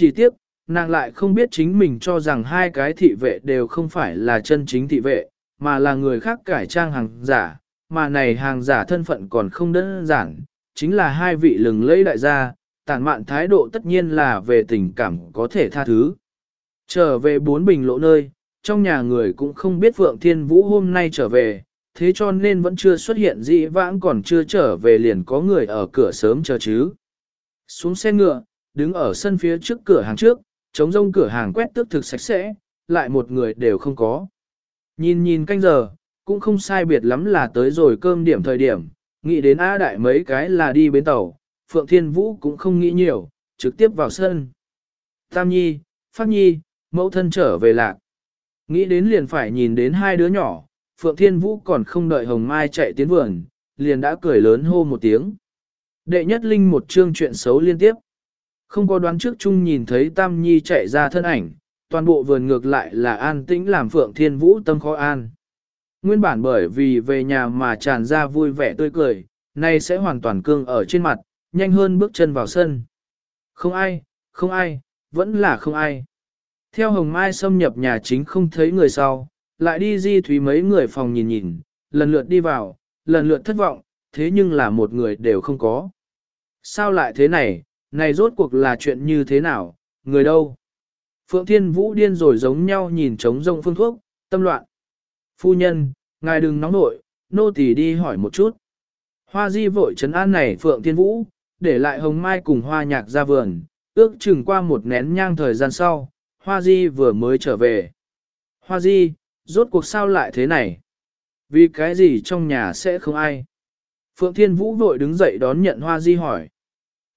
Chỉ tiếc, nàng lại không biết chính mình cho rằng hai cái thị vệ đều không phải là chân chính thị vệ, mà là người khác cải trang hàng giả, mà này hàng giả thân phận còn không đơn giản, chính là hai vị lừng lẫy đại gia, tàn mạn thái độ tất nhiên là về tình cảm có thể tha thứ. Trở về bốn bình lộ nơi, trong nhà người cũng không biết Phượng Thiên Vũ hôm nay trở về, thế cho nên vẫn chưa xuất hiện dị vãng còn chưa trở về liền có người ở cửa sớm chờ chứ. Xuống xe ngựa, đứng ở sân phía trước cửa hàng trước, chống rông cửa hàng quét tước thực sạch sẽ, lại một người đều không có. Nhìn nhìn canh giờ, cũng không sai biệt lắm là tới rồi cơm điểm thời điểm, nghĩ đến A đại mấy cái là đi bến tàu, Phượng Thiên Vũ cũng không nghĩ nhiều, trực tiếp vào sân. Tam Nhi, Phát Nhi, mẫu thân trở về lạc. Nghĩ đến liền phải nhìn đến hai đứa nhỏ, Phượng Thiên Vũ còn không đợi Hồng Mai chạy tiến vườn, liền đã cười lớn hô một tiếng. Đệ nhất linh một chương chuyện xấu liên tiếp. Không có đoán trước chung nhìn thấy Tam Nhi chạy ra thân ảnh, toàn bộ vườn ngược lại là an tĩnh làm Phượng Thiên Vũ tâm khó an. Nguyên bản bởi vì về nhà mà tràn ra vui vẻ tươi cười, nay sẽ hoàn toàn cương ở trên mặt, nhanh hơn bước chân vào sân. Không ai, không ai, vẫn là không ai. Theo Hồng Mai xâm nhập nhà chính không thấy người sau, lại đi di thúy mấy người phòng nhìn nhìn, lần lượt đi vào, lần lượt thất vọng, thế nhưng là một người đều không có. Sao lại thế này, này rốt cuộc là chuyện như thế nào, người đâu? Phượng Thiên Vũ điên rồi giống nhau nhìn trống rông phương thuốc, tâm loạn. Phu nhân, ngài đừng nóng nội, nô tỳ đi hỏi một chút. Hoa di vội trấn an này Phượng Thiên Vũ, để lại hồng mai cùng hoa nhạc ra vườn, ước chừng qua một nén nhang thời gian sau, hoa di vừa mới trở về. Hoa di, rốt cuộc sao lại thế này? Vì cái gì trong nhà sẽ không ai? Phượng Thiên Vũ vội đứng dậy đón nhận hoa di hỏi.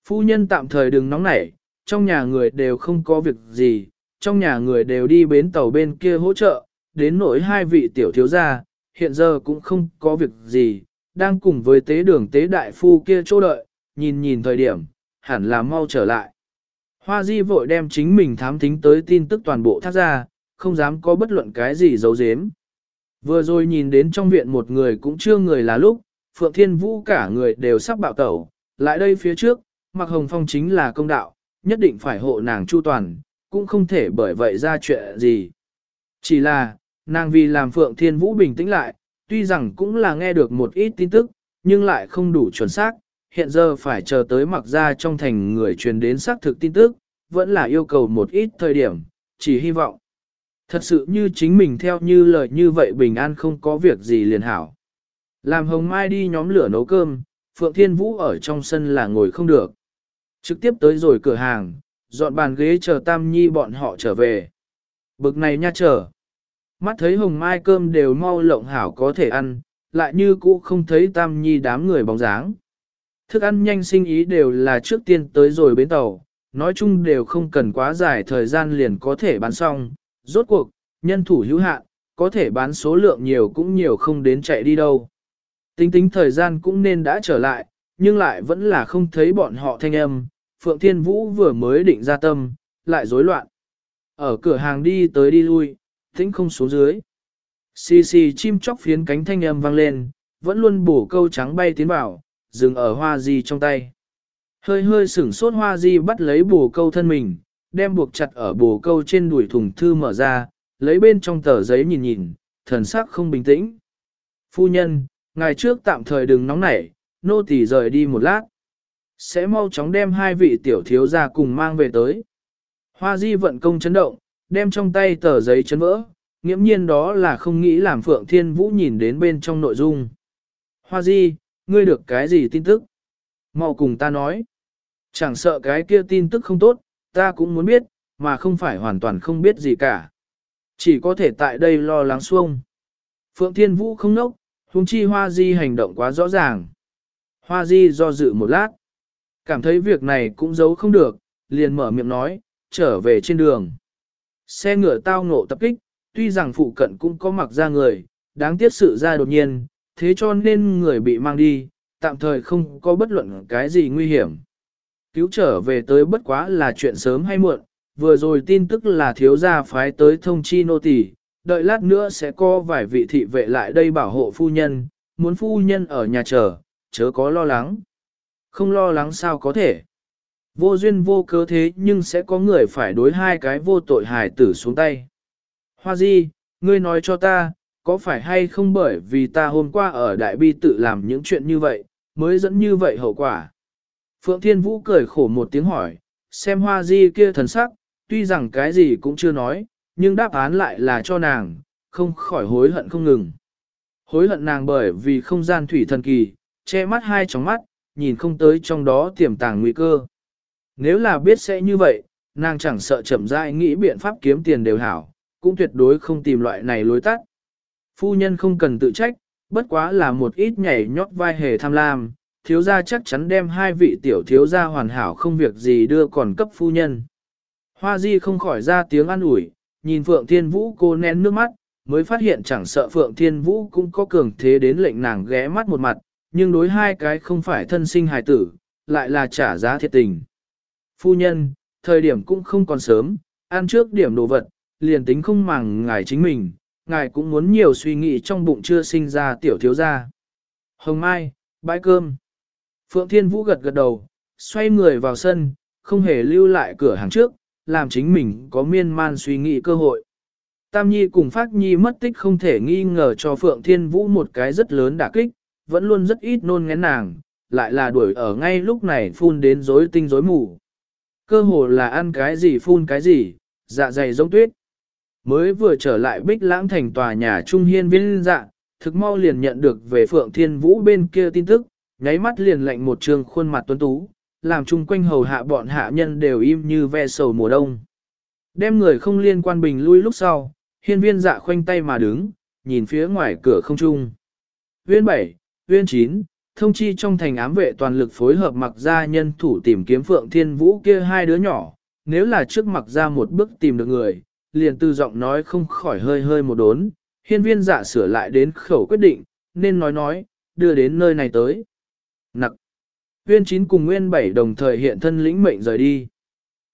Phu nhân tạm thời đừng nóng nảy, trong nhà người đều không có việc gì, trong nhà người đều đi bến tàu bên kia hỗ trợ, đến nỗi hai vị tiểu thiếu gia, hiện giờ cũng không có việc gì, đang cùng với tế đường tế đại phu kia chỗ đợi, nhìn nhìn thời điểm, hẳn là mau trở lại. Hoa di vội đem chính mình thám thính tới tin tức toàn bộ thác ra, không dám có bất luận cái gì giấu giếm. Vừa rồi nhìn đến trong viện một người cũng chưa người là lúc, Phượng Thiên Vũ cả người đều sắp bạo tẩu, lại đây phía trước, Mạc Hồng Phong chính là công đạo, nhất định phải hộ nàng chu toàn, cũng không thể bởi vậy ra chuyện gì. Chỉ là, nàng vì làm Phượng Thiên Vũ bình tĩnh lại, tuy rằng cũng là nghe được một ít tin tức, nhưng lại không đủ chuẩn xác, hiện giờ phải chờ tới mặc ra trong thành người truyền đến xác thực tin tức, vẫn là yêu cầu một ít thời điểm, chỉ hy vọng. Thật sự như chính mình theo như lời như vậy bình an không có việc gì liền hảo. Làm hồng mai đi nhóm lửa nấu cơm, Phượng Thiên Vũ ở trong sân là ngồi không được. Trực tiếp tới rồi cửa hàng, dọn bàn ghế chờ Tam Nhi bọn họ trở về. Bực này nha chờ. Mắt thấy hồng mai cơm đều mau lộng hảo có thể ăn, lại như cũ không thấy Tam Nhi đám người bóng dáng. Thức ăn nhanh sinh ý đều là trước tiên tới rồi bến tàu, nói chung đều không cần quá dài thời gian liền có thể bán xong. Rốt cuộc, nhân thủ hữu hạn, có thể bán số lượng nhiều cũng nhiều không đến chạy đi đâu. Tính tính thời gian cũng nên đã trở lại, nhưng lại vẫn là không thấy bọn họ thanh âm, Phượng Thiên Vũ vừa mới định ra tâm, lại rối loạn. Ở cửa hàng đi tới đi lui, tĩnh không xuống dưới. Xì xì chim chóc phiến cánh thanh âm vang lên, vẫn luôn bổ câu trắng bay tiến vào, dừng ở hoa di trong tay. Hơi hơi sửng sốt hoa di bắt lấy bổ câu thân mình, đem buộc chặt ở bổ câu trên đuổi thùng thư mở ra, lấy bên trong tờ giấy nhìn nhìn, thần sắc không bình tĩnh. Phu nhân, ngày trước tạm thời đừng nóng nảy, nô tỳ rời đi một lát. Sẽ mau chóng đem hai vị tiểu thiếu ra cùng mang về tới. Hoa di vận công chấn động, đem trong tay tờ giấy chấn vỡ, nghiễm nhiên đó là không nghĩ làm Phượng Thiên Vũ nhìn đến bên trong nội dung. Hoa di, ngươi được cái gì tin tức? Mau cùng ta nói. Chẳng sợ cái kia tin tức không tốt, ta cũng muốn biết, mà không phải hoàn toàn không biết gì cả. Chỉ có thể tại đây lo lắng xuông. Phượng Thiên Vũ không nốc, huống chi Hoa Di hành động quá rõ ràng. Hoa Di do dự một lát. Cảm thấy việc này cũng giấu không được, liền mở miệng nói, trở về trên đường. Xe ngựa tao ngộ tập kích, tuy rằng phụ cận cũng có mặc ra người, đáng tiếc sự ra đột nhiên, thế cho nên người bị mang đi, tạm thời không có bất luận cái gì nguy hiểm. Cứu trở về tới bất quá là chuyện sớm hay muộn, vừa rồi tin tức là thiếu gia phái tới thông chi nô tỳ, đợi lát nữa sẽ có vài vị thị vệ lại đây bảo hộ phu nhân, muốn phu nhân ở nhà chờ, chớ có lo lắng. Không lo lắng sao có thể. Vô duyên vô cớ thế nhưng sẽ có người phải đối hai cái vô tội hài tử xuống tay. Hoa di, ngươi nói cho ta, có phải hay không bởi vì ta hôm qua ở đại bi tự làm những chuyện như vậy, mới dẫn như vậy hậu quả. Phượng Thiên Vũ cười khổ một tiếng hỏi, xem hoa di kia thần sắc, tuy rằng cái gì cũng chưa nói, nhưng đáp án lại là cho nàng, không khỏi hối hận không ngừng. Hối hận nàng bởi vì không gian thủy thần kỳ, che mắt hai tròng mắt, nhìn không tới trong đó tiềm tàng nguy cơ. Nếu là biết sẽ như vậy, nàng chẳng sợ chậm rãi nghĩ biện pháp kiếm tiền đều hảo, cũng tuyệt đối không tìm loại này lối tắt. Phu nhân không cần tự trách, bất quá là một ít nhảy nhót vai hề tham lam, thiếu gia chắc chắn đem hai vị tiểu thiếu gia hoàn hảo không việc gì đưa còn cấp phu nhân. Hoa di không khỏi ra tiếng an ủi, nhìn Phượng Thiên Vũ cô nén nước mắt, mới phát hiện chẳng sợ Phượng Thiên Vũ cũng có cường thế đến lệnh nàng ghé mắt một mặt, nhưng đối hai cái không phải thân sinh hài tử, lại là trả giá thiệt tình. Phu nhân, thời điểm cũng không còn sớm, ăn trước điểm đồ vật, liền tính không màng ngài chính mình, ngài cũng muốn nhiều suy nghĩ trong bụng chưa sinh ra tiểu thiếu gia. Hồng Mai, bãi cơm. Phượng Thiên Vũ gật gật đầu, xoay người vào sân, không hề lưu lại cửa hàng trước, làm chính mình có miên man suy nghĩ cơ hội. Tam Nhi cùng Phát Nhi mất tích không thể nghi ngờ cho Phượng Thiên Vũ một cái rất lớn đả kích, vẫn luôn rất ít nôn ngén nàng, lại là đuổi ở ngay lúc này phun đến rối tinh rối mù. Cơ hồ là ăn cái gì phun cái gì, dạ dày giống tuyết. Mới vừa trở lại bích lãng thành tòa nhà trung hiên viên dạ, thực mau liền nhận được về Phượng Thiên Vũ bên kia tin tức, nháy mắt liền lệnh một trường khuôn mặt tuấn tú, làm chung quanh hầu hạ bọn hạ nhân đều im như ve sầu mùa đông. Đem người không liên quan bình lui lúc sau, hiên viên dạ khoanh tay mà đứng, nhìn phía ngoài cửa không trung. Viên bảy. Uyên chín, thông chi trong thành ám vệ toàn lực phối hợp mặc ra nhân thủ tìm kiếm Phượng Thiên Vũ kia hai đứa nhỏ, nếu là trước mặc ra một bước tìm được người, liền từ giọng nói không khỏi hơi hơi một đốn, hiên viên dạ sửa lại đến khẩu quyết định, nên nói nói, đưa đến nơi này tới. Nặc. Uyên chín cùng Nguyên Bảy đồng thời hiện thân lĩnh mệnh rời đi.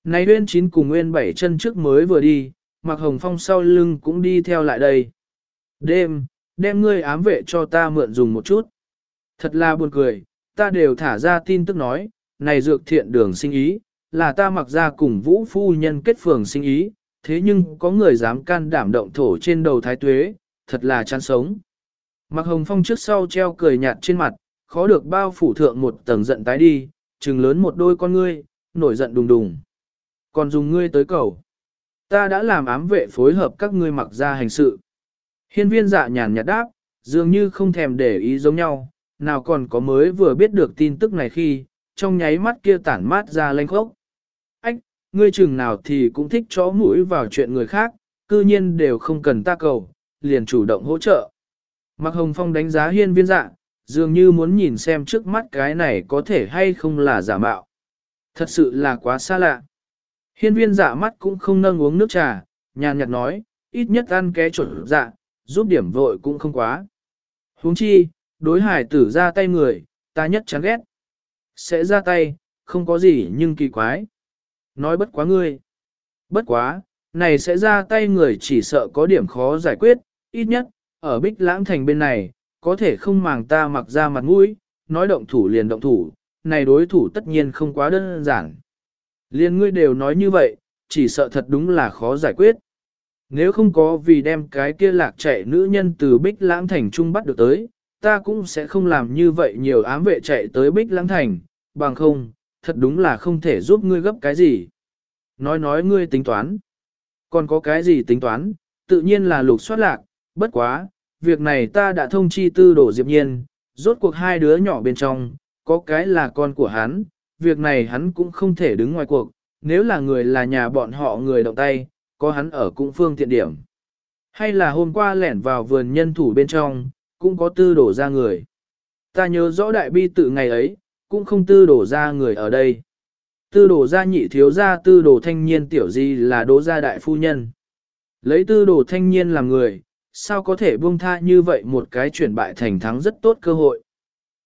Này Uyên chín cùng Nguyên Bảy chân trước mới vừa đi, mặc Hồng Phong sau lưng cũng đi theo lại đây. Đêm, đem ngươi ám vệ cho ta mượn dùng một chút. Thật là buồn cười, ta đều thả ra tin tức nói, này dược thiện đường sinh ý, là ta mặc ra cùng vũ phu nhân kết phường sinh ý, thế nhưng có người dám can đảm động thổ trên đầu thái tuế, thật là chán sống. Mặc Hồng Phong trước sau treo cười nhạt trên mặt, khó được bao phủ thượng một tầng giận tái đi, trừng lớn một đôi con ngươi, nổi giận đùng đùng. Còn dùng ngươi tới cầu. Ta đã làm ám vệ phối hợp các ngươi mặc ra hành sự. Hiên viên dạ nhàn nhạt đáp, dường như không thèm để ý giống nhau, nào còn có mới vừa biết được tin tức này khi, trong nháy mắt kia tản mát ra lanh khốc. Ách, ngươi chừng nào thì cũng thích chó mũi vào chuyện người khác, cư nhiên đều không cần ta cầu, liền chủ động hỗ trợ. Mạc Hồng Phong đánh giá hiên viên dạ, dường như muốn nhìn xem trước mắt cái này có thể hay không là giả mạo. Thật sự là quá xa lạ. Hiên viên dạ mắt cũng không nâng uống nước trà, nhàn nhạt nói, ít nhất ăn ké chuẩn dạ, giúp điểm vội cũng không quá. huống chi, đối hải tử ra tay người, ta nhất chán ghét. Sẽ ra tay, không có gì nhưng kỳ quái. Nói bất quá ngươi. Bất quá, này sẽ ra tay người chỉ sợ có điểm khó giải quyết, ít nhất, ở bích lãng thành bên này, có thể không màng ta mặc ra mặt mũi, nói động thủ liền động thủ, này đối thủ tất nhiên không quá đơn giản. Liên ngươi đều nói như vậy, chỉ sợ thật đúng là khó giải quyết. Nếu không có vì đem cái kia lạc chạy nữ nhân từ Bích Lãng Thành Trung bắt được tới, ta cũng sẽ không làm như vậy nhiều ám vệ chạy tới Bích Lãng Thành, bằng không, thật đúng là không thể giúp ngươi gấp cái gì. Nói nói ngươi tính toán. Còn có cái gì tính toán, tự nhiên là lục soát lạc, bất quá, việc này ta đã thông chi tư đổ Diệp Nhiên, rốt cuộc hai đứa nhỏ bên trong, có cái là con của hắn, việc này hắn cũng không thể đứng ngoài cuộc, nếu là người là nhà bọn họ người động tay, có hắn ở cũng phương tiện điểm. Hay là hôm qua lẻn vào vườn nhân thủ bên trong, cũng có tư đổ ra người. Ta nhớ rõ đại bi tự ngày ấy, cũng không tư đổ ra người ở đây. Tư đổ ra nhị thiếu ra tư đổ thanh niên tiểu di là đỗ gia đại phu nhân. Lấy tư đổ thanh niên làm người, sao có thể buông tha như vậy một cái chuyển bại thành thắng rất tốt cơ hội.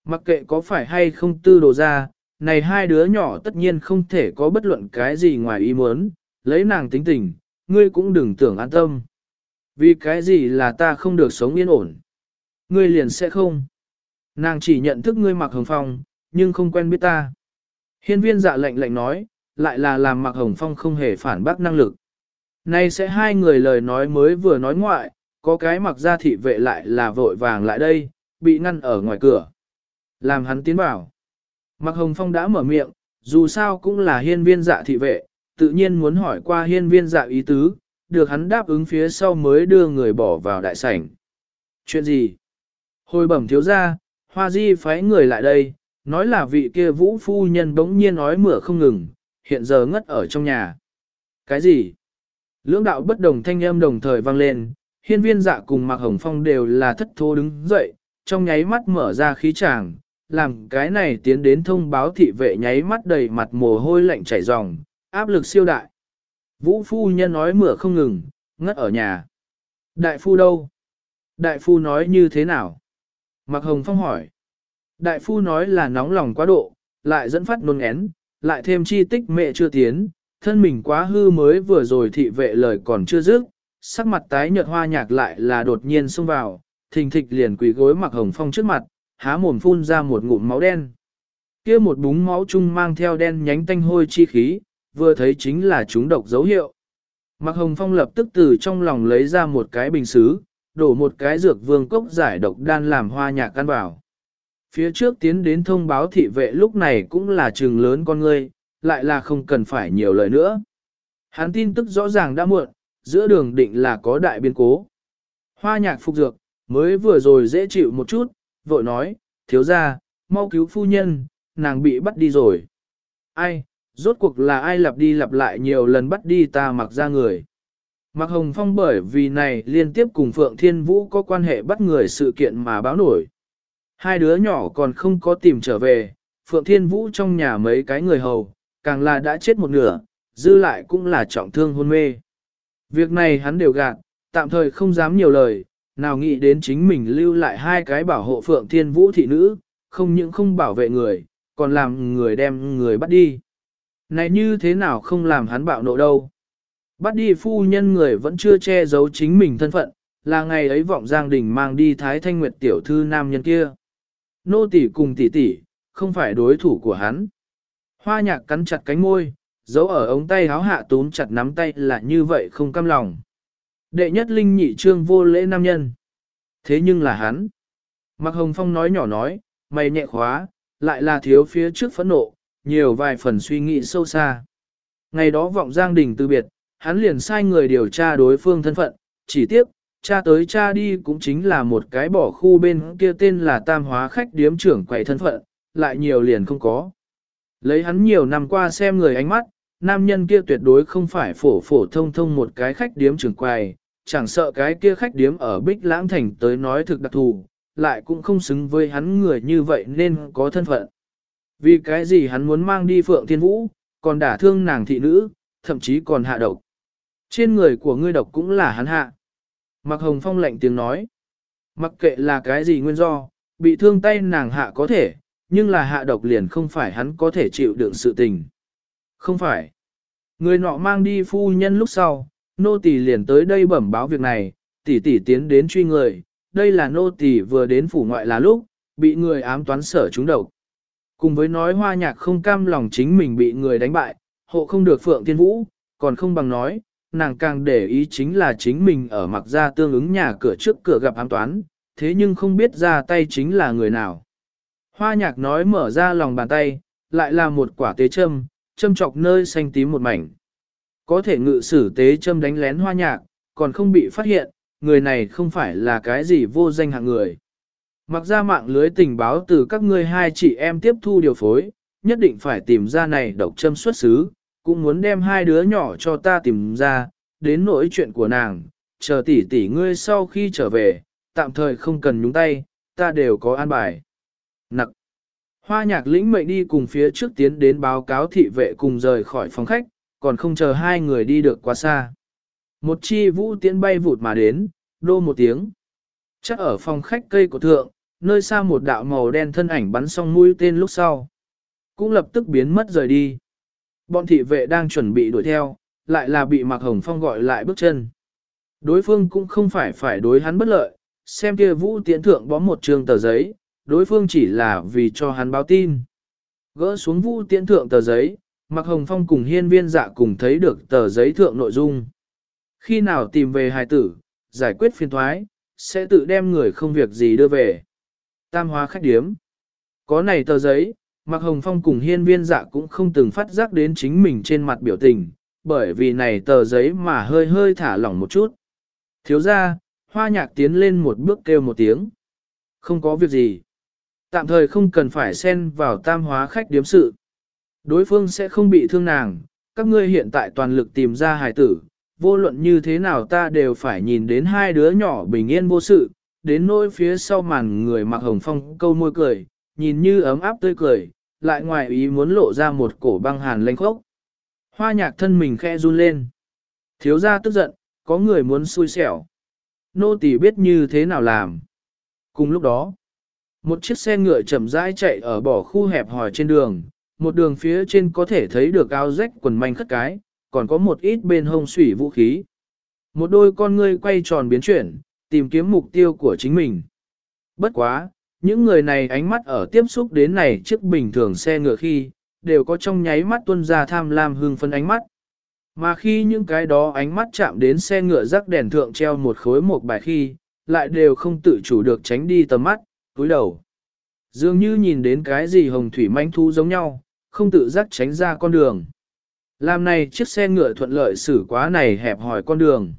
Mặc kệ có phải hay không tư đổ ra, này hai đứa nhỏ tất nhiên không thể có bất luận cái gì ngoài ý muốn, lấy nàng tính tình, ngươi cũng đừng tưởng an tâm. Vì cái gì là ta không được sống yên ổn. Ngươi liền sẽ không. Nàng chỉ nhận thức ngươi mặc hồng phong, nhưng không quen biết ta. Hiên viên dạ lệnh lệnh nói, lại là làm mặc Hồng Phong không hề phản bác năng lực. Nay sẽ hai người lời nói mới vừa nói ngoại, có cái mặc ra thị vệ lại là vội vàng lại đây, bị ngăn ở ngoài cửa. Làm hắn tiến vào. mặc Hồng Phong đã mở miệng, dù sao cũng là hiên viên dạ thị vệ, tự nhiên muốn hỏi qua hiên viên dạ ý tứ, được hắn đáp ứng phía sau mới đưa người bỏ vào đại sảnh. Chuyện gì? Hồi bẩm thiếu ra, hoa di phái người lại đây, nói là vị kia vũ phu nhân bỗng nhiên nói mửa không ngừng, hiện giờ ngất ở trong nhà. Cái gì? Lưỡng đạo bất đồng thanh âm đồng thời vang lên, hiên viên dạ cùng Mạc Hồng Phong đều là thất thố đứng dậy, trong nháy mắt mở ra khí tràng, làm cái này tiến đến thông báo thị vệ nháy mắt đầy mặt mồ hôi lạnh chảy ròng, áp lực siêu đại. Vũ phu nhân nói mửa không ngừng, ngất ở nhà. Đại phu đâu? Đại phu nói như thế nào? Mạc Hồng Phong hỏi. Đại phu nói là nóng lòng quá độ, lại dẫn phát nôn én, lại thêm chi tích mẹ chưa tiến, thân mình quá hư mới vừa rồi thị vệ lời còn chưa dứt, sắc mặt tái nhợt hoa nhạc lại là đột nhiên xông vào, thình thịch liền quỳ gối Mạc Hồng Phong trước mặt, há mồm phun ra một ngụm máu đen. Kia một búng máu chung mang theo đen nhánh tanh hôi chi khí, vừa thấy chính là chúng độc dấu hiệu. Mạc Hồng Phong lập tức từ trong lòng lấy ra một cái bình xứ, đổ một cái dược vương cốc giải độc đan làm hoa nhạc căn vào. Phía trước tiến đến thông báo thị vệ lúc này cũng là trường lớn con ngươi, lại là không cần phải nhiều lời nữa. Hắn tin tức rõ ràng đã muộn, giữa đường định là có đại biến cố. Hoa nhạc phục dược, mới vừa rồi dễ chịu một chút, vội nói, thiếu ra, mau cứu phu nhân, nàng bị bắt đi rồi. Ai, rốt cuộc là ai lặp đi lặp lại nhiều lần bắt đi ta mặc ra người. Mạc Hồng Phong bởi vì này liên tiếp cùng Phượng Thiên Vũ có quan hệ bắt người sự kiện mà báo nổi. Hai đứa nhỏ còn không có tìm trở về, Phượng Thiên Vũ trong nhà mấy cái người hầu, càng là đã chết một nửa, dư lại cũng là trọng thương hôn mê. Việc này hắn đều gạt, tạm thời không dám nhiều lời, nào nghĩ đến chính mình lưu lại hai cái bảo hộ Phượng Thiên Vũ thị nữ, không những không bảo vệ người, còn làm người đem người bắt đi. Này như thế nào không làm hắn bạo nộ đâu. Bắt đi phu nhân người vẫn chưa che giấu chính mình thân phận, là ngày ấy vọng Giang Đình mang đi Thái Thanh Nguyệt tiểu thư nam nhân kia. Nô tỷ cùng tỷ tỷ, không phải đối thủ của hắn. Hoa nhạc cắn chặt cánh môi, giấu ở ống tay háo hạ túm chặt nắm tay là như vậy không cam lòng. Đệ nhất linh nhị trương vô lễ nam nhân. Thế nhưng là hắn. Mạc Hồng Phong nói nhỏ nói, mày nhẹ khóa, lại là thiếu phía trước phẫn nộ, nhiều vài phần suy nghĩ sâu xa. Ngày đó vọng Giang Đình từ biệt, hắn liền sai người điều tra đối phương thân phận, chỉ tiếp, cha tới cha đi cũng chính là một cái bỏ khu bên kia tên là tam hóa khách điếm trưởng quậy thân phận, lại nhiều liền không có. Lấy hắn nhiều năm qua xem người ánh mắt, nam nhân kia tuyệt đối không phải phổ phổ thông thông một cái khách điếm trưởng quầy, chẳng sợ cái kia khách điếm ở Bích Lãng Thành tới nói thực đặc thù, lại cũng không xứng với hắn người như vậy nên có thân phận. Vì cái gì hắn muốn mang đi Phượng Thiên Vũ, còn đả thương nàng thị nữ, thậm chí còn hạ độc. Trên người của ngươi độc cũng là hắn hạ. Mặc hồng phong lạnh tiếng nói. Mặc kệ là cái gì nguyên do, bị thương tay nàng hạ có thể, nhưng là hạ độc liền không phải hắn có thể chịu đựng sự tình. Không phải. Người nọ mang đi phu nhân lúc sau, nô tỳ liền tới đây bẩm báo việc này, tỷ tỷ tiến đến truy người, đây là nô tỳ vừa đến phủ ngoại là lúc, bị người ám toán sở trúng độc. Cùng với nói hoa nhạc không cam lòng chính mình bị người đánh bại, hộ không được phượng tiên vũ, còn không bằng nói, nàng càng để ý chính là chính mình ở mặc ra tương ứng nhà cửa trước cửa gặp ám toán, thế nhưng không biết ra tay chính là người nào. Hoa nhạc nói mở ra lòng bàn tay, lại là một quả tế châm, châm chọc nơi xanh tím một mảnh. Có thể ngự sử tế châm đánh lén hoa nhạc, còn không bị phát hiện, người này không phải là cái gì vô danh hạng người. Mặc ra mạng lưới tình báo từ các ngươi hai chị em tiếp thu điều phối, nhất định phải tìm ra này độc châm xuất xứ, cũng muốn đem hai đứa nhỏ cho ta tìm ra, đến nỗi chuyện của nàng, chờ tỷ tỷ ngươi sau khi trở về, tạm thời không cần nhúng tay, ta đều có an bài. Nặc. Hoa nhạc lĩnh mệnh đi cùng phía trước tiến đến báo cáo thị vệ cùng rời khỏi phòng khách, còn không chờ hai người đi được quá xa. Một chi vũ tiến bay vụt mà đến, đô một tiếng. Chắc ở phòng khách cây của thượng, nơi xa một đạo màu đen thân ảnh bắn xong mũi tên lúc sau. Cũng lập tức biến mất rời đi. Bọn thị vệ đang chuẩn bị đuổi theo, lại là bị Mạc Hồng Phong gọi lại bước chân. Đối phương cũng không phải phải đối hắn bất lợi, xem kia vũ tiễn thượng bó một trường tờ giấy, đối phương chỉ là vì cho hắn báo tin. Gỡ xuống vũ tiễn thượng tờ giấy, Mạc Hồng Phong cùng hiên viên dạ cùng thấy được tờ giấy thượng nội dung. Khi nào tìm về hài tử, giải quyết phiền thoái, sẽ tự đem người không việc gì đưa về. Tam hóa khách điếm. Có này tờ giấy, Mạc Hồng Phong cùng hiên viên dạ cũng không từng phát giác đến chính mình trên mặt biểu tình, bởi vì này tờ giấy mà hơi hơi thả lỏng một chút. Thiếu ra, hoa nhạc tiến lên một bước kêu một tiếng. Không có việc gì. Tạm thời không cần phải xen vào tam hóa khách điếm sự. Đối phương sẽ không bị thương nàng, các ngươi hiện tại toàn lực tìm ra hài tử, vô luận như thế nào ta đều phải nhìn đến hai đứa nhỏ bình yên vô sự, đến nỗi phía sau màn người mặc hồng phong câu môi cười, nhìn như ấm áp tươi cười, lại ngoài ý muốn lộ ra một cổ băng hàn lênh khốc. Hoa nhạc thân mình khe run lên. Thiếu gia tức giận, có người muốn xui xẻo. Nô tỳ biết như thế nào làm. Cùng lúc đó, một chiếc xe ngựa chậm rãi chạy ở bỏ khu hẹp hòi trên đường, một đường phía trên có thể thấy được áo rách quần manh khất cái, còn có một ít bên hông sủy vũ khí. Một đôi con ngươi quay tròn biến chuyển, tìm kiếm mục tiêu của chính mình. Bất quá, những người này ánh mắt ở tiếp xúc đến này chiếc bình thường xe ngựa khi, đều có trong nháy mắt tuân ra tham lam hương phân ánh mắt. Mà khi những cái đó ánh mắt chạm đến xe ngựa rắc đèn thượng treo một khối một bài khi, lại đều không tự chủ được tránh đi tầm mắt, túi đầu. Dường như nhìn đến cái gì hồng thủy manh thu giống nhau, không tự giác tránh ra con đường. Làm này chiếc xe ngựa thuận lợi xử quá này hẹp hỏi con đường.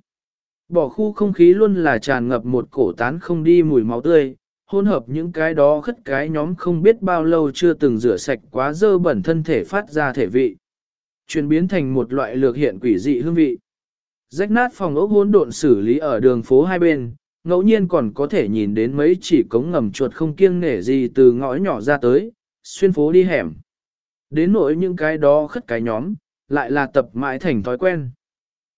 Bỏ khu không khí luôn là tràn ngập một cổ tán không đi mùi máu tươi, hỗn hợp những cái đó khất cái nhóm không biết bao lâu chưa từng rửa sạch quá dơ bẩn thân thể phát ra thể vị. Chuyển biến thành một loại lược hiện quỷ dị hương vị. Rách nát phòng ốc hỗn độn xử lý ở đường phố hai bên, ngẫu nhiên còn có thể nhìn đến mấy chỉ cống ngầm chuột không kiêng nể gì từ ngõ nhỏ ra tới, xuyên phố đi hẻm. Đến nỗi những cái đó khất cái nhóm, lại là tập mãi thành thói quen.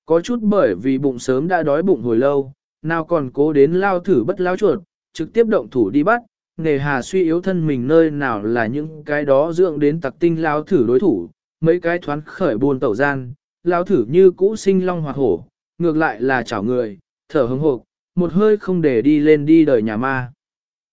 Có chút bởi vì bụng sớm đã đói bụng hồi lâu, nào còn cố đến lao thử bất lao chuột, trực tiếp động thủ đi bắt, nghề hà suy yếu thân mình nơi nào là những cái đó dưỡng đến tặc tinh lao thử đối thủ, mấy cái thoán khởi buồn tẩu gian, lao thử như cũ sinh long hoặc hổ, ngược lại là chảo người, thở hứng hộp, một hơi không để đi lên đi đời nhà ma.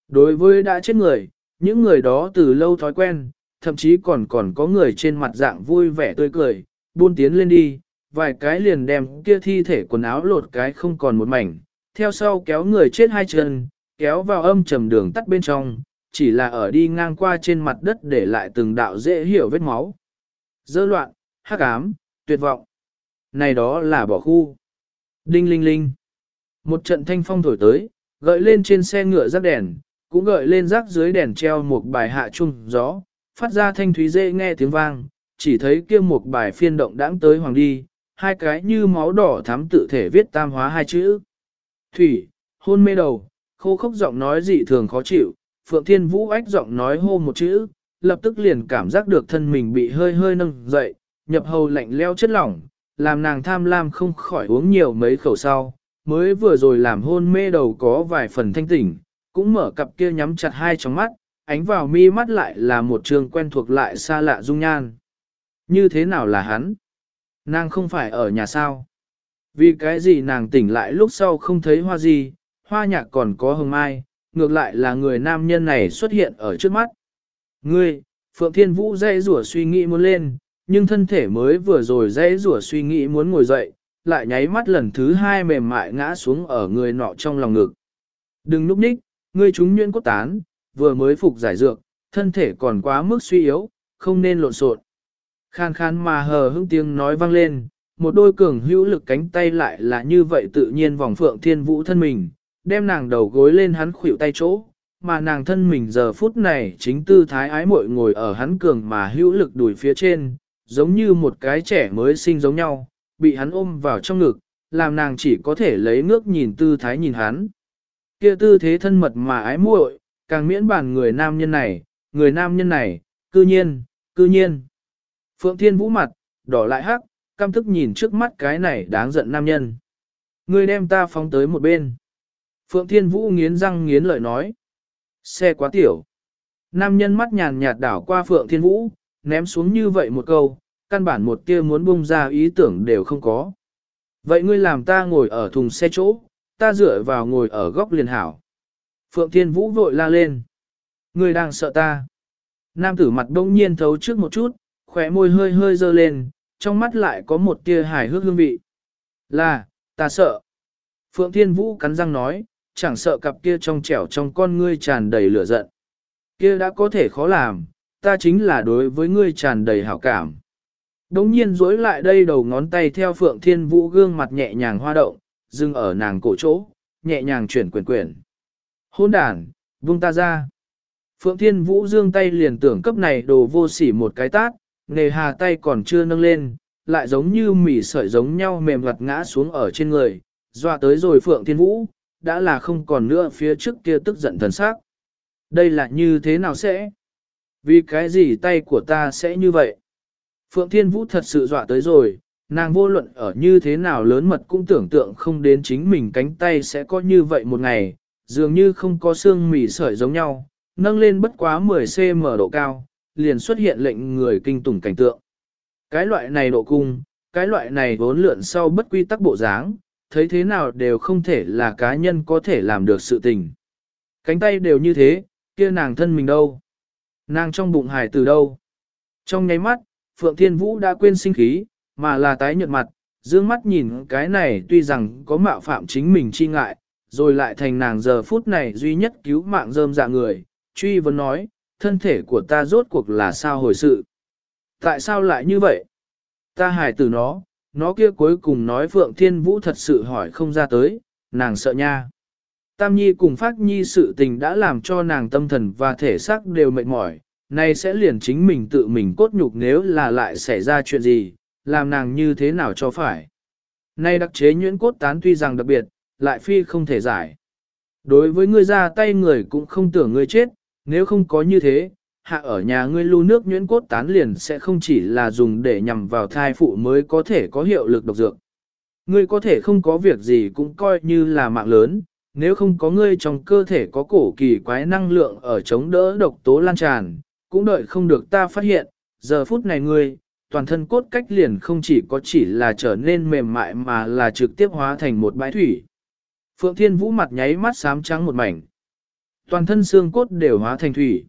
Đối với đã chết người, những người đó từ lâu thói quen, thậm chí còn còn có người trên mặt dạng vui vẻ tươi cười, buôn tiến lên đi, vài cái liền đem kia thi thể quần áo lột cái không còn một mảnh, theo sau kéo người chết hai chân, kéo vào âm trầm đường tắt bên trong, chỉ là ở đi ngang qua trên mặt đất để lại từng đạo dễ hiểu vết máu. Dơ loạn, hắc ám, tuyệt vọng. Này đó là bỏ khu. Đinh linh linh. Một trận thanh phong thổi tới, gợi lên trên xe ngựa rác đèn, cũng gợi lên rác dưới đèn treo một bài hạ trung gió, phát ra thanh thúy dễ nghe tiếng vang, chỉ thấy kia một bài phiên động đãng tới hoàng đi, hai cái như máu đỏ thắm tự thể viết tam hóa hai chữ. Thủy, hôn mê đầu, khô khốc giọng nói dị thường khó chịu, Phượng Thiên Vũ ách giọng nói hô một chữ, lập tức liền cảm giác được thân mình bị hơi hơi nâng dậy, nhập hầu lạnh leo chất lỏng, làm nàng tham lam không khỏi uống nhiều mấy khẩu sau, mới vừa rồi làm hôn mê đầu có vài phần thanh tỉnh, cũng mở cặp kia nhắm chặt hai tròng mắt, ánh vào mi mắt lại là một trường quen thuộc lại xa lạ dung nhan. Như thế nào là hắn? Nàng không phải ở nhà sao? Vì cái gì nàng tỉnh lại lúc sau không thấy hoa gì, hoa nhạc còn có hồng mai, ngược lại là người nam nhân này xuất hiện ở trước mắt. Ngươi, Phượng Thiên Vũ dây rủa suy nghĩ muốn lên, nhưng thân thể mới vừa rồi dây rủa suy nghĩ muốn ngồi dậy, lại nháy mắt lần thứ hai mềm mại ngã xuống ở người nọ trong lòng ngực. Đừng núp ních, ngươi chúng nhuyễn cốt tán, vừa mới phục giải dược, thân thể còn quá mức suy yếu, không nên lộn xộn. Khan khan mà hờ hững tiếng nói vang lên, một đôi cường hữu lực cánh tay lại là như vậy tự nhiên vòng phượng thiên vũ thân mình, đem nàng đầu gối lên hắn khuỷu tay chỗ, mà nàng thân mình giờ phút này chính tư thái ái muội ngồi ở hắn cường mà hữu lực đùi phía trên, giống như một cái trẻ mới sinh giống nhau, bị hắn ôm vào trong ngực, làm nàng chỉ có thể lấy ngước nhìn tư thái nhìn hắn. Kia tư thế thân mật mà ái muội, càng miễn bàn người nam nhân này, người nam nhân này, cư nhiên, cư nhiên. Phượng Thiên Vũ mặt, đỏ lại hắc, căm thức nhìn trước mắt cái này đáng giận nam nhân. ngươi đem ta phóng tới một bên. Phượng Thiên Vũ nghiến răng nghiến lợi nói. Xe quá tiểu. Nam nhân mắt nhàn nhạt đảo qua Phượng Thiên Vũ, ném xuống như vậy một câu, căn bản một tia muốn bung ra ý tưởng đều không có. Vậy ngươi làm ta ngồi ở thùng xe chỗ, ta dựa vào ngồi ở góc liền hảo. Phượng Thiên Vũ vội la lên. Ngươi đang sợ ta. Nam tử mặt đông nhiên thấu trước một chút, khỏe môi hơi hơi dơ lên, trong mắt lại có một tia hài hước hương vị. Là, ta sợ. Phượng Thiên Vũ cắn răng nói, chẳng sợ cặp kia trong trẻo trong con ngươi tràn đầy lửa giận. Kia đã có thể khó làm, ta chính là đối với ngươi tràn đầy hảo cảm. Đống nhiên dối lại đây đầu ngón tay theo Phượng Thiên Vũ gương mặt nhẹ nhàng hoa động, dừng ở nàng cổ chỗ, nhẹ nhàng chuyển quyền quyển. Hôn đàn, vung ta ra. Phượng Thiên Vũ dương tay liền tưởng cấp này đồ vô sỉ một cái tát, nề hà tay còn chưa nâng lên, lại giống như mỉ sợi giống nhau mềm mặt ngã xuống ở trên người, dọa tới rồi Phượng Thiên Vũ, đã là không còn nữa phía trước kia tức giận thần sắc. Đây là như thế nào sẽ? Vì cái gì tay của ta sẽ như vậy? Phượng Thiên Vũ thật sự dọa tới rồi, nàng vô luận ở như thế nào lớn mật cũng tưởng tượng không đến chính mình cánh tay sẽ có như vậy một ngày, dường như không có xương mỉ sợi giống nhau, nâng lên bất quá 10cm độ cao, liền xuất hiện lệnh người kinh tủng cảnh tượng. Cái loại này độ cung, cái loại này vốn lượn sau bất quy tắc bộ dáng, thấy thế nào đều không thể là cá nhân có thể làm được sự tình. Cánh tay đều như thế, kia nàng thân mình đâu? Nàng trong bụng hải từ đâu? Trong nháy mắt, Phượng Thiên Vũ đã quên sinh khí, mà là tái nhợt mặt, dương mắt nhìn cái này tuy rằng có mạo phạm chính mình chi ngại, rồi lại thành nàng giờ phút này duy nhất cứu mạng rơm dạ người, truy vấn nói, thân thể của ta rốt cuộc là sao hồi sự? Tại sao lại như vậy? Ta hải từ nó, nó kia cuối cùng nói Phượng Thiên Vũ thật sự hỏi không ra tới, nàng sợ nha. Tam Nhi cùng Phát Nhi sự tình đã làm cho nàng tâm thần và thể xác đều mệt mỏi, nay sẽ liền chính mình tự mình cốt nhục nếu là lại xảy ra chuyện gì, làm nàng như thế nào cho phải. Nay đặc chế nhuyễn cốt tán tuy rằng đặc biệt, lại phi không thể giải. Đối với ngươi ra tay người cũng không tưởng ngươi chết, nếu không có như thế, hạ ở nhà ngươi lưu nước nhuyễn cốt tán liền sẽ không chỉ là dùng để nhằm vào thai phụ mới có thể có hiệu lực độc dược. Ngươi có thể không có việc gì cũng coi như là mạng lớn, nếu không có ngươi trong cơ thể có cổ kỳ quái năng lượng ở chống đỡ độc tố lan tràn, cũng đợi không được ta phát hiện, giờ phút này ngươi, toàn thân cốt cách liền không chỉ có chỉ là trở nên mềm mại mà là trực tiếp hóa thành một bãi thủy. Phượng Thiên Vũ mặt nháy mắt xám trắng một mảnh. Toàn thân xương cốt đều hóa thành thủy.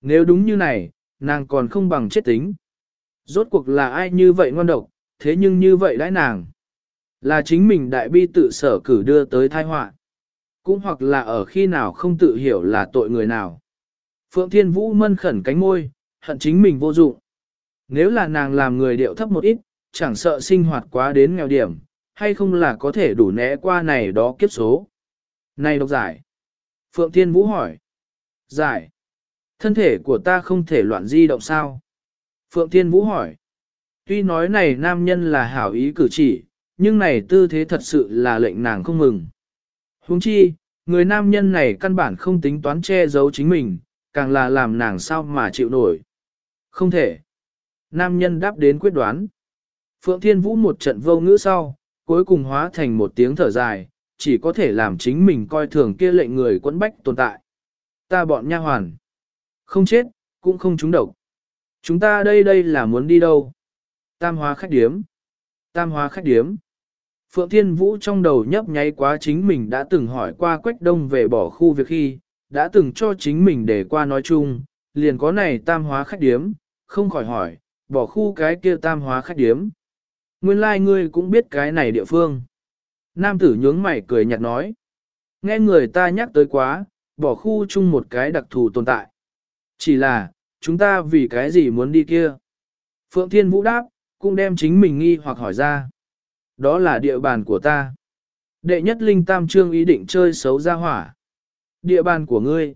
Nếu đúng như này, nàng còn không bằng chết tính. Rốt cuộc là ai như vậy ngon độc, thế nhưng như vậy đãi nàng. Là chính mình đại bi tự sở cử đưa tới thai họa Cũng hoặc là ở khi nào không tự hiểu là tội người nào. Phượng Thiên Vũ mân khẩn cánh môi, hận chính mình vô dụng. Nếu là nàng làm người điệu thấp một ít, chẳng sợ sinh hoạt quá đến nghèo điểm, hay không là có thể đủ né qua này đó kiếp số. Này độc giải. Phượng Thiên Vũ hỏi. Giải. Thân thể của ta không thể loạn di động sao? Phượng Thiên Vũ hỏi. Tuy nói này nam nhân là hảo ý cử chỉ, nhưng này tư thế thật sự là lệnh nàng không mừng. Huống chi, người nam nhân này căn bản không tính toán che giấu chính mình, càng là làm nàng sao mà chịu nổi. Không thể. Nam nhân đáp đến quyết đoán. Phượng Thiên Vũ một trận vô ngữ sau, cuối cùng hóa thành một tiếng thở dài, chỉ có thể làm chính mình coi thường kia lệnh người quẫn bách tồn tại. Ta bọn nha hoàn. Không chết, cũng không trúng độc. Chúng ta đây đây là muốn đi đâu? Tam hóa khách điếm. Tam hóa khách điếm. Phượng Thiên Vũ trong đầu nhấp nháy quá chính mình đã từng hỏi qua Quách Đông về bỏ khu việc khi, đã từng cho chính mình để qua nói chung, liền có này tam hóa khách điếm, không khỏi hỏi, bỏ khu cái kia tam hóa khách điếm. Nguyên lai like ngươi cũng biết cái này địa phương. Nam tử nhướng mày cười nhạt nói. Nghe người ta nhắc tới quá, bỏ khu chung một cái đặc thù tồn tại. Chỉ là, chúng ta vì cái gì muốn đi kia? Phượng Thiên Vũ đáp, cũng đem chính mình nghi hoặc hỏi ra. Đó là địa bàn của ta. Đệ nhất linh tam trương ý định chơi xấu ra hỏa. Địa bàn của ngươi.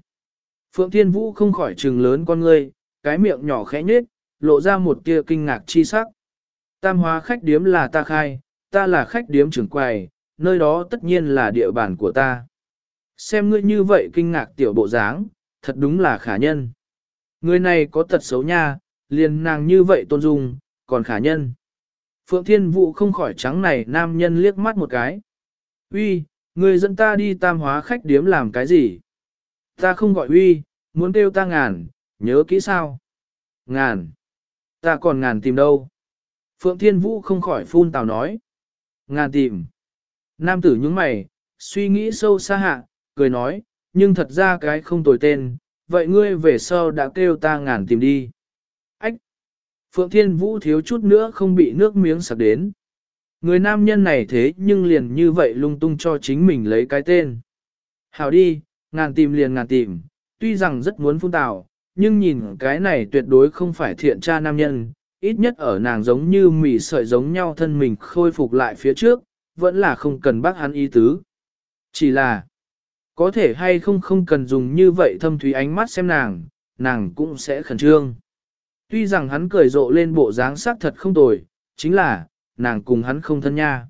Phượng Thiên Vũ không khỏi trừng lớn con ngươi, cái miệng nhỏ khẽ nhếch, lộ ra một tia kinh ngạc chi sắc. Tam hóa khách điếm là ta khai, ta là khách điếm trưởng quầy, nơi đó tất nhiên là địa bàn của ta. Xem ngươi như vậy kinh ngạc tiểu bộ dáng, thật đúng là khả nhân. Người này có tật xấu nha, liền nàng như vậy tôn dung, còn khả nhân. Phượng Thiên Vũ không khỏi trắng này nam nhân liếc mắt một cái. Uy, người dẫn ta đi tam hóa khách điếm làm cái gì? Ta không gọi uy, muốn kêu ta ngàn, nhớ kỹ sao? Ngàn. Ta còn ngàn tìm đâu? Phượng Thiên Vũ không khỏi phun tào nói. Ngàn tìm. Nam tử nhướng mày, suy nghĩ sâu xa hạ, cười nói, nhưng thật ra cái không tồi tên, vậy ngươi về sau đã kêu ta ngàn tìm đi. Ách! Phượng Thiên Vũ thiếu chút nữa không bị nước miếng sặc đến. Người nam nhân này thế nhưng liền như vậy lung tung cho chính mình lấy cái tên. Hảo đi, ngàn tìm liền ngàn tìm, tuy rằng rất muốn phun tào, nhưng nhìn cái này tuyệt đối không phải thiện tra nam nhân, ít nhất ở nàng giống như mỉ sợi giống nhau thân mình khôi phục lại phía trước, vẫn là không cần bác hắn ý tứ. Chỉ là, có thể hay không không cần dùng như vậy thâm thúy ánh mắt xem nàng, nàng cũng sẽ khẩn trương. Tuy rằng hắn cười rộ lên bộ dáng sắc thật không tồi, chính là, nàng cùng hắn không thân nha.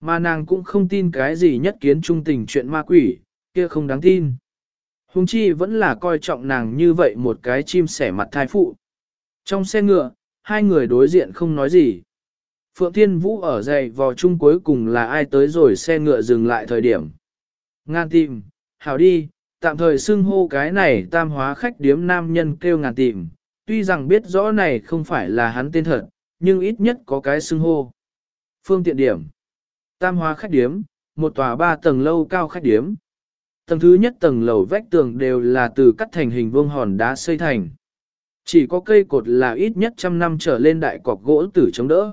Mà nàng cũng không tin cái gì nhất kiến trung tình chuyện ma quỷ, kia không đáng tin. Hùng chi vẫn là coi trọng nàng như vậy một cái chim sẻ mặt thai phụ. Trong xe ngựa, hai người đối diện không nói gì. Phượng Thiên Vũ ở dậy vò chung cuối cùng là ai tới rồi xe ngựa dừng lại thời điểm. Ngàn tìm, hảo đi, tạm thời xưng hô cái này tam hóa khách điếm nam nhân kêu ngàn tìm, tuy rằng biết rõ này không phải là hắn tên thật, nhưng ít nhất có cái xưng hô. Phương tiện điểm. Tam hóa khách điếm, một tòa ba tầng lâu cao khách điếm. Tầng thứ nhất tầng lầu vách tường đều là từ cắt thành hình vuông hòn đá xây thành. Chỉ có cây cột là ít nhất trăm năm trở lên đại cọc gỗ tử chống đỡ.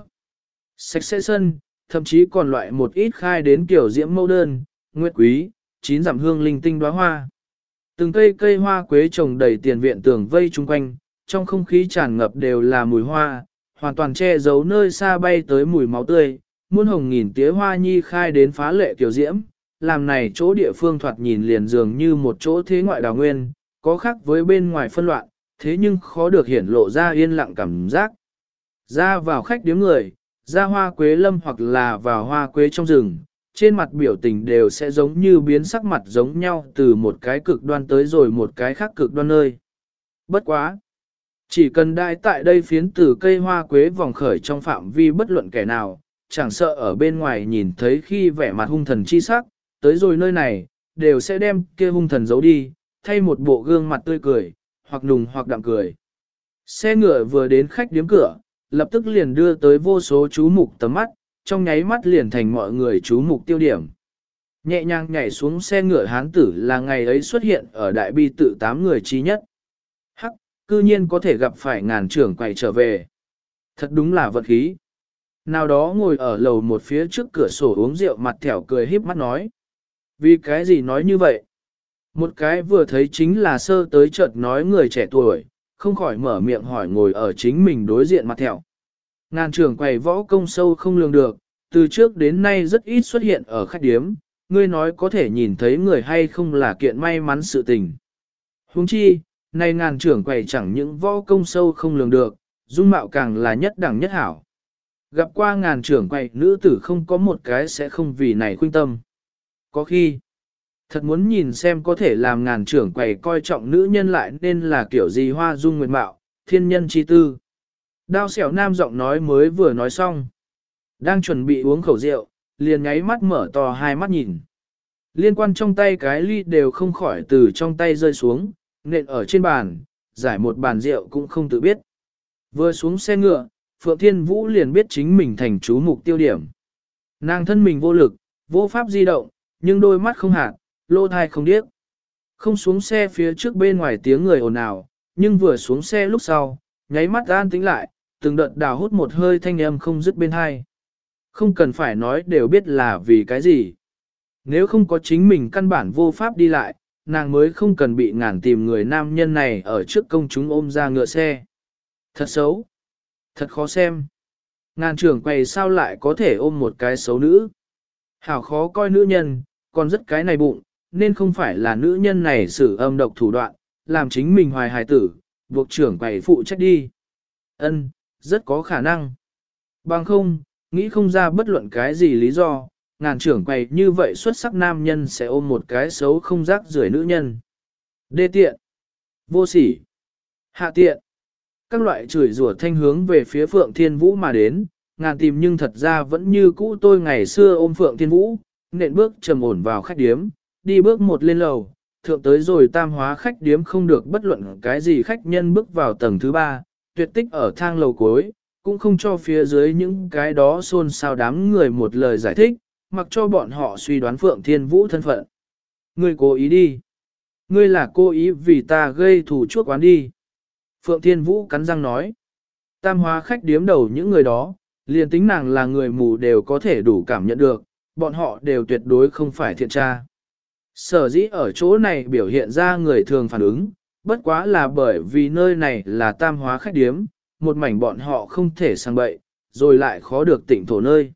Sạch sẽ sân, thậm chí còn loại một ít khai đến kiểu diễm mẫu đơn, nguyệt quý, chín giảm hương linh tinh đóa hoa. Từng cây cây hoa quế trồng đầy tiền viện tường vây chung quanh, trong không khí tràn ngập đều là mùi hoa, hoàn toàn che giấu nơi xa bay tới mùi máu tươi, muôn hồng nghìn tía hoa nhi khai đến phá lệ tiểu diễm, làm này chỗ địa phương thoạt nhìn liền dường như một chỗ thế ngoại đào nguyên, có khác với bên ngoài phân loạn, thế nhưng khó được hiển lộ ra yên lặng cảm giác. Ra vào khách điếm người, ra hoa quế lâm hoặc là vào hoa quế trong rừng, trên mặt biểu tình đều sẽ giống như biến sắc mặt giống nhau từ một cái cực đoan tới rồi một cái khác cực đoan nơi. Bất quá! Chỉ cần đại tại đây phiến từ cây hoa quế vòng khởi trong phạm vi bất luận kẻ nào, chẳng sợ ở bên ngoài nhìn thấy khi vẻ mặt hung thần chi sắc, tới rồi nơi này, đều sẽ đem kia hung thần giấu đi, thay một bộ gương mặt tươi cười, hoặc nùng hoặc đạm cười. Xe ngựa vừa đến khách điếm cửa, lập tức liền đưa tới vô số chú mục tầm mắt, trong nháy mắt liền thành mọi người chú mục tiêu điểm. Nhẹ nhàng nhảy xuống xe ngựa hán tử là ngày ấy xuất hiện ở đại bi tự tám người trí nhất. Hắc, cư nhiên có thể gặp phải ngàn trưởng quay trở về. Thật đúng là vật khí. Nào đó ngồi ở lầu một phía trước cửa sổ uống rượu mặt thẻo cười híp mắt nói. Vì cái gì nói như vậy? Một cái vừa thấy chính là sơ tới chợt nói người trẻ tuổi, không khỏi mở miệng hỏi ngồi ở chính mình đối diện mặt thẻo. Ngàn trưởng quầy võ công sâu không lường được, từ trước đến nay rất ít xuất hiện ở khách điếm, ngươi nói có thể nhìn thấy người hay không là kiện may mắn sự tình. Huống chi, nay ngàn trưởng quầy chẳng những võ công sâu không lường được, dung mạo càng là nhất đẳng nhất hảo. Gặp qua ngàn trưởng quầy nữ tử không có một cái sẽ không vì này khuyên tâm. Có khi, thật muốn nhìn xem có thể làm ngàn trưởng quầy coi trọng nữ nhân lại nên là kiểu gì hoa dung nguyệt mạo, thiên nhân chi tư. Đao xẻo nam giọng nói mới vừa nói xong. Đang chuẩn bị uống khẩu rượu, liền nháy mắt mở to hai mắt nhìn. Liên quan trong tay cái ly đều không khỏi từ trong tay rơi xuống, nện ở trên bàn, giải một bàn rượu cũng không tự biết. Vừa xuống xe ngựa, Phượng Thiên Vũ liền biết chính mình thành chú mục tiêu điểm. Nàng thân mình vô lực, vô pháp di động, nhưng đôi mắt không hạt, lô thai không điếc. Không xuống xe phía trước bên ngoài tiếng người ồn ào, nhưng vừa xuống xe lúc sau, nháy mắt an tĩnh lại, từng đợt đào hút một hơi thanh âm không dứt bên hai. Không cần phải nói đều biết là vì cái gì. Nếu không có chính mình căn bản vô pháp đi lại, nàng mới không cần bị ngàn tìm người nam nhân này ở trước công chúng ôm ra ngựa xe. Thật xấu. Thật khó xem. Ngàn trưởng quầy sao lại có thể ôm một cái xấu nữ. Hảo khó coi nữ nhân, còn rất cái này bụng, nên không phải là nữ nhân này xử âm độc thủ đoạn, làm chính mình hoài hài tử, buộc trưởng quầy phụ trách đi. Ân, rất có khả năng. Bằng không, nghĩ không ra bất luận cái gì lý do, ngàn trưởng quầy như vậy xuất sắc nam nhân sẽ ôm một cái xấu không rác rưởi nữ nhân. Đê tiện, vô sỉ, hạ tiện. Các loại chửi rủa thanh hướng về phía Phượng Thiên Vũ mà đến, ngàn tìm nhưng thật ra vẫn như cũ tôi ngày xưa ôm Phượng Thiên Vũ, nện bước trầm ổn vào khách điếm, đi bước một lên lầu, thượng tới rồi tam hóa khách điếm không được bất luận cái gì khách nhân bước vào tầng thứ ba, tuyệt tích ở thang lầu cuối, cũng không cho phía dưới những cái đó xôn xao đám người một lời giải thích, mặc cho bọn họ suy đoán Phượng Thiên Vũ thân phận. Ngươi cố ý đi. Ngươi là cố ý vì ta gây thù chuốc oán đi. Phượng Thiên Vũ cắn răng nói. Tam hóa khách điếm đầu những người đó, liền tính nàng là người mù đều có thể đủ cảm nhận được, bọn họ đều tuyệt đối không phải thiện tra. Sở dĩ ở chỗ này biểu hiện ra người thường phản ứng, bất quá là bởi vì nơi này là tam hóa khách điếm, một mảnh bọn họ không thể sang bậy, rồi lại khó được tỉnh thổ nơi.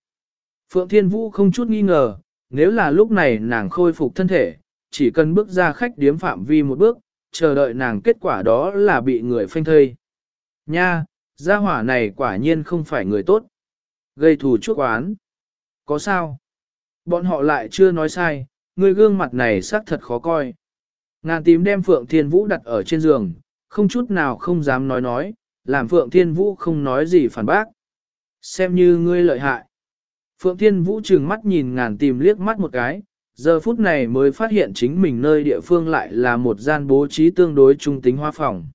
Phượng Thiên Vũ không chút nghi ngờ, nếu là lúc này nàng khôi phục thân thể, chỉ cần bước ra khách điếm phạm vi một bước, chờ đợi nàng kết quả đó là bị người phanh thây. Nha, gia hỏa này quả nhiên không phải người tốt. Gây thù chuốc oán. Có sao? Bọn họ lại chưa nói sai, người gương mặt này xác thật khó coi. Ngàn tím đem Phượng Thiên Vũ đặt ở trên giường, không chút nào không dám nói nói, làm Phượng Thiên Vũ không nói gì phản bác. Xem như ngươi lợi hại. Phượng Thiên Vũ trừng mắt nhìn ngàn tìm liếc mắt một cái, giờ phút này mới phát hiện chính mình nơi địa phương lại là một gian bố trí tương đối trung tính hóa phòng.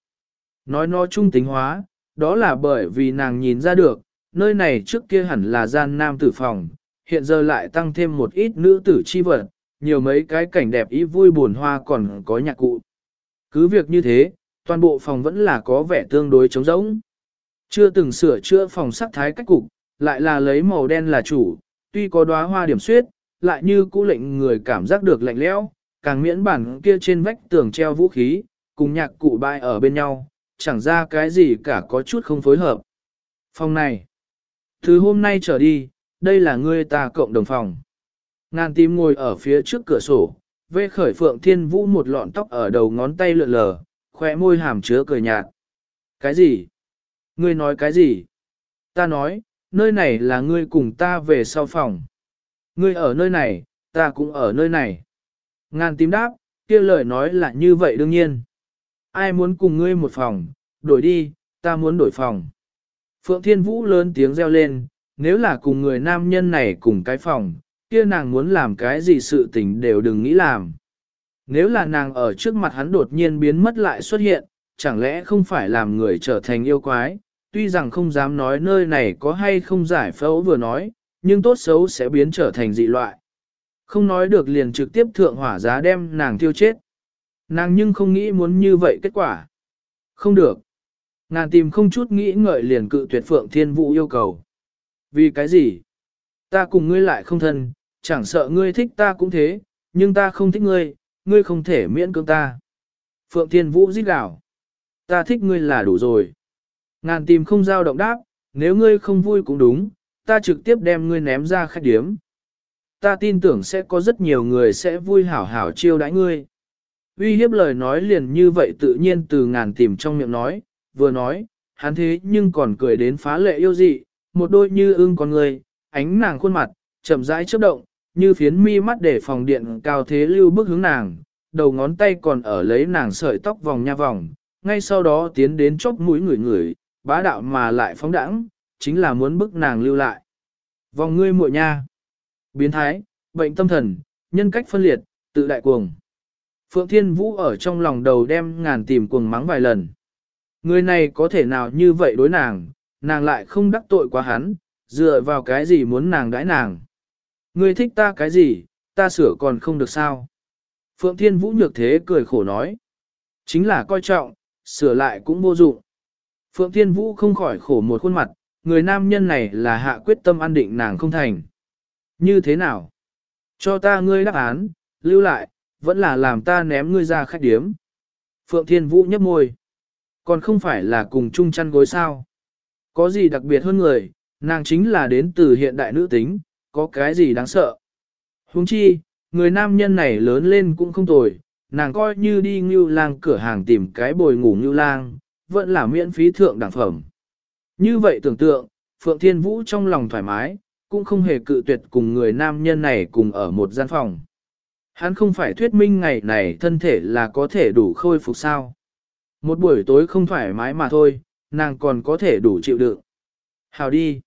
Nói nó trung tính hóa, đó là bởi vì nàng nhìn ra được, nơi này trước kia hẳn là gian nam tử phòng, hiện giờ lại tăng thêm một ít nữ tử chi vật, nhiều mấy cái cảnh đẹp ý vui buồn hoa còn có nhạc cụ. Cứ việc như thế, toàn bộ phòng vẫn là có vẻ tương đối trống rỗng. Chưa từng sửa chữa phòng sắc thái cách cục, lại là lấy màu đen là chủ, tuy có đóa hoa điểm xuyết lại như cũ lệnh người cảm giác được lạnh lẽo, càng miễn bản kia trên vách tường treo vũ khí, cùng nhạc cụ bại ở bên nhau, chẳng ra cái gì cả có chút không phối hợp. Phòng này, từ hôm nay trở đi, đây là ngươi ta cộng đồng phòng. Ngàn tím ngồi ở phía trước cửa sổ, vê khởi phượng thiên vũ một lọn tóc ở đầu ngón tay lượn lờ, khỏe môi hàm chứa cười nhạt. Cái gì? Ngươi nói cái gì? Ta nói, nơi này là ngươi cùng ta về sau phòng. Ngươi ở nơi này, ta cũng ở nơi này. Ngàn tím đáp, kia lời nói là như vậy đương nhiên. Ai muốn cùng ngươi một phòng, đổi đi, ta muốn đổi phòng. Phượng Thiên Vũ lớn tiếng reo lên, nếu là cùng người nam nhân này cùng cái phòng, kia nàng muốn làm cái gì sự tình đều đừng nghĩ làm. Nếu là nàng ở trước mặt hắn đột nhiên biến mất lại xuất hiện, chẳng lẽ không phải làm người trở thành yêu quái, tuy rằng không dám nói nơi này có hay không giải phẫu vừa nói, nhưng tốt xấu sẽ biến trở thành dị loại. Không nói được liền trực tiếp thượng hỏa giá đem nàng tiêu chết. Nàng nhưng không nghĩ muốn như vậy kết quả. Không được. Nàng tìm không chút nghĩ ngợi liền cự tuyệt Phượng Thiên Vũ yêu cầu. Vì cái gì? Ta cùng ngươi lại không thân, chẳng sợ ngươi thích ta cũng thế, nhưng ta không thích ngươi, ngươi không thể miễn cưỡng ta. Phượng Thiên Vũ giết gào. Ta thích ngươi là đủ rồi. Ngàn tìm không giao động đáp, nếu ngươi không vui cũng đúng, ta trực tiếp đem ngươi ném ra khách điếm. Ta tin tưởng sẽ có rất nhiều người sẽ vui hảo hảo chiêu đãi ngươi. Uy hiếp lời nói liền như vậy tự nhiên từ ngàn tìm trong miệng nói, vừa nói, hắn thế nhưng còn cười đến phá lệ yêu dị, một đôi như ưng con người, ánh nàng khuôn mặt, chậm rãi chớp động, như phiến mi mắt để phòng điện cao thế lưu bước hướng nàng, đầu ngón tay còn ở lấy nàng sợi tóc vòng nha vòng, ngay sau đó tiến đến chóp mũi người người, bá đạo mà lại phóng đẳng, chính là muốn bức nàng lưu lại. Vòng ngươi muội nha. Biến thái, bệnh tâm thần, nhân cách phân liệt, tự đại cuồng. Phượng Thiên Vũ ở trong lòng đầu đem ngàn tìm cuồng mắng vài lần. Người này có thể nào như vậy đối nàng, nàng lại không đắc tội quá hắn, dựa vào cái gì muốn nàng đãi nàng. Ngươi thích ta cái gì, ta sửa còn không được sao. Phượng Thiên Vũ nhược thế cười khổ nói. Chính là coi trọng, sửa lại cũng vô dụng. Phượng Thiên Vũ không khỏi khổ một khuôn mặt, người nam nhân này là hạ quyết tâm an định nàng không thành. Như thế nào? Cho ta ngươi đáp án, lưu lại, vẫn là làm ta ném ngươi ra khách điếm. Phượng Thiên Vũ nhấp môi. Còn không phải là cùng chung chăn gối sao? Có gì đặc biệt hơn người, nàng chính là đến từ hiện đại nữ tính, có cái gì đáng sợ? Huống chi, người nam nhân này lớn lên cũng không tồi, nàng coi như đi ngưu lang cửa hàng tìm cái bồi ngủ ngưu lang, vẫn là miễn phí thượng đẳng phẩm. Như vậy tưởng tượng, Phượng Thiên Vũ trong lòng thoải mái, cũng không hề cự tuyệt cùng người nam nhân này cùng ở một gian phòng. Hắn không phải thuyết minh ngày này thân thể là có thể đủ khôi phục sao. Một buổi tối không thoải mái mà thôi, nàng còn có thể đủ chịu đựng. Hào đi.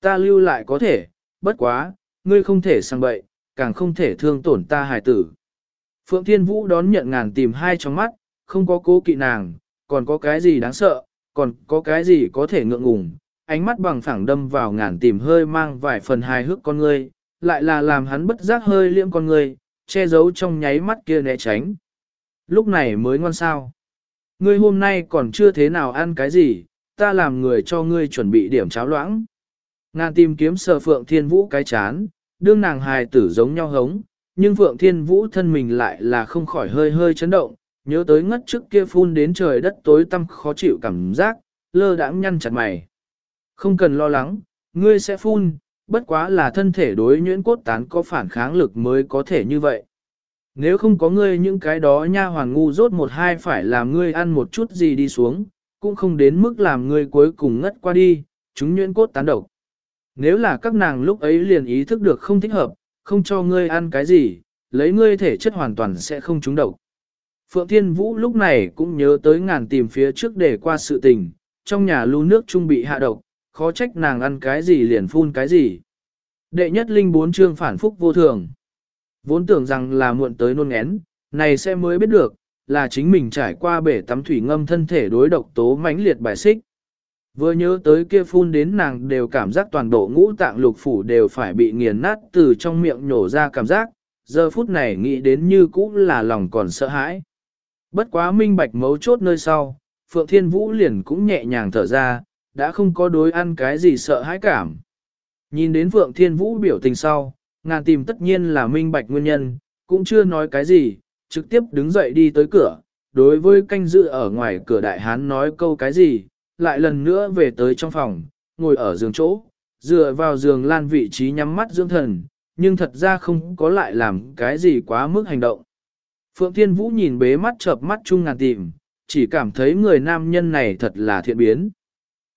Ta lưu lại có thể, bất quá, ngươi không thể sang bậy, càng không thể thương tổn ta hài tử. Phượng Thiên Vũ đón nhận ngàn tìm hai trong mắt, không có cố kỵ nàng, còn có cái gì đáng sợ, còn có cái gì có thể ngượng ngùng. Ánh mắt bằng phẳng đâm vào ngàn tìm hơi mang vài phần hài hước con ngươi, lại là làm hắn bất giác hơi liễm con ngươi, che giấu trong nháy mắt kia né tránh. Lúc này mới ngon sao. Ngươi hôm nay còn chưa thế nào ăn cái gì, ta làm người cho ngươi chuẩn bị điểm cháo loãng. Ngàn tìm kiếm sờ Phượng Thiên Vũ cái chán, đương nàng hài tử giống nhau hống, nhưng Phượng Thiên Vũ thân mình lại là không khỏi hơi hơi chấn động, nhớ tới ngất trước kia phun đến trời đất tối tăm khó chịu cảm giác, lơ đãng nhăn chặt mày. Không cần lo lắng, ngươi sẽ phun, bất quá là thân thể đối nhuyễn cốt tán có phản kháng lực mới có thể như vậy. Nếu không có ngươi những cái đó nha hoàn ngu rốt một hai phải làm ngươi ăn một chút gì đi xuống, cũng không đến mức làm ngươi cuối cùng ngất qua đi, chúng nhuyễn cốt tán độc. Nếu là các nàng lúc ấy liền ý thức được không thích hợp, không cho ngươi ăn cái gì, lấy ngươi thể chất hoàn toàn sẽ không trúng độc. Phượng Thiên Vũ lúc này cũng nhớ tới ngàn tìm phía trước để qua sự tình, trong nhà lưu nước trung bị hạ độc, khó trách nàng ăn cái gì liền phun cái gì. Đệ nhất linh bốn chương phản phúc vô thường. Vốn tưởng rằng là muộn tới nôn ngén, này sẽ mới biết được, là chính mình trải qua bể tắm thủy ngâm thân thể đối độc tố mãnh liệt bài xích. Vừa nhớ tới kia phun đến nàng đều cảm giác toàn bộ ngũ tạng lục phủ đều phải bị nghiền nát từ trong miệng nhổ ra cảm giác, giờ phút này nghĩ đến như cũ là lòng còn sợ hãi. Bất quá minh bạch mấu chốt nơi sau, Phượng Thiên Vũ liền cũng nhẹ nhàng thở ra, đã không có đối ăn cái gì sợ hãi cảm. Nhìn đến Phượng Thiên Vũ biểu tình sau, ngàn tìm tất nhiên là minh bạch nguyên nhân, cũng chưa nói cái gì, trực tiếp đứng dậy đi tới cửa, đối với canh dự ở ngoài cửa đại hán nói câu cái gì, lại lần nữa về tới trong phòng, ngồi ở giường chỗ, dựa vào giường lan vị trí nhắm mắt dưỡng thần, nhưng thật ra không có lại làm cái gì quá mức hành động. Phượng Thiên Vũ nhìn bế mắt chợp mắt chung ngàn tìm, chỉ cảm thấy người nam nhân này thật là thiện biến.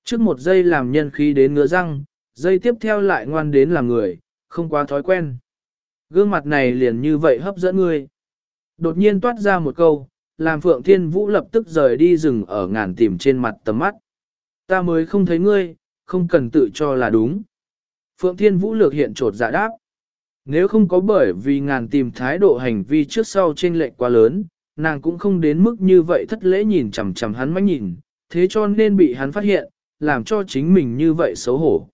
Trước một giây làm nhân khí đến ngứa răng, giây tiếp theo lại ngoan đến làm người, không quá thói quen. Gương mặt này liền như vậy hấp dẫn người, Đột nhiên toát ra một câu, làm Phượng Thiên Vũ lập tức rời đi rừng ở ngàn tìm trên mặt tầm mắt. Ta mới không thấy ngươi, không cần tự cho là đúng. Phượng Thiên Vũ lược hiện trột dạ đáp. Nếu không có bởi vì ngàn tìm thái độ hành vi trước sau trên lệnh quá lớn, nàng cũng không đến mức như vậy thất lễ nhìn chằm chằm hắn mách nhìn, thế cho nên bị hắn phát hiện, làm cho chính mình như vậy xấu hổ.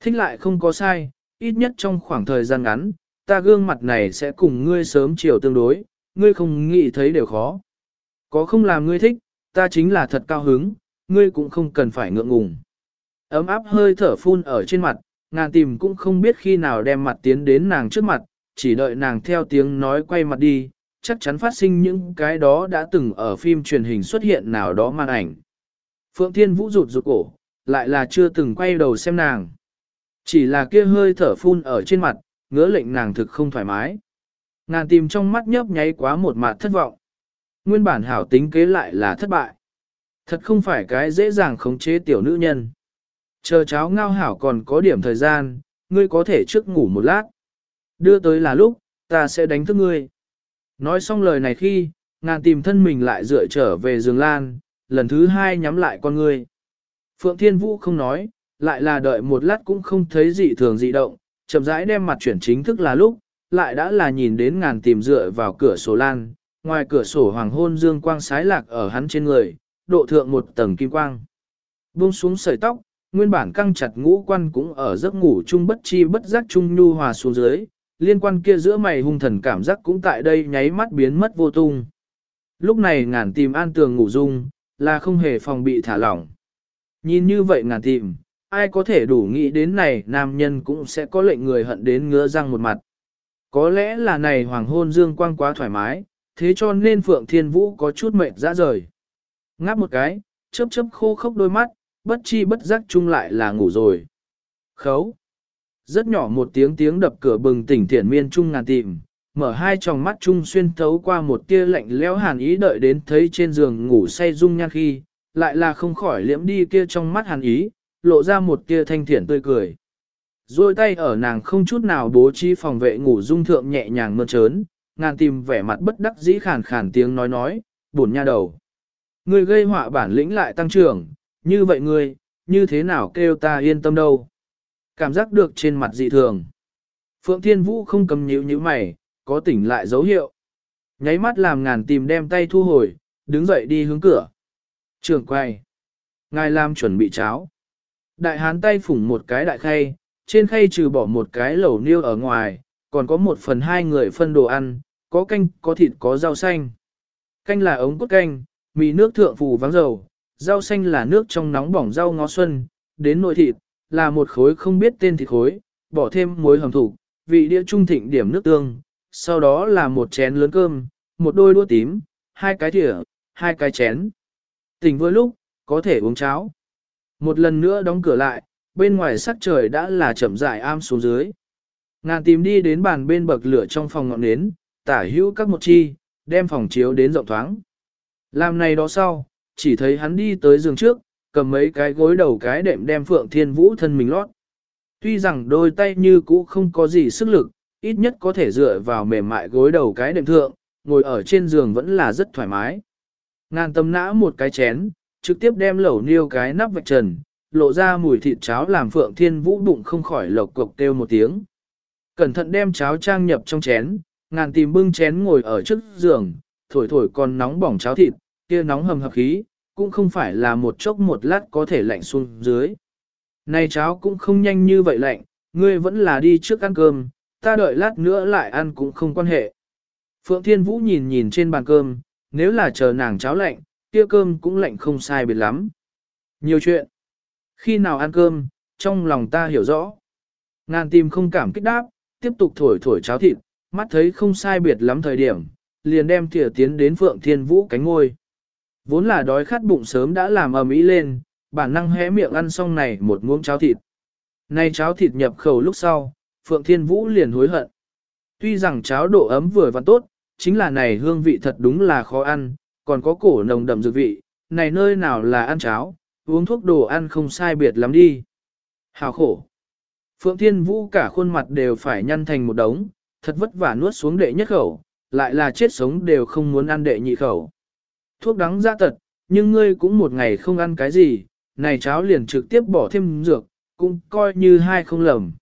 Thích lại không có sai, ít nhất trong khoảng thời gian ngắn, ta gương mặt này sẽ cùng ngươi sớm chiều tương đối, ngươi không nghĩ thấy đều khó. Có không làm ngươi thích, ta chính là thật cao hứng, ngươi cũng không cần phải ngượng ngùng. Ấm áp hơi thở phun ở trên mặt, ngàn tìm cũng không biết khi nào đem mặt tiến đến nàng trước mặt, chỉ đợi nàng theo tiếng nói quay mặt đi, chắc chắn phát sinh những cái đó đã từng ở phim truyền hình xuất hiện nào đó màn ảnh. Phượng Thiên Vũ rụt rụt cổ, lại là chưa từng quay đầu xem nàng. Chỉ là kia hơi thở phun ở trên mặt, ngứa lệnh nàng thực không thoải mái. Ngàn tìm trong mắt nhấp nháy quá một mặt thất vọng. Nguyên bản hảo tính kế lại là thất bại. Thật không phải cái dễ dàng khống chế tiểu nữ nhân. Chờ cháu ngao hảo còn có điểm thời gian, ngươi có thể trước ngủ một lát. Đưa tới là lúc, ta sẽ đánh thức ngươi. Nói xong lời này khi, ngàn tìm thân mình lại dựa trở về giường lan, lần thứ hai nhắm lại con ngươi. Phượng Thiên Vũ không nói, lại là đợi một lát cũng không thấy gì thường dị động, chậm rãi đem mặt chuyển chính thức là lúc, lại đã là nhìn đến ngàn tìm dựa vào cửa sổ lan, ngoài cửa sổ hoàng hôn dương quang sái lạc ở hắn trên người, độ thượng một tầng kim quang. Buông xuống sợi tóc, nguyên bản căng chặt ngũ quan cũng ở giấc ngủ chung bất chi bất giác chung nhu hòa xuống dưới, liên quan kia giữa mày hung thần cảm giác cũng tại đây nháy mắt biến mất vô tung. Lúc này ngàn tìm an tường ngủ dung, là không hề phòng bị thả lỏng. Nhìn như vậy ngàn tìm, ai có thể đủ nghĩ đến này nam nhân cũng sẽ có lệnh người hận đến ngứa răng một mặt. Có lẽ là này hoàng hôn dương quang quá thoải mái, thế cho nên Phượng Thiên Vũ có chút mệt ra rời. Ngáp một cái, chớp chớp khô khốc đôi mắt, bất chi bất giác chung lại là ngủ rồi. Khấu. Rất nhỏ một tiếng tiếng đập cửa bừng tỉnh thiển miên chung ngàn tìm, mở hai tròng mắt chung xuyên thấu qua một tia lạnh lẽo hàn ý đợi đến thấy trên giường ngủ say dung nhan khi, lại là không khỏi liễm đi kia trong mắt hàn ý, lộ ra một tia thanh thiển tươi cười. Rồi tay ở nàng không chút nào bố trí phòng vệ ngủ dung thượng nhẹ nhàng mơn trớn, ngàn tìm vẻ mặt bất đắc dĩ khàn khàn tiếng nói nói, buồn nha đầu. Ngươi gây họa bản lĩnh lại tăng trưởng, như vậy ngươi, như thế nào kêu ta yên tâm đâu. Cảm giác được trên mặt dị thường. Phượng Thiên Vũ không cầm nhíu như mày, có tỉnh lại dấu hiệu. Nháy mắt làm ngàn tìm đem tay thu hồi, đứng dậy đi hướng cửa. Trường quay. Ngài làm chuẩn bị cháo. Đại hán tay phủng một cái đại khay, trên khay trừ bỏ một cái lẩu niêu ở ngoài, còn có một phần hai người phân đồ ăn, có canh, có thịt, có rau xanh. canh là ống cốt canh, mì nước thượng phù vắng dầu, rau xanh là nước trong nóng bỏng rau ngó xuân, đến nội thịt, là một khối không biết tên thịt khối, bỏ thêm muối hầm thủ, vị đĩa trung thịnh điểm nước tương, sau đó là một chén lớn cơm, một đôi đũa tím, hai cái thìa, hai cái chén. Tỉnh vừa lúc, có thể uống cháo. Một lần nữa đóng cửa lại, bên ngoài sắc trời đã là chậm rãi am xuống dưới. Ngàn tìm đi đến bàn bên bậc lửa trong phòng ngọn nến, tả hữu các một chi, đem phòng chiếu đến rộng thoáng. Làm này đó sau, chỉ thấy hắn đi tới giường trước, cầm mấy cái gối đầu cái đệm đem Phượng Thiên Vũ thân mình lót. Tuy rằng đôi tay như cũ không có gì sức lực, ít nhất có thể dựa vào mềm mại gối đầu cái đệm thượng, ngồi ở trên giường vẫn là rất thoải mái. Ngàn tâm nã một cái chén, trực tiếp đem lẩu niêu cái nắp vạch trần, lộ ra mùi thịt cháo làm Phượng Thiên Vũ bụng không khỏi lộc cộc kêu một tiếng. Cẩn thận đem cháo trang nhập trong chén, ngàn tìm bưng chén ngồi ở trước giường, thổi thổi còn nóng bỏng cháo thịt, kia nóng hầm hập khí, cũng không phải là một chốc một lát có thể lạnh xuống dưới. Này cháo cũng không nhanh như vậy lạnh, ngươi vẫn là đi trước ăn cơm, ta đợi lát nữa lại ăn cũng không quan hệ. Phượng Thiên Vũ nhìn nhìn trên bàn cơm, nếu là chờ nàng cháo lạnh, kia cơm cũng lạnh không sai biệt lắm. Nhiều chuyện. Khi nào ăn cơm, trong lòng ta hiểu rõ. Ngàn tìm không cảm kích đáp, tiếp tục thổi thổi cháo thịt, mắt thấy không sai biệt lắm thời điểm, liền đem thìa tiến đến Phượng Thiên Vũ cánh ngôi. Vốn là đói khát bụng sớm đã làm ầm ĩ lên, bản năng hé miệng ăn xong này một muỗng cháo thịt. Nay cháo thịt nhập khẩu lúc sau, Phượng Thiên Vũ liền hối hận. Tuy rằng cháo độ ấm vừa và tốt, chính là này hương vị thật đúng là khó ăn, còn có cổ nồng đậm dược vị, này nơi nào là ăn cháo, uống thuốc đồ ăn không sai biệt lắm đi. Hào khổ. Phượng Thiên Vũ cả khuôn mặt đều phải nhăn thành một đống, thật vất vả nuốt xuống đệ nhất khẩu, lại là chết sống đều không muốn ăn đệ nhị khẩu. Thuốc đắng ra tật, nhưng ngươi cũng một ngày không ăn cái gì, này cháo liền trực tiếp bỏ thêm dược, cũng coi như hai không lầm.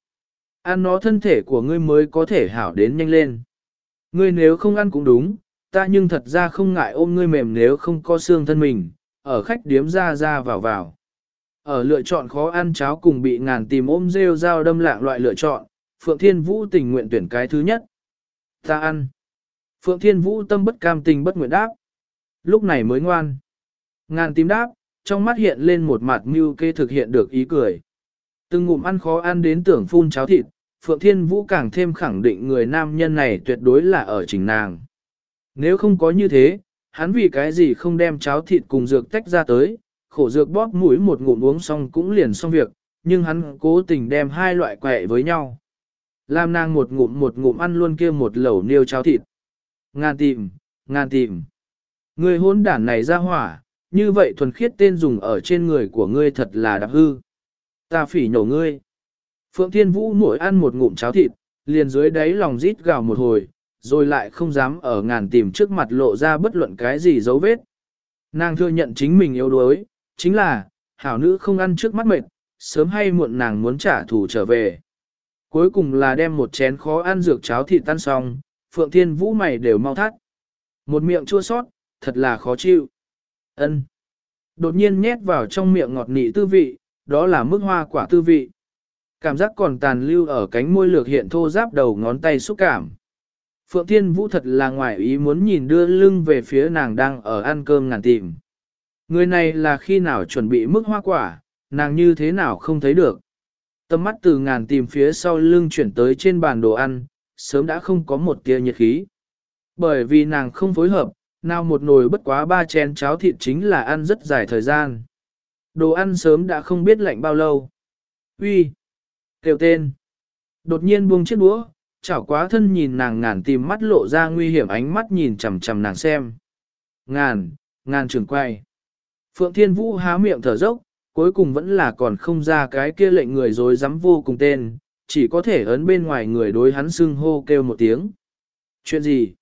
Ăn nó thân thể của ngươi mới có thể hảo đến nhanh lên. Ngươi nếu không ăn cũng đúng, ta nhưng thật ra không ngại ôm ngươi mềm nếu không có xương thân mình, ở khách điếm ra ra vào vào. Ở lựa chọn khó ăn cháo cùng bị ngàn tìm ôm rêu dao đâm lạng loại lựa chọn, Phượng Thiên Vũ tình nguyện tuyển cái thứ nhất. Ta ăn. Phượng Thiên Vũ tâm bất cam tình bất nguyện đáp. Lúc này mới ngoan. Ngàn tím đáp, trong mắt hiện lên một mặt mưu kê thực hiện được ý cười. Từng ngụm ăn khó ăn đến tưởng phun cháo thịt, Phượng Thiên Vũ càng thêm khẳng định người nam nhân này tuyệt đối là ở trình nàng. Nếu không có như thế, hắn vì cái gì không đem cháo thịt cùng dược tách ra tới, khổ dược bóp mũi một ngụm uống xong cũng liền xong việc, nhưng hắn cố tình đem hai loại quẹ với nhau. Làm nàng một ngụm một ngụm ăn luôn kia một lẩu niêu cháo thịt. Ngàn tìm, ngàn tìm. Người hôn đản này ra hỏa, như vậy thuần khiết tên dùng ở trên người của ngươi thật là đặc hư. Ta phỉ nhổ ngươi. Phượng Thiên Vũ mỗi ăn một ngụm cháo thịt, liền dưới đáy lòng rít gào một hồi, rồi lại không dám ở ngàn tìm trước mặt lộ ra bất luận cái gì dấu vết. Nàng thừa nhận chính mình yếu đuối, chính là, hảo nữ không ăn trước mắt mệt, sớm hay muộn nàng muốn trả thù trở về. Cuối cùng là đem một chén khó ăn dược cháo thịt tan xong, Phượng Thiên Vũ mày đều mau thắt. Một miệng chua sót, thật là khó chịu. Ân. Đột nhiên nhét vào trong miệng ngọt nị tư vị, đó là mức hoa quả tư vị. Cảm giác còn tàn lưu ở cánh môi lược hiện thô giáp đầu ngón tay xúc cảm. Phượng Thiên Vũ thật là ngoài ý muốn nhìn đưa lưng về phía nàng đang ở ăn cơm ngàn tìm. Người này là khi nào chuẩn bị mức hoa quả, nàng như thế nào không thấy được. Tâm mắt từ ngàn tìm phía sau lưng chuyển tới trên bàn đồ ăn, sớm đã không có một tia nhiệt khí. Bởi vì nàng không phối hợp, nào một nồi bất quá ba chén cháo thịt chính là ăn rất dài thời gian. Đồ ăn sớm đã không biết lạnh bao lâu. Uy, Kêu tên. Đột nhiên buông chiếc đũa, chảo quá thân nhìn nàng ngàn tìm mắt lộ ra nguy hiểm ánh mắt nhìn chằm chằm nàng xem. Ngàn, ngàn trường quay. Phượng Thiên Vũ há miệng thở dốc, cuối cùng vẫn là còn không ra cái kia lệnh người dối dám vô cùng tên, chỉ có thể ấn bên ngoài người đối hắn xưng hô kêu một tiếng. Chuyện gì?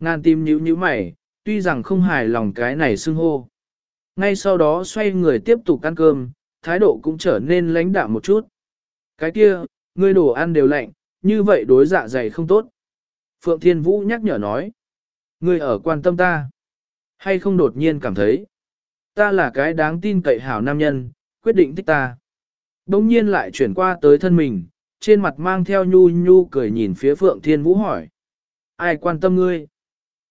Ngàn tim nhíu nhíu mày, tuy rằng không hài lòng cái này xưng hô. Ngay sau đó xoay người tiếp tục ăn cơm, thái độ cũng trở nên lãnh đạm một chút. Cái kia, ngươi đồ ăn đều lạnh, như vậy đối dạ dày không tốt. Phượng Thiên Vũ nhắc nhở nói. Ngươi ở quan tâm ta. Hay không đột nhiên cảm thấy. Ta là cái đáng tin cậy hảo nam nhân, quyết định thích ta. Đông nhiên lại chuyển qua tới thân mình, trên mặt mang theo nhu nhu cười nhìn phía Phượng Thiên Vũ hỏi. Ai quan tâm ngươi?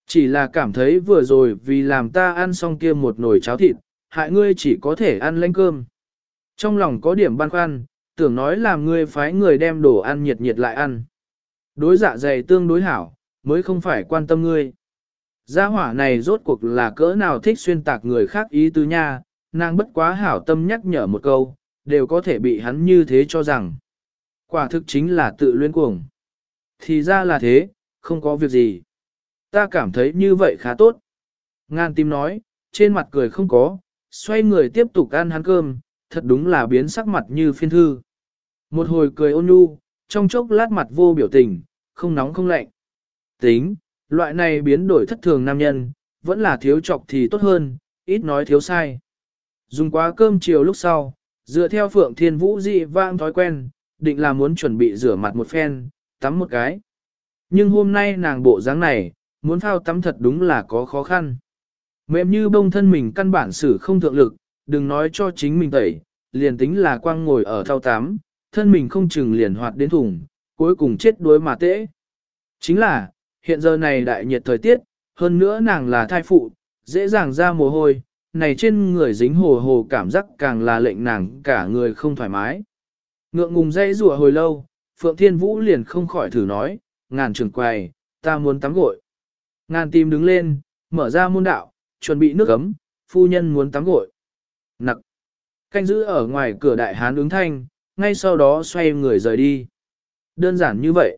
Chỉ là cảm thấy vừa rồi vì làm ta ăn xong kia một nồi cháo thịt, hại ngươi chỉ có thể ăn lanh cơm. Trong lòng có điểm băn khoăn, tưởng nói làm ngươi phái người đem đồ ăn nhiệt nhiệt lại ăn. Đối dạ dày tương đối hảo, mới không phải quan tâm ngươi. Gia hỏa này rốt cuộc là cỡ nào thích xuyên tạc người khác ý tứ nha, nàng bất quá hảo tâm nhắc nhở một câu, đều có thể bị hắn như thế cho rằng. Quả thực chính là tự luyến cuồng. Thì ra là thế, không có việc gì. Ta cảm thấy như vậy khá tốt. Ngan tim nói, trên mặt cười không có, xoay người tiếp tục ăn hắn cơm, thật đúng là biến sắc mặt như phiên thư. Một hồi cười ôn nhu, trong chốc lát mặt vô biểu tình, không nóng không lạnh. Tính, loại này biến đổi thất thường nam nhân, vẫn là thiếu chọc thì tốt hơn, ít nói thiếu sai. Dùng quá cơm chiều lúc sau, dựa theo Phượng Thiên Vũ dị vang thói quen, định là muốn chuẩn bị rửa mặt một phen, tắm một cái. Nhưng hôm nay nàng bộ dáng này, muốn phao tắm thật đúng là có khó khăn. Mềm như bông thân mình căn bản xử không thượng lực, đừng nói cho chính mình tẩy, liền tính là quang ngồi ở thao tắm, thân mình không chừng liền hoạt đến thùng, cuối cùng chết đuối mà tễ. Chính là, hiện giờ này đại nhiệt thời tiết, hơn nữa nàng là thai phụ, dễ dàng ra mồ hôi, này trên người dính hồ hồ cảm giác càng là lệnh nàng cả người không thoải mái. Ngượng ngùng dây rùa hồi lâu, Phượng Thiên Vũ liền không khỏi thử nói, ngàn trường quầy, ta muốn tắm gội. Ngàn tìm đứng lên, mở ra môn đạo, chuẩn bị nước ấm, phu nhân muốn tắm gội. Nặc. Canh giữ ở ngoài cửa đại hán ứng thanh, ngay sau đó xoay người rời đi. Đơn giản như vậy.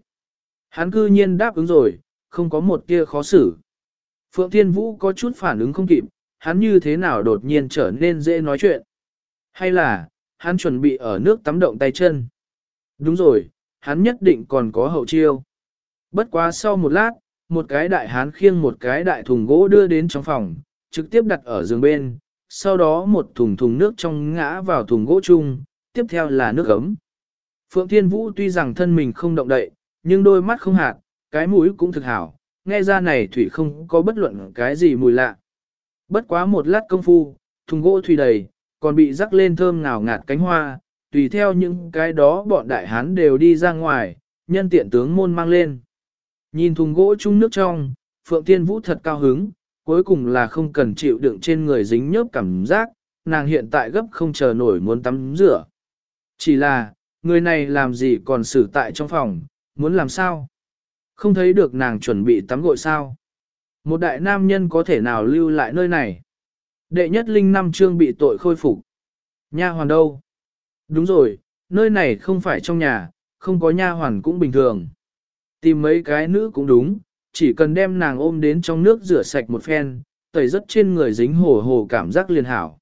Hắn cư nhiên đáp ứng rồi, không có một kia khó xử. Phượng Thiên Vũ có chút phản ứng không kịp, hắn như thế nào đột nhiên trở nên dễ nói chuyện. Hay là, hắn chuẩn bị ở nước tắm động tay chân. Đúng rồi, hắn nhất định còn có hậu chiêu. Bất quá sau một lát, một cái đại hán khiêng một cái đại thùng gỗ đưa đến trong phòng, trực tiếp đặt ở giường bên, sau đó một thùng thùng nước trong ngã vào thùng gỗ chung, tiếp theo là nước ấm. Phượng Thiên Vũ tuy rằng thân mình không động đậy, nhưng đôi mắt không hạt, cái mũi cũng thực hảo, nghe ra này thủy không có bất luận cái gì mùi lạ. Bất quá một lát công phu, thùng gỗ thủy đầy, còn bị rắc lên thơm ngào ngạt cánh hoa, tùy theo những cái đó bọn đại hán đều đi ra ngoài, nhân tiện tướng môn mang lên. Nhìn thùng gỗ chung nước trong, Phượng tiên Vũ thật cao hứng, cuối cùng là không cần chịu đựng trên người dính nhớp cảm giác, nàng hiện tại gấp không chờ nổi muốn tắm rửa. Chỉ là, người này làm gì còn xử tại trong phòng, muốn làm sao? Không thấy được nàng chuẩn bị tắm gội sao? Một đại nam nhân có thể nào lưu lại nơi này? Đệ nhất linh năm chương bị tội khôi phục. Nha hoàn đâu? Đúng rồi, nơi này không phải trong nhà, không có nha hoàn cũng bình thường. Tìm mấy cái nữ cũng đúng, chỉ cần đem nàng ôm đến trong nước rửa sạch một phen, tẩy rất trên người dính hồ hồ cảm giác liền hảo.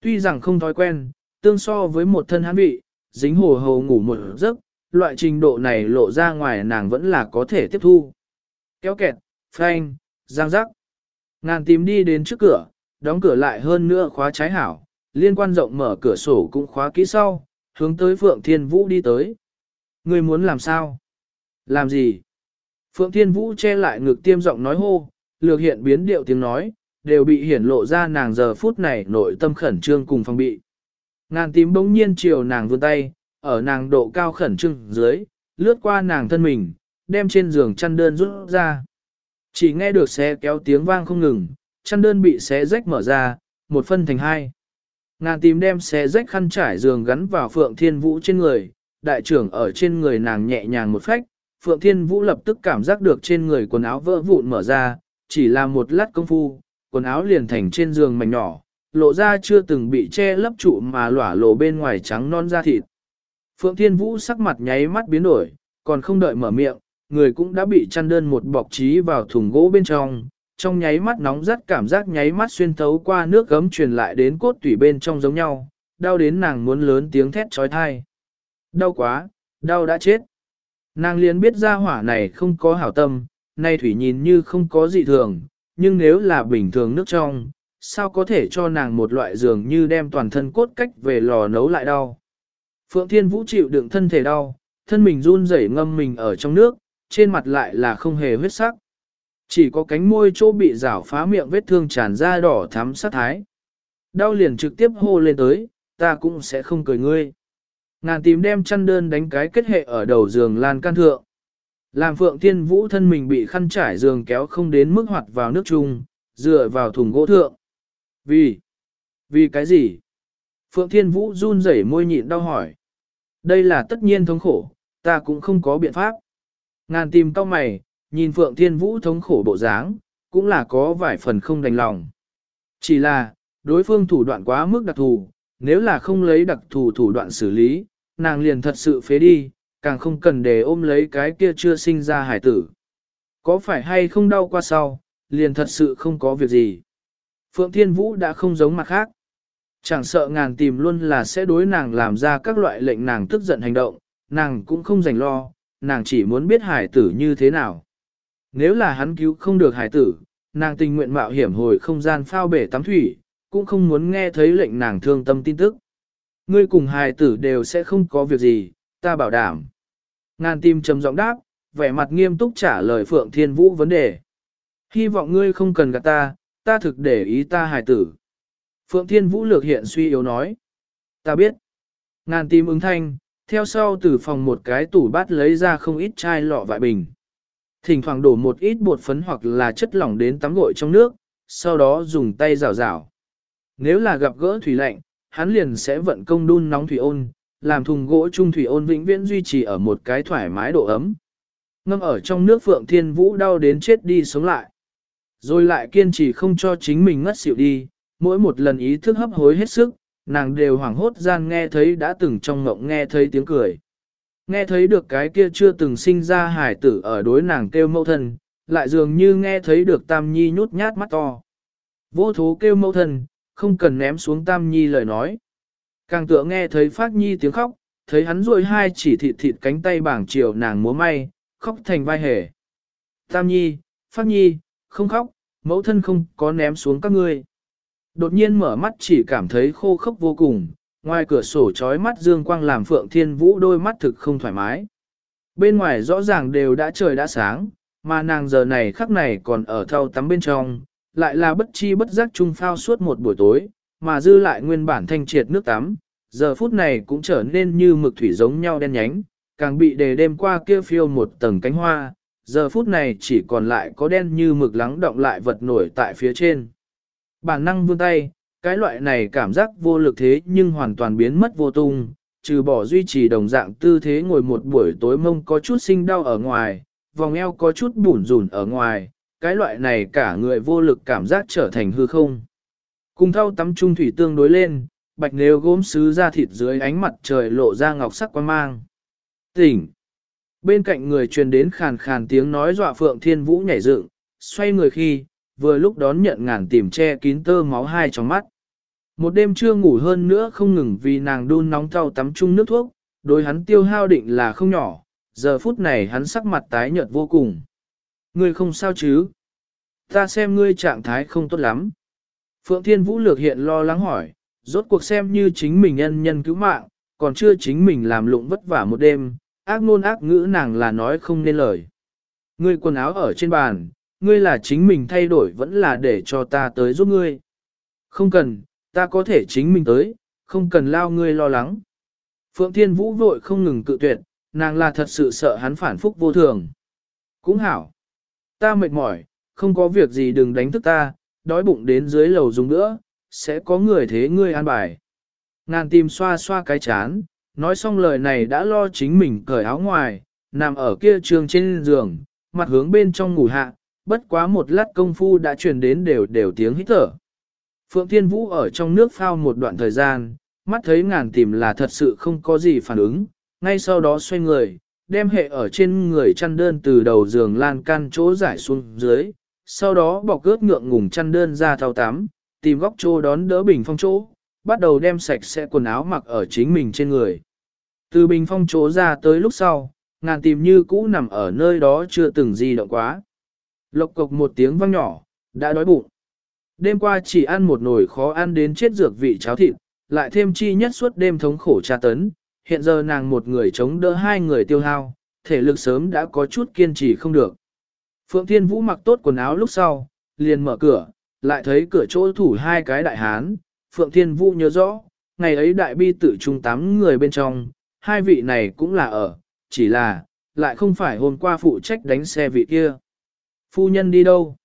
Tuy rằng không thói quen, tương so với một thân hán vị, dính hồ hồ ngủ một giấc, loại trình độ này lộ ra ngoài nàng vẫn là có thể tiếp thu. Kéo kẹt, phanh, giang rắc. Ngàn tìm đi đến trước cửa, đóng cửa lại hơn nữa khóa trái hảo, liên quan rộng mở cửa sổ cũng khóa kỹ sau, hướng tới Phượng Thiên Vũ đi tới. Người muốn làm sao? Làm gì? Phượng Thiên Vũ che lại ngực tiêm giọng nói hô, lược hiện biến điệu tiếng nói, đều bị hiển lộ ra nàng giờ phút này nội tâm khẩn trương cùng phong bị. Ngàn tím bỗng nhiên chiều nàng vươn tay, ở nàng độ cao khẩn trương dưới, lướt qua nàng thân mình, đem trên giường chăn đơn rút ra. Chỉ nghe được xe kéo tiếng vang không ngừng, chăn đơn bị xé rách mở ra, một phân thành hai. Ngàn tím đem xé rách khăn trải giường gắn vào Phượng Thiên Vũ trên người, đại trưởng ở trên người nàng nhẹ nhàng một phách, Phượng Thiên Vũ lập tức cảm giác được trên người quần áo vỡ vụn mở ra, chỉ là một lát công phu, quần áo liền thành trên giường mảnh nhỏ, lộ ra chưa từng bị che lấp trụ mà lỏa lộ bên ngoài trắng non da thịt. Phượng Thiên Vũ sắc mặt nháy mắt biến đổi, còn không đợi mở miệng, người cũng đã bị chăn đơn một bọc trí vào thùng gỗ bên trong, trong nháy mắt nóng rất cảm giác nháy mắt xuyên thấu qua nước gấm truyền lại đến cốt tủy bên trong giống nhau, đau đến nàng muốn lớn tiếng thét trói thai. Đau quá, đau đã chết. Nàng liền biết ra hỏa này không có hảo tâm, nay thủy nhìn như không có gì thường, nhưng nếu là bình thường nước trong, sao có thể cho nàng một loại dường như đem toàn thân cốt cách về lò nấu lại đau. Phượng Thiên Vũ chịu đựng thân thể đau, thân mình run rẩy ngâm mình ở trong nước, trên mặt lại là không hề huyết sắc. Chỉ có cánh môi chỗ bị rảo phá miệng vết thương tràn ra đỏ thắm sát thái. Đau liền trực tiếp hô lên tới, ta cũng sẽ không cười ngươi. Ngàn tím đem chăn đơn đánh cái kết hệ ở đầu giường lan can thượng. Làm Phượng Thiên Vũ thân mình bị khăn trải giường kéo không đến mức hoạt vào nước chung, dựa vào thùng gỗ thượng. Vì? Vì cái gì? Phượng Thiên Vũ run rẩy môi nhịn đau hỏi. Đây là tất nhiên thống khổ, ta cũng không có biện pháp. Ngàn tìm cao mày, nhìn Phượng Thiên Vũ thống khổ bộ dáng, cũng là có vài phần không đành lòng. Chỉ là, đối phương thủ đoạn quá mức đặc thù, nếu là không lấy đặc thù thủ đoạn xử lý, nàng liền thật sự phế đi, càng không cần để ôm lấy cái kia chưa sinh ra hải tử. Có phải hay không đau qua sau, liền thật sự không có việc gì. Phượng Thiên Vũ đã không giống mặt khác. Chẳng sợ ngàn tìm luôn là sẽ đối nàng làm ra các loại lệnh nàng tức giận hành động, nàng cũng không dành lo, nàng chỉ muốn biết hải tử như thế nào. Nếu là hắn cứu không được hải tử, nàng tình nguyện mạo hiểm hồi không gian phao bể tắm thủy, cũng không muốn nghe thấy lệnh nàng thương tâm tin tức. Ngươi cùng hải tử đều sẽ không có việc gì, ta bảo đảm. Ngàn tim trầm giọng đáp, vẻ mặt nghiêm túc trả lời Phượng Thiên Vũ vấn đề. Hy vọng ngươi không cần gạt ta, ta thực để ý ta hài tử. Phượng Thiên Vũ lược hiện suy yếu nói. Ta biết. Ngàn tim ứng thanh, theo sau từ phòng một cái tủ bát lấy ra không ít chai lọ vại bình. Thỉnh thoảng đổ một ít bột phấn hoặc là chất lỏng đến tắm gội trong nước, sau đó dùng tay rào rào. Nếu là gặp gỡ thủy lạnh, hắn liền sẽ vận công đun nóng thủy ôn, làm thùng gỗ trung thủy ôn vĩnh viễn duy trì ở một cái thoải mái độ ấm. Ngâm ở trong nước Phượng Thiên Vũ đau đến chết đi sống lại. Rồi lại kiên trì không cho chính mình ngất xỉu đi, mỗi một lần ý thức hấp hối hết sức, nàng đều hoảng hốt gian nghe thấy đã từng trong ngộng nghe thấy tiếng cười. Nghe thấy được cái kia chưa từng sinh ra hải tử ở đối nàng kêu mẫu thân, lại dường như nghe thấy được Tam Nhi nhút nhát mắt to. Vô thố kêu mẫu thân, không cần ném xuống Tam Nhi lời nói. Càng tựa nghe thấy Phát Nhi tiếng khóc, thấy hắn ruồi hai chỉ thịt thịt cánh tay bảng chiều nàng múa may, khóc thành vai hề. Tam Nhi, Phát Nhi, không khóc, mẫu thân không có ném xuống các ngươi. Đột nhiên mở mắt chỉ cảm thấy khô khốc vô cùng, ngoài cửa sổ trói mắt dương quang làm Phượng Thiên Vũ đôi mắt thực không thoải mái. Bên ngoài rõ ràng đều đã trời đã sáng, mà nàng giờ này khắc này còn ở thau tắm bên trong, lại là bất chi bất giác trung phao suốt một buổi tối, mà dư lại nguyên bản thanh triệt nước tắm, giờ phút này cũng trở nên như mực thủy giống nhau đen nhánh, càng bị đề đêm qua kia phiêu một tầng cánh hoa, giờ phút này chỉ còn lại có đen như mực lắng động lại vật nổi tại phía trên. Bản năng vươn tay, cái loại này cảm giác vô lực thế nhưng hoàn toàn biến mất vô tung, trừ bỏ duy trì đồng dạng tư thế ngồi một buổi tối mông có chút sinh đau ở ngoài, vòng eo có chút bủn rủn ở ngoài, cái loại này cả người vô lực cảm giác trở thành hư không. Cùng thau tắm trung thủy tương đối lên, bạch nếu gốm sứ ra thịt dưới ánh mặt trời lộ ra ngọc sắc quan mang. Tỉnh! Bên cạnh người truyền đến khàn khàn tiếng nói dọa Phượng Thiên Vũ nhảy dựng, xoay người khi, vừa lúc đón nhận ngàn tìm che kín tơ máu hai trong mắt. Một đêm chưa ngủ hơn nữa không ngừng vì nàng đun nóng thau tắm chung nước thuốc, đối hắn tiêu hao định là không nhỏ, giờ phút này hắn sắc mặt tái nhợt vô cùng. Ngươi không sao chứ? Ta xem ngươi trạng thái không tốt lắm. Phượng Thiên Vũ lược hiện lo lắng hỏi, rốt cuộc xem như chính mình nhân nhân cứu mạng, còn chưa chính mình làm lụng vất vả một đêm, ác ngôn ác ngữ nàng là nói không nên lời. Ngươi quần áo ở trên bàn, ngươi là chính mình thay đổi vẫn là để cho ta tới giúp ngươi. Không cần, ta có thể chính mình tới, không cần lao ngươi lo lắng. Phượng Thiên Vũ vội không ngừng cự tuyệt, nàng là thật sự sợ hắn phản phúc vô thường. Cũng hảo. Ta mệt mỏi, không có việc gì đừng đánh thức ta, đói bụng đến dưới lầu dùng nữa, sẽ có người thế ngươi an bài. Ngàn tìm xoa xoa cái chán, nói xong lời này đã lo chính mình cởi áo ngoài, nằm ở kia trường trên giường, mặt hướng bên trong ngủ hạ, bất quá một lát công phu đã truyền đến đều đều tiếng hít thở. Phượng Thiên Vũ ở trong nước phao một đoạn thời gian, mắt thấy ngàn tìm là thật sự không có gì phản ứng, ngay sau đó xoay người, đem hệ ở trên người chăn đơn từ đầu giường lan can chỗ giải xuống dưới, sau đó bọc ướt ngượng ngùng chăn đơn ra thao tắm, tìm góc chỗ đón đỡ bình phong chỗ, bắt đầu đem sạch sẽ quần áo mặc ở chính mình trên người. Từ bình phong chỗ ra tới lúc sau, ngàn tìm như cũ nằm ở nơi đó chưa từng di động quá. Lộc cộc một tiếng vang nhỏ, đã đói bụng. Đêm qua chỉ ăn một nồi khó ăn đến chết dược vị cháo thịt, lại thêm chi nhất suốt đêm thống khổ tra tấn, hiện giờ nàng một người chống đỡ hai người tiêu hao, thể lực sớm đã có chút kiên trì không được. Phượng Thiên Vũ mặc tốt quần áo lúc sau, liền mở cửa, lại thấy cửa chỗ thủ hai cái đại hán, Phượng Thiên Vũ nhớ rõ, ngày ấy đại bi tự trung tám người bên trong, hai vị này cũng là ở, chỉ là, lại không phải hôm qua phụ trách đánh xe vị kia. Phu nhân đi đâu?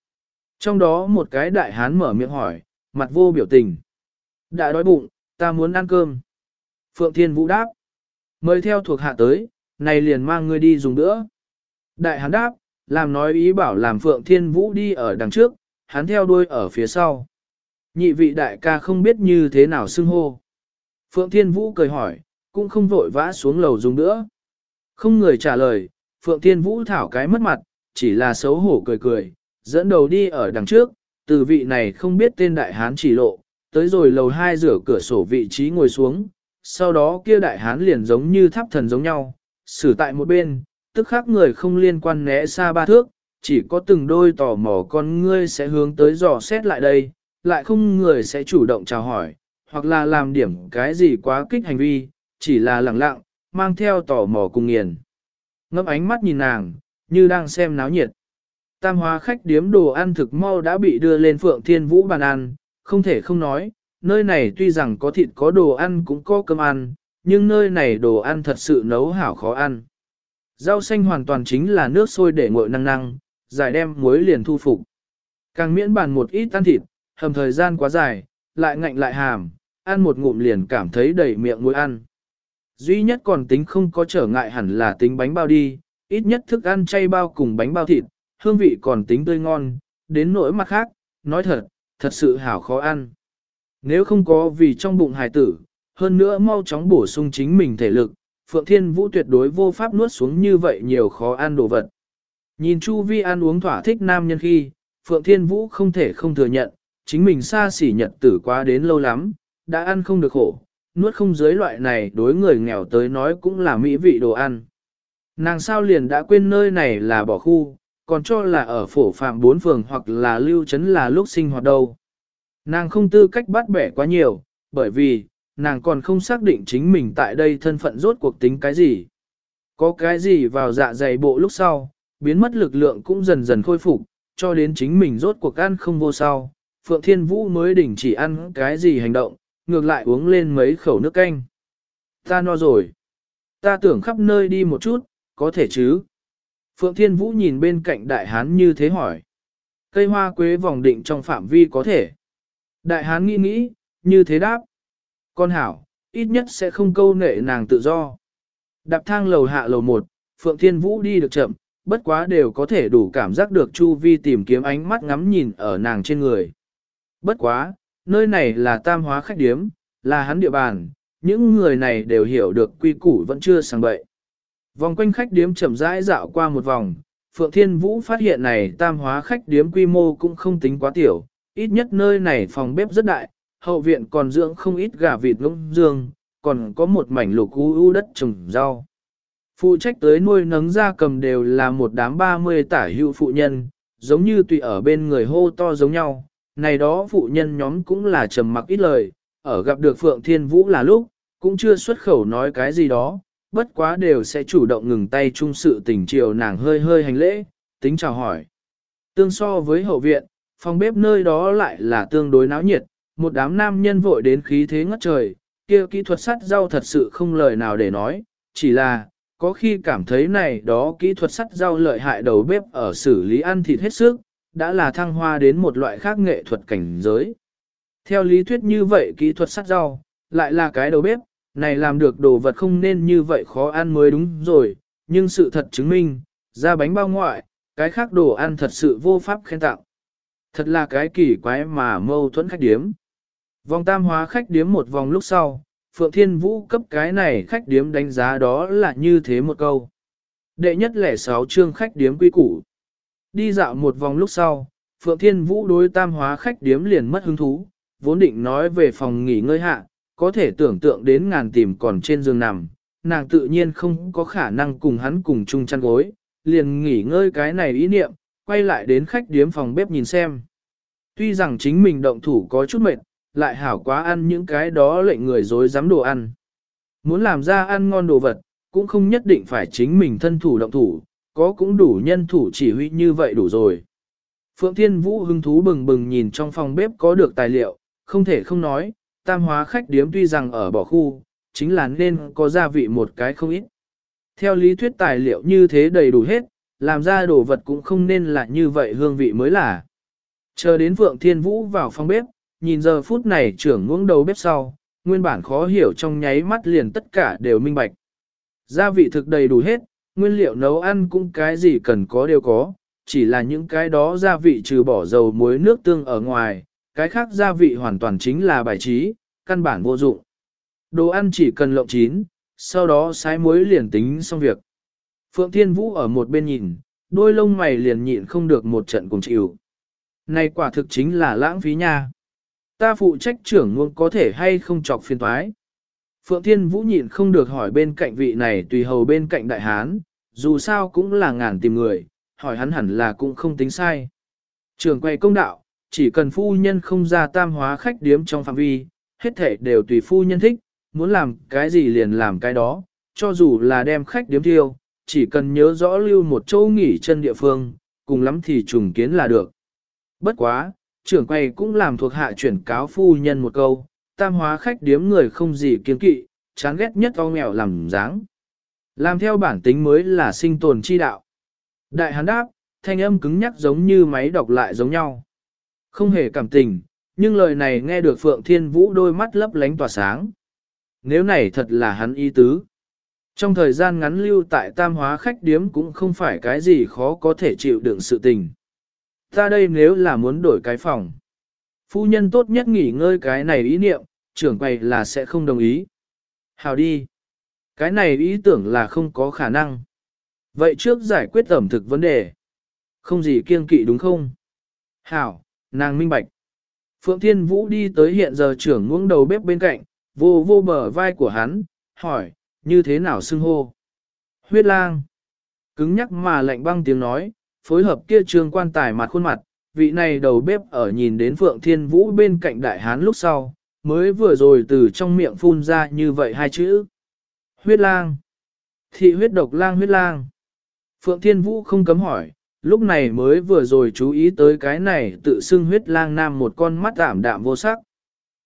Trong đó một cái đại hán mở miệng hỏi, mặt vô biểu tình. Đã đói bụng, ta muốn ăn cơm. Phượng Thiên Vũ đáp. Mời theo thuộc hạ tới, này liền mang ngươi đi dùng nữa. Đại hán đáp, làm nói ý bảo làm Phượng Thiên Vũ đi ở đằng trước, hắn theo đuôi ở phía sau. Nhị vị đại ca không biết như thế nào xưng hô. Phượng Thiên Vũ cười hỏi, cũng không vội vã xuống lầu dùng nữa. Không người trả lời, Phượng Thiên Vũ thảo cái mất mặt, chỉ là xấu hổ cười cười, dẫn đầu đi ở đằng trước, từ vị này không biết tên đại hán chỉ lộ, tới rồi lầu hai rửa cửa sổ vị trí ngồi xuống, sau đó kia đại hán liền giống như tháp thần giống nhau, xử tại một bên, tức khác người không liên quan né xa ba thước, chỉ có từng đôi tò mò con ngươi sẽ hướng tới dò xét lại đây, lại không người sẽ chủ động chào hỏi, hoặc là làm điểm cái gì quá kích hành vi, chỉ là lặng lặng, mang theo tò mò cùng nghiền. Ngấp ánh mắt nhìn nàng, như đang xem náo nhiệt. Tam hóa khách điếm đồ ăn thực mau đã bị đưa lên Phượng Thiên Vũ bàn ăn, không thể không nói, nơi này tuy rằng có thịt có đồ ăn cũng có cơm ăn, nhưng nơi này đồ ăn thật sự nấu hảo khó ăn. Rau xanh hoàn toàn chính là nước sôi để nguội năng năng, giải đem muối liền thu phục. Càng miễn bàn một ít ăn thịt, hầm thời gian quá dài, lại ngạnh lại hàm, ăn một ngụm liền cảm thấy đầy miệng muối ăn. Duy nhất còn tính không có trở ngại hẳn là tính bánh bao đi, ít nhất thức ăn chay bao cùng bánh bao thịt, hương vị còn tính tươi ngon, đến nỗi mặt khác, nói thật, thật sự hảo khó ăn. Nếu không có vì trong bụng hài tử, hơn nữa mau chóng bổ sung chính mình thể lực, Phượng Thiên Vũ tuyệt đối vô pháp nuốt xuống như vậy nhiều khó ăn đồ vật. Nhìn Chu Vi ăn uống thỏa thích nam nhân khi, Phượng Thiên Vũ không thể không thừa nhận, chính mình xa xỉ nhật tử quá đến lâu lắm, đã ăn không được khổ, nuốt không dưới loại này đối người nghèo tới nói cũng là mỹ vị đồ ăn. Nàng sao liền đã quên nơi này là bỏ khu, còn cho là ở phổ phạm bốn phường hoặc là lưu trấn là lúc sinh hoạt đâu. Nàng không tư cách bắt bẻ quá nhiều, bởi vì, nàng còn không xác định chính mình tại đây thân phận rốt cuộc tính cái gì. Có cái gì vào dạ dày bộ lúc sau, biến mất lực lượng cũng dần dần khôi phục, cho đến chính mình rốt cuộc ăn không vô sau. Phượng Thiên Vũ mới đỉnh chỉ ăn cái gì hành động, ngược lại uống lên mấy khẩu nước canh. Ta no rồi. Ta tưởng khắp nơi đi một chút, có thể chứ? Phượng Thiên Vũ nhìn bên cạnh đại hán như thế hỏi. Cây hoa quế vòng định trong phạm vi có thể. Đại hán nghĩ nghĩ, như thế đáp. Con hảo, ít nhất sẽ không câu nệ nàng tự do. Đạp thang lầu hạ lầu một, Phượng Thiên Vũ đi được chậm, bất quá đều có thể đủ cảm giác được Chu Vi tìm kiếm ánh mắt ngắm nhìn ở nàng trên người. Bất quá, nơi này là tam hóa khách điếm, là hắn địa bàn, những người này đều hiểu được quy củ vẫn chưa sang bậy. Vòng quanh khách điếm chậm rãi dạo qua một vòng, Phượng Thiên Vũ phát hiện này tam hóa khách điếm quy mô cũng không tính quá tiểu, ít nhất nơi này phòng bếp rất đại, hậu viện còn dưỡng không ít gà vịt ngỗng dương, còn có một mảnh lục u u đất trồng rau. Phụ trách tới nuôi nấng gia cầm đều là một đám ba mươi tả hữu phụ nhân, giống như tùy ở bên người hô to giống nhau. Này đó phụ nhân nhóm cũng là trầm mặc ít lời, ở gặp được Phượng Thiên Vũ là lúc, cũng chưa xuất khẩu nói cái gì đó, bất quá đều sẽ chủ động ngừng tay chung sự tình chiều nàng hơi hơi hành lễ, tính chào hỏi. Tương so với hậu viện, phòng bếp nơi đó lại là tương đối náo nhiệt, một đám nam nhân vội đến khí thế ngất trời, kia kỹ thuật sắt rau thật sự không lời nào để nói, chỉ là, có khi cảm thấy này đó kỹ thuật sắt rau lợi hại đầu bếp ở xử lý ăn thịt hết sức, đã là thăng hoa đến một loại khác nghệ thuật cảnh giới. Theo lý thuyết như vậy kỹ thuật sắt rau, lại là cái đầu bếp, này làm được đồ vật không nên như vậy khó ăn mới đúng rồi, nhưng sự thật chứng minh, ra bánh bao ngoại, cái khác đồ ăn thật sự vô pháp khen tặng Thật là cái kỳ quái mà mâu thuẫn khách điếm. Vòng tam hóa khách điếm một vòng lúc sau, Phượng Thiên Vũ cấp cái này khách điếm đánh giá đó là như thế một câu. Đệ nhất lẻ sáu chương khách điếm quy củ. Đi dạo một vòng lúc sau, Phượng Thiên Vũ đối tam hóa khách điếm liền mất hứng thú, vốn định nói về phòng nghỉ ngơi hạ, có thể tưởng tượng đến ngàn tìm còn trên giường nằm, nàng tự nhiên không có khả năng cùng hắn cùng chung chăn gối, liền nghỉ ngơi cái này ý niệm, quay lại đến khách điếm phòng bếp nhìn xem. Tuy rằng chính mình động thủ có chút mệt, lại hảo quá ăn những cái đó lệnh người dối dám đồ ăn. Muốn làm ra ăn ngon đồ vật, cũng không nhất định phải chính mình thân thủ động thủ, có cũng đủ nhân thủ chỉ huy như vậy đủ rồi. Phượng Thiên Vũ hứng thú bừng bừng nhìn trong phòng bếp có được tài liệu, không thể không nói, tam hóa khách điếm tuy rằng ở bỏ khu, chính là nên có gia vị một cái không ít. Theo lý thuyết tài liệu như thế đầy đủ hết, làm ra đồ vật cũng không nên là như vậy hương vị mới là. Chờ đến Vượng Thiên Vũ vào phòng bếp, nhìn giờ phút này trưởng ngưỡng đầu bếp sau, nguyên bản khó hiểu trong nháy mắt liền tất cả đều minh bạch. Gia vị thực đầy đủ hết, nguyên liệu nấu ăn cũng cái gì cần có đều có, chỉ là những cái đó gia vị trừ bỏ dầu muối nước tương ở ngoài, cái khác gia vị hoàn toàn chính là bài trí, căn bản vô dụng. Đồ ăn chỉ cần lộng chín, sau đó sái muối liền tính xong việc. Phượng Thiên Vũ ở một bên nhìn, đôi lông mày liền nhịn không được một trận cùng chịu. Này quả thực chính là lãng phí nha. Ta phụ trách trưởng luôn có thể hay không chọc phiền toái. Phượng Thiên Vũ nhịn không được hỏi bên cạnh vị này tùy hầu bên cạnh đại hán, dù sao cũng là ngàn tìm người, hỏi hắn hẳn là cũng không tính sai. Trường quay công đạo, chỉ cần phu nhân không ra tam hóa khách điếm trong phạm vi, hết thể đều tùy phu nhân thích, muốn làm cái gì liền làm cái đó, cho dù là đem khách điếm thiêu, chỉ cần nhớ rõ lưu một chỗ nghỉ chân địa phương, cùng lắm thì trùng kiến là được. Bất quá, trưởng quay cũng làm thuộc hạ chuyển cáo phu nhân một câu, tam hóa khách điếm người không gì kiên kỵ, chán ghét nhất o nghèo làm dáng. Làm theo bản tính mới là sinh tồn chi đạo. Đại hán đáp, thanh âm cứng nhắc giống như máy đọc lại giống nhau. Không hề cảm tình, nhưng lời này nghe được Phượng Thiên Vũ đôi mắt lấp lánh tỏa sáng. Nếu này thật là hắn ý tứ. Trong thời gian ngắn lưu tại tam hóa khách điếm cũng không phải cái gì khó có thể chịu đựng sự tình. Ta đây nếu là muốn đổi cái phòng. Phu nhân tốt nhất nghỉ ngơi cái này ý niệm, trưởng quầy là sẽ không đồng ý. Hào đi. Cái này ý tưởng là không có khả năng. Vậy trước giải quyết ẩm thực vấn đề. Không gì kiêng kỵ đúng không? Hảo, nàng minh bạch. Phượng Thiên Vũ đi tới hiện giờ trưởng ngưỡng đầu bếp bên cạnh, vô vô bờ vai của hắn, hỏi, như thế nào xưng hô? Huyết lang. Cứng nhắc mà lạnh băng tiếng nói, phối hợp kia trường quan tài mặt khuôn mặt, vị này đầu bếp ở nhìn đến Phượng Thiên Vũ bên cạnh đại hán lúc sau, mới vừa rồi từ trong miệng phun ra như vậy hai chữ. Huyết lang. Thị huyết độc lang huyết lang. Phượng Thiên Vũ không cấm hỏi, lúc này mới vừa rồi chú ý tới cái này tự xưng huyết lang nam một con mắt ảm đạm vô sắc.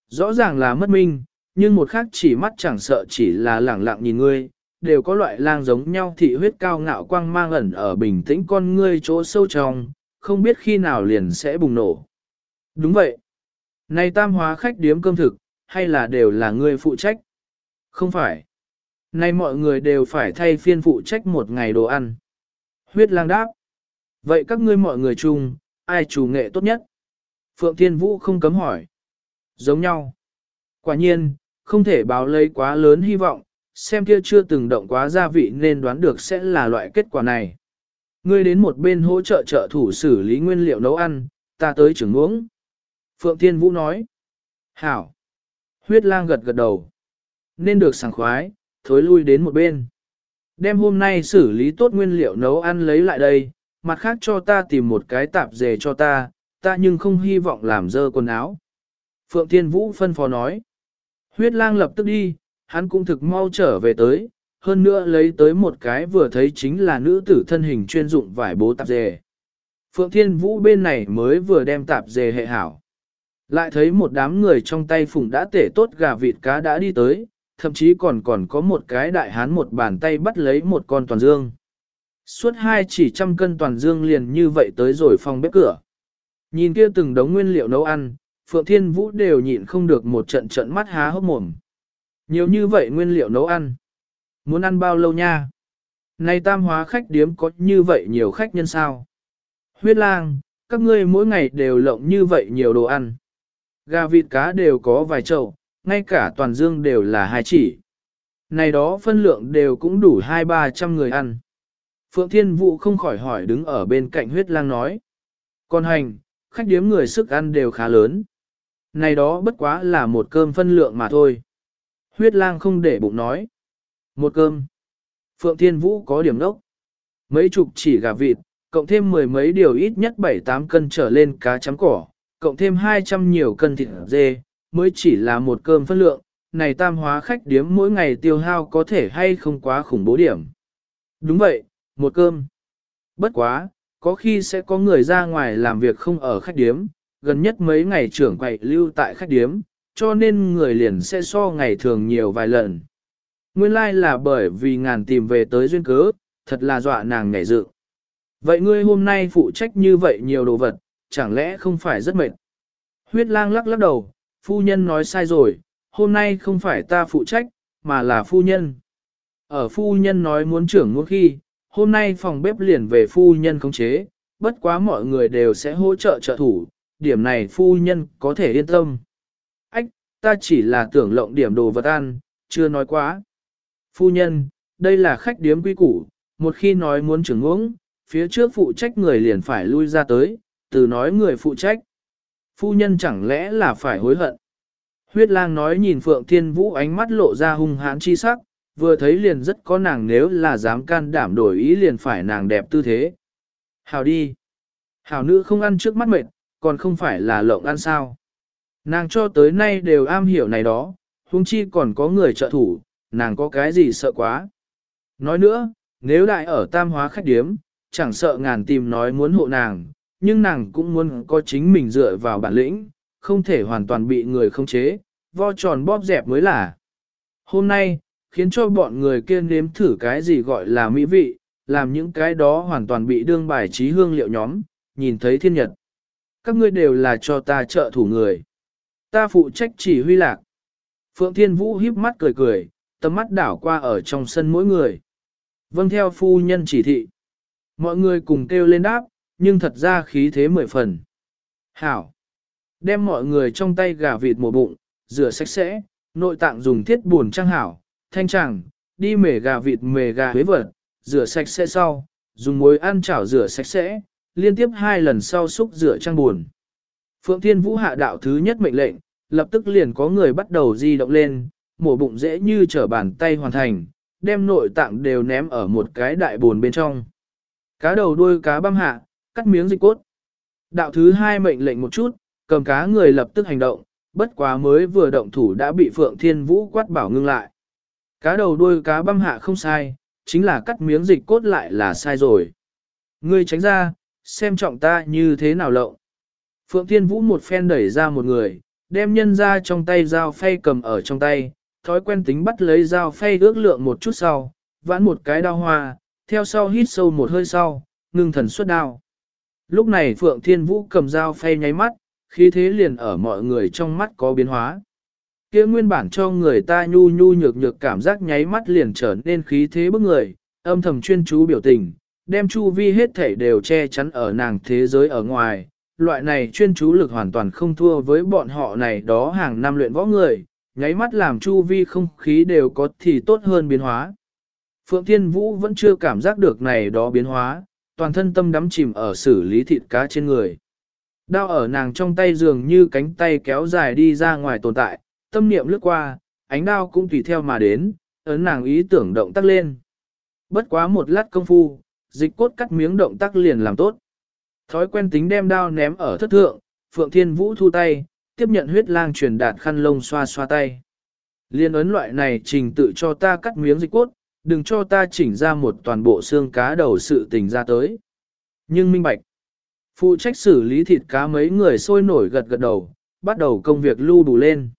Rõ ràng là mất minh, nhưng một khác chỉ mắt chẳng sợ chỉ là lẳng lặng nhìn ngươi, đều có loại lang giống nhau thị huyết cao ngạo quang mang ẩn ở bình tĩnh con ngươi chỗ sâu trong, không biết khi nào liền sẽ bùng nổ. Đúng vậy. Này tam hóa khách điếm cơm thực, hay là đều là ngươi phụ trách? Không phải. Này mọi người đều phải thay phiên phụ trách một ngày đồ ăn. Huyết lang đáp. Vậy các ngươi mọi người chung, ai chủ nghệ tốt nhất? Phượng Thiên Vũ không cấm hỏi. Giống nhau. Quả nhiên, không thể báo lấy quá lớn hy vọng, xem kia chưa từng động quá gia vị nên đoán được sẽ là loại kết quả này. Ngươi đến một bên hỗ trợ trợ thủ xử lý nguyên liệu nấu ăn, ta tới trưởng uống. Phượng Thiên Vũ nói. Hảo. Huyết lang gật gật đầu. Nên được sảng khoái, thối lui đến một bên. Đem hôm nay xử lý tốt nguyên liệu nấu ăn lấy lại đây, mặt khác cho ta tìm một cái tạp dề cho ta, ta nhưng không hy vọng làm dơ quần áo. Phượng Thiên Vũ phân phó nói. Huyết lang lập tức đi, hắn cũng thực mau trở về tới, hơn nữa lấy tới một cái vừa thấy chính là nữ tử thân hình chuyên dụng vải bố tạp dề. Phượng Thiên Vũ bên này mới vừa đem tạp dề hệ hảo. Lại thấy một đám người trong tay phùng đã tể tốt gà vịt cá đã đi tới, thậm chí còn còn có một cái đại hán một bàn tay bắt lấy một con toàn dương. Suốt hai chỉ trăm cân toàn dương liền như vậy tới rồi phòng bếp cửa. Nhìn kia từng đống nguyên liệu nấu ăn, Phượng Thiên Vũ đều nhịn không được một trận trận mắt há hốc mồm. Nhiều như vậy nguyên liệu nấu ăn. Muốn ăn bao lâu nha? Này tam hóa khách điếm có như vậy nhiều khách nhân sao? Huyết lang, các ngươi mỗi ngày đều lộng như vậy nhiều đồ ăn. Gà vịt cá đều có vài chậu, ngay cả toàn dương đều là hai chỉ. Này đó phân lượng đều cũng đủ hai ba trăm người ăn. Phượng Thiên Vũ không khỏi hỏi đứng ở bên cạnh huyết lang nói. Còn hành, khách điếm người sức ăn đều khá lớn. Này đó bất quá là một cơm phân lượng mà thôi. Huyết lang không để bụng nói. Một cơm. Phượng Thiên Vũ có điểm đốc. Mấy chục chỉ gà vịt, cộng thêm mười mấy điều ít nhất 7-8 cân trở lên cá chấm cỏ, cộng thêm 200 nhiều cân thịt dê, mới chỉ là một cơm phân lượng. Này tam hóa khách điếm mỗi ngày tiêu hao có thể hay không quá khủng bố điểm. Đúng vậy, một cơm. Bất quá, có khi sẽ có người ra ngoài làm việc không ở khách điếm, gần nhất mấy ngày trưởng quầy lưu tại khách điếm, cho nên người liền sẽ so ngày thường nhiều vài lần. nguyên lai là bởi vì ngàn tìm về tới duyên cớ, thật là dọa nàng nhảy dự. Vậy ngươi hôm nay phụ trách như vậy nhiều đồ vật, chẳng lẽ không phải rất mệt? Huyết lang lắc lắc đầu, phu nhân nói sai rồi, hôm nay không phải ta phụ trách, mà là phu nhân. Ở phu nhân nói muốn trưởng muốn khi, hôm nay phòng bếp liền về phu nhân khống chế, bất quá mọi người đều sẽ hỗ trợ trợ thủ, điểm này phu nhân có thể yên tâm. Ách, ta chỉ là tưởng lộng điểm đồ vật ăn, chưa nói quá. Phu nhân, đây là khách điếm quy củ, một khi nói muốn trưởng uống, phía trước phụ trách người liền phải lui ra tới, từ nói người phụ trách. Phu nhân chẳng lẽ là phải hối hận. Huyết lang nói nhìn Phượng Thiên Vũ ánh mắt lộ ra hung hãn chi sắc, vừa thấy liền rất có nàng nếu là dám can đảm đổi ý liền phải nàng đẹp tư thế. Hào đi. Hào nữ không ăn trước mắt mệt, còn không phải là lộng ăn sao. Nàng cho tới nay đều am hiểu này đó, huống chi còn có người trợ thủ, nàng có cái gì sợ quá. Nói nữa, nếu đại ở tam hóa khách điếm, chẳng sợ ngàn tìm nói muốn hộ nàng, nhưng nàng cũng muốn có chính mình dựa vào bản lĩnh, không thể hoàn toàn bị người không chế, vo tròn bóp dẹp mới là. Hôm nay, khiến cho bọn người kia nếm thử cái gì gọi là mỹ vị, làm những cái đó hoàn toàn bị đương bài trí hương liệu nhóm, nhìn thấy thiên nhật. Các ngươi đều là cho ta trợ thủ người. Ta phụ trách chỉ huy lạc. Phượng Thiên Vũ híp mắt cười cười, tầm mắt đảo qua ở trong sân mỗi người. Vâng theo phu nhân chỉ thị. Mọi người cùng kêu lên đáp, nhưng thật ra khí thế mười phần. Hảo. Đem mọi người trong tay gà vịt mổ bụng, rửa sạch sẽ, nội tạng dùng thiết buồn trang hảo, thanh chẳng, đi mề gà vịt mề gà huế vật, rửa sạch sẽ sau, dùng muối ăn chảo rửa sạch sẽ, liên tiếp hai lần sau xúc rửa trang buồn. Phượng Thiên Vũ hạ đạo thứ nhất mệnh lệnh, lập tức liền có người bắt đầu di động lên, mổ bụng dễ như trở bàn tay hoàn thành, đem nội tạng đều ném ở một cái đại buồn bên trong. Cá đầu đuôi cá băm hạ, cắt miếng dịch cốt. Đạo thứ hai mệnh lệnh một chút, cầm cá người lập tức hành động, bất quá mới vừa động thủ đã bị Phượng Thiên Vũ quát bảo ngưng lại. Cá đầu đuôi cá băm hạ không sai, chính là cắt miếng dịch cốt lại là sai rồi. Ngươi tránh ra, xem trọng ta như thế nào lộng. Phượng Thiên Vũ một phen đẩy ra một người, đem nhân ra trong tay dao phay cầm ở trong tay, thói quen tính bắt lấy dao phay ước lượng một chút sau, vãn một cái đao hoa, theo sau hít sâu một hơi sau, ngưng thần xuất đao. Lúc này Phượng Thiên Vũ cầm dao phay nháy mắt, khí thế liền ở mọi người trong mắt có biến hóa. Kia nguyên bản cho người ta nhu nhu nhược nhược cảm giác nháy mắt liền trở nên khí thế bức người, âm thầm chuyên chú biểu tình, đem chu vi hết thảy đều che chắn ở nàng thế giới ở ngoài. Loại này chuyên chú lực hoàn toàn không thua với bọn họ này đó hàng năm luyện võ người, nháy mắt làm chu vi không khí đều có thì tốt hơn biến hóa. Phượng Thiên Vũ vẫn chưa cảm giác được này đó biến hóa, toàn thân tâm đắm chìm ở xử lý thịt cá trên người. Đao ở nàng trong tay dường như cánh tay kéo dài đi ra ngoài tồn tại, tâm niệm lướt qua, ánh đao cũng tùy theo mà đến, ấn nàng ý tưởng động tác lên. Bất quá một lát công phu, dịch cốt cắt miếng động tác liền làm tốt. Thói quen tính đem đao ném ở thất thượng, Phượng Thiên Vũ thu tay, tiếp nhận huyết lang truyền đạt khăn lông xoa xoa tay. Liên ấn loại này trình tự cho ta cắt miếng dịch cốt, đừng cho ta chỉnh ra một toàn bộ xương cá đầu sự tình ra tới. Nhưng minh bạch, phụ trách xử lý thịt cá mấy người sôi nổi gật gật đầu, bắt đầu công việc lưu đủ lên.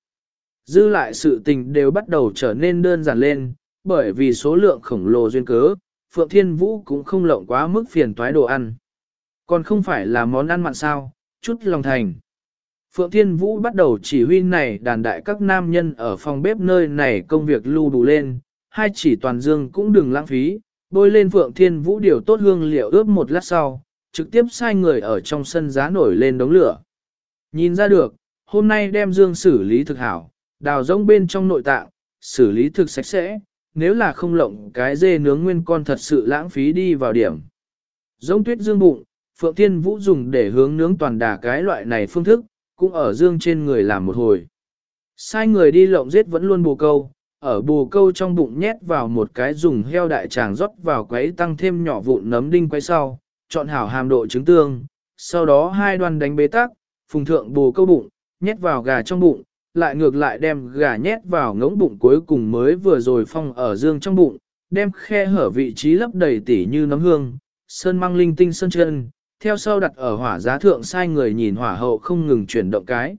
Dư lại sự tình đều bắt đầu trở nên đơn giản lên, bởi vì số lượng khổng lồ duyên cớ, Phượng Thiên Vũ cũng không lộng quá mức phiền toái đồ ăn. Còn không phải là món ăn mặn sao, chút lòng thành. Phượng Thiên Vũ bắt đầu chỉ huy này đàn đại các nam nhân ở phòng bếp nơi này công việc lưu đủ lên, hai chỉ toàn dương cũng đừng lãng phí, bôi lên Phượng Thiên Vũ điều tốt hương liệu ướp một lát sau, trực tiếp sai người ở trong sân giá nổi lên đống lửa. Nhìn ra được, hôm nay đem dương xử lý thực hảo, đào rông bên trong nội tạng, xử lý thực sạch sẽ, nếu là không lộng cái dê nướng nguyên con thật sự lãng phí đi vào điểm. Rỗng tuyết dương bụng, Phượng Thiên Vũ dùng để hướng nướng toàn đà cái loại này phương thức, cũng ở dương trên người làm một hồi. Sai người đi lộng giết vẫn luôn bù câu, ở bù câu trong bụng nhét vào một cái dùng heo đại tràng rót vào quấy tăng thêm nhỏ vụn nấm đinh quay sau, chọn hảo hàm độ trứng tương, sau đó hai đoàn đánh bế tắc, phùng thượng bù câu bụng, nhét vào gà trong bụng, lại ngược lại đem gà nhét vào ngỗng bụng cuối cùng mới vừa rồi phong ở dương trong bụng, đem khe hở vị trí lấp đầy tỉ như nấm hương, sơn mang linh tinh sơn chân, theo sau đặt ở hỏa giá thượng sai người nhìn hỏa hậu không ngừng chuyển động cái.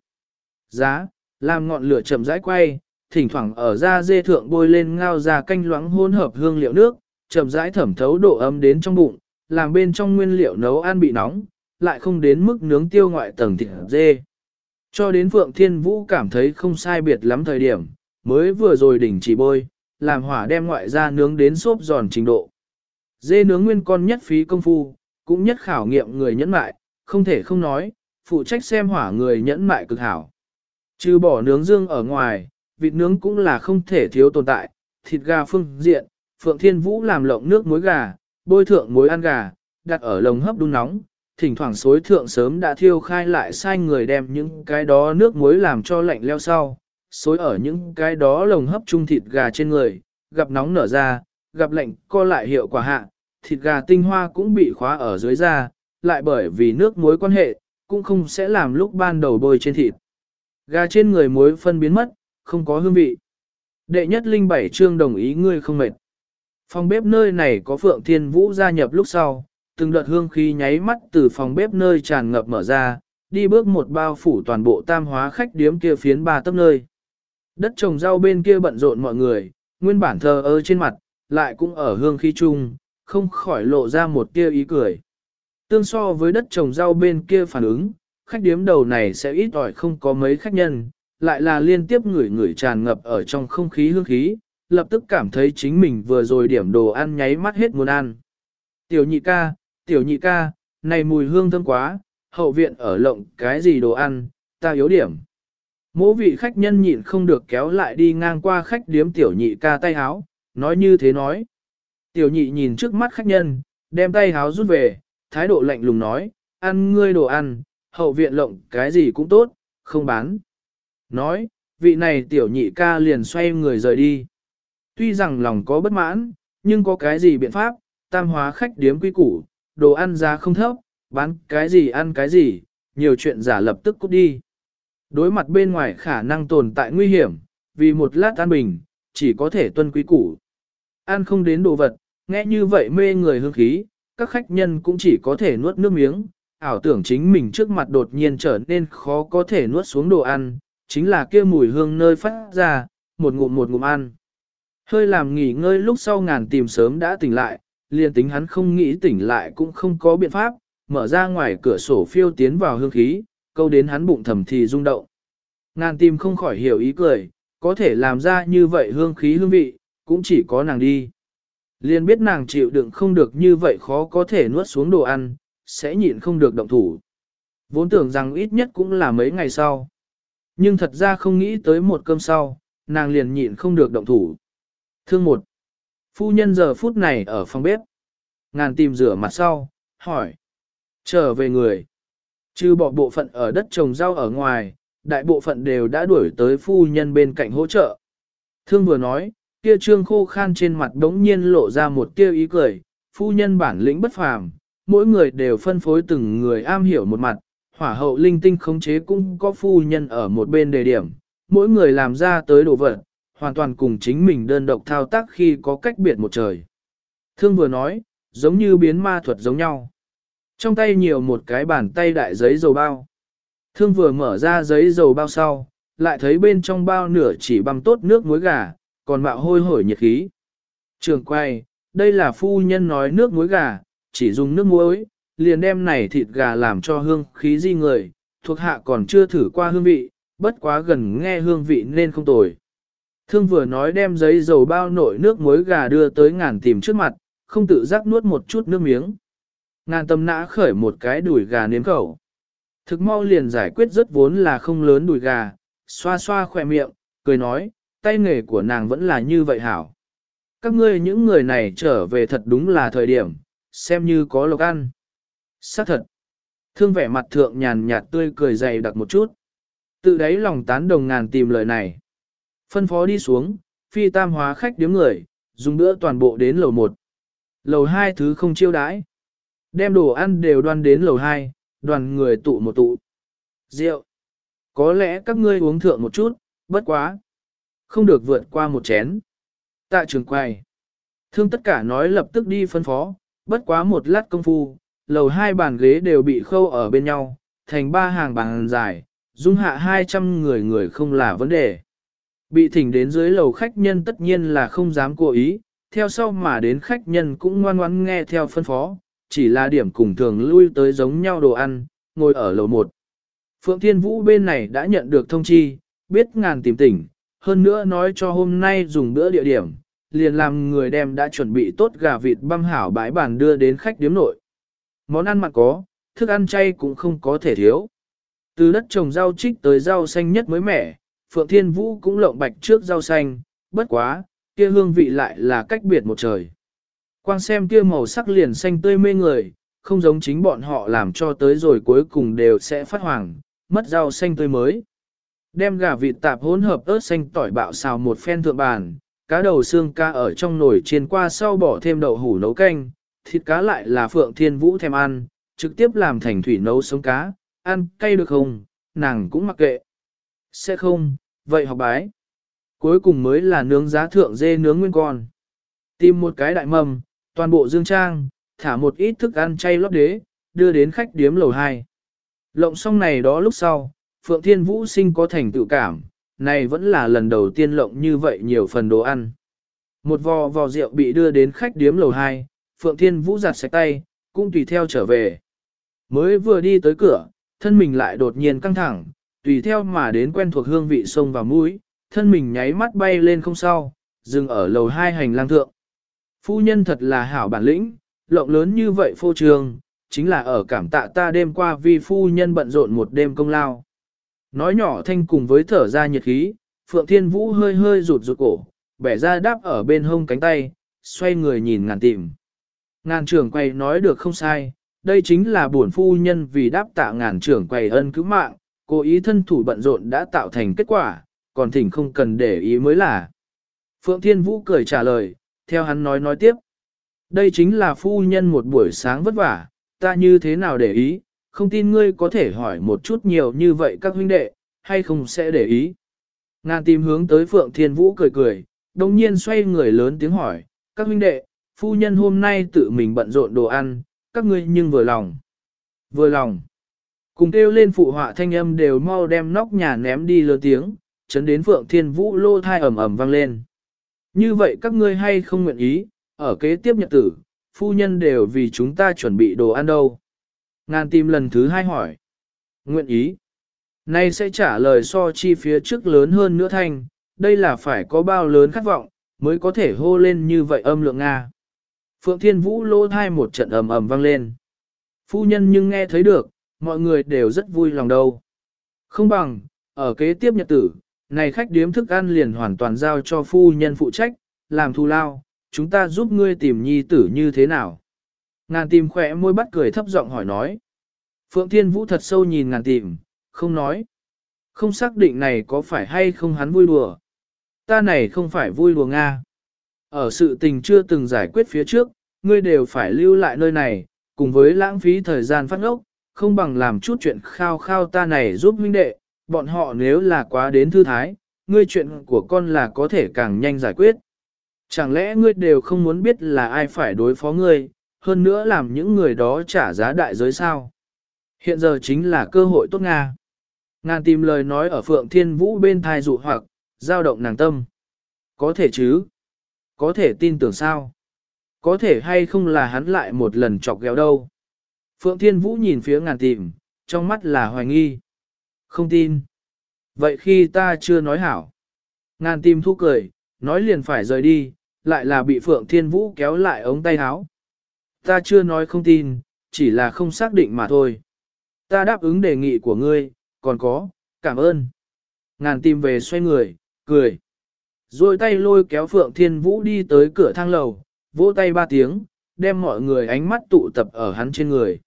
Giá, làm ngọn lửa chậm rãi quay, thỉnh thoảng ở da dê thượng bôi lên ngao ra canh loãng hỗn hợp hương liệu nước, chậm rãi thẩm thấu độ ấm đến trong bụng, làm bên trong nguyên liệu nấu ăn bị nóng, lại không đến mức nướng tiêu ngoại tầng thịt dê. Cho đến Phượng Thiên Vũ cảm thấy không sai biệt lắm thời điểm, mới vừa rồi đỉnh chỉ bôi, làm hỏa đem ngoại ra nướng đến xốp giòn trình độ. Dê nướng nguyên con nhất phí công phu, cũng nhất khảo nghiệm người nhẫn mại, không thể không nói, phụ trách xem hỏa người nhẫn mại cực hảo. Trừ bỏ nướng dương ở ngoài, vịt nướng cũng là không thể thiếu tồn tại, thịt gà phương diện, Phượng Thiên Vũ làm lộng nước muối gà, bôi thượng muối ăn gà, đặt ở lồng hấp đun nóng, thỉnh thoảng xối thượng sớm đã thiêu khai lại sai người đem những cái đó nước muối làm cho lạnh leo sau, xối ở những cái đó lồng hấp chung thịt gà trên người, gặp nóng nở ra, gặp lạnh co lại hiệu quả hạ, thịt gà tinh hoa cũng bị khóa ở dưới da, lại bởi vì nước muối quan hệ, cũng không sẽ làm lúc ban đầu bôi trên thịt. Gà trên người muối phân biến mất, không có hương vị. Đệ nhất linh bảy trương đồng ý ngươi không mệt. Phòng bếp nơi này có Phượng Thiên Vũ gia nhập lúc sau, từng đợt hương khí nháy mắt từ phòng bếp nơi tràn ngập mở ra, đi bước một bao phủ toàn bộ tam hóa khách điếm kia phiến ba tấc nơi. Đất trồng rau bên kia bận rộn mọi người, nguyên bản thờ ơ trên mặt, lại cũng ở hương khí chung, không khỏi lộ ra một tia ý cười. Tương so với đất trồng rau bên kia phản ứng, khách điếm đầu này sẽ ít ỏi không có mấy khách nhân, lại là liên tiếp ngửi ngửi tràn ngập ở trong không khí hương khí, lập tức cảm thấy chính mình vừa rồi điểm đồ ăn nháy mắt hết muốn ăn. Tiểu nhị ca, tiểu nhị ca, này mùi hương thơm quá, hậu viện ở lộng cái gì đồ ăn, ta yếu điểm. Mỗ vị khách nhân nhịn không được kéo lại đi ngang qua khách điếm tiểu nhị ca tay háo, nói như thế nói. Tiểu nhị nhìn trước mắt khách nhân, đem tay háo rút về, thái độ lạnh lùng nói, ăn ngươi đồ ăn, hậu viện lộng cái gì cũng tốt, không bán. Nói, vị này tiểu nhị ca liền xoay người rời đi. Tuy rằng lòng có bất mãn, nhưng có cái gì biện pháp, tam hóa khách điếm quy củ, đồ ăn giá không thấp, bán cái gì ăn cái gì, nhiều chuyện giả lập tức cút đi. Đối mặt bên ngoài khả năng tồn tại nguy hiểm, vì một lát an bình, chỉ có thể tuân quý củ. Ăn không đến đồ vật, nghe như vậy mê người hương khí, các khách nhân cũng chỉ có thể nuốt nước miếng, ảo tưởng chính mình trước mặt đột nhiên trở nên khó có thể nuốt xuống đồ ăn, chính là kia mùi hương nơi phát ra, một ngụm một ngụm ăn. Hơi làm nghỉ ngơi lúc sau ngàn tìm sớm đã tỉnh lại, liền tính hắn không nghĩ tỉnh lại cũng không có biện pháp, mở ra ngoài cửa sổ phiêu tiến vào hương khí, câu đến hắn bụng thầm thì rung động. Ngàn tim không khỏi hiểu ý cười, có thể làm ra như vậy hương khí hương vị, cũng chỉ có nàng đi. Liền biết nàng chịu đựng không được như vậy khó có thể nuốt xuống đồ ăn, sẽ nhịn không được động thủ. Vốn tưởng rằng ít nhất cũng là mấy ngày sau. Nhưng thật ra không nghĩ tới một cơm sau, nàng liền nhịn không được động thủ. Thương một. Phu nhân giờ phút này ở phòng bếp. Ngàn tìm rửa mặt sau, hỏi. Trở về người. Trừ bỏ bộ phận ở đất trồng rau ở ngoài, đại bộ phận đều đã đuổi tới phu nhân bên cạnh hỗ trợ. Thương vừa nói, kia trương khô khan trên mặt đống nhiên lộ ra một tiêu ý cười, phu nhân bản lĩnh bất phàm, mỗi người đều phân phối từng người am hiểu một mặt, hỏa hậu linh tinh khống chế cũng có phu nhân ở một bên đề điểm, mỗi người làm ra tới đồ vật, hoàn toàn cùng chính mình đơn độc thao tác khi có cách biệt một trời. Thương vừa nói, giống như biến ma thuật giống nhau. Trong tay nhiều một cái bàn tay đại giấy dầu bao. Thương vừa mở ra giấy dầu bao sau, lại thấy bên trong bao nửa chỉ băm tốt nước muối gà, còn mạo hôi hổi nhiệt khí. Trường quay, đây là phu nhân nói nước muối gà, chỉ dùng nước muối, liền đem này thịt gà làm cho hương khí di người, thuộc hạ còn chưa thử qua hương vị, bất quá gần nghe hương vị nên không tồi. Thương vừa nói đem giấy dầu bao nội nước muối gà đưa tới ngàn tìm trước mặt, không tự giác nuốt một chút nước miếng. Ngàn tâm nã khởi một cái đùi gà nếm khẩu. Thực mau liền giải quyết rất vốn là không lớn đùi gà, xoa xoa khỏe miệng, cười nói, tay nghề của nàng vẫn là như vậy hảo. Các ngươi những người này trở về thật đúng là thời điểm, xem như có lộc ăn. Xác thật. Thương vẻ mặt thượng nhàn nhạt tươi cười dày đặc một chút. Tự đáy lòng tán đồng ngàn tìm lời này. Phân phó đi xuống, phi tam hóa khách điếm người, dùng bữa toàn bộ đến lầu 1. Lầu 2 thứ không chiêu đãi. Đem đồ ăn đều đoan đến lầu 2, đoàn người tụ một tụ. Rượu. Có lẽ các ngươi uống thượng một chút, bất quá. Không được vượt qua một chén. Tạ trường quay. Thương tất cả nói lập tức đi phân phó, bất quá một lát công phu, lầu hai bàn ghế đều bị khâu ở bên nhau, thành ba hàng bàn dài, dung hạ 200 người người không là vấn đề. Bị thỉnh đến dưới lầu khách nhân tất nhiên là không dám cố ý, theo sau mà đến khách nhân cũng ngoan ngoãn nghe theo phân phó, chỉ là điểm cùng thường lui tới giống nhau đồ ăn, ngồi ở lầu 1. Phượng Thiên Vũ bên này đã nhận được thông chi, biết ngàn tìm tỉnh, hơn nữa nói cho hôm nay dùng bữa địa điểm, liền làm người đem đã chuẩn bị tốt gà vịt băm hảo bãi bàn đưa đến khách điếm nội. Món ăn mặn có, thức ăn chay cũng không có thể thiếu. Từ đất trồng rau trích tới rau xanh nhất mới mẻ, Phượng Thiên Vũ cũng lộng bạch trước rau xanh, bất quá, kia hương vị lại là cách biệt một trời. Quang xem kia màu sắc liền xanh tươi mê người, không giống chính bọn họ làm cho tới rồi cuối cùng đều sẽ phát hoàng, mất rau xanh tươi mới. Đem gà vịt tạp hỗn hợp ớt xanh tỏi bạo xào một phen thượng bàn, cá đầu xương ca ở trong nồi chiên qua sau bỏ thêm đậu hủ nấu canh, thịt cá lại là Phượng Thiên Vũ thèm ăn, trực tiếp làm thành thủy nấu sống cá, ăn cay được không, nàng cũng mặc kệ. Sẽ không, vậy học bái. Cuối cùng mới là nướng giá thượng dê nướng nguyên con. Tìm một cái đại mầm, toàn bộ dương trang, thả một ít thức ăn chay lót đế, đưa đến khách điếm lầu 2. Lộng xong này đó lúc sau, Phượng Thiên Vũ sinh có thành tự cảm, này vẫn là lần đầu tiên lộng như vậy nhiều phần đồ ăn. Một vò vò rượu bị đưa đến khách điếm lầu 2, Phượng Thiên Vũ giặt sạch tay, cũng tùy theo trở về. Mới vừa đi tới cửa, thân mình lại đột nhiên căng thẳng, tùy theo mà đến quen thuộc hương vị sông vào mũi, thân mình nháy mắt bay lên không sau, dừng ở lầu hai hành lang thượng. Phu nhân thật là hảo bản lĩnh, lộng lớn như vậy phô trường, chính là ở cảm tạ ta đêm qua vì phu nhân bận rộn một đêm công lao. Nói nhỏ thanh cùng với thở ra nhiệt khí, Phượng Thiên Vũ hơi hơi rụt rụt cổ, bẻ ra đáp ở bên hông cánh tay, xoay người nhìn ngàn tìm. Ngàn trưởng quầy nói được không sai, đây chính là buồn phu nhân vì đáp tạ ngàn trưởng quầy ân cứu mạng, cố ý thân thủ bận rộn đã tạo thành kết quả, còn thỉnh không cần để ý mới là. Phượng Thiên Vũ cười trả lời, theo hắn nói nói tiếp. Đây chính là phu nhân một buổi sáng vất vả, ta như thế nào để ý, không tin ngươi có thể hỏi một chút nhiều như vậy các huynh đệ, hay không sẽ để ý. Ngàn tìm hướng tới Phượng Thiên Vũ cười cười, đồng nhiên xoay người lớn tiếng hỏi, các huynh đệ, phu nhân hôm nay tự mình bận rộn đồ ăn, các ngươi nhưng vừa lòng. Vừa lòng. Cùng kêu lên phụ họa thanh âm đều mau đem nóc nhà ném đi lớn tiếng, chấn đến Phượng Thiên Vũ lô thai ầm ầm vang lên. Như vậy các ngươi hay không nguyện ý, ở kế tiếp nhật tử, phu nhân đều vì chúng ta chuẩn bị đồ ăn đâu. Ngàn tìm lần thứ hai hỏi. Nguyện ý. Nay sẽ trả lời so chi phía trước lớn hơn nữa thanh, đây là phải có bao lớn khát vọng, mới có thể hô lên như vậy âm lượng Nga. Phượng Thiên Vũ lô thai một trận ầm ầm vang lên. Phu nhân nhưng nghe thấy được, mọi người đều rất vui lòng đâu. Không bằng, ở kế tiếp nhật tử, này khách điếm thức ăn liền hoàn toàn giao cho phu nhân phụ trách, làm thù lao, chúng ta giúp ngươi tìm nhi tử như thế nào. Ngàn tìm khỏe môi bắt cười thấp giọng hỏi nói. Phượng Thiên Vũ thật sâu nhìn ngàn tìm, không nói. Không xác định này có phải hay không hắn vui đùa. Ta này không phải vui đùa Nga. Ở sự tình chưa từng giải quyết phía trước, ngươi đều phải lưu lại nơi này, cùng với lãng phí thời gian phát ngốc, không bằng làm chút chuyện khao khao ta này giúp huynh đệ, bọn họ nếu là quá đến thư thái, ngươi chuyện của con là có thể càng nhanh giải quyết. Chẳng lẽ ngươi đều không muốn biết là ai phải đối phó ngươi, hơn nữa làm những người đó trả giá đại giới sao? Hiện giờ chính là cơ hội tốt Nga. Ngàn tìm lời nói ở Phượng Thiên Vũ bên thai dụ hoặc, giao động nàng tâm. Có thể chứ? Có thể tin tưởng sao? Có thể hay không là hắn lại một lần chọc ghẹo đâu? Phượng Thiên Vũ nhìn phía ngàn tìm, trong mắt là hoài nghi. Không tin. Vậy khi ta chưa nói hảo. Ngàn tìm thu cười, nói liền phải rời đi, lại là bị Phượng Thiên Vũ kéo lại ống tay áo. Ta chưa nói không tin, chỉ là không xác định mà thôi. Ta đáp ứng đề nghị của ngươi, còn có, cảm ơn. Ngàn tìm về xoay người, cười. Rồi tay lôi kéo Phượng Thiên Vũ đi tới cửa thang lầu, vỗ tay ba tiếng, đem mọi người ánh mắt tụ tập ở hắn trên người.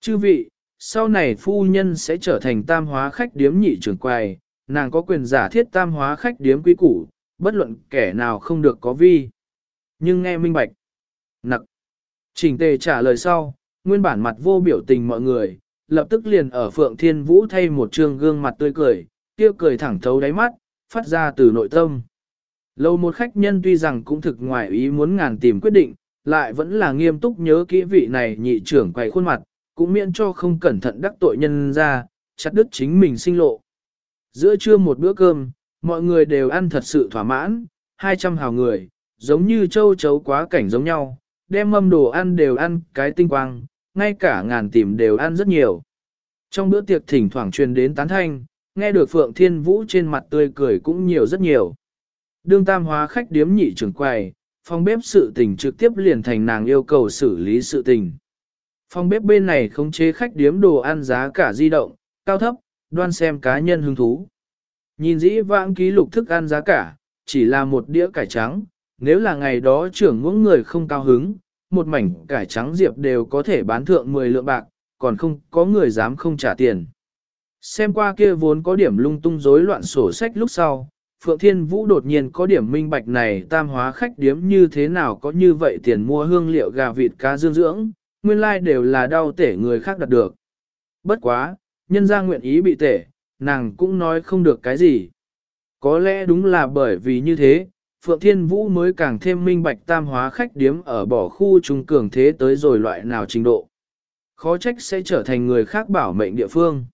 Chư vị, sau này phu nhân sẽ trở thành tam hóa khách điếm nhị trưởng quầy, nàng có quyền giả thiết tam hóa khách điếm quý củ, bất luận kẻ nào không được có vi. Nhưng nghe minh bạch. Nặc. Trình tề trả lời sau, nguyên bản mặt vô biểu tình mọi người, lập tức liền ở Phượng Thiên Vũ thay một trương gương mặt tươi cười, kia cười thẳng thấu đáy mắt, phát ra từ nội tâm. Lâu một khách nhân tuy rằng cũng thực ngoài ý muốn ngàn tìm quyết định, lại vẫn là nghiêm túc nhớ kỹ vị này nhị trưởng quầy khuôn mặt, cũng miễn cho không cẩn thận đắc tội nhân ra, chặt đứt chính mình sinh lộ. Giữa trưa một bữa cơm, mọi người đều ăn thật sự thỏa mãn, 200 hào người, giống như châu chấu quá cảnh giống nhau, đem mâm đồ ăn đều ăn cái tinh quang, ngay cả ngàn tìm đều ăn rất nhiều. Trong bữa tiệc thỉnh thoảng truyền đến tán thanh, nghe được Phượng Thiên Vũ trên mặt tươi cười cũng nhiều rất nhiều. Đương tam hóa khách điếm nhị trưởng quầy, phòng bếp sự tình trực tiếp liền thành nàng yêu cầu xử lý sự tình. Phòng bếp bên này khống chế khách điếm đồ ăn giá cả di động, cao thấp, đoan xem cá nhân hứng thú. Nhìn dĩ vãng ký lục thức ăn giá cả, chỉ là một đĩa cải trắng, nếu là ngày đó trưởng ngưỡng người không cao hứng, một mảnh cải trắng diệp đều có thể bán thượng 10 lượng bạc, còn không có người dám không trả tiền. Xem qua kia vốn có điểm lung tung rối loạn sổ sách lúc sau, Phượng Thiên Vũ đột nhiên có điểm minh bạch này tam hóa khách điếm như thế nào có như vậy tiền mua hương liệu gà vịt cá dương dưỡng, nguyên lai like đều là đau tể người khác đặt được. Bất quá, nhân ra nguyện ý bị tể, nàng cũng nói không được cái gì. Có lẽ đúng là bởi vì như thế, Phượng Thiên Vũ mới càng thêm minh bạch tam hóa khách điếm ở bỏ khu trung cường thế tới rồi loại nào trình độ. Khó trách sẽ trở thành người khác bảo mệnh địa phương.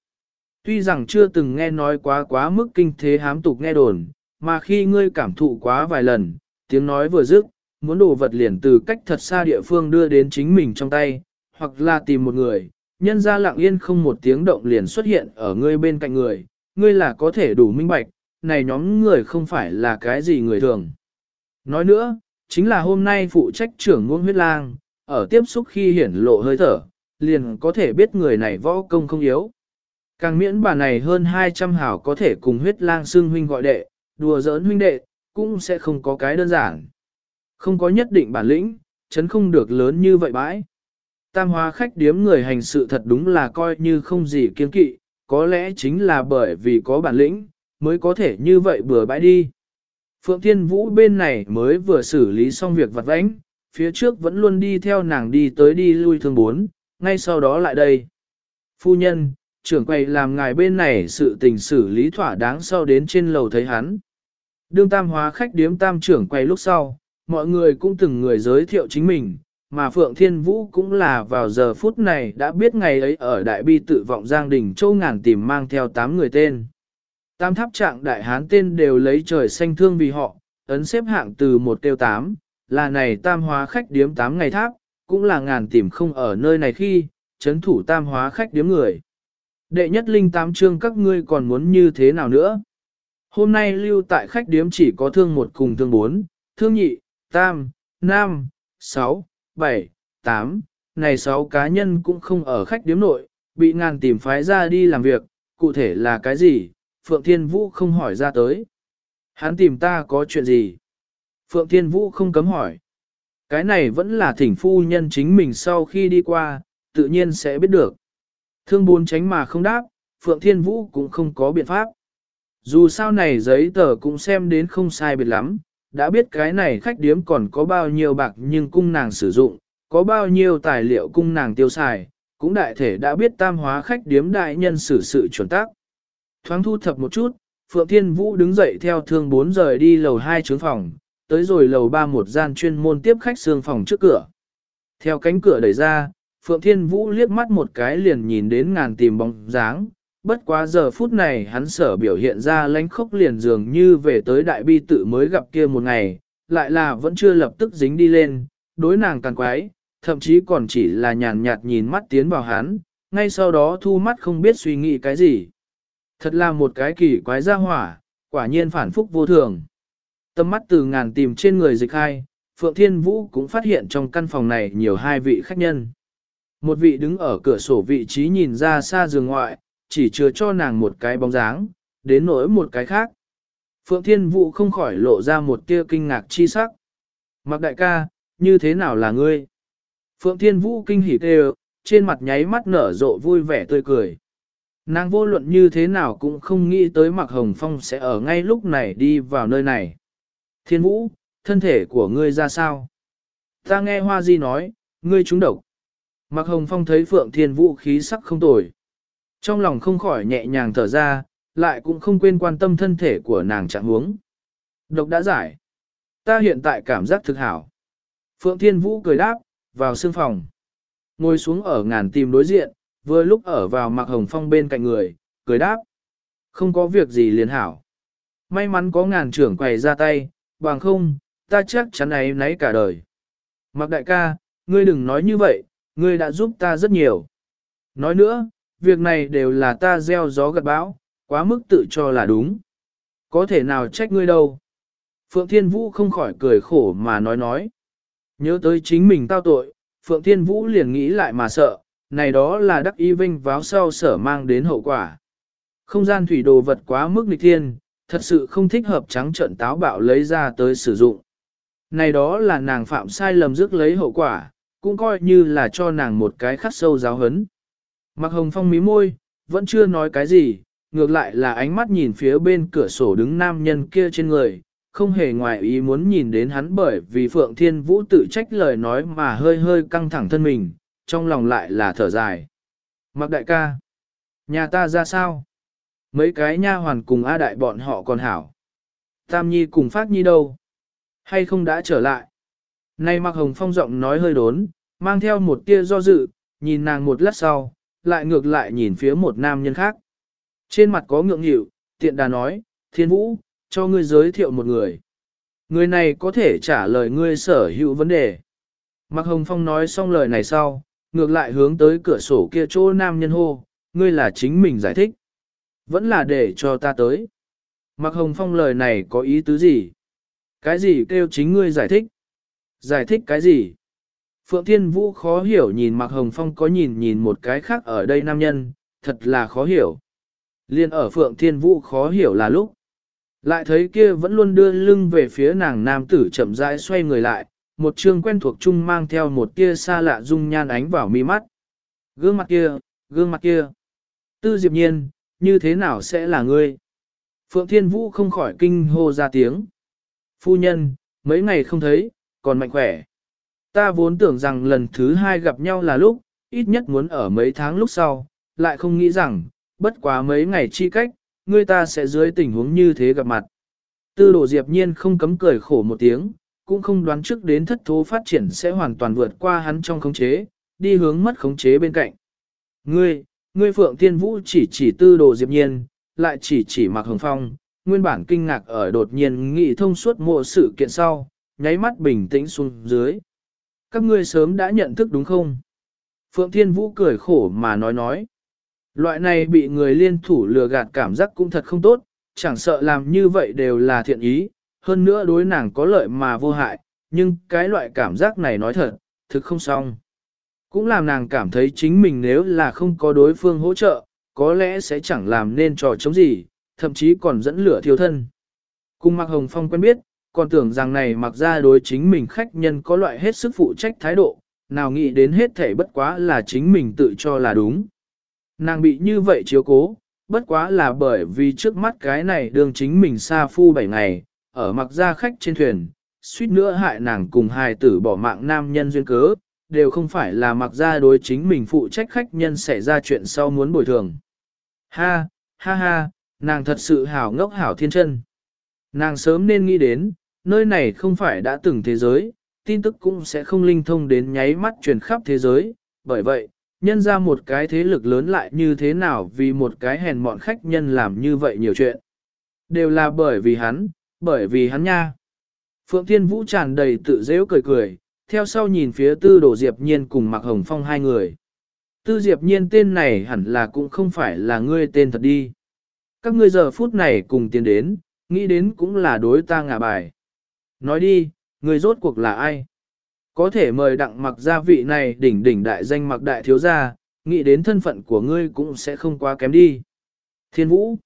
Tuy rằng chưa từng nghe nói quá quá mức kinh thế hám tục nghe đồn, mà khi ngươi cảm thụ quá vài lần, tiếng nói vừa dứt, muốn đồ vật liền từ cách thật xa địa phương đưa đến chính mình trong tay, hoặc là tìm một người, nhân ra lặng yên không một tiếng động liền xuất hiện ở ngươi bên cạnh người, ngươi là có thể đủ minh bạch, này nhóm người không phải là cái gì người thường. Nói nữa, chính là hôm nay phụ trách trưởng ngôn huyết lang, ở tiếp xúc khi hiển lộ hơi thở, liền có thể biết người này võ công không yếu. Càng miễn bà này hơn 200 hảo có thể cùng huyết lang xưng huynh gọi đệ, đùa giỡn huynh đệ, cũng sẽ không có cái đơn giản. Không có nhất định bản lĩnh, chấn không được lớn như vậy bãi. Tam hóa khách điếm người hành sự thật đúng là coi như không gì kiên kỵ, có lẽ chính là bởi vì có bản lĩnh, mới có thể như vậy bừa bãi đi. Phượng Thiên Vũ bên này mới vừa xử lý xong việc vặt vãnh, phía trước vẫn luôn đi theo nàng đi tới đi lui thương bốn, ngay sau đó lại đây. Phu nhân, trưởng quầy làm ngài bên này sự tình xử lý thỏa đáng sau đến trên lầu thấy hắn. Đương tam hóa khách điếm tam trưởng quầy lúc sau, mọi người cũng từng người giới thiệu chính mình, mà Phượng Thiên Vũ cũng là vào giờ phút này đã biết ngày ấy ở Đại Bi tự vọng Giang Đình Châu ngàn tìm mang theo 8 người tên. Tam tháp trạng đại hán tên đều lấy trời xanh thương vì họ, ấn xếp hạng từ một tiêu 8, là này tam hóa khách điếm 8 ngày tháp, cũng là ngàn tìm không ở nơi này khi, chấn thủ tam hóa khách điếm người. Đệ nhất linh tám chương các ngươi còn muốn như thế nào nữa? Hôm nay lưu tại khách điếm chỉ có thương một cùng thương bốn, thương nhị, tam, nam, sáu, bảy, tám, này sáu cá nhân cũng không ở khách điếm nội, bị ngàn tìm phái ra đi làm việc, cụ thể là cái gì, Phượng Thiên Vũ không hỏi ra tới. Hắn tìm ta có chuyện gì? Phượng Thiên Vũ không cấm hỏi. Cái này vẫn là thỉnh phu nhân chính mình sau khi đi qua, tự nhiên sẽ biết được. Thương bốn tránh mà không đáp, Phượng Thiên Vũ cũng không có biện pháp. Dù sao này giấy tờ cũng xem đến không sai biệt lắm, đã biết cái này khách điếm còn có bao nhiêu bạc nhưng cung nàng sử dụng, có bao nhiêu tài liệu cung nàng tiêu xài, cũng đại thể đã biết tam hóa khách điếm đại nhân xử sự chuẩn tác. Thoáng thu thập một chút, Phượng Thiên Vũ đứng dậy theo thương bốn rời đi lầu 2 trướng phòng, tới rồi lầu 3 một gian chuyên môn tiếp khách xương phòng trước cửa. Theo cánh cửa đẩy ra, Phượng Thiên Vũ liếc mắt một cái liền nhìn đến ngàn tìm bóng dáng, bất quá giờ phút này hắn sở biểu hiện ra lánh khốc liền dường như về tới đại bi tự mới gặp kia một ngày, lại là vẫn chưa lập tức dính đi lên, đối nàng càng quái, thậm chí còn chỉ là nhàn nhạt nhìn mắt tiến vào hắn, ngay sau đó thu mắt không biết suy nghĩ cái gì. Thật là một cái kỳ quái ra hỏa, quả nhiên phản phúc vô thường. Tâm mắt từ ngàn tìm trên người dịch hai, Phượng Thiên Vũ cũng phát hiện trong căn phòng này nhiều hai vị khách nhân. Một vị đứng ở cửa sổ vị trí nhìn ra xa giường ngoại, chỉ chừa cho nàng một cái bóng dáng, đến nỗi một cái khác. Phượng Thiên Vũ không khỏi lộ ra một tia kinh ngạc chi sắc. Mặc đại ca, như thế nào là ngươi? Phượng Thiên Vũ kinh hỉ kêu, trên mặt nháy mắt nở rộ vui vẻ tươi cười. Nàng vô luận như thế nào cũng không nghĩ tới Mạc Hồng Phong sẽ ở ngay lúc này đi vào nơi này. Thiên Vũ, thân thể của ngươi ra sao? Ta nghe Hoa Di nói, ngươi trúng độc. Mạc Hồng Phong thấy Phượng Thiên Vũ khí sắc không tồi. Trong lòng không khỏi nhẹ nhàng thở ra, lại cũng không quên quan tâm thân thể của nàng trạng huống. Độc đã giải. Ta hiện tại cảm giác thực hảo. Phượng Thiên Vũ cười đáp, vào sương phòng. Ngồi xuống ở ngàn tìm đối diện, vừa lúc ở vào mặc Hồng Phong bên cạnh người, cười đáp. Không có việc gì liền hảo. may mắn có ngàn trưởng quầy ra tay, bằng không, ta chắc chắn ấy nấy cả đời. Mặc đại ca, ngươi đừng nói như vậy, ngươi đã giúp ta rất nhiều. Nói nữa, việc này đều là ta gieo gió gặt bão, quá mức tự cho là đúng. Có thể nào trách ngươi đâu. Phượng Thiên Vũ không khỏi cười khổ mà nói nói. Nhớ tới chính mình tao tội, Phượng Thiên Vũ liền nghĩ lại mà sợ, này đó là đắc y vinh váo sau sở mang đến hậu quả. Không gian thủy đồ vật quá mức nghịch thiên, thật sự không thích hợp trắng trợn táo bạo lấy ra tới sử dụng. Này đó là nàng phạm sai lầm rước lấy hậu quả, cũng coi như là cho nàng một cái khắc sâu giáo hấn. Mặc hồng phong mí môi, vẫn chưa nói cái gì, ngược lại là ánh mắt nhìn phía bên cửa sổ đứng nam nhân kia trên người, không hề ngoài ý muốn nhìn đến hắn bởi vì Phượng Thiên Vũ tự trách lời nói mà hơi hơi căng thẳng thân mình, trong lòng lại là thở dài. Mặc đại ca, nhà ta ra sao? Mấy cái nha hoàn cùng A đại bọn họ còn hảo. Tam Nhi cùng Phát Nhi đâu? Hay không đã trở lại? Nay Mạc hồng phong giọng nói hơi đốn, mang theo một tia do dự, nhìn nàng một lát sau, lại ngược lại nhìn phía một nam nhân khác. Trên mặt có ngượng nghịu, tiện đà nói, thiên vũ, cho ngươi giới thiệu một người. Người này có thể trả lời ngươi sở hữu vấn đề. Mạc Hồng Phong nói xong lời này sau, ngược lại hướng tới cửa sổ kia chỗ nam nhân hô, ngươi là chính mình giải thích. Vẫn là để cho ta tới. Mạc Hồng Phong lời này có ý tứ gì? Cái gì kêu chính ngươi giải thích? Giải thích cái gì? Phượng Thiên Vũ khó hiểu nhìn Mạc Hồng Phong có nhìn nhìn một cái khác ở đây nam nhân, thật là khó hiểu. Liên ở Phượng Thiên Vũ khó hiểu là lúc. Lại thấy kia vẫn luôn đưa lưng về phía nàng nam tử chậm rãi xoay người lại, một trương quen thuộc chung mang theo một tia xa lạ dung nhan ánh vào mi mắt. Gương mặt kia, gương mặt kia. Tư Diệp Nhiên, như thế nào sẽ là ngươi? Phượng Thiên Vũ không khỏi kinh hô ra tiếng. Phu nhân, mấy ngày không thấy, còn mạnh khỏe. Ta vốn tưởng rằng lần thứ hai gặp nhau là lúc, ít nhất muốn ở mấy tháng lúc sau, lại không nghĩ rằng, bất quá mấy ngày chi cách, người ta sẽ dưới tình huống như thế gặp mặt. Tư đồ diệp nhiên không cấm cười khổ một tiếng, cũng không đoán trước đến thất thố phát triển sẽ hoàn toàn vượt qua hắn trong khống chế, đi hướng mất khống chế bên cạnh. Ngươi, ngươi Phượng Thiên Vũ chỉ chỉ tư đồ diệp nhiên, lại chỉ chỉ mặc Hồng Phong, nguyên bản kinh ngạc ở đột nhiên nghĩ thông suốt mộ sự kiện sau, nháy mắt bình tĩnh xuống dưới. Các ngươi sớm đã nhận thức đúng không? Phượng Thiên Vũ cười khổ mà nói nói. Loại này bị người liên thủ lừa gạt cảm giác cũng thật không tốt, chẳng sợ làm như vậy đều là thiện ý, hơn nữa đối nàng có lợi mà vô hại, nhưng cái loại cảm giác này nói thật, thực không xong. Cũng làm nàng cảm thấy chính mình nếu là không có đối phương hỗ trợ, có lẽ sẽ chẳng làm nên trò chống gì, thậm chí còn dẫn lửa thiêu thân. Cùng Mạc Hồng Phong quen biết, còn tưởng rằng này mặc ra đối chính mình khách nhân có loại hết sức phụ trách thái độ, nào nghĩ đến hết thể bất quá là chính mình tự cho là đúng. Nàng bị như vậy chiếu cố, bất quá là bởi vì trước mắt cái này đường chính mình xa phu 7 ngày, ở mặc ra khách trên thuyền, suýt nữa hại nàng cùng hài tử bỏ mạng nam nhân duyên cớ, đều không phải là mặc ra đối chính mình phụ trách khách nhân xảy ra chuyện sau muốn bồi thường. Ha, ha ha, nàng thật sự hảo ngốc hảo thiên chân. Nàng sớm nên nghĩ đến, nơi này không phải đã từng thế giới, tin tức cũng sẽ không linh thông đến nháy mắt truyền khắp thế giới, bởi vậy, nhân ra một cái thế lực lớn lại như thế nào vì một cái hèn mọn khách nhân làm như vậy nhiều chuyện. Đều là bởi vì hắn, bởi vì hắn nha. Phượng Thiên Vũ tràn đầy tự dễ cười cười, theo sau nhìn phía tư đồ Diệp Nhiên cùng Mạc Hồng Phong hai người. Tư Diệp Nhiên tên này hẳn là cũng không phải là ngươi tên thật đi. Các ngươi giờ phút này cùng tiến đến, nghĩ đến cũng là đối ta ngả bài. Nói đi, người rốt cuộc là ai? Có thể mời đặng mặc gia vị này đỉnh đỉnh đại danh mặc đại thiếu gia, nghĩ đến thân phận của ngươi cũng sẽ không quá kém đi. Thiên vũ,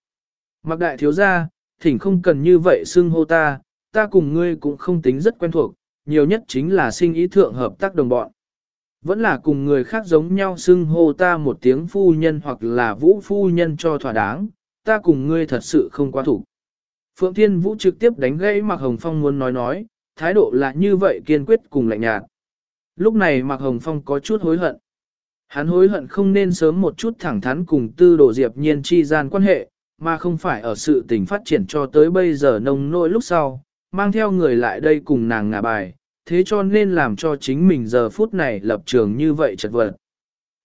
mặc đại thiếu gia, thỉnh không cần như vậy xưng hô ta, ta cùng ngươi cũng không tính rất quen thuộc, nhiều nhất chính là sinh ý thượng hợp tác đồng bọn. Vẫn là cùng người khác giống nhau xưng hô ta một tiếng phu nhân hoặc là vũ phu nhân cho thỏa đáng, ta cùng ngươi thật sự không quá thủ. Phượng Thiên Vũ trực tiếp đánh gãy Mạc Hồng Phong muốn nói nói, thái độ là như vậy kiên quyết cùng lạnh nhạt. Lúc này Mạc Hồng Phong có chút hối hận. Hắn hối hận không nên sớm một chút thẳng thắn cùng tư đồ diệp nhiên chi gian quan hệ, mà không phải ở sự tình phát triển cho tới bây giờ nông nỗi lúc sau, mang theo người lại đây cùng nàng ngả bài, thế cho nên làm cho chính mình giờ phút này lập trường như vậy chật vật.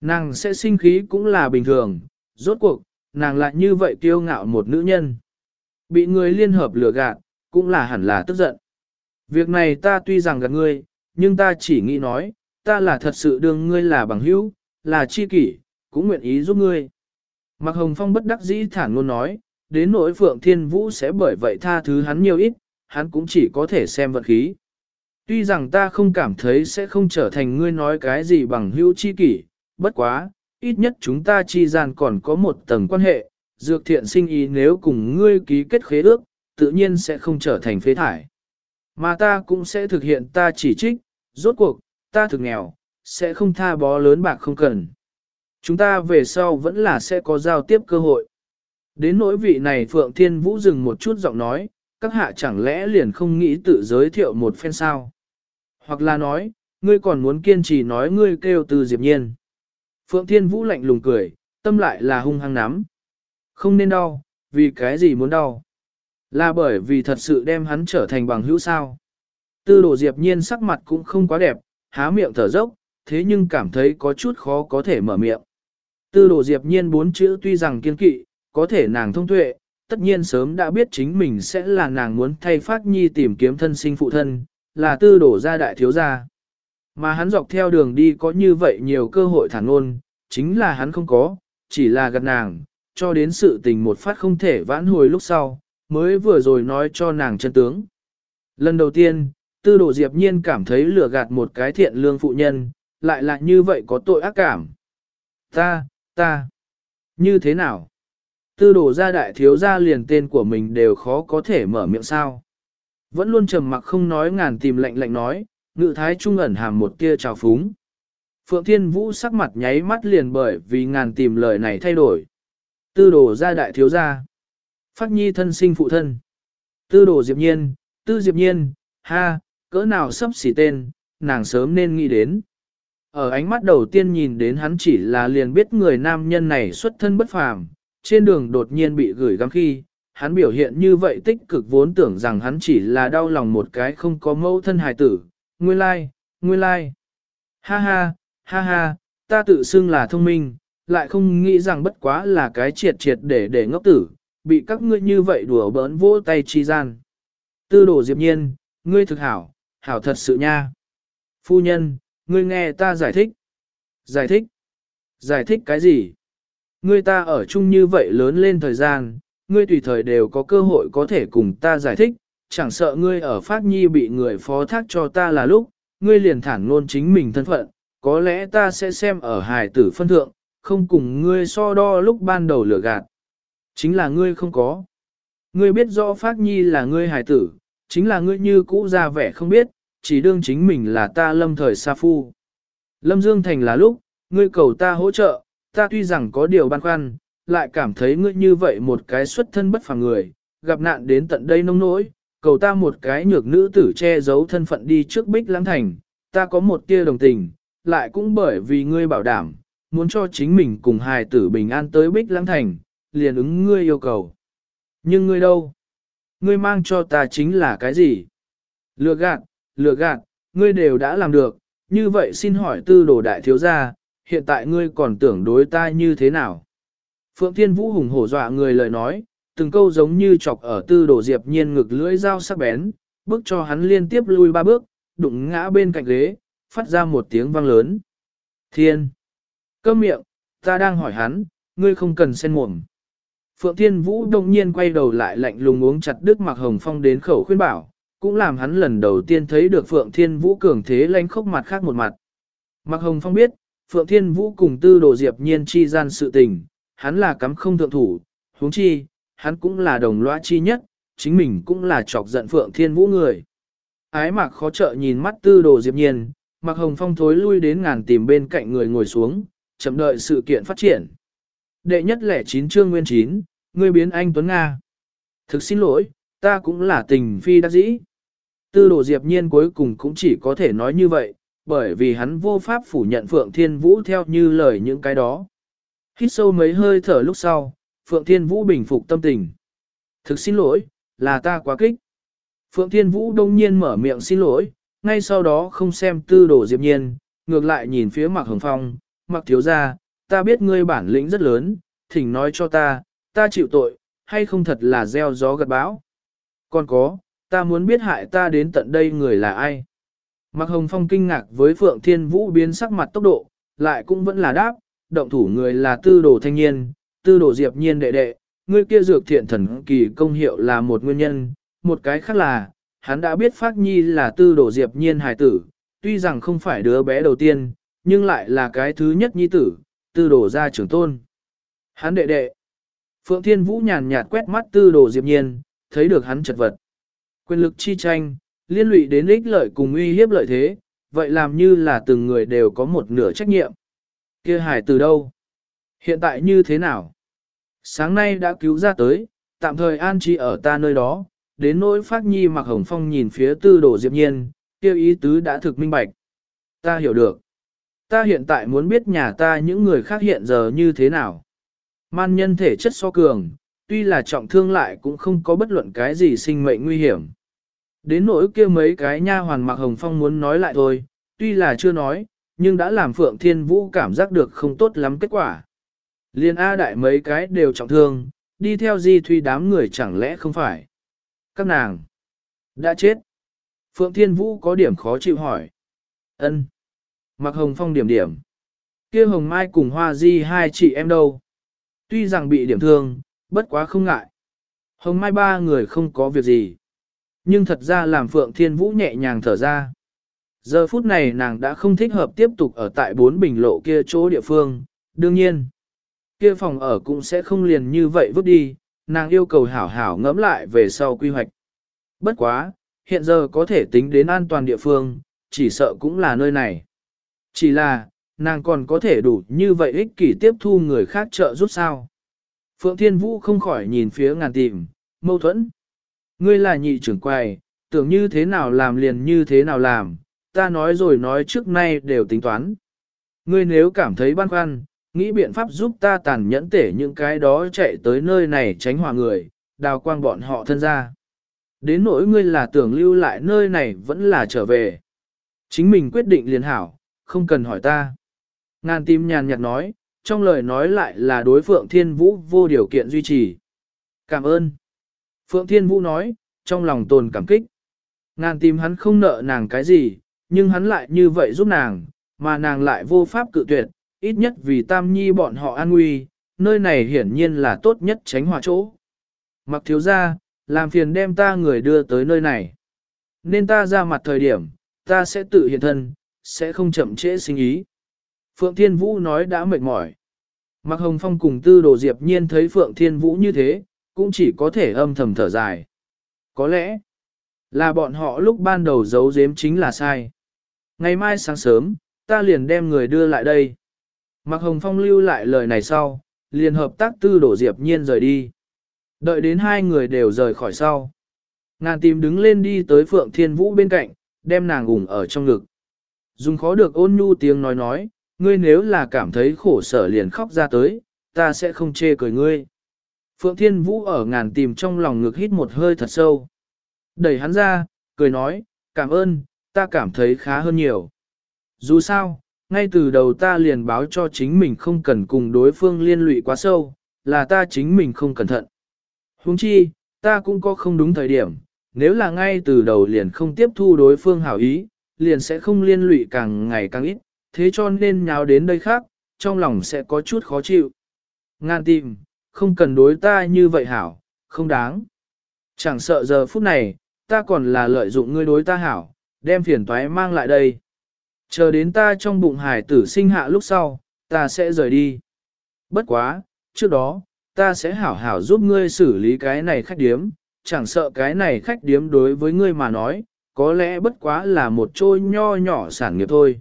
Nàng sẽ sinh khí cũng là bình thường, rốt cuộc, nàng lại như vậy kiêu ngạo một nữ nhân. Bị người liên hợp lừa gạt, cũng là hẳn là tức giận. Việc này ta tuy rằng gạt ngươi, nhưng ta chỉ nghĩ nói, ta là thật sự đương ngươi là bằng hữu, là chi kỷ, cũng nguyện ý giúp ngươi. Mạc Hồng Phong bất đắc dĩ thản luôn nói, đến nỗi Phượng Thiên Vũ sẽ bởi vậy tha thứ hắn nhiều ít, hắn cũng chỉ có thể xem vận khí. Tuy rằng ta không cảm thấy sẽ không trở thành ngươi nói cái gì bằng hữu chi kỷ, bất quá, ít nhất chúng ta chi gian còn có một tầng quan hệ, dược thiện sinh ý nếu cùng ngươi ký kết khế ước, tự nhiên sẽ không trở thành phế thải. Mà ta cũng sẽ thực hiện ta chỉ trích, rốt cuộc, ta thực nghèo, sẽ không tha bó lớn bạc không cần. Chúng ta về sau vẫn là sẽ có giao tiếp cơ hội. Đến nỗi vị này Phượng Thiên Vũ dừng một chút giọng nói, các hạ chẳng lẽ liền không nghĩ tự giới thiệu một phen sao? Hoặc là nói, ngươi còn muốn kiên trì nói ngươi kêu từ Diệp Nhiên. Phượng Thiên Vũ lạnh lùng cười, tâm lại là hung hăng nắm. Không nên đau, vì cái gì muốn đau? Là bởi vì thật sự đem hắn trở thành bằng hữu sao. Tư đồ Diệp Nhiên sắc mặt cũng không quá đẹp, há miệng thở dốc, thế nhưng cảm thấy có chút khó có thể mở miệng. Tư đồ Diệp Nhiên bốn chữ tuy rằng kiên kỵ, có thể nàng thông tuệ, tất nhiên sớm đã biết chính mình sẽ là nàng muốn thay Phát Nhi tìm kiếm thân sinh phụ thân, là tư đổ gia đại thiếu gia. Mà hắn dọc theo đường đi có như vậy nhiều cơ hội thản ngôn, chính là hắn không có, chỉ là gặp nàng, cho đến sự tình một phát không thể vãn hồi lúc sau, mới vừa rồi nói cho nàng chân tướng. Lần đầu tiên, tư đồ diệp nhiên cảm thấy lừa gạt một cái thiện lương phụ nhân, lại là như vậy có tội ác cảm. Ta, ta, như thế nào? Tư đồ gia đại thiếu gia liền tên của mình đều khó có thể mở miệng sao. Vẫn luôn trầm mặc không nói ngàn tìm lạnh lạnh nói, ngự thái trung ẩn hàm một tia trào phúng. Phượng Thiên Vũ sắc mặt nháy mắt liền bởi vì ngàn tìm lời này thay đổi. Tư đồ gia đại thiếu gia. Phát nhi thân sinh phụ thân. Tư đồ diệp nhiên, tư diệp nhiên, ha, cỡ nào sắp xỉ tên, nàng sớm nên nghĩ đến. Ở ánh mắt đầu tiên nhìn đến hắn chỉ là liền biết người nam nhân này xuất thân bất phàm, trên đường đột nhiên bị gửi gắm khi, hắn biểu hiện như vậy tích cực vốn tưởng rằng hắn chỉ là đau lòng một cái không có mẫu thân hài tử, nguyên lai, like, nguyên lai. Like. Ha ha, ha ha, ta tự xưng là thông minh, lại không nghĩ rằng bất quá là cái triệt triệt để để ngốc tử, bị các ngươi như vậy đùa bỡn vỗ tay chi gian. Tư đồ diệp nhiên, ngươi thực hảo, hảo thật sự nha. Phu nhân, ngươi nghe ta giải thích. Giải thích? Giải thích cái gì? Ngươi ta ở chung như vậy lớn lên thời gian, ngươi tùy thời đều có cơ hội có thể cùng ta giải thích, chẳng sợ ngươi ở Phát Nhi bị người phó thác cho ta là lúc, ngươi liền thản luôn chính mình thân phận, có lẽ ta sẽ xem ở hài tử phân thượng, không cùng ngươi so đo lúc ban đầu lửa gạt. Chính là ngươi không có. Ngươi biết rõ Phát Nhi là ngươi hài tử, chính là ngươi như cũ ra vẻ không biết, chỉ đương chính mình là ta lâm thời sa phu. Lâm Dương Thành là lúc, ngươi cầu ta hỗ trợ, ta tuy rằng có điều băn khoăn, lại cảm thấy ngươi như vậy một cái xuất thân bất phàm người, gặp nạn đến tận đây nông nỗi, cầu ta một cái nhược nữ tử che giấu thân phận đi trước bích lãng thành, ta có một tia đồng tình, lại cũng bởi vì ngươi bảo đảm, muốn cho chính mình cùng hài tử bình an tới bích lãng thành, liền ứng ngươi yêu cầu. Nhưng ngươi đâu? Ngươi mang cho ta chính là cái gì? Lừa gạt, lừa gạt, ngươi đều đã làm được, như vậy xin hỏi tư đồ đại thiếu gia, hiện tại ngươi còn tưởng đối ta như thế nào? Phượng Thiên Vũ hùng hổ dọa người lời nói, từng câu giống như chọc ở tư đồ diệp nhiên ngực lưỡi dao sắc bén, bước cho hắn liên tiếp lui ba bước, đụng ngã bên cạnh ghế, phát ra một tiếng vang lớn. Thiên! Câm miệng, ta đang hỏi hắn, ngươi không cần xen mồm. Phượng Thiên Vũ đông nhiên quay đầu lại lạnh lùng uống chặt đứt mặc hồng phong đến khẩu khuyên bảo, cũng làm hắn lần đầu tiên thấy được Phượng Thiên Vũ cường thế lanh khốc mặt khác một mặt. Mặc hồng phong biết, Phượng Thiên Vũ cùng tư đồ diệp nhiên chi gian sự tình, hắn là cắm không thượng thủ, huống chi, hắn cũng là đồng lõa chi nhất, chính mình cũng là chọc giận Phượng Thiên Vũ người. Ái mạc khó trợ nhìn mắt tư đồ diệp nhiên, mặc hồng phong thối lui đến ngàn tìm bên cạnh người ngồi xuống, chậm đợi sự kiện phát triển. Đệ nhất lẻ chín chương nguyên chín, ngươi biến anh Tuấn Nga. Thực xin lỗi, ta cũng là tình phi đắc dĩ. Tư đồ diệp nhiên cuối cùng cũng chỉ có thể nói như vậy, bởi vì hắn vô pháp phủ nhận Phượng Thiên Vũ theo như lời những cái đó. Hít sâu mấy hơi thở lúc sau, Phượng Thiên Vũ bình phục tâm tình. Thực xin lỗi, là ta quá kích. Phượng Thiên Vũ đông nhiên mở miệng xin lỗi, ngay sau đó không xem tư đồ diệp nhiên, ngược lại nhìn phía Mạc Hồng Phong, mặc Thiếu Gia, ta biết ngươi bản lĩnh rất lớn, thỉnh nói cho ta, ta chịu tội, hay không thật là gieo gió gặt bão. Còn có, ta muốn biết hại ta đến tận đây người là ai. Mạc Hồng Phong kinh ngạc với Phượng Thiên Vũ biến sắc mặt tốc độ, lại cũng vẫn là đáp, động thủ người là tư đồ thanh niên, tư đồ diệp nhiên đệ đệ, người kia dược thiện thần kỳ công hiệu là một nguyên nhân, một cái khác là, hắn đã biết Phát Nhi là tư đồ diệp nhiên hài tử, tuy rằng không phải đứa bé đầu tiên, nhưng lại là cái thứ nhất nhi tử, tư đồ ra trưởng tôn. Hắn đệ đệ. Phượng Thiên Vũ nhàn nhạt quét mắt tư đồ diệp nhiên, thấy được hắn chật vật. Quyền lực chi tranh, liên lụy đến ích lợi cùng uy hiếp lợi thế, vậy làm như là từng người đều có một nửa trách nhiệm. Kia hải từ đâu? Hiện tại như thế nào? Sáng nay đã cứu ra tới, tạm thời an trí ở ta nơi đó, đến nỗi phát nhi mặc hồng phong nhìn phía tư đồ diệp nhiên, kia ý tứ đã thực minh bạch. Ta hiểu được. Ta hiện tại muốn biết nhà ta những người khác hiện giờ như thế nào. Man nhân thể chất so cường, tuy là trọng thương lại cũng không có bất luận cái gì sinh mệnh nguy hiểm. Đến nỗi kia mấy cái nha hoàn mặc hồng phong muốn nói lại thôi, tuy là chưa nói, nhưng đã làm Phượng Thiên Vũ cảm giác được không tốt lắm kết quả. Liên A đại mấy cái đều trọng thương, đi theo di thuy đám người chẳng lẽ không phải. Các nàng đã chết. Phượng Thiên Vũ có điểm khó chịu hỏi. Ân. Mặc hồng phong điểm điểm. kia hồng mai cùng hoa di hai chị em đâu. Tuy rằng bị điểm thương, bất quá không ngại. Hồng mai ba người không có việc gì. Nhưng thật ra làm Phượng Thiên Vũ nhẹ nhàng thở ra. Giờ phút này nàng đã không thích hợp tiếp tục ở tại bốn bình lộ kia chỗ địa phương, đương nhiên. Kia phòng ở cũng sẽ không liền như vậy vứt đi, nàng yêu cầu hảo hảo ngẫm lại về sau quy hoạch. Bất quá, hiện giờ có thể tính đến an toàn địa phương, chỉ sợ cũng là nơi này. Chỉ là, nàng còn có thể đủ như vậy ích kỷ tiếp thu người khác trợ giúp sao. Phượng Thiên Vũ không khỏi nhìn phía ngàn tìm, mâu thuẫn. Ngươi là nhị trưởng quầy, tưởng như thế nào làm liền như thế nào làm, ta nói rồi nói trước nay đều tính toán. Ngươi nếu cảm thấy băn khoăn, nghĩ biện pháp giúp ta tàn nhẫn tể những cái đó chạy tới nơi này tránh hòa người, đào quang bọn họ thân ra. Đến nỗi ngươi là tưởng lưu lại nơi này vẫn là trở về. Chính mình quyết định liền hảo, không cần hỏi ta. Ngàn tim nhàn nhạt nói, trong lời nói lại là đối Phượng Thiên Vũ vô điều kiện duy trì. Cảm ơn. Phượng Thiên Vũ nói, trong lòng tồn cảm kích. Ngàn tim hắn không nợ nàng cái gì, nhưng hắn lại như vậy giúp nàng, mà nàng lại vô pháp cự tuyệt, ít nhất vì tam nhi bọn họ an nguy, nơi này hiển nhiên là tốt nhất tránh hòa chỗ. Mặc thiếu ra, làm phiền đem ta người đưa tới nơi này. Nên ta ra mặt thời điểm, ta sẽ tự hiện thân, sẽ không chậm trễ sinh ý. Phượng Thiên Vũ nói đã mệt mỏi. Mặc Hồng Phong cùng tư đồ diệp nhiên thấy Phượng Thiên Vũ như thế, cũng chỉ có thể âm thầm thở dài. Có lẽ, là bọn họ lúc ban đầu giấu giếm chính là sai. Ngày mai sáng sớm, ta liền đem người đưa lại đây. Mạc Hồng Phong lưu lại lời này sau, liền hợp tác tư Đồ Diệp Nhiên rời đi. Đợi đến hai người đều rời khỏi sau. Ngàn tìm đứng lên đi tới Phượng Thiên Vũ bên cạnh, đem nàng ủng ở trong ngực. Dùng khó được ôn nhu tiếng nói nói, ngươi nếu là cảm thấy khổ sở liền khóc ra tới, ta sẽ không chê cười ngươi. Phượng Thiên Vũ ở ngàn tìm trong lòng ngực hít một hơi thật sâu. Đẩy hắn ra, cười nói, cảm ơn, ta cảm thấy khá hơn nhiều. Dù sao, ngay từ đầu ta liền báo cho chính mình không cần cùng đối phương liên lụy quá sâu, là ta chính mình không cẩn thận. Huống chi, ta cũng có không đúng thời điểm, nếu là ngay từ đầu liền không tiếp thu đối phương hảo ý, liền sẽ không liên lụy càng ngày càng ít, thế cho nên nhào đến đây khác, trong lòng sẽ có chút khó chịu. Ngan tìm, không cần đối ta như vậy hảo, không đáng. Chẳng sợ giờ phút này, ta còn là lợi dụng ngươi đối ta hảo, đem phiền toái mang lại đây. Chờ đến ta trong bụng hải tử sinh hạ lúc sau, ta sẽ rời đi. Bất quá, trước đó, ta sẽ hảo hảo giúp ngươi xử lý cái này khách điếm, chẳng sợ cái này khách điếm đối với ngươi mà nói, có lẽ bất quá là một trôi nho nhỏ sản nghiệp thôi.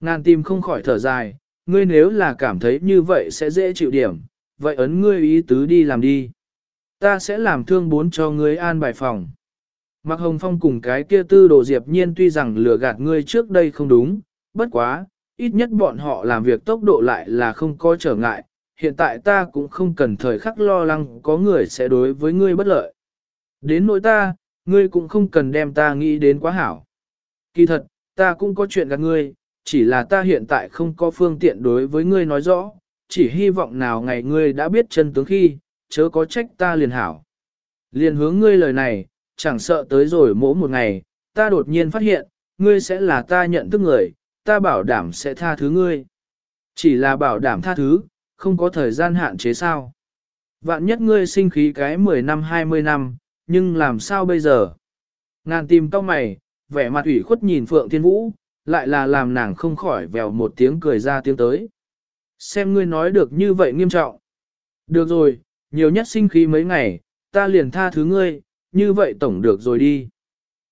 Ngàn tim không khỏi thở dài, ngươi nếu là cảm thấy như vậy sẽ dễ chịu điểm, vậy ấn ngươi ý tứ đi làm đi. Ta sẽ làm thương bốn cho ngươi an bài phòng. Mạc Hồng Phong cùng cái kia tư đồ diệp nhiên tuy rằng lừa gạt ngươi trước đây không đúng, bất quá, ít nhất bọn họ làm việc tốc độ lại là không có trở ngại, hiện tại ta cũng không cần thời khắc lo lắng có người sẽ đối với ngươi bất lợi. Đến nỗi ta, ngươi cũng không cần đem ta nghĩ đến quá hảo. Kỳ thật, ta cũng có chuyện gặp ngươi, chỉ là ta hiện tại không có phương tiện đối với ngươi nói rõ, chỉ hy vọng nào ngày ngươi đã biết chân tướng khi, chớ có trách ta liền hảo. Liền hướng ngươi lời này, chẳng sợ tới rồi mỗi một ngày, ta đột nhiên phát hiện, ngươi sẽ là ta nhận thức người, ta bảo đảm sẽ tha thứ ngươi. Chỉ là bảo đảm tha thứ, không có thời gian hạn chế sao. Vạn nhất ngươi sinh khí cái 10 năm 20 năm, nhưng làm sao bây giờ? Ngàn tìm tao mày, vẻ mặt ủy khuất nhìn Phượng Thiên Vũ, lại là làm nàng không khỏi vèo một tiếng cười ra tiếng tới. Xem ngươi nói được như vậy nghiêm trọng. Được rồi, nhiều nhất sinh khí mấy ngày, ta liền tha thứ ngươi, như vậy tổng được rồi đi.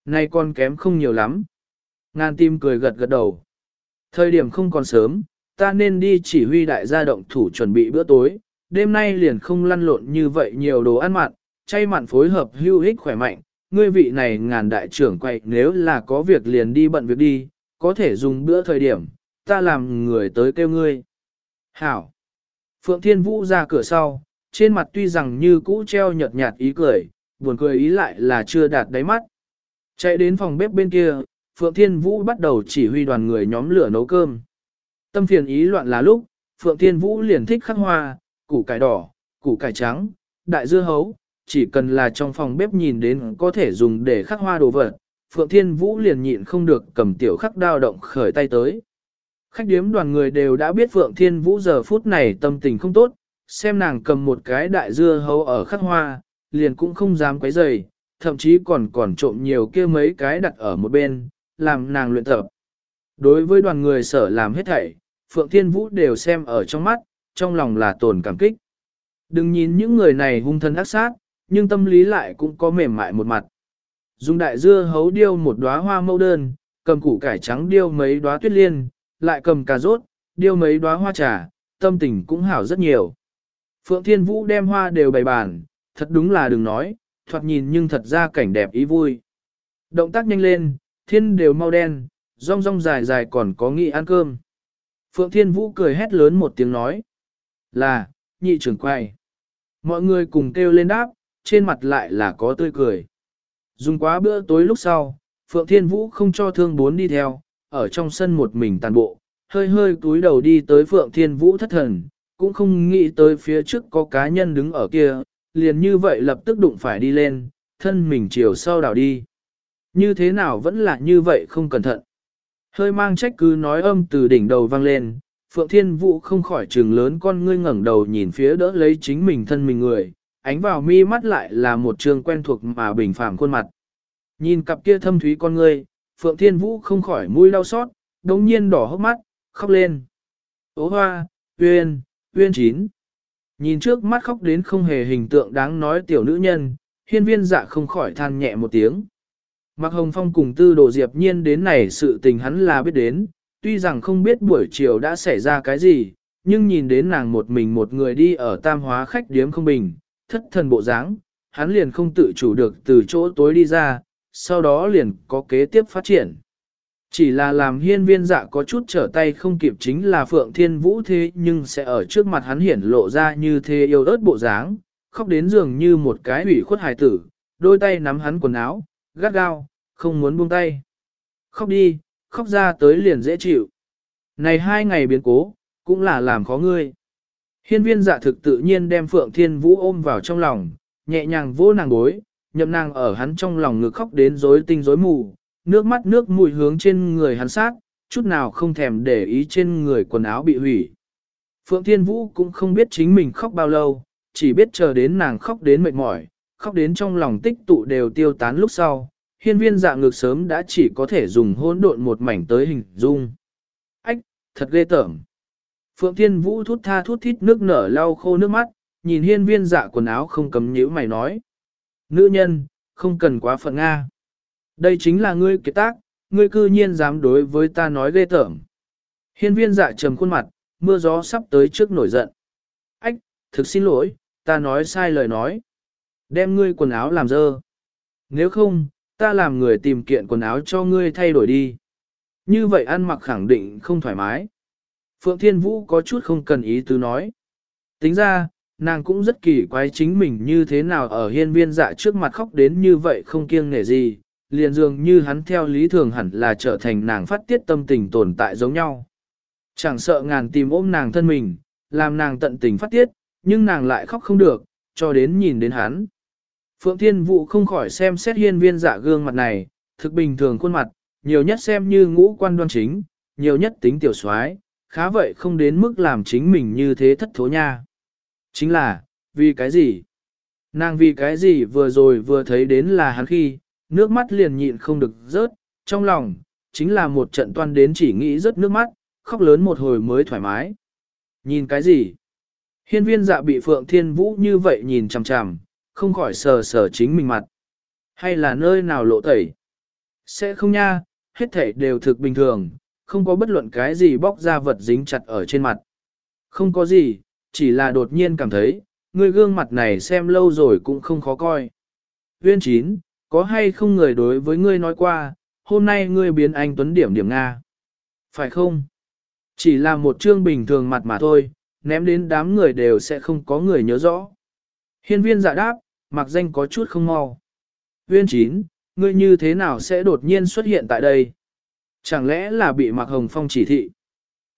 Nay con kém không nhiều lắm. Ngàn tim cười gật gật đầu. Thời điểm không còn sớm, ta nên đi chỉ huy đại gia động thủ chuẩn bị bữa tối, đêm nay liền không lăn lộn như vậy nhiều đồ ăn mặn, chay mặn phối hợp hưu hích khỏe mạnh, ngươi vị này ngàn đại trưởng quậy nếu là có việc liền đi bận việc đi, có thể dùng bữa thời điểm, ta làm người tới kêu ngươi. Hảo! Phượng Thiên Vũ ra cửa sau, trên mặt tuy rằng như cũ treo nhợt nhạt ý cười, buồn cười ý lại là chưa đạt đáy mắt. Chạy đến phòng bếp bên kia, Phượng Thiên Vũ bắt đầu chỉ huy đoàn người nhóm lửa nấu cơm. Tâm phiền ý loạn là lúc, Phượng Thiên Vũ liền thích khắc hoa, củ cải đỏ, củ cải trắng, đại dưa hấu, chỉ cần là trong phòng bếp nhìn đến có thể dùng để khắc hoa đồ vật, Phượng Thiên Vũ liền nhịn không được cầm tiểu khắc đao động khởi tay tới. Khách điếm đoàn người đều đã biết Phượng Thiên Vũ giờ phút này tâm tình không tốt, xem nàng cầm một cái đại dưa hấu ở khắc hoa, liền cũng không dám quấy rầy, thậm chí còn còn trộm nhiều kia mấy cái đặt ở một bên, làm nàng luyện tập. Đối với đoàn người sở làm hết thảy, Phượng Thiên Vũ đều xem ở trong mắt, trong lòng là tồn cảm kích. Đừng nhìn những người này hung thân ác sát, nhưng tâm lý lại cũng có mềm mại một mặt. Dùng đại dưa hấu điêu một đóa hoa mẫu đơn, cầm củ cải trắng điêu mấy đóa tuyết liên, lại cầm cà rốt, điêu mấy đóa hoa trà, tâm tình cũng hảo rất nhiều. Phượng Thiên Vũ đem hoa đều bày bàn, thật đúng là đừng nói, thoạt nhìn nhưng thật ra cảnh đẹp ý vui. Động tác nhanh lên, thiên đều mau đen, rong rong dài dài còn có nghị ăn cơm. Phượng Thiên Vũ cười hét lớn một tiếng nói. Là, nhị trưởng quay. Mọi người cùng kêu lên đáp, trên mặt lại là có tươi cười. Dùng quá bữa tối lúc sau, Phượng Thiên Vũ không cho thương bốn đi theo, ở trong sân một mình tàn bộ, hơi hơi túi đầu đi tới Phượng Thiên Vũ thất thần, cũng không nghĩ tới phía trước có cá nhân đứng ở kia, liền như vậy lập tức đụng phải đi lên, thân mình chiều sau đảo đi. Như thế nào vẫn là như vậy không cẩn thận. Hơi mang trách cứ nói âm từ đỉnh đầu vang lên, Phượng Thiên Vũ không khỏi trừng lớn con ngươi ngẩng đầu nhìn phía đỡ lấy chính mình thân mình người, ánh vào mi mắt lại là một trường quen thuộc mà bình phàm khuôn mặt. Nhìn cặp kia thâm thúy con ngươi, Phượng Thiên Vũ không khỏi mũi đau xót, đống nhiên đỏ hốc mắt, khóc lên. Ô hoa, uyên, uyên chín. Nhìn trước mắt khóc đến không hề hình tượng đáng nói tiểu nữ nhân, hiên viên dạ không khỏi than nhẹ một tiếng. Mạc Hồng Phong cùng tư đồ diệp nhiên đến này sự tình hắn là biết đến, tuy rằng không biết buổi chiều đã xảy ra cái gì, nhưng nhìn đến nàng một mình một người đi ở tam hóa khách điếm không bình, thất thần bộ dáng, hắn liền không tự chủ được từ chỗ tối đi ra, sau đó liền có kế tiếp phát triển. Chỉ là làm hiên viên dạ có chút trở tay không kịp chính là Phượng Thiên Vũ thế nhưng sẽ ở trước mặt hắn hiển lộ ra như thế yêu ớt bộ dáng, khóc đến dường như một cái ủy khuất hài tử, đôi tay nắm hắn quần áo, gắt gao, không muốn buông tay. Khóc đi, khóc ra tới liền dễ chịu. Này hai ngày biến cố, cũng là làm khó ngươi. Hiên viên dạ thực tự nhiên đem Phượng Thiên Vũ ôm vào trong lòng, nhẹ nhàng vỗ nàng gối, nhậm nàng ở hắn trong lòng ngực khóc đến rối tinh rối mù, nước mắt nước mũi hướng trên người hắn sát, chút nào không thèm để ý trên người quần áo bị hủy. Phượng Thiên Vũ cũng không biết chính mình khóc bao lâu, chỉ biết chờ đến nàng khóc đến mệt mỏi, khóc đến trong lòng tích tụ đều tiêu tán lúc sau, hiên viên dạ ngược sớm đã chỉ có thể dùng hỗn độn một mảnh tới hình dung. Ách, thật ghê tởm. Phượng Thiên Vũ thút tha thút thít nước nở lau khô nước mắt, nhìn hiên viên dạ quần áo không cấm nhíu mày nói. Nữ nhân, không cần quá phận Nga. Đây chính là ngươi kế tác, ngươi cư nhiên dám đối với ta nói ghê tởm. Hiên viên dạ trầm khuôn mặt, mưa gió sắp tới trước nổi giận. Ách, thực xin lỗi, ta nói sai lời nói. Đem ngươi quần áo làm dơ. Nếu không, ta làm người tìm kiện quần áo cho ngươi thay đổi đi. Như vậy ăn mặc khẳng định không thoải mái. Phượng Thiên Vũ có chút không cần ý tứ nói. Tính ra, nàng cũng rất kỳ quái chính mình như thế nào ở hiên viên dạ trước mặt khóc đến như vậy không kiêng nể gì, liền dường như hắn theo lý thường hẳn là trở thành nàng phát tiết tâm tình tồn tại giống nhau. Chẳng sợ ngàn tìm ôm nàng thân mình, làm nàng tận tình phát tiết, nhưng nàng lại khóc không được, cho đến nhìn đến hắn. Phượng Thiên Vũ không khỏi xem xét hiên viên dạ gương mặt này, thực bình thường khuôn mặt, nhiều nhất xem như ngũ quan đoan chính, nhiều nhất tính tiểu soái, khá vậy không đến mức làm chính mình như thế thất thố nha. Chính là, vì cái gì? Nàng vì cái gì vừa rồi vừa thấy đến là hắn khi, nước mắt liền nhịn không được rớt, trong lòng, chính là một trận toan đến chỉ nghĩ rớt nước mắt, khóc lớn một hồi mới thoải mái. Nhìn cái gì? Hiên viên dạ bị Phượng Thiên Vũ như vậy nhìn chằm chằm, không khỏi sờ sờ chính mình mặt. Hay là nơi nào lộ tẩy? Sẽ không nha, hết thảy đều thực bình thường, không có bất luận cái gì bóc ra vật dính chặt ở trên mặt. Không có gì, chỉ là đột nhiên cảm thấy, người gương mặt này xem lâu rồi cũng không khó coi. Viên chín, có hay không người đối với ngươi nói qua, hôm nay ngươi biến anh tuấn điểm điểm Nga. Phải không? Chỉ là một chương bình thường mặt mà thôi, ném đến đám người đều sẽ không có người nhớ rõ. Hiên viên giả đáp, mặc danh có chút không mau. Viên chín, ngươi như thế nào sẽ đột nhiên xuất hiện tại đây? Chẳng lẽ là bị Mạc Hồng Phong chỉ thị?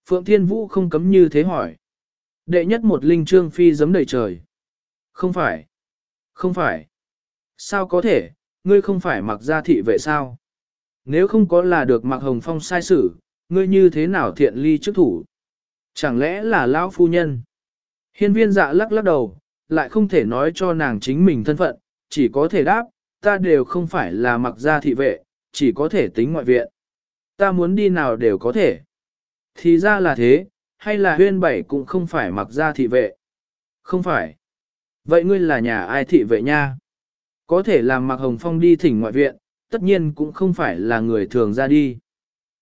Phượng Thiên Vũ không cấm như thế hỏi. Đệ nhất một linh trương phi giấm đầy trời. Không phải. Không phải. Sao có thể, ngươi không phải mặc gia thị vệ sao? Nếu không có là được Mạc Hồng Phong sai xử, ngươi như thế nào thiện ly trước thủ? Chẳng lẽ là lão phu nhân? Hiên viên dạ lắc lắc đầu, lại không thể nói cho nàng chính mình thân phận, chỉ có thể đáp, ta đều không phải là mặc gia thị vệ, chỉ có thể tính ngoại viện. Ta muốn đi nào đều có thể. Thì ra là thế, hay là huyên bảy cũng không phải mặc gia thị vệ? Không phải. Vậy ngươi là nhà ai thị vệ nha? Có thể làm mặc hồng phong đi thỉnh ngoại viện, tất nhiên cũng không phải là người thường ra đi.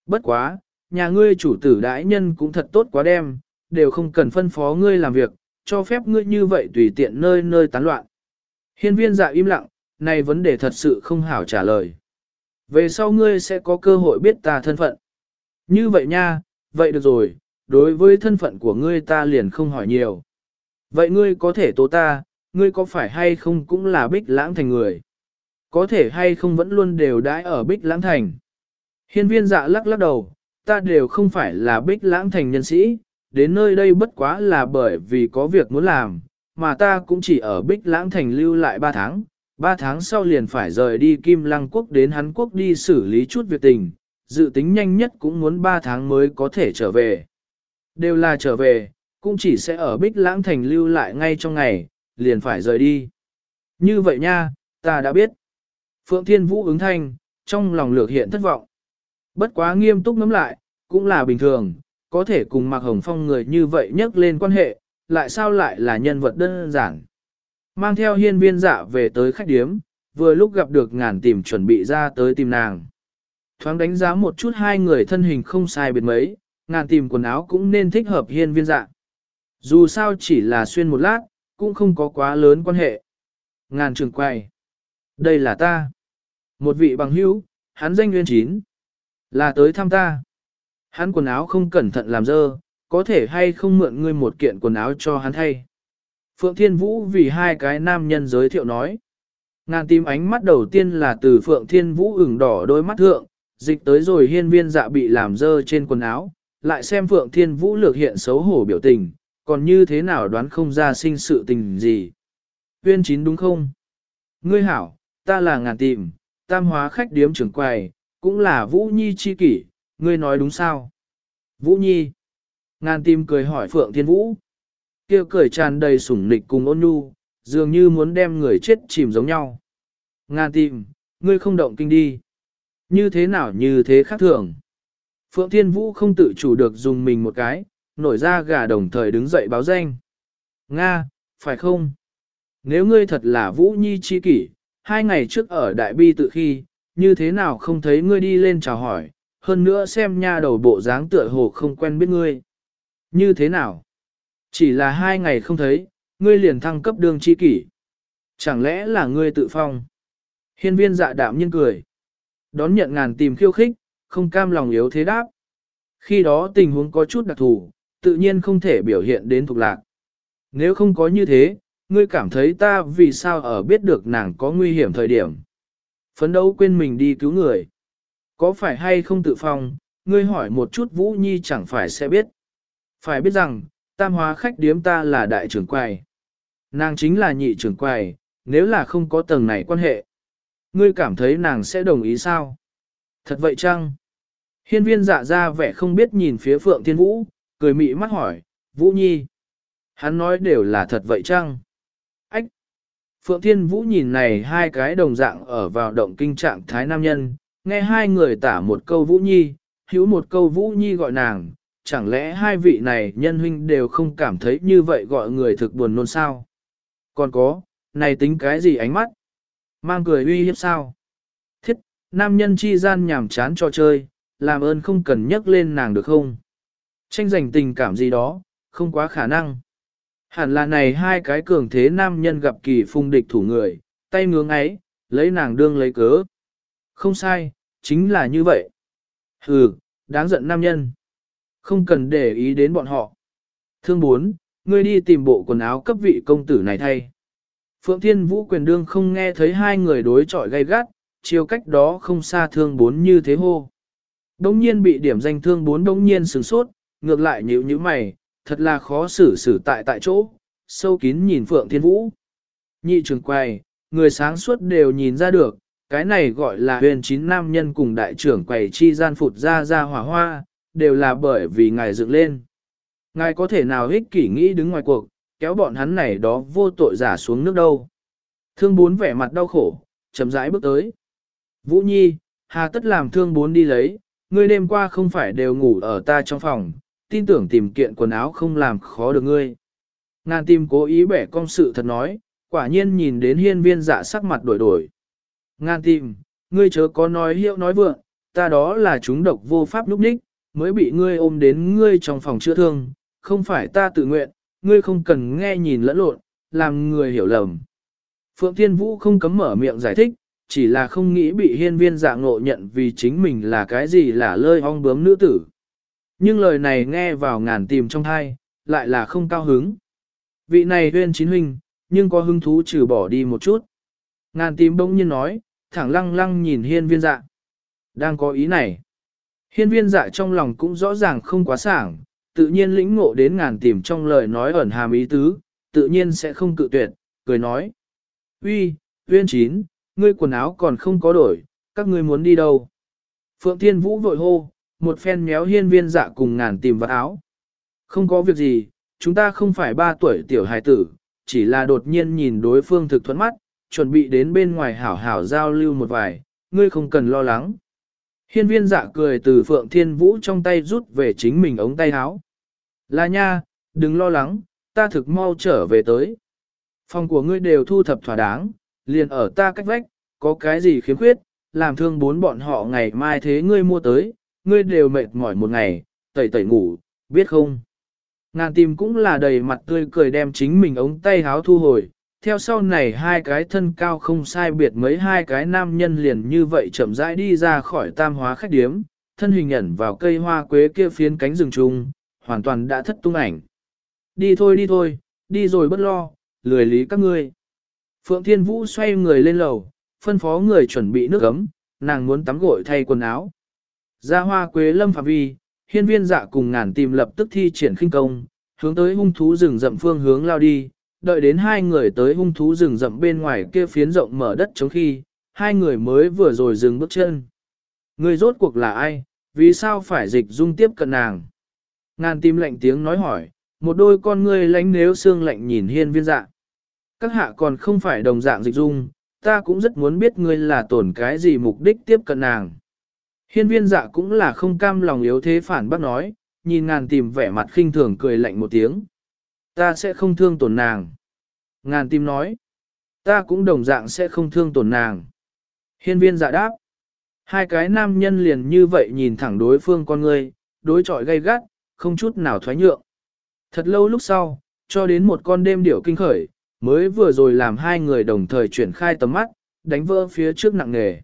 Bất quá, nhà ngươi chủ tử đãi nhân cũng thật tốt quá đem, đều không cần phân phó ngươi làm việc, cho phép ngươi như vậy tùy tiện nơi nơi tán loạn. Hiên viên dạ im lặng, này vấn đề thật sự không hảo trả lời. Về sau ngươi sẽ có cơ hội biết ta thân phận. Như vậy nha, vậy được rồi, đối với thân phận của ngươi ta liền không hỏi nhiều. Vậy ngươi có thể tố ta, ngươi có phải hay không cũng là bích lãng thành người. Có thể hay không vẫn luôn đều đãi ở bích lãng thành. Hiên viên dạ lắc lắc đầu, ta đều không phải là bích lãng thành nhân sĩ, đến nơi đây bất quá là bởi vì có việc muốn làm, mà ta cũng chỉ ở bích lãng thành lưu lại 3 tháng, Ba tháng sau liền phải rời đi Kim Lăng Quốc đến Hán Quốc đi xử lý chút việc tình, dự tính nhanh nhất cũng muốn 3 tháng mới có thể trở về. Đều là trở về, cũng chỉ sẽ ở Bích Lãng Thành lưu lại ngay trong ngày, liền phải rời đi. Như vậy nha, ta đã biết. Phượng Thiên Vũ ứng thanh, trong lòng lược hiện thất vọng. Bất quá nghiêm túc ngắm lại, cũng là bình thường, có thể cùng Mạc Hồng Phong người như vậy nhắc lên quan hệ, lại sao lại là nhân vật đơn giản. Mang theo hiên viên dạ về tới khách điếm, vừa lúc gặp được ngàn tìm chuẩn bị ra tới tìm nàng. Thoáng đánh giá một chút hai người thân hình không sai biệt mấy, ngàn tìm quần áo cũng nên thích hợp hiên viên dạ. Dù sao chỉ là xuyên một lát, cũng không có quá lớn quan hệ. Ngàn trường quay. Đây là ta. Một vị bằng hữu, hắn danh nguyên chín. Là tới thăm ta. Hắn quần áo không cẩn thận làm dơ, có thể hay không mượn ngươi một kiện quần áo cho hắn thay. Phượng Thiên Vũ vì hai cái nam nhân giới thiệu nói. Ngàn tim ánh mắt đầu tiên là từ Phượng Thiên Vũ ửng đỏ đôi mắt thượng, dịch tới rồi hiên viên dạ bị làm dơ trên quần áo, lại xem Phượng Thiên Vũ lược hiện xấu hổ biểu tình, còn như thế nào đoán không ra sinh sự tình gì. Viên chín đúng không? Ngươi hảo, ta là ngàn tìm, tam hóa khách điếm trưởng quầy, cũng là Vũ Nhi chi kỷ, ngươi nói đúng sao? Vũ Nhi. Ngàn tìm cười hỏi Phượng Thiên Vũ kia cười tràn đầy sủng nịch cùng ôn nhu, dường như muốn đem người chết chìm giống nhau. Ngàn tìm, ngươi không động kinh đi. Như thế nào như thế khác thường. Phượng Thiên Vũ không tự chủ được dùng mình một cái, nổi ra gà đồng thời đứng dậy báo danh. Nga, phải không? Nếu ngươi thật là Vũ Nhi chi kỷ, hai ngày trước ở Đại Bi tự khi, như thế nào không thấy ngươi đi lên chào hỏi, hơn nữa xem nha đầu bộ dáng tựa hồ không quen biết ngươi. Như thế nào? Chỉ là hai ngày không thấy, ngươi liền thăng cấp đường chi kỷ. Chẳng lẽ là ngươi tự phong? Hiên viên dạ đạm nhiên cười. Đón nhận ngàn tìm khiêu khích, không cam lòng yếu thế đáp. Khi đó tình huống có chút đặc thù, tự nhiên không thể biểu hiện đến thuộc lạc. Nếu không có như thế, ngươi cảm thấy ta vì sao ở biết được nàng có nguy hiểm thời điểm. Phấn đấu quên mình đi cứu người. Có phải hay không tự phong, ngươi hỏi một chút Vũ Nhi chẳng phải sẽ biết. Phải biết rằng, tam hóa khách điếm ta là đại trưởng quầy. Nàng chính là nhị trưởng quầy, nếu là không có tầng này quan hệ. Ngươi cảm thấy nàng sẽ đồng ý sao? Thật vậy chăng? Hiên viên dạ ra vẻ không biết nhìn phía Phượng Thiên Vũ, cười mị mắt hỏi, Vũ Nhi. Hắn nói đều là thật vậy chăng? Ách! Phượng Thiên Vũ nhìn này hai cái đồng dạng ở vào động kinh trạng thái nam nhân, nghe hai người tả một câu Vũ Nhi, hữu một câu Vũ Nhi gọi nàng, chẳng lẽ hai vị này nhân huynh đều không cảm thấy như vậy gọi người thực buồn nôn sao? Còn có, này tính cái gì ánh mắt? Mang cười uy hiếp sao? Thiết, nam nhân chi gian nhảm chán cho chơi, làm ơn không cần nhắc lên nàng được không? Tranh giành tình cảm gì đó, không quá khả năng. Hẳn là này hai cái cường thế nam nhân gặp kỳ phung địch thủ người, tay ngưỡng ấy, lấy nàng đương lấy cớ. Không sai, chính là như vậy. Hừ, đáng giận nam nhân. Không cần để ý đến bọn họ. Thương bốn, ngươi đi tìm bộ quần áo cấp vị công tử này thay. Phượng Thiên Vũ quyền đương không nghe thấy hai người đối chọi gay gắt, chiều cách đó không xa thương bốn như thế hô. Đông nhiên bị điểm danh thương bốn đông nhiên sửng sốt, ngược lại nhíu như mày, thật là khó xử xử tại tại chỗ, sâu kín nhìn Phượng Thiên Vũ. Nhị trường quầy, người sáng suốt đều nhìn ra được, cái này gọi là huyền chín nam nhân cùng đại trưởng quầy chi gian phụt ra ra hỏa hoa, đều là bởi vì ngài dựng lên. Ngài có thể nào ích kỷ nghĩ đứng ngoài cuộc, kéo bọn hắn này đó vô tội giả xuống nước đâu. Thương bốn vẻ mặt đau khổ, chậm rãi bước tới. Vũ Nhi, hà tất làm thương bốn đi lấy, ngươi đêm qua không phải đều ngủ ở ta trong phòng, tin tưởng tìm kiện quần áo không làm khó được ngươi. Ngàn tim cố ý bẻ công sự thật nói, quả nhiên nhìn đến hiên viên dạ sắc mặt đổi đổi. Ngàn tim, ngươi chớ có nói hiệu nói vượng, ta đó là chúng độc vô pháp lúc đích, mới bị ngươi ôm đến ngươi trong phòng chữa thương, không phải ta tự nguyện, ngươi không cần nghe nhìn lẫn lộn, làm người hiểu lầm. Phượng Thiên Vũ không cấm mở miệng giải thích, chỉ là không nghĩ bị hiên viên dạng ngộ nhận vì chính mình là cái gì là lơi ong bướm nữ tử. Nhưng lời này nghe vào ngàn tìm trong thai, lại là không cao hứng. Vị này huyên chín huynh, nhưng có hứng thú trừ bỏ đi một chút. Ngàn tìm bỗng nhiên nói, thẳng lăng lăng nhìn hiên viên dạ. Đang có ý này. Hiên viên dạ trong lòng cũng rõ ràng không quá sảng, tự nhiên lĩnh ngộ đến ngàn tìm trong lời nói ẩn hàm ý tứ, tự nhiên sẽ không cự tuyệt, cười nói. Uy, Viên chín, ngươi quần áo còn không có đổi, các ngươi muốn đi đâu? Phượng Thiên Vũ vội hô, một phen méo hiên viên dạ cùng ngàn tìm vật áo. Không có việc gì, chúng ta không phải ba tuổi tiểu hài tử, chỉ là đột nhiên nhìn đối phương thực thuẫn mắt, chuẩn bị đến bên ngoài hảo hảo giao lưu một vài, ngươi không cần lo lắng. Hiên viên dạ cười từ Phượng Thiên Vũ trong tay rút về chính mình ống tay áo. Là nha, đừng lo lắng, ta thực mau trở về tới. Phòng của ngươi đều thu thập thỏa đáng, liền ở ta cách vách, có cái gì khiếm khuyết, làm thương bốn bọn họ ngày mai thế ngươi mua tới, ngươi đều mệt mỏi một ngày, tẩy tẩy ngủ, biết không? Ngàn tìm cũng là đầy mặt tươi cười đem chính mình ống tay háo thu hồi, theo sau này hai cái thân cao không sai biệt mấy hai cái nam nhân liền như vậy chậm rãi đi ra khỏi tam hóa khách điếm, thân hình ẩn vào cây hoa quế kia phiến cánh rừng trùng, hoàn toàn đã thất tung ảnh. Đi thôi đi thôi, đi rồi bất lo, lười lý các ngươi. Phượng Thiên Vũ xoay người lên lầu, phân phó người chuẩn bị nước ấm, nàng muốn tắm gội thay quần áo. Ra hoa quế lâm phạm vi, hiên viên dạ cùng ngàn tìm lập tức thi triển khinh công, hướng tới hung thú rừng rậm phương hướng lao đi, đợi đến hai người tới hung thú rừng rậm bên ngoài kia phiến rộng mở đất chống khi, hai người mới vừa rồi dừng bước chân. Người rốt cuộc là ai, vì sao phải dịch dung tiếp cận nàng? Ngàn tim lạnh tiếng nói hỏi, một đôi con ngươi lánh nếu xương lạnh nhìn hiên viên dạ. Các hạ còn không phải đồng dạng dịch dung, ta cũng rất muốn biết ngươi là tổn cái gì mục đích tiếp cận nàng. Hiên viên dạ cũng là không cam lòng yếu thế phản bác nói, nhìn ngàn tìm vẻ mặt khinh thường cười lạnh một tiếng. Ta sẽ không thương tổn nàng. Ngàn tim nói, ta cũng đồng dạng sẽ không thương tổn nàng. Hiên viên dạ đáp, hai cái nam nhân liền như vậy nhìn thẳng đối phương con người, đối chọi gay gắt, không chút nào thoái nhượng. Thật lâu lúc sau, cho đến một con đêm điểu kinh khởi, mới vừa rồi làm hai người đồng thời chuyển khai tầm mắt, đánh vỡ phía trước nặng nề.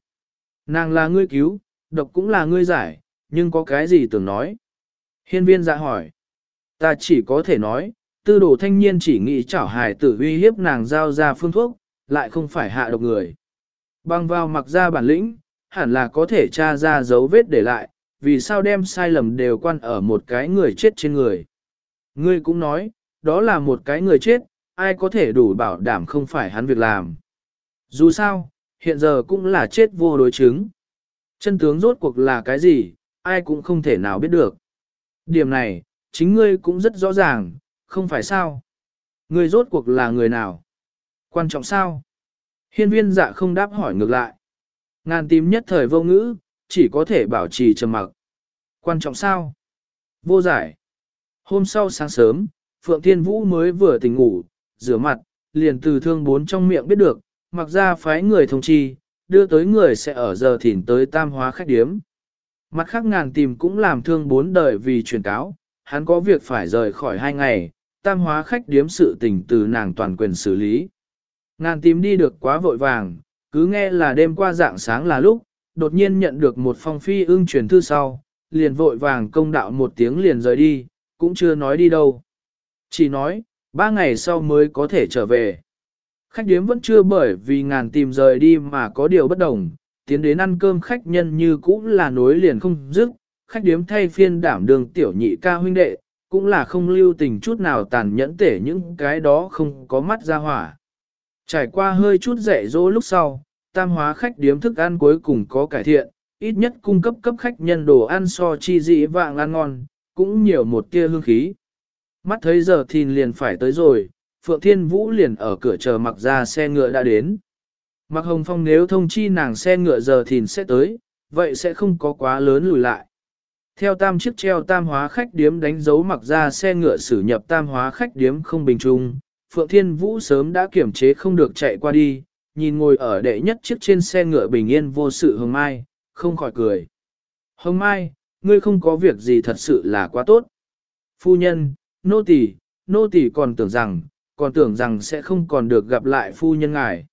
Nàng là ngươi cứu, độc cũng là ngươi giải, nhưng có cái gì tưởng nói? Hiên viên dạ hỏi. Ta chỉ có thể nói, tư đồ thanh niên chỉ nghĩ chảo hài tử uy hiếp nàng giao ra phương thuốc, lại không phải hạ độc người. Băng vào mặc ra bản lĩnh, hẳn là có thể tra ra dấu vết để lại, vì sao đem sai lầm đều quan ở một cái người chết trên người. Ngươi cũng nói, đó là một cái người chết, ai có thể đủ bảo đảm không phải hắn việc làm. Dù sao, hiện giờ cũng là chết vô đối chứng. Chân tướng rốt cuộc là cái gì, ai cũng không thể nào biết được. Điểm này, chính ngươi cũng rất rõ ràng, không phải sao. người rốt cuộc là người nào? Quan trọng sao? Hiên viên dạ không đáp hỏi ngược lại. Ngàn tím nhất thời vô ngữ, chỉ có thể bảo trì trầm mặc. Quan trọng sao? Vô giải. Hôm sau sáng sớm, Phượng Thiên Vũ mới vừa tỉnh ngủ, rửa mặt, liền từ thương bốn trong miệng biết được, mặc ra phái người thông chi, đưa tới người sẽ ở giờ thỉnh tới tam hóa khách điếm. Mặt khác ngàn tìm cũng làm thương bốn đời vì truyền cáo, hắn có việc phải rời khỏi hai ngày, tam hóa khách điếm sự tình từ nàng toàn quyền xử lý. Ngàn tìm đi được quá vội vàng, cứ nghe là đêm qua dạng sáng là lúc, đột nhiên nhận được một phong phi ưng truyền thư sau, liền vội vàng công đạo một tiếng liền rời đi, cũng chưa nói đi đâu. Chỉ nói, ba ngày sau mới có thể trở về. Khách điếm vẫn chưa bởi vì ngàn tìm rời đi mà có điều bất đồng, tiến đến ăn cơm khách nhân như cũ là nối liền không dứt, khách điếm thay phiên đảm đường tiểu nhị ca huynh đệ, cũng là không lưu tình chút nào tàn nhẫn tể những cái đó không có mắt ra hỏa. Trải qua hơi chút dạy dỗ lúc sau, tam hóa khách điếm thức ăn cuối cùng có cải thiện, ít nhất cung cấp cấp khách nhân đồ ăn so chi dị vạng ăn ngon, cũng nhiều một tia hương khí. Mắt thấy giờ thì liền phải tới rồi, Phượng Thiên Vũ liền ở cửa chờ mặc ra xe ngựa đã đến. Mặc Hồng Phong nếu thông chi nàng xe ngựa giờ thì sẽ tới, vậy sẽ không có quá lớn lùi lại. Theo tam chiếc treo tam hóa khách điếm đánh dấu mặc ra xe ngựa xử nhập tam hóa khách điếm không bình trung, Phượng Thiên Vũ sớm đã kiểm chế không được chạy qua đi, nhìn ngồi ở đệ nhất chiếc trên xe ngựa bình yên vô sự Hồng Mai, không khỏi cười. Hồng Mai, ngươi không có việc gì thật sự là quá tốt. Phu nhân, nô tỳ, nô tỳ còn tưởng rằng, còn tưởng rằng sẽ không còn được gặp lại phu nhân ngài.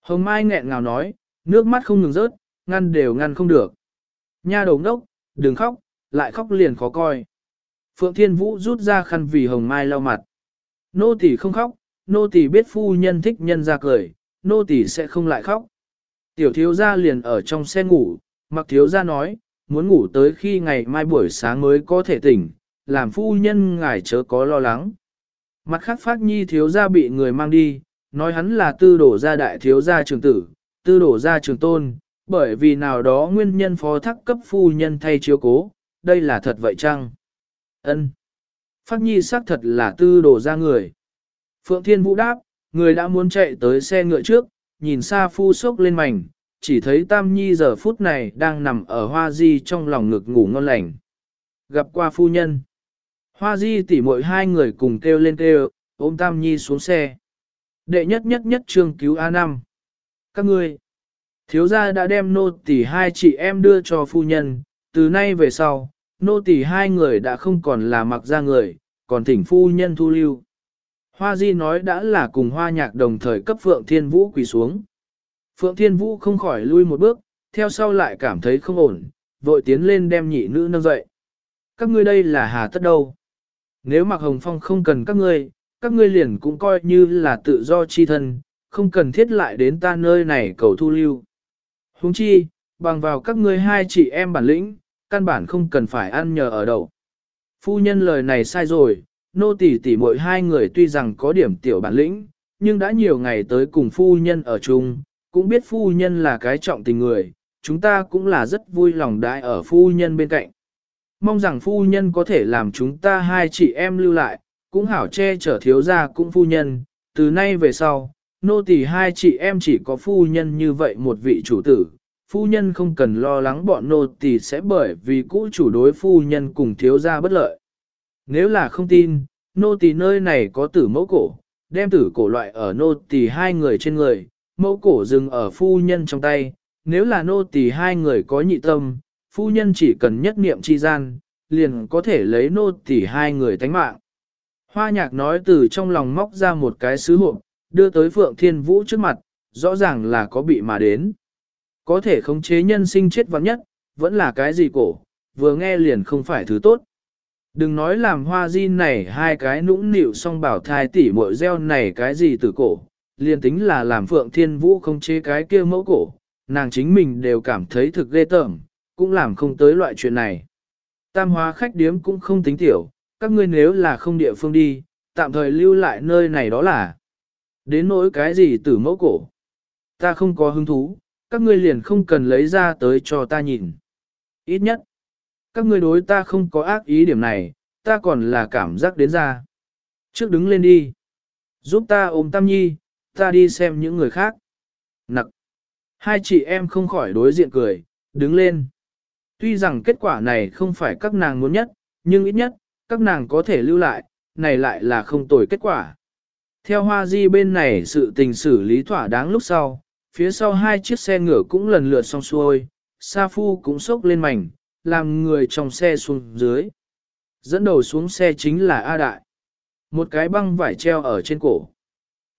Hồng Mai nghẹn ngào nói, nước mắt không ngừng rớt, ngăn đều ngăn không được. Nha đầu ngốc, đừng khóc, lại khóc liền khó coi. Phượng Thiên Vũ rút ra khăn vì Hồng Mai lau mặt. Nô tỳ không khóc, nô tỳ biết phu nhân thích nhân ra cười, nô tỳ sẽ không lại khóc. Tiểu thiếu gia liền ở trong xe ngủ, mặc thiếu gia nói, muốn ngủ tới khi ngày mai buổi sáng mới có thể tỉnh, làm phu nhân ngài chớ có lo lắng. Mặt khác phát nhi thiếu gia bị người mang đi, nói hắn là tư đổ gia đại thiếu gia trường tử, tư đổ gia trường tôn, bởi vì nào đó nguyên nhân phó thác cấp phu nhân thay chiếu cố, đây là thật vậy chăng? Ân. Phát nhi xác thật là tư đồ ra người. Phượng Thiên Vũ đáp, người đã muốn chạy tới xe ngựa trước, nhìn xa phu sốc lên mảnh, chỉ thấy Tam Nhi giờ phút này đang nằm ở hoa di trong lòng ngực ngủ ngon lành. Gặp qua phu nhân. Hoa di tỉ mội hai người cùng kêu lên kêu, ôm Tam Nhi xuống xe. Đệ nhất nhất nhất trương cứu A5. Các ngươi, thiếu gia đã đem nô tỉ hai chị em đưa cho phu nhân, từ nay về sau, nô tỳ hai người đã không còn là mặc ra người, còn thỉnh phu nhân thu lưu. Hoa di nói đã là cùng hoa nhạc đồng thời cấp Phượng Thiên Vũ quỳ xuống. Phượng Thiên Vũ không khỏi lui một bước, theo sau lại cảm thấy không ổn, vội tiến lên đem nhị nữ nâng dậy. Các ngươi đây là hà tất đâu? Nếu Mạc Hồng Phong không cần các ngươi, các ngươi liền cũng coi như là tự do chi thân, không cần thiết lại đến ta nơi này cầu thu lưu. Huống chi, bằng vào các ngươi hai chị em bản lĩnh, căn bản không cần phải ăn nhờ ở đậu. Phu nhân lời này sai rồi, nô tỳ tỷ mỗi hai người tuy rằng có điểm tiểu bản lĩnh, nhưng đã nhiều ngày tới cùng phu nhân ở chung, cũng biết phu nhân là cái trọng tình người, chúng ta cũng là rất vui lòng đãi ở phu nhân bên cạnh. Mong rằng phu nhân có thể làm chúng ta hai chị em lưu lại, cũng hảo che chở thiếu gia cũng phu nhân, từ nay về sau, nô tỳ hai chị em chỉ có phu nhân như vậy một vị chủ tử, phu nhân không cần lo lắng bọn nô tỳ sẽ bởi vì cũ chủ đối phu nhân cùng thiếu gia bất lợi. Nếu là không tin, nô tỳ nơi này có tử mẫu cổ, đem tử cổ loại ở nô tỳ hai người trên người, mẫu cổ dừng ở phu nhân trong tay, nếu là nô tỳ hai người có nhị tâm, phu nhân chỉ cần nhất niệm chi gian, liền có thể lấy nô tỳ hai người tánh mạng. Hoa nhạc nói từ trong lòng móc ra một cái sứ hộp, đưa tới Phượng Thiên Vũ trước mặt, rõ ràng là có bị mà đến. Có thể khống chế nhân sinh chết vắng nhất, vẫn là cái gì cổ, vừa nghe liền không phải thứ tốt. Đừng nói làm hoa di này hai cái nũng nịu song bảo thai tỉ muội gieo này cái gì từ cổ, liền tính là làm Phượng Thiên Vũ không chế cái kia mẫu cổ, nàng chính mình đều cảm thấy thực ghê tởm, cũng làm không tới loại chuyện này. Tam hóa khách điếm cũng không tính tiểu, các ngươi nếu là không địa phương đi, tạm thời lưu lại nơi này đó là. Đến nỗi cái gì tử mẫu cổ. Ta không có hứng thú, các ngươi liền không cần lấy ra tới cho ta nhìn. Ít nhất, các ngươi đối ta không có ác ý điểm này, ta còn là cảm giác đến ra. Trước đứng lên đi. Giúp ta ôm Tam Nhi, ta đi xem những người khác. Nặc. Hai chị em không khỏi đối diện cười, đứng lên. Tuy rằng kết quả này không phải các nàng muốn nhất, nhưng ít nhất, các nàng có thể lưu lại, này lại là không tồi kết quả. Theo hoa di bên này sự tình xử lý thỏa đáng lúc sau, phía sau hai chiếc xe ngựa cũng lần lượt xong xuôi, Sa Phu cũng sốc lên mảnh, làm người trong xe xuống dưới. Dẫn đầu xuống xe chính là A Đại. Một cái băng vải treo ở trên cổ.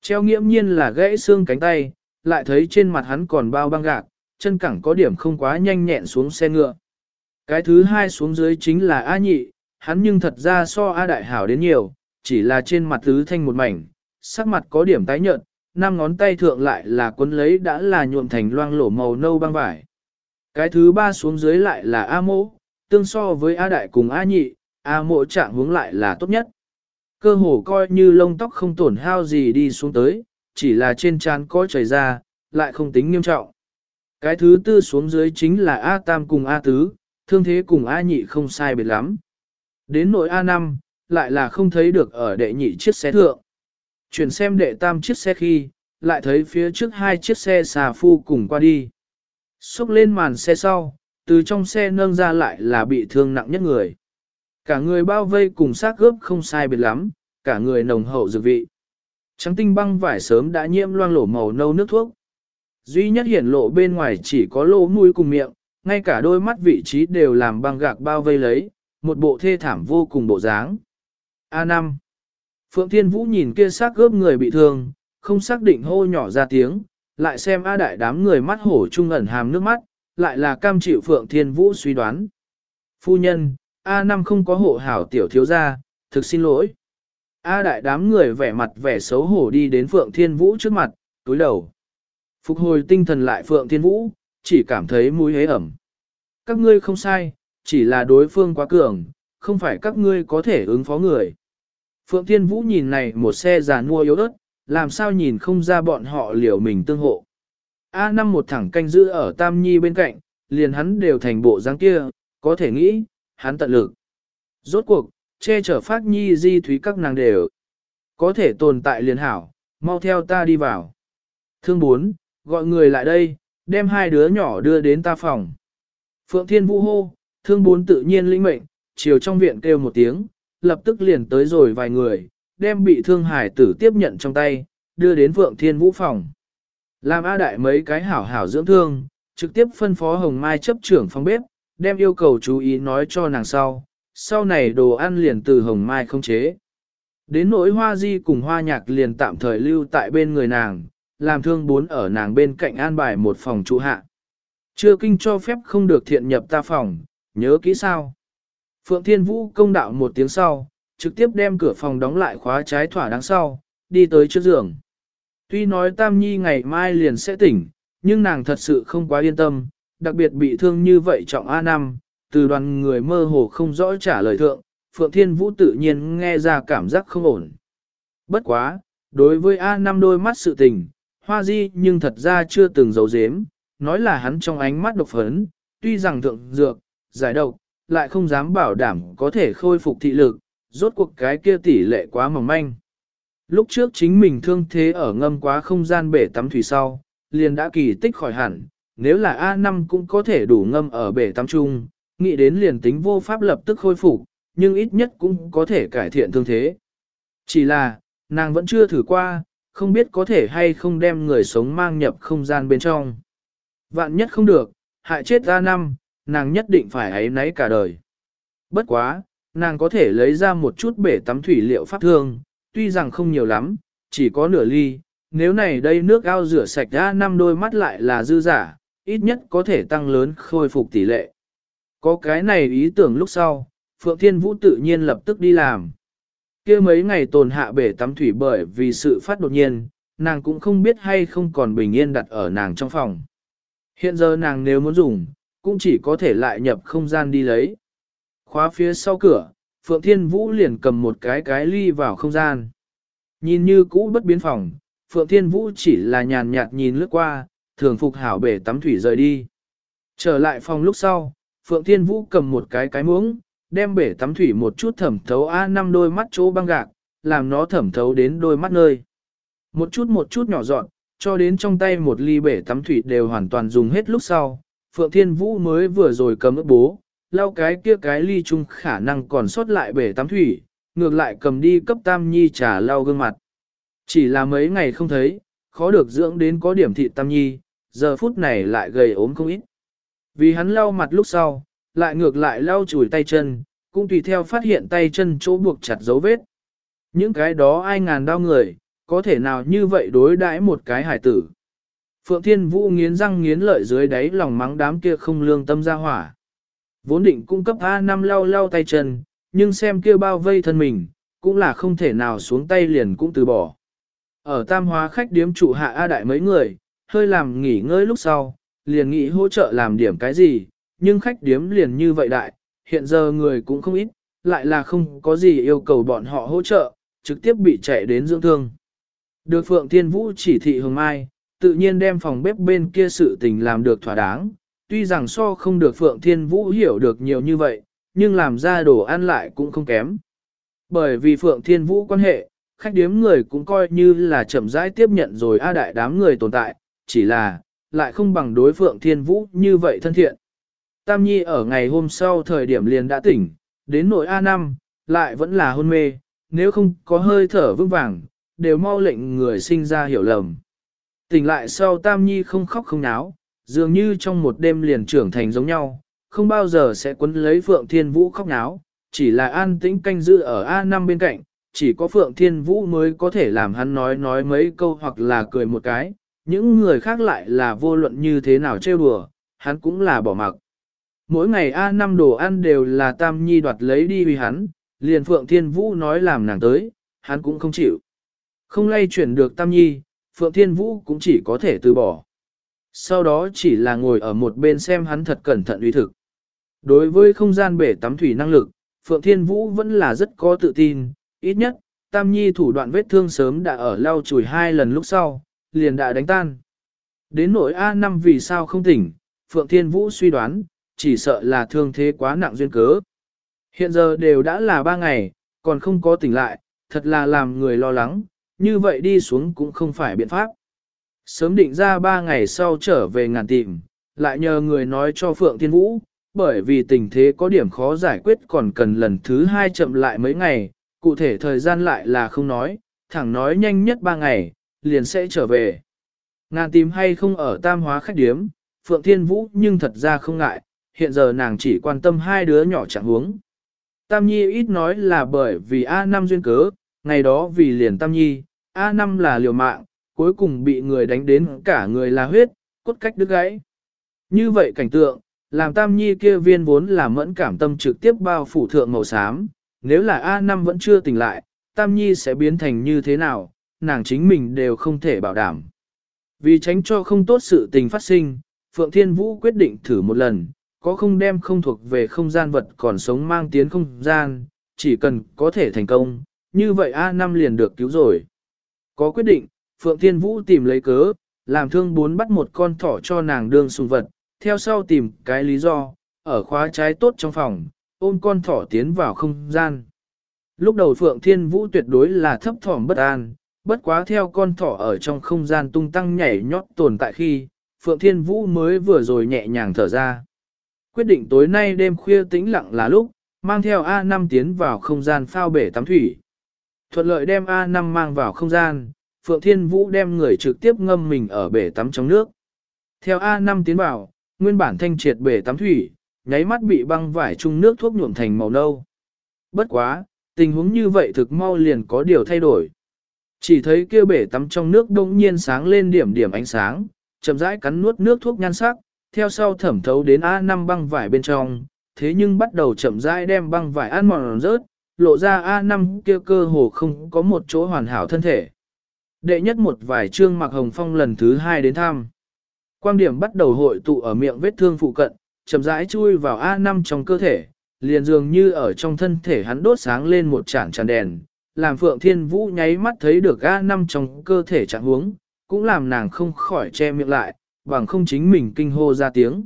Treo nghiễm nhiên là gãy xương cánh tay, lại thấy trên mặt hắn còn bao băng gạc, chân cẳng có điểm không quá nhanh nhẹn xuống xe ngựa. Cái thứ hai xuống dưới chính là A Nhị, hắn nhưng thật ra so A Đại hảo đến nhiều, chỉ là trên mặt thứ thanh một mảnh, sắc mặt có điểm tái nhợt, năm ngón tay thượng lại là cuốn lấy đã là nhuộm thành loang lổ màu nâu băng vải. Cái thứ ba xuống dưới lại là A mỗ, tương so với A đại cùng A nhị, A mỗ trạng hướng lại là tốt nhất. Cơ hồ coi như lông tóc không tổn hao gì đi xuống tới, chỉ là trên trán có chảy ra, lại không tính nghiêm trọng. Cái thứ tư xuống dưới chính là A tam cùng A tứ, thương thế cùng A nhị không sai biệt lắm. Đến nội A năm, lại là không thấy được ở đệ nhị chiếc xe thượng. Chuyển xem đệ tam chiếc xe khi, lại thấy phía trước hai chiếc xe xà phu cùng qua đi. Xúc lên màn xe sau, từ trong xe nâng ra lại là bị thương nặng nhất người. Cả người bao vây cùng xác gớp không sai biệt lắm, cả người nồng hậu dược vị. Trắng tinh băng vải sớm đã nhiễm loang lổ màu nâu nước thuốc. Duy nhất hiển lộ bên ngoài chỉ có lỗ mũi cùng miệng, ngay cả đôi mắt vị trí đều làm băng gạc bao vây lấy, một bộ thê thảm vô cùng bộ dáng. A5 Phượng Thiên Vũ nhìn kia xác gớp người bị thương, không xác định hô nhỏ ra tiếng, lại xem A đại đám người mắt hổ trung ẩn hàm nước mắt, lại là cam chịu Phượng Thiên Vũ suy đoán. Phu nhân, A năm không có hộ hảo tiểu thiếu gia, thực xin lỗi. A đại đám người vẻ mặt vẻ xấu hổ đi đến Phượng Thiên Vũ trước mặt, túi đầu. Phục hồi tinh thần lại Phượng Thiên Vũ, chỉ cảm thấy mũi hế ẩm. Các ngươi không sai, chỉ là đối phương quá cường, không phải các ngươi có thể ứng phó người. Phượng Thiên Vũ nhìn này một xe già mua yếu ớt, làm sao nhìn không ra bọn họ liều mình tương hộ. A năm một thẳng canh giữ ở Tam Nhi bên cạnh, liền hắn đều thành bộ dáng kia, có thể nghĩ, hắn tận lực. Rốt cuộc, che chở phát nhi di thúy các nàng đều. Có thể tồn tại liền hảo, mau theo ta đi vào. Thương bốn, gọi người lại đây, đem hai đứa nhỏ đưa đến ta phòng. Phượng Thiên Vũ hô, thương bốn tự nhiên linh mệnh, chiều trong viện kêu một tiếng, lập tức liền tới rồi vài người, đem bị thương hải tử tiếp nhận trong tay, đưa đến Phượng Thiên Vũ phòng. Làm A Đại mấy cái hảo hảo dưỡng thương, trực tiếp phân phó Hồng Mai chấp trưởng phòng bếp, đem yêu cầu chú ý nói cho nàng sau, sau này đồ ăn liền từ Hồng Mai không chế. Đến nỗi hoa di cùng hoa nhạc liền tạm thời lưu tại bên người nàng, làm thương bốn ở nàng bên cạnh an bài một phòng trụ hạ. Chưa kinh cho phép không được thiện nhập ta phòng, nhớ kỹ sao. Phượng Thiên Vũ công đạo một tiếng sau, trực tiếp đem cửa phòng đóng lại khóa trái thỏa đằng sau, đi tới trước giường. Tuy nói Tam Nhi ngày mai liền sẽ tỉnh, nhưng nàng thật sự không quá yên tâm, đặc biệt bị thương như vậy trọng A5, từ đoàn người mơ hồ không rõ trả lời thượng, Phượng Thiên Vũ tự nhiên nghe ra cảm giác không ổn. Bất quá, đối với A5 đôi mắt sự tình, Hoa Di nhưng thật ra chưa từng giấu giếm, nói là hắn trong ánh mắt độc phấn, tuy rằng thượng dược, giải độc, lại không dám bảo đảm có thể khôi phục thị lực, rốt cuộc cái kia tỷ lệ quá mỏng manh. Lúc trước chính mình thương thế ở ngâm quá không gian bể tắm thủy sau, liền đã kỳ tích khỏi hẳn, nếu là A5 cũng có thể đủ ngâm ở bể tắm chung, nghĩ đến liền tính vô pháp lập tức khôi phục, nhưng ít nhất cũng có thể cải thiện thương thế. Chỉ là, nàng vẫn chưa thử qua, không biết có thể hay không đem người sống mang nhập không gian bên trong. Vạn nhất không được, hại chết A5, nàng nhất định phải ấy nấy cả đời. Bất quá, nàng có thể lấy ra một chút bể tắm thủy liệu pháp thương, tuy rằng không nhiều lắm, chỉ có nửa ly, nếu này đây nước ao rửa sạch ra năm đôi mắt lại là dư giả, ít nhất có thể tăng lớn khôi phục tỷ lệ. Có cái này ý tưởng lúc sau, Phượng Thiên Vũ tự nhiên lập tức đi làm. kia mấy ngày tồn hạ bể tắm thủy bởi vì sự phát đột nhiên, nàng cũng không biết hay không còn bình yên đặt ở nàng trong phòng. Hiện giờ nàng nếu muốn dùng, cũng chỉ có thể lại nhập không gian đi lấy. Khóa phía sau cửa, Phượng Thiên Vũ liền cầm một cái cái ly vào không gian. Nhìn như cũ bất biến phòng, Phượng Thiên Vũ chỉ là nhàn nhạt nhìn lướt qua, thường phục hảo bể tắm thủy rời đi. Trở lại phòng lúc sau, Phượng Thiên Vũ cầm một cái cái muỗng, đem bể tắm thủy một chút thẩm thấu a năm đôi mắt chỗ băng gạc, làm nó thẩm thấu đến đôi mắt nơi. Một chút một chút nhỏ dọn, cho đến trong tay một ly bể tắm thủy đều hoàn toàn dùng hết lúc sau, Phượng Thiên Vũ mới vừa rồi cầm ức bố, lau cái kia cái ly chung khả năng còn sót lại bể tắm thủy, ngược lại cầm đi cấp tam nhi trà lau gương mặt. Chỉ là mấy ngày không thấy, khó được dưỡng đến có điểm thị tam nhi, giờ phút này lại gầy ốm không ít. Vì hắn lau mặt lúc sau, lại ngược lại lau chùi tay chân, cũng tùy theo phát hiện tay chân chỗ buộc chặt dấu vết. Những cái đó ai ngàn đau người, có thể nào như vậy đối đãi một cái hải tử. Phượng Thiên Vũ nghiến răng nghiến lợi dưới đáy lòng mắng đám kia không lương tâm ra hỏa. Vốn định cung cấp A5 lau lau tay chân, nhưng xem kia bao vây thân mình, cũng là không thể nào xuống tay liền cũng từ bỏ. Ở tam hóa khách điếm trụ hạ A đại mấy người, hơi làm nghỉ ngơi lúc sau, liền nghĩ hỗ trợ làm điểm cái gì, nhưng khách điếm liền như vậy đại, hiện giờ người cũng không ít, lại là không có gì yêu cầu bọn họ hỗ trợ, trực tiếp bị chạy đến dưỡng thương. Được Phượng Thiên Vũ chỉ thị hồng mai, tự nhiên đem phòng bếp bên kia sự tình làm được thỏa đáng, tuy rằng so không được Phượng Thiên Vũ hiểu được nhiều như vậy, nhưng làm ra đồ ăn lại cũng không kém. Bởi vì Phượng Thiên Vũ quan hệ, khách điếm người cũng coi như là chậm rãi tiếp nhận rồi A đại đám người tồn tại, chỉ là, lại không bằng đối Phượng Thiên Vũ như vậy thân thiện. Tam Nhi ở ngày hôm sau thời điểm liền đã tỉnh, đến nội A5, lại vẫn là hôn mê, nếu không có hơi thở vững vàng, đều mau lệnh người sinh ra hiểu lầm. Tỉnh lại sau Tam Nhi không khóc không náo, dường như trong một đêm liền trưởng thành giống nhau, không bao giờ sẽ quấn lấy Phượng Thiên Vũ khóc náo, chỉ là an tĩnh canh giữ ở A5 bên cạnh, chỉ có Phượng Thiên Vũ mới có thể làm hắn nói nói mấy câu hoặc là cười một cái, những người khác lại là vô luận như thế nào trêu đùa, hắn cũng là bỏ mặc. Mỗi ngày A5 đồ ăn đều là Tam Nhi đoạt lấy đi vì hắn, liền Phượng Thiên Vũ nói làm nàng tới, hắn cũng không chịu. Không lay chuyển được Tam Nhi, Phượng Thiên Vũ cũng chỉ có thể từ bỏ. Sau đó chỉ là ngồi ở một bên xem hắn thật cẩn thận uy thực. Đối với không gian bể tắm thủy năng lực, Phượng Thiên Vũ vẫn là rất có tự tin, ít nhất, Tam Nhi thủ đoạn vết thương sớm đã ở lau chùi hai lần lúc sau, liền đã đánh tan. Đến nỗi A5 vì sao không tỉnh, Phượng Thiên Vũ suy đoán, chỉ sợ là thương thế quá nặng duyên cớ. Hiện giờ đều đã là ba ngày, còn không có tỉnh lại, thật là làm người lo lắng, như vậy đi xuống cũng không phải biện pháp. Sớm định ra ba ngày sau trở về ngàn tìm, lại nhờ người nói cho Phượng Thiên Vũ, bởi vì tình thế có điểm khó giải quyết còn cần lần thứ hai chậm lại mấy ngày, cụ thể thời gian lại là không nói, thẳng nói nhanh nhất ba ngày, liền sẽ trở về. Ngàn tìm hay không ở tam hóa khách điếm, Phượng Thiên Vũ nhưng thật ra không ngại, hiện giờ nàng chỉ quan tâm hai đứa nhỏ chẳng huống. Tam Nhi ít nói là bởi vì A Nam duyên cớ, ngày đó vì liền Tam Nhi, A5 là liều mạng, cuối cùng bị người đánh đến cả người là huyết, cốt cách đứt gãy. Như vậy cảnh tượng, làm Tam Nhi kia viên vốn là mẫn cảm tâm trực tiếp bao phủ thượng màu xám, nếu là A5 vẫn chưa tỉnh lại, Tam Nhi sẽ biến thành như thế nào, nàng chính mình đều không thể bảo đảm. Vì tránh cho không tốt sự tình phát sinh, Phượng Thiên Vũ quyết định thử một lần, có không đem không thuộc về không gian vật còn sống mang tiến không gian, chỉ cần có thể thành công, như vậy A5 liền được cứu rồi. Có quyết định, Phượng Thiên Vũ tìm lấy cớ, làm thương bốn bắt một con thỏ cho nàng đương sùng vật, theo sau tìm cái lý do, ở khóa trái tốt trong phòng, ôm con thỏ tiến vào không gian. Lúc đầu Phượng Thiên Vũ tuyệt đối là thấp thỏm bất an, bất quá theo con thỏ ở trong không gian tung tăng nhảy nhót tồn tại khi, Phượng Thiên Vũ mới vừa rồi nhẹ nhàng thở ra. Quyết định tối nay đêm khuya tĩnh lặng là lúc, mang theo A5 tiến vào không gian phao bể tắm thủy. Thuận lợi đem A5 mang vào không gian, Phượng Thiên Vũ đem người trực tiếp ngâm mình ở bể tắm trong nước. Theo A5 tiến vào, nguyên bản thanh triệt bể tắm thủy, nháy mắt bị băng vải chung nước thuốc nhuộm thành màu nâu. Bất quá, tình huống như vậy thực mau liền có điều thay đổi. Chỉ thấy kia bể tắm trong nước đông nhiên sáng lên điểm điểm ánh sáng, chậm rãi cắn nuốt nước thuốc nhan sắc, theo sau thẩm thấu đến A5 băng vải bên trong, thế nhưng bắt đầu chậm rãi đem băng vải ăn mòn rớt, lộ ra A5 kia cơ hồ không có một chỗ hoàn hảo thân thể. Đệ nhất một vài chương mặc hồng phong lần thứ hai đến thăm. Quang điểm bắt đầu hội tụ ở miệng vết thương phụ cận, chậm rãi chui vào A5 trong cơ thể, liền dường như ở trong thân thể hắn đốt sáng lên một chản tràn đèn, làm Phượng Thiên Vũ nháy mắt thấy được A năm trong cơ thể trạng huống, cũng làm nàng không khỏi che miệng lại, bằng không chính mình kinh hô ra tiếng.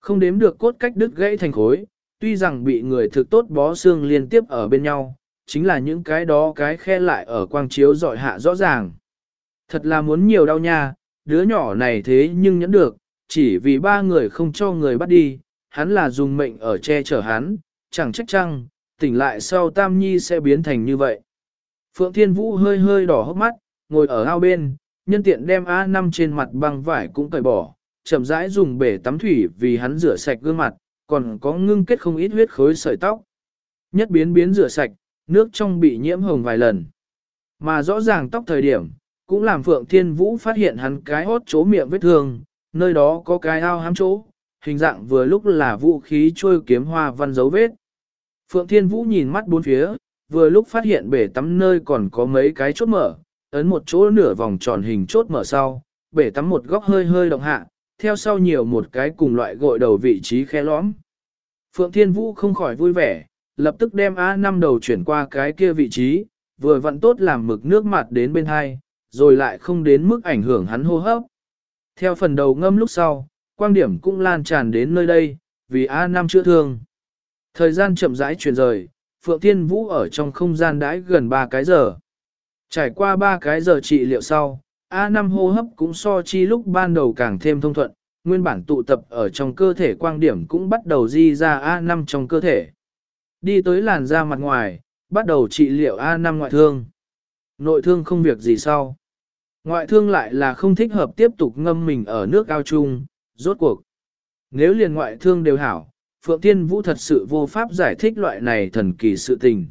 Không đếm được cốt cách đứt gãy thành khối, tuy rằng bị người thực tốt bó xương liên tiếp ở bên nhau, chính là những cái đó cái khe lại ở quang chiếu dọi hạ rõ ràng. Thật là muốn nhiều đau nha, đứa nhỏ này thế nhưng nhẫn được, chỉ vì ba người không cho người bắt đi, hắn là dùng mệnh ở che chở hắn, chẳng trách chăng, tỉnh lại sau Tam Nhi sẽ biến thành như vậy. Phượng Thiên Vũ hơi hơi đỏ hốc mắt, ngồi ở ao bên, nhân tiện đem A5 trên mặt băng vải cũng cởi bỏ, chậm rãi dùng bể tắm thủy vì hắn rửa sạch gương mặt, còn có ngưng kết không ít huyết khối sợi tóc. Nhất biến biến rửa sạch, nước trong bị nhiễm hồng vài lần. Mà rõ ràng tóc thời điểm, cũng làm Phượng Thiên Vũ phát hiện hắn cái hốt chỗ miệng vết thương, nơi đó có cái ao hám chỗ, hình dạng vừa lúc là vũ khí trôi kiếm hoa văn dấu vết. Phượng Thiên Vũ nhìn mắt bốn phía, vừa lúc phát hiện bể tắm nơi còn có mấy cái chốt mở, ấn một chỗ nửa vòng tròn hình chốt mở sau, bể tắm một góc hơi hơi động hạ, theo sau nhiều một cái cùng loại gội đầu vị trí khe lõm. Phượng Thiên Vũ không khỏi vui vẻ, lập tức đem A năm đầu chuyển qua cái kia vị trí, vừa vặn tốt làm mực nước mặt đến bên hai, rồi lại không đến mức ảnh hưởng hắn hô hấp. Theo phần đầu ngâm lúc sau, quang điểm cũng lan tràn đến nơi đây, vì A năm chữa thương. Thời gian chậm rãi chuyển rời, Phượng Thiên Vũ ở trong không gian đãi gần 3 cái giờ. Trải qua 3 cái giờ trị liệu sau, A năm hô hấp cũng so chi lúc ban đầu càng thêm thông thuận, nguyên bản tụ tập ở trong cơ thể quang điểm cũng bắt đầu di ra A5 trong cơ thể. Đi tới làn da mặt ngoài, bắt đầu trị liệu A5 ngoại thương. Nội thương không việc gì sau. Ngoại thương lại là không thích hợp tiếp tục ngâm mình ở nước ao chung, rốt cuộc. Nếu liền ngoại thương đều hảo, Phượng Tiên Vũ thật sự vô pháp giải thích loại này thần kỳ sự tình.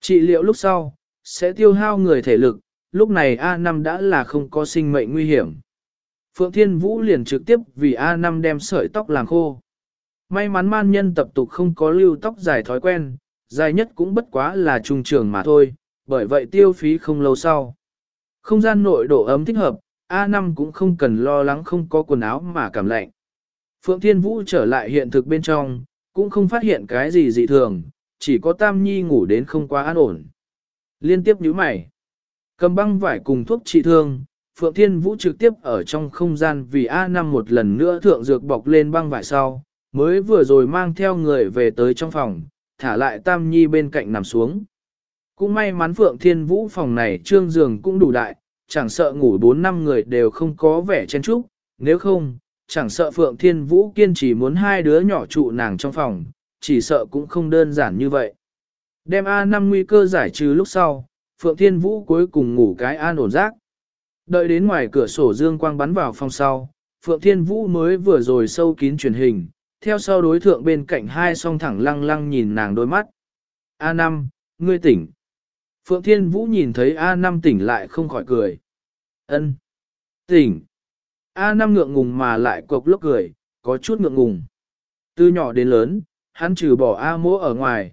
Trị liệu lúc sau, sẽ tiêu hao người thể lực, lúc này A5 đã là không có sinh mệnh nguy hiểm. Phượng Thiên Vũ liền trực tiếp vì A5 đem sợi tóc làm khô. May mắn man nhân tập tục không có lưu tóc dài thói quen, dài nhất cũng bất quá là trung trường mà thôi, bởi vậy tiêu phí không lâu sau. Không gian nội độ ấm thích hợp, A5 cũng không cần lo lắng không có quần áo mà cảm lạnh. Phượng Thiên Vũ trở lại hiện thực bên trong, cũng không phát hiện cái gì dị thường, chỉ có Tam Nhi ngủ đến không quá an ổn. Liên tiếp nhíu mày. Cầm băng vải cùng thuốc trị thương, Phượng Thiên Vũ trực tiếp ở trong không gian vì A5 một lần nữa thượng dược bọc lên băng vải sau, mới vừa rồi mang theo người về tới trong phòng, thả lại Tam Nhi bên cạnh nằm xuống. Cũng may mắn Phượng Thiên Vũ phòng này trương giường cũng đủ đại, chẳng sợ ngủ 4 năm người đều không có vẻ chen chúc, nếu không, chẳng sợ Phượng Thiên Vũ kiên trì muốn hai đứa nhỏ trụ nàng trong phòng, chỉ sợ cũng không đơn giản như vậy. Đem A5 nguy cơ giải trừ lúc sau, Phượng Thiên Vũ cuối cùng ngủ cái an ổn giấc. Đợi đến ngoài cửa sổ dương quang bắn vào phòng sau, Phượng Thiên Vũ mới vừa rồi sâu kín truyền hình, theo sau đối thượng bên cạnh hai song thẳng lăng lăng nhìn nàng đôi mắt. a năm ngươi tỉnh. Phượng Thiên Vũ nhìn thấy a năm tỉnh lại không khỏi cười. Ân, Tỉnh. a năm ngượng ngùng mà lại cộc lốc cười, có chút ngượng ngùng. Từ nhỏ đến lớn, hắn trừ bỏ A mỗ ở ngoài.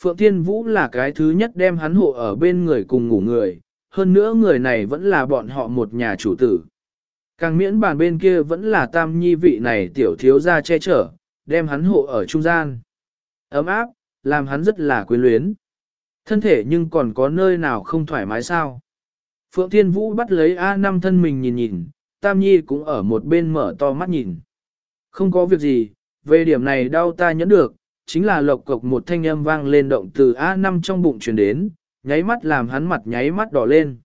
Phượng Thiên Vũ là cái thứ nhất đem hắn hộ ở bên người cùng ngủ người, hơn nữa người này vẫn là bọn họ một nhà chủ tử. Càng miễn bàn bên kia vẫn là tam nhi vị này tiểu thiếu gia che chở, đem hắn hộ ở trung gian. Ấm áp, làm hắn rất là quyến luyến. Thân thể nhưng còn có nơi nào không thoải mái sao? Phượng Thiên Vũ bắt lấy A5 thân mình nhìn nhìn, Tam Nhi cũng ở một bên mở to mắt nhìn. Không có việc gì, về điểm này đau ta nhẫn được, chính là lộc cộc một thanh âm vang lên động từ A5 trong bụng truyền đến, nháy mắt làm hắn mặt nháy mắt đỏ lên.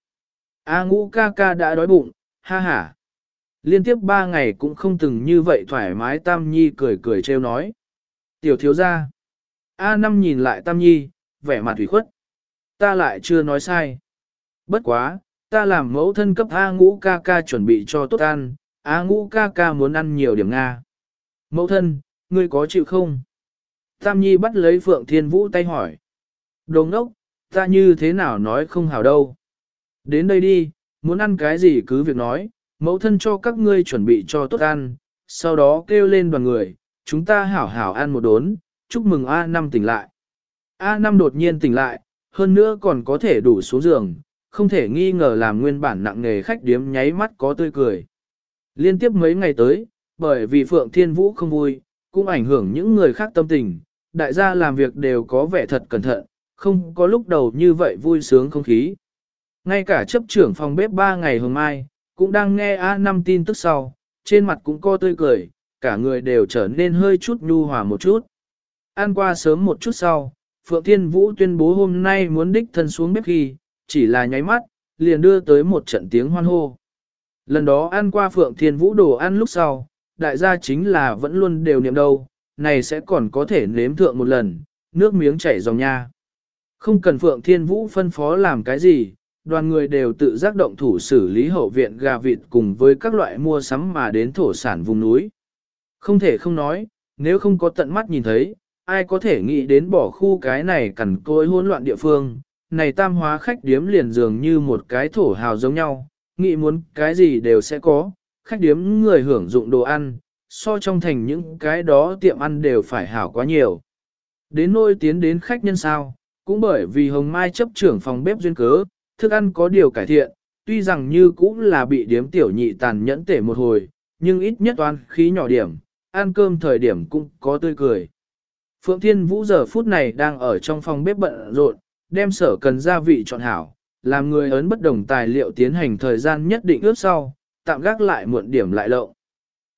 A ngũ ca ca đã đói bụng, ha ha. Liên tiếp ba ngày cũng không từng như vậy thoải mái Tam Nhi cười cười trêu nói. Tiểu thiếu gia. A Năm nhìn lại Tam Nhi, vẻ mặt thủy khuất. Ta lại chưa nói sai. Bất quá, ta làm mẫu thân cấp A ngũ ca ca chuẩn bị cho tốt ăn, A ngũ ca ca muốn ăn nhiều điểm Nga. Mẫu thân, ngươi có chịu không? Tam Nhi bắt lấy Phượng Thiên Vũ tay hỏi. Đồ ngốc, ta như thế nào nói không hảo đâu. Đến đây đi, muốn ăn cái gì cứ việc nói, mẫu thân cho các ngươi chuẩn bị cho tốt ăn, sau đó kêu lên đoàn người, chúng ta hảo hảo ăn một đốn, chúc mừng A năm tỉnh lại. A năm đột nhiên tỉnh lại, hơn nữa còn có thể đủ xuống giường, không thể nghi ngờ làm nguyên bản nặng nghề khách điếm nháy mắt có tươi cười. Liên tiếp mấy ngày tới, bởi vì Phượng Thiên Vũ không vui, cũng ảnh hưởng những người khác tâm tình, đại gia làm việc đều có vẻ thật cẩn thận, không có lúc đầu như vậy vui sướng không khí. Ngay cả chấp trưởng phòng bếp 3 ngày hôm mai, cũng đang nghe A5 tin tức sau, trên mặt cũng co tươi cười, cả người đều trở nên hơi chút nhu hòa một chút. Ăn qua sớm một chút sau, Phượng Thiên Vũ tuyên bố hôm nay muốn đích thân xuống bếp ghi, chỉ là nháy mắt, liền đưa tới một trận tiếng hoan hô. Lần đó ăn qua Phượng Thiên Vũ đồ ăn lúc sau, đại gia chính là vẫn luôn đều niệm đâu, này sẽ còn có thể nếm thượng một lần, nước miếng chảy dòng nha. Không cần Phượng Thiên Vũ phân phó làm cái gì, đoàn người đều tự giác động thủ xử lý hậu viện gà vịt cùng với các loại mua sắm mà đến thổ sản vùng núi. Không thể không nói, nếu không có tận mắt nhìn thấy, ai có thể nghĩ đến bỏ khu cái này cằn cối hỗn loạn địa phương, này tam hóa khách điếm liền dường như một cái thổ hào giống nhau, nghĩ muốn cái gì đều sẽ có, khách điếm người hưởng dụng đồ ăn, so trong thành những cái đó tiệm ăn đều phải hảo quá nhiều. Đến nôi tiến đến khách nhân sao, cũng bởi vì Hồng Mai chấp trưởng phòng bếp duyên cớ, thức ăn có điều cải thiện, tuy rằng như cũng là bị điếm tiểu nhị tàn nhẫn tể một hồi, nhưng ít nhất toàn khí nhỏ điểm, ăn cơm thời điểm cũng có tươi cười. Phượng Thiên Vũ giờ phút này đang ở trong phòng bếp bận rộn, đem sở cần gia vị chọn hảo, làm người ấn bất đồng tài liệu tiến hành thời gian nhất định ướp sau, tạm gác lại muộn điểm lại lậu.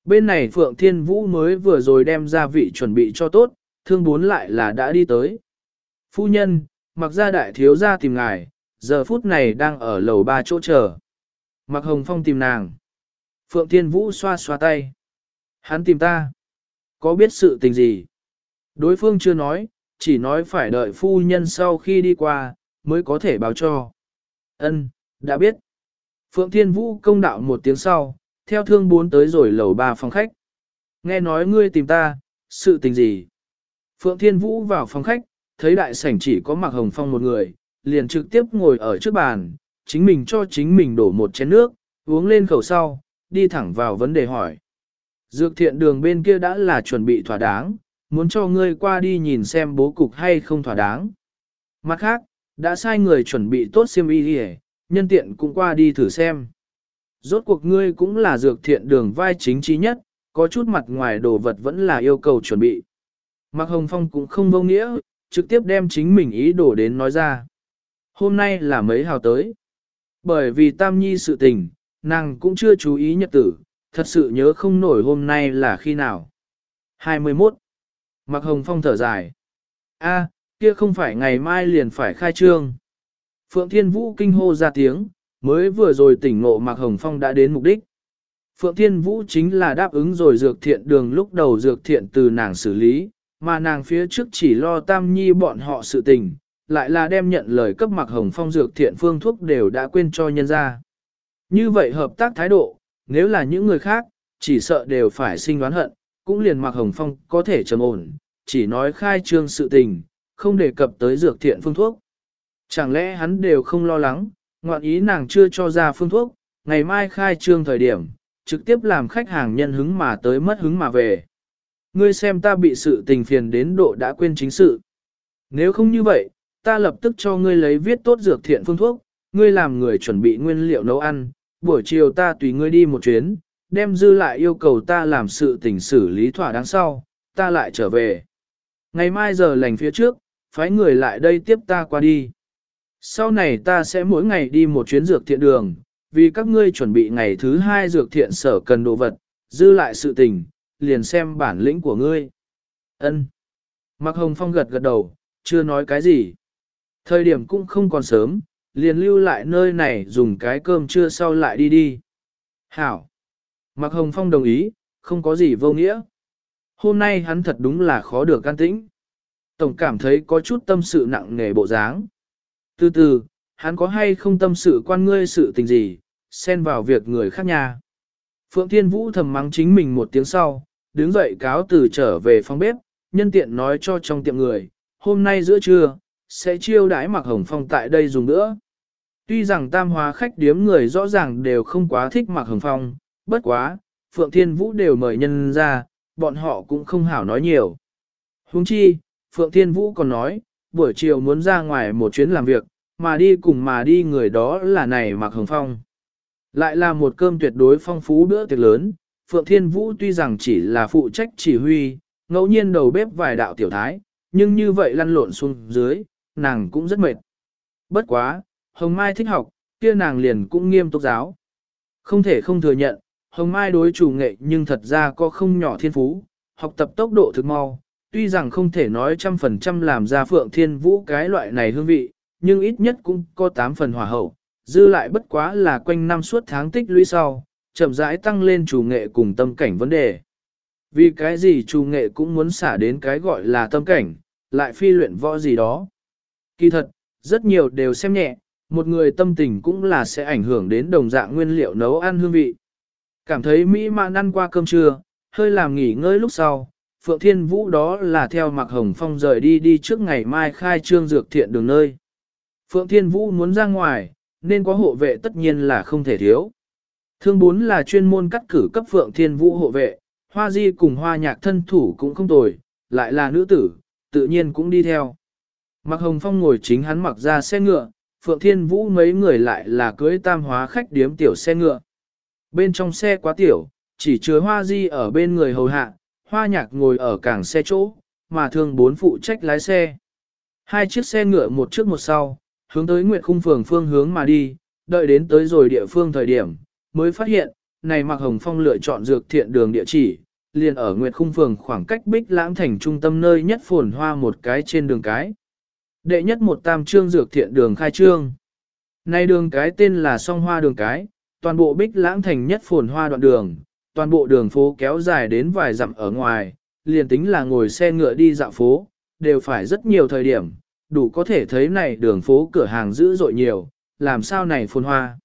Bên này Phượng Thiên Vũ mới vừa rồi đem gia vị chuẩn bị cho tốt, thương bốn lại là đã đi tới. Phu nhân, mặc ra đại thiếu gia tìm ngài, giờ phút này đang ở lầu ba chỗ chờ. Mặc hồng phong tìm nàng. Phượng Thiên Vũ xoa xoa tay. Hắn tìm ta. Có biết sự tình gì? Đối phương chưa nói, chỉ nói phải đợi phu nhân sau khi đi qua, mới có thể báo cho. Ân, đã biết. Phượng Thiên Vũ công đạo một tiếng sau, theo thương bốn tới rồi lầu ba phòng khách. Nghe nói ngươi tìm ta, sự tình gì? Phượng Thiên Vũ vào phòng khách, thấy đại sảnh chỉ có Mạc Hồng Phong một người, liền trực tiếp ngồi ở trước bàn, chính mình cho chính mình đổ một chén nước, uống lên khẩu sau, đi thẳng vào vấn đề hỏi. Dược thiện đường bên kia đã là chuẩn bị thỏa đáng, muốn cho ngươi qua đi nhìn xem bố cục hay không thỏa đáng. Mặt khác, đã sai người chuẩn bị tốt xiêm y đi nhân tiện cũng qua đi thử xem. Rốt cuộc ngươi cũng là dược thiện đường vai chính trí nhất, có chút mặt ngoài đồ vật vẫn là yêu cầu chuẩn bị. Mạc Hồng Phong cũng không vô nghĩa, trực tiếp đem chính mình ý đồ đến nói ra. Hôm nay là mấy hào tới. Bởi vì Tam Nhi sự tình, nàng cũng chưa chú ý nhật tử, thật sự nhớ không nổi hôm nay là khi nào. 21. Mặc Hồng Phong thở dài. A, kia không phải ngày mai liền phải khai trương. Phượng Thiên Vũ kinh hô ra tiếng, mới vừa rồi tỉnh ngộ Mạc Hồng Phong đã đến mục đích. Phượng Thiên Vũ chính là đáp ứng rồi dược thiện đường lúc đầu dược thiện từ nàng xử lý, mà nàng phía trước chỉ lo tam nhi bọn họ sự tình, lại là đem nhận lời cấp mặc Hồng Phong dược thiện phương thuốc đều đã quên cho nhân ra. Như vậy hợp tác thái độ, nếu là những người khác, chỉ sợ đều phải sinh đoán hận, cũng liền mặc Hồng Phong có thể trầm ổn, chỉ nói khai trương sự tình, không đề cập tới dược thiện phương thuốc. Chẳng lẽ hắn đều không lo lắng, ngoạn ý nàng chưa cho ra phương thuốc, ngày mai khai trương thời điểm, trực tiếp làm khách hàng nhân hứng mà tới mất hứng mà về. Ngươi xem ta bị sự tình phiền đến độ đã quên chính sự. Nếu không như vậy, ta lập tức cho ngươi lấy viết tốt dược thiện phương thuốc, ngươi làm người chuẩn bị nguyên liệu nấu ăn, buổi chiều ta tùy ngươi đi một chuyến, đem dư lại yêu cầu ta làm sự tình xử lý thỏa đáng sau, ta lại trở về. Ngày mai giờ lành phía trước, phái người lại đây tiếp ta qua đi. Sau này ta sẽ mỗi ngày đi một chuyến dược thiện đường, vì các ngươi chuẩn bị ngày thứ hai dược thiện sở cần đồ vật, dư lại sự tình, liền xem bản lĩnh của ngươi. Ân. Mạc Hồng Phong gật gật đầu, chưa nói cái gì. Thời điểm cũng không còn sớm, liền lưu lại nơi này dùng cái cơm trưa sau lại đi đi. Hảo. Mạc Hồng Phong đồng ý, không có gì vô nghĩa. Hôm nay hắn thật đúng là khó được can tĩnh. Tổng cảm thấy có chút tâm sự nặng nề bộ dáng. Từ từ, hắn có hay không tâm sự quan ngươi sự tình gì, xen vào việc người khác nhà. Phượng Thiên Vũ thầm mắng chính mình một tiếng sau, đứng dậy cáo từ trở về phòng bếp, nhân tiện nói cho trong tiệm người, hôm nay giữa trưa, sẽ chiêu đãi mặc hồng phong tại đây dùng nữa. Tuy rằng tam hóa khách điếm người rõ ràng đều không quá thích mặc hồng phong, bất quá, Phượng Thiên Vũ đều mời nhân ra, bọn họ cũng không hảo nói nhiều. Huống chi, Phượng Thiên Vũ còn nói, buổi chiều muốn ra ngoài một chuyến làm việc, mà đi cùng mà đi người đó là này mặc hồng phong. Lại là một cơm tuyệt đối phong phú bữa tiệc lớn, Phượng Thiên Vũ tuy rằng chỉ là phụ trách chỉ huy, ngẫu nhiên đầu bếp vài đạo tiểu thái, nhưng như vậy lăn lộn xuống dưới, nàng cũng rất mệt. Bất quá, Hồng Mai thích học, kia nàng liền cũng nghiêm túc giáo. Không thể không thừa nhận, Hồng Mai đối chủ nghệ nhưng thật ra có không nhỏ thiên phú, học tập tốc độ thực mau, tuy rằng không thể nói trăm phần trăm làm ra phượng thiên vũ cái loại này hương vị, nhưng ít nhất cũng có tám phần hòa hậu, dư lại bất quá là quanh năm suốt tháng tích lũy sau, chậm rãi tăng lên chủ nghệ cùng tâm cảnh vấn đề. Vì cái gì chủ nghệ cũng muốn xả đến cái gọi là tâm cảnh, lại phi luyện võ gì đó. Kỳ thật, rất nhiều đều xem nhẹ, một người tâm tình cũng là sẽ ảnh hưởng đến đồng dạng nguyên liệu nấu ăn hương vị. Cảm thấy mỹ mãn ăn qua cơm trưa, hơi làm nghỉ ngơi lúc sau, Phượng Thiên Vũ đó là theo Mạc Hồng Phong rời đi đi trước ngày mai khai trương dược thiện đường nơi. Phượng Thiên Vũ muốn ra ngoài, nên có hộ vệ tất nhiên là không thể thiếu. Thương bốn là chuyên môn cắt cử cấp Phượng Thiên Vũ hộ vệ, Hoa Di cùng Hoa Nhạc thân thủ cũng không tồi, lại là nữ tử, tự nhiên cũng đi theo. Mặc Hồng Phong ngồi chính hắn mặc ra xe ngựa, Phượng Thiên Vũ mấy người lại là cưới tam hóa khách điếm tiểu xe ngựa. Bên trong xe quá tiểu, chỉ chứa Hoa Di ở bên người hầu hạ, Hoa Nhạc ngồi ở cảng xe chỗ, mà Thương bốn phụ trách lái xe. Hai chiếc xe ngựa một trước một sau, hướng tới Nguyệt Khung Phường phương hướng mà đi, đợi đến tới rồi địa phương thời điểm, mới phát hiện, này Mạc Hồng Phong lựa chọn dược thiện đường địa chỉ, liền ở Nguyệt Khung Phường khoảng cách Bích Lãng thành trung tâm nơi nhất phồn hoa một cái trên đường cái. Đệ nhất một tam trương dược thiện đường khai trương. Này đường cái tên là song hoa đường cái, toàn bộ Bích Lãng thành nhất phồn hoa đoạn đường, toàn bộ đường phố kéo dài đến vài dặm ở ngoài, liền tính là ngồi xe ngựa đi dạo phố, đều phải rất nhiều thời điểm, đủ có thể thấy này đường phố cửa hàng dữ dội nhiều, làm sao này phồn hoa.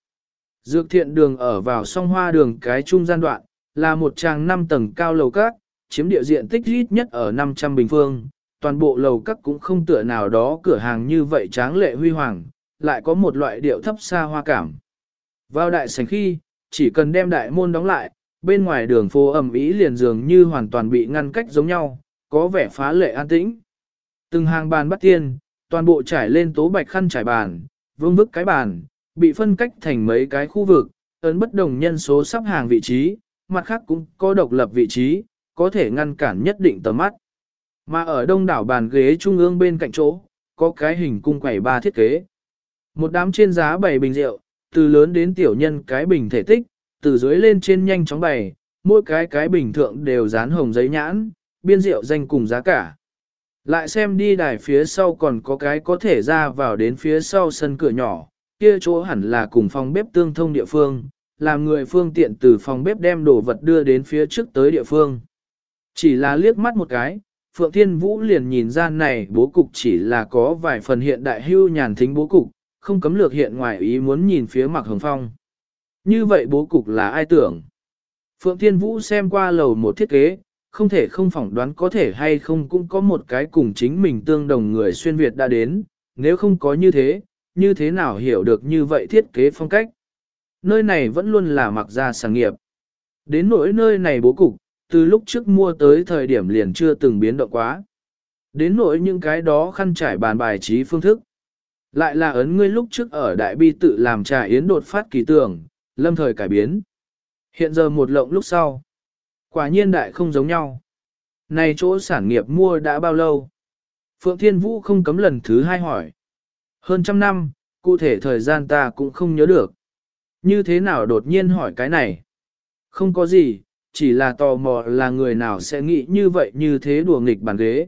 Dược thiện đường ở vào song hoa đường cái trung gian đoạn, là một tràng 5 tầng cao lầu các, chiếm địa diện tích ít nhất ở 500 bình phương. Toàn bộ lầu các cũng không tựa nào đó cửa hàng như vậy tráng lệ huy hoàng, lại có một loại điệu thấp xa hoa cảm. Vào đại sảnh khi, chỉ cần đem đại môn đóng lại, bên ngoài đường phố ẩm ý liền dường như hoàn toàn bị ngăn cách giống nhau, có vẻ phá lệ an tĩnh. Từng hàng bàn bắt tiên, toàn bộ trải lên tố bạch khăn trải bàn, vương vức cái bàn, bị phân cách thành mấy cái khu vực, ấn bất đồng nhân số sắp hàng vị trí, mặt khác cũng có độc lập vị trí, có thể ngăn cản nhất định tầm mắt. Mà ở đông đảo bàn ghế trung ương bên cạnh chỗ, có cái hình cung quẩy ba thiết kế. Một đám trên giá bày bình rượu, từ lớn đến tiểu nhân cái bình thể tích, từ dưới lên trên nhanh chóng bày, mỗi cái cái bình thượng đều dán hồng giấy nhãn, biên rượu danh cùng giá cả. Lại xem đi đài phía sau còn có cái có thể ra vào đến phía sau sân cửa nhỏ, kia chỗ hẳn là cùng phòng bếp tương thông địa phương, làm người phương tiện từ phòng bếp đem đồ vật đưa đến phía trước tới địa phương. Chỉ là liếc mắt một cái, Phượng Thiên Vũ liền nhìn ra này bố cục chỉ là có vài phần hiện đại hưu nhàn thính bố cục, không cấm lược hiện ngoài ý muốn nhìn phía mặt hồng phong. Như vậy bố cục là ai tưởng? Phượng Thiên Vũ xem qua lầu một thiết kế, không thể không phỏng đoán có thể hay không cũng có một cái cùng chính mình tương đồng người xuyên Việt đã đến, nếu không có như thế, như thế nào hiểu được như vậy thiết kế phong cách. Nơi này vẫn luôn là mặc ra sản nghiệp. Đến nỗi nơi này bố cục, từ lúc trước mua tới thời điểm liền chưa từng biến động quá. Đến nỗi những cái đó khăn trải bàn bài trí phương thức. Lại là ấn ngươi lúc trước ở đại bi tự làm trà yến đột phát kỳ tưởng, lâm thời cải biến. Hiện giờ một lộng lúc sau. Quả nhiên đại không giống nhau. Này chỗ sản nghiệp mua đã bao lâu? Phượng Thiên Vũ không cấm lần thứ hai hỏi. Hơn trăm năm, cụ thể thời gian ta cũng không nhớ được. Như thế nào đột nhiên hỏi cái này? Không có gì, chỉ là tò mò là người nào sẽ nghĩ như vậy như thế đùa nghịch bàn ghế.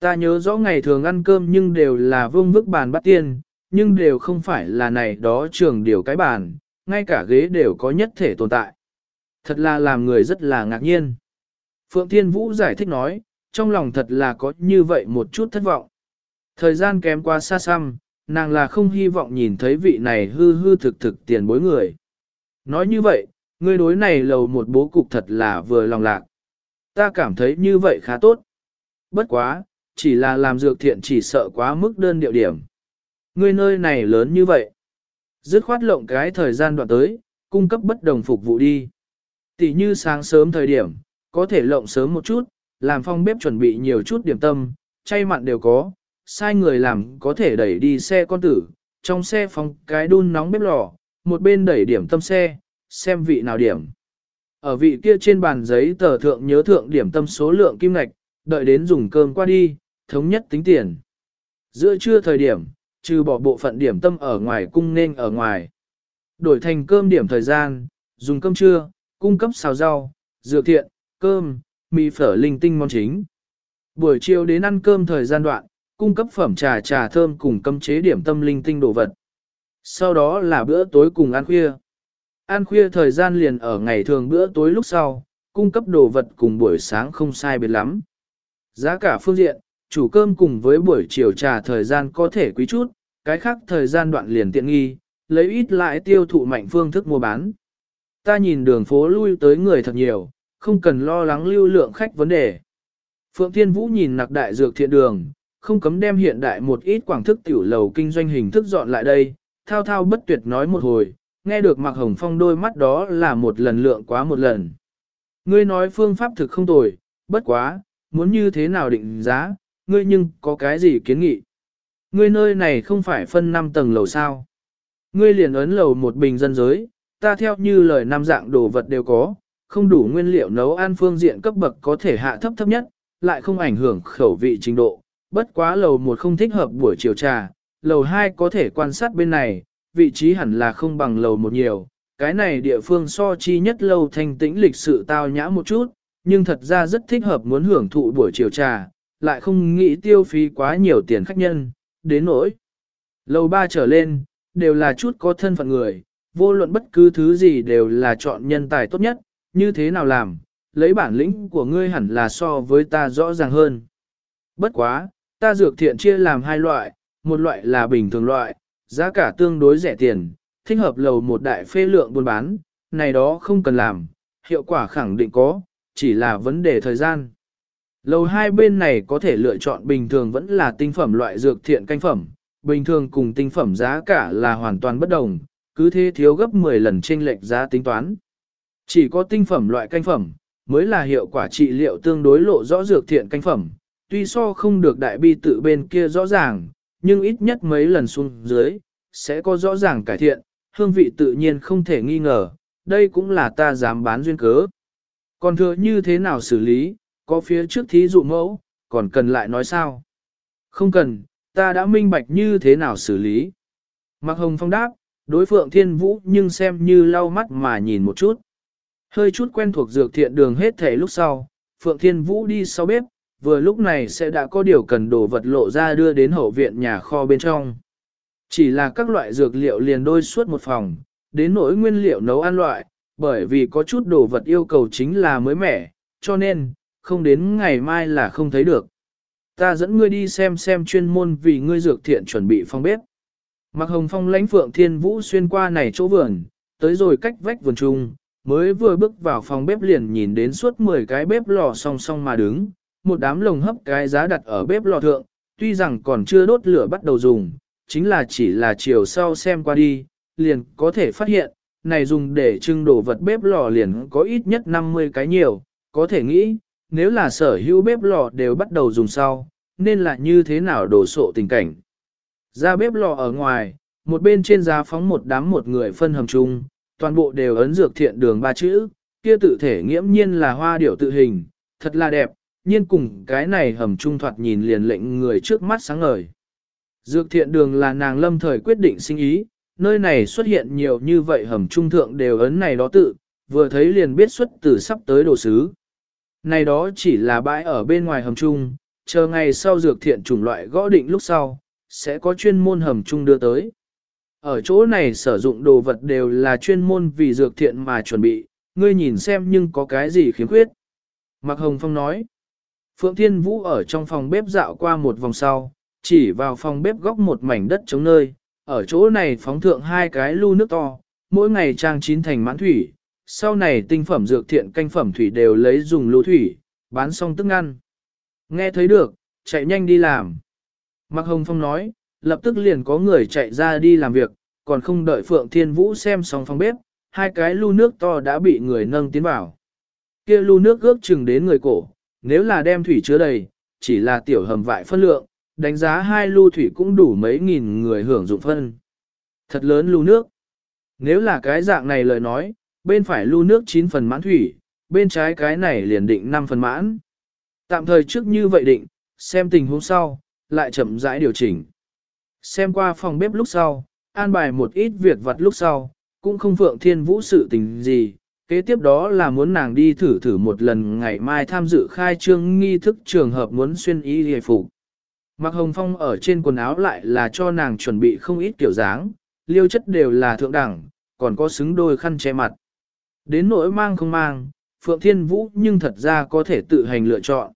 Ta nhớ rõ ngày thường ăn cơm nhưng đều là vương vức bàn bắt tiên, nhưng đều không phải là này đó trường điều cái bàn, ngay cả ghế đều có nhất thể tồn tại. Thật là làm người rất là ngạc nhiên. Phượng Thiên Vũ giải thích nói, trong lòng thật là có như vậy một chút thất vọng. Thời gian kém qua xa xăm, nàng là không hy vọng nhìn thấy vị này hư hư thực thực tiền bối người. Nói như vậy, ngươi đối này lầu một bố cục thật là vừa lòng lạc. Ta cảm thấy như vậy khá tốt. Bất quá, chỉ là làm dược thiện chỉ sợ quá mức đơn điệu điểm. Ngươi nơi này lớn như vậy. Dứt khoát lộng cái thời gian đoạn tới, cung cấp bất đồng phục vụ đi. Tỷ như sáng sớm thời điểm, có thể lộng sớm một chút, làm phong bếp chuẩn bị nhiều chút điểm tâm, chay mặn đều có, sai người làm có thể đẩy đi xe con tử, trong xe phóng cái đun nóng bếp lò, một bên đẩy điểm tâm xe, xem vị nào điểm. Ở vị kia trên bàn giấy tờ thượng nhớ thượng điểm tâm số lượng kim ngạch, đợi đến dùng cơm qua đi, thống nhất tính tiền. Giữa trưa thời điểm, trừ bỏ bộ phận điểm tâm ở ngoài cung nên ở ngoài. Đổi thành cơm điểm thời gian, dùng cơm trưa, cung cấp xào rau, dược thiện, cơm, mì phở linh tinh món chính. Buổi chiều đến ăn cơm thời gian đoạn, cung cấp phẩm trà trà thơm cùng cấm chế điểm tâm linh tinh đồ vật. Sau đó là bữa tối cùng ăn khuya. Ăn khuya thời gian liền ở ngày thường bữa tối lúc sau, cung cấp đồ vật cùng buổi sáng không sai biệt lắm. Giá cả phương diện, chủ cơm cùng với buổi chiều trà thời gian có thể quý chút, cái khác thời gian đoạn liền tiện nghi, lấy ít lại tiêu thụ mạnh phương thức mua bán. Ta nhìn đường phố lui tới người thật nhiều, không cần lo lắng lưu lượng khách vấn đề. Phượng Thiên Vũ nhìn nặc đại dược thiện đường, không cấm đem hiện đại một ít quảng thức tiểu lầu kinh doanh hình thức dọn lại đây, thao thao bất tuyệt nói một hồi, nghe được Mạc Hồng Phong đôi mắt đó là một lần lượng quá một lần. Ngươi nói phương pháp thực không tồi, bất quá, muốn như thế nào định giá, ngươi nhưng có cái gì kiến nghị? Ngươi nơi này không phải phân 5 tầng lầu sao? Ngươi liền ấn lầu một bình dân giới, ta theo như lời năm dạng đồ vật đều có, không đủ nguyên liệu nấu ăn phương diện cấp bậc có thể hạ thấp thấp nhất, lại không ảnh hưởng khẩu vị trình độ. Bất quá lầu một không thích hợp buổi chiều trà, lầu 2 có thể quan sát bên này, vị trí hẳn là không bằng lầu một nhiều. Cái này địa phương so chi nhất lâu thanh tĩnh lịch sự tao nhã một chút, nhưng thật ra rất thích hợp muốn hưởng thụ buổi chiều trà, lại không nghĩ tiêu phí quá nhiều tiền khách nhân, đến nỗi. Lầu ba trở lên, đều là chút có thân phận người, vô luận bất cứ thứ gì đều là chọn nhân tài tốt nhất, như thế nào làm, lấy bản lĩnh của ngươi hẳn là so với ta rõ ràng hơn. Bất quá, ta dược thiện chia làm hai loại, một loại là bình thường loại, giá cả tương đối rẻ tiền, thích hợp lầu một đại phê lượng buôn bán, này đó không cần làm, hiệu quả khẳng định có, chỉ là vấn đề thời gian. Lầu hai bên này có thể lựa chọn bình thường vẫn là tinh phẩm loại dược thiện canh phẩm, bình thường cùng tinh phẩm giá cả là hoàn toàn bất đồng, cứ thế thiếu gấp 10 lần trên lệch giá tính toán. Chỉ có tinh phẩm loại canh phẩm, mới là hiệu quả trị liệu tương đối lộ rõ dược thiện canh phẩm, tuy so không được đại bi tự bên kia rõ ràng, nhưng ít nhất mấy lần xuống dưới, sẽ có rõ ràng cải thiện, hương vị tự nhiên không thể nghi ngờ, đây cũng là ta dám bán duyên cớ. Còn thừa như thế nào xử lý, có phía trước thí dụ mẫu, còn cần lại nói sao? Không cần, ta đã minh bạch như thế nào xử lý. Mạc Hồng Phong đáp, đối phượng thiên vũ nhưng xem như lau mắt mà nhìn một chút. Hơi chút quen thuộc dược thiện đường hết thể lúc sau, Phượng Thiên Vũ đi sau bếp, vừa lúc này sẽ đã có điều cần đồ vật lộ ra đưa đến hậu viện nhà kho bên trong. Chỉ là các loại dược liệu liền đôi suốt một phòng, đến nỗi nguyên liệu nấu ăn loại, bởi vì có chút đồ vật yêu cầu chính là mới mẻ, cho nên, không đến ngày mai là không thấy được. Ta dẫn ngươi đi xem xem chuyên môn vì ngươi dược thiện chuẩn bị phòng bếp. mặc Hồng Phong lãnh Phượng Thiên Vũ xuyên qua này chỗ vườn, tới rồi cách vách vườn trung, mới vừa bước vào phòng bếp liền nhìn đến suốt 10 cái bếp lò song song mà đứng, một đám lồng hấp cái giá đặt ở bếp lò thượng, tuy rằng còn chưa đốt lửa bắt đầu dùng, chính là chỉ là chiều sau xem qua đi, liền có thể phát hiện, này dùng để trưng đồ vật bếp lò liền có ít nhất 50 cái nhiều, có thể nghĩ, nếu là sở hữu bếp lò đều bắt đầu dùng sau, nên là như thế nào đổ sộ tình cảnh. Ra bếp lò ở ngoài, một bên trên giá phóng một đám một người phân hầm chung, toàn bộ đều ấn dược thiện đường ba chữ, kia tự thể nghiễm nhiên là hoa điểu tự hình, thật là đẹp, nhiên cùng cái này hầm trung thoạt nhìn liền lệnh người trước mắt sáng ngời. Dược thiện đường là nàng lâm thời quyết định sinh ý, nơi này xuất hiện nhiều như vậy hầm trung thượng đều ấn này đó tự, vừa thấy liền biết xuất từ sắp tới đồ sứ. Này đó chỉ là bãi ở bên ngoài hầm trung, chờ ngày sau dược thiện chủng loại gõ định lúc sau, sẽ có chuyên môn hầm trung đưa tới. Ở chỗ này sử dụng đồ vật đều là chuyên môn vì dược thiện mà chuẩn bị, ngươi nhìn xem nhưng có cái gì khiếm khuyết. Mạc Hồng Phong nói, Phượng Thiên Vũ ở trong phòng bếp dạo qua một vòng sau, chỉ vào phòng bếp góc một mảnh đất trống nơi, ở chỗ này phóng thượng hai cái lu nước to, mỗi ngày trang chín thành mãn thủy, sau này tinh phẩm dược thiện canh phẩm thủy đều lấy dùng lu thủy, bán xong tức ăn. Nghe thấy được, chạy nhanh đi làm. Mạc Hồng Phong nói, lập tức liền có người chạy ra đi làm việc, còn không đợi Phượng Thiên Vũ xem xong phòng bếp, hai cái lu nước to đã bị người nâng tiến vào. Kia lu nước ước chừng đến người cổ, nếu là đem thủy chứa đầy, chỉ là tiểu hầm vại phân lượng, đánh giá hai lu thủy cũng đủ mấy nghìn người hưởng dụng phân. Thật lớn lu nước. Nếu là cái dạng này lời nói, bên phải lu nước 9 phần mãn thủy, bên trái cái này liền định 5 phần mãn. Tạm thời trước như vậy định, xem tình huống sau, lại chậm rãi điều chỉnh. Xem qua phòng bếp lúc sau, an bài một ít việc vặt lúc sau, cũng không Phượng Thiên Vũ sự tình gì, kế tiếp đó là muốn nàng đi thử thử một lần ngày mai tham dự khai trương nghi thức trường hợp muốn xuyên y hề phục. Mặc hồng phong ở trên quần áo lại là cho nàng chuẩn bị không ít kiểu dáng, liêu chất đều là thượng đẳng, còn có xứng đôi khăn che mặt. Đến nỗi mang không mang, Phượng Thiên Vũ nhưng thật ra có thể tự hành lựa chọn.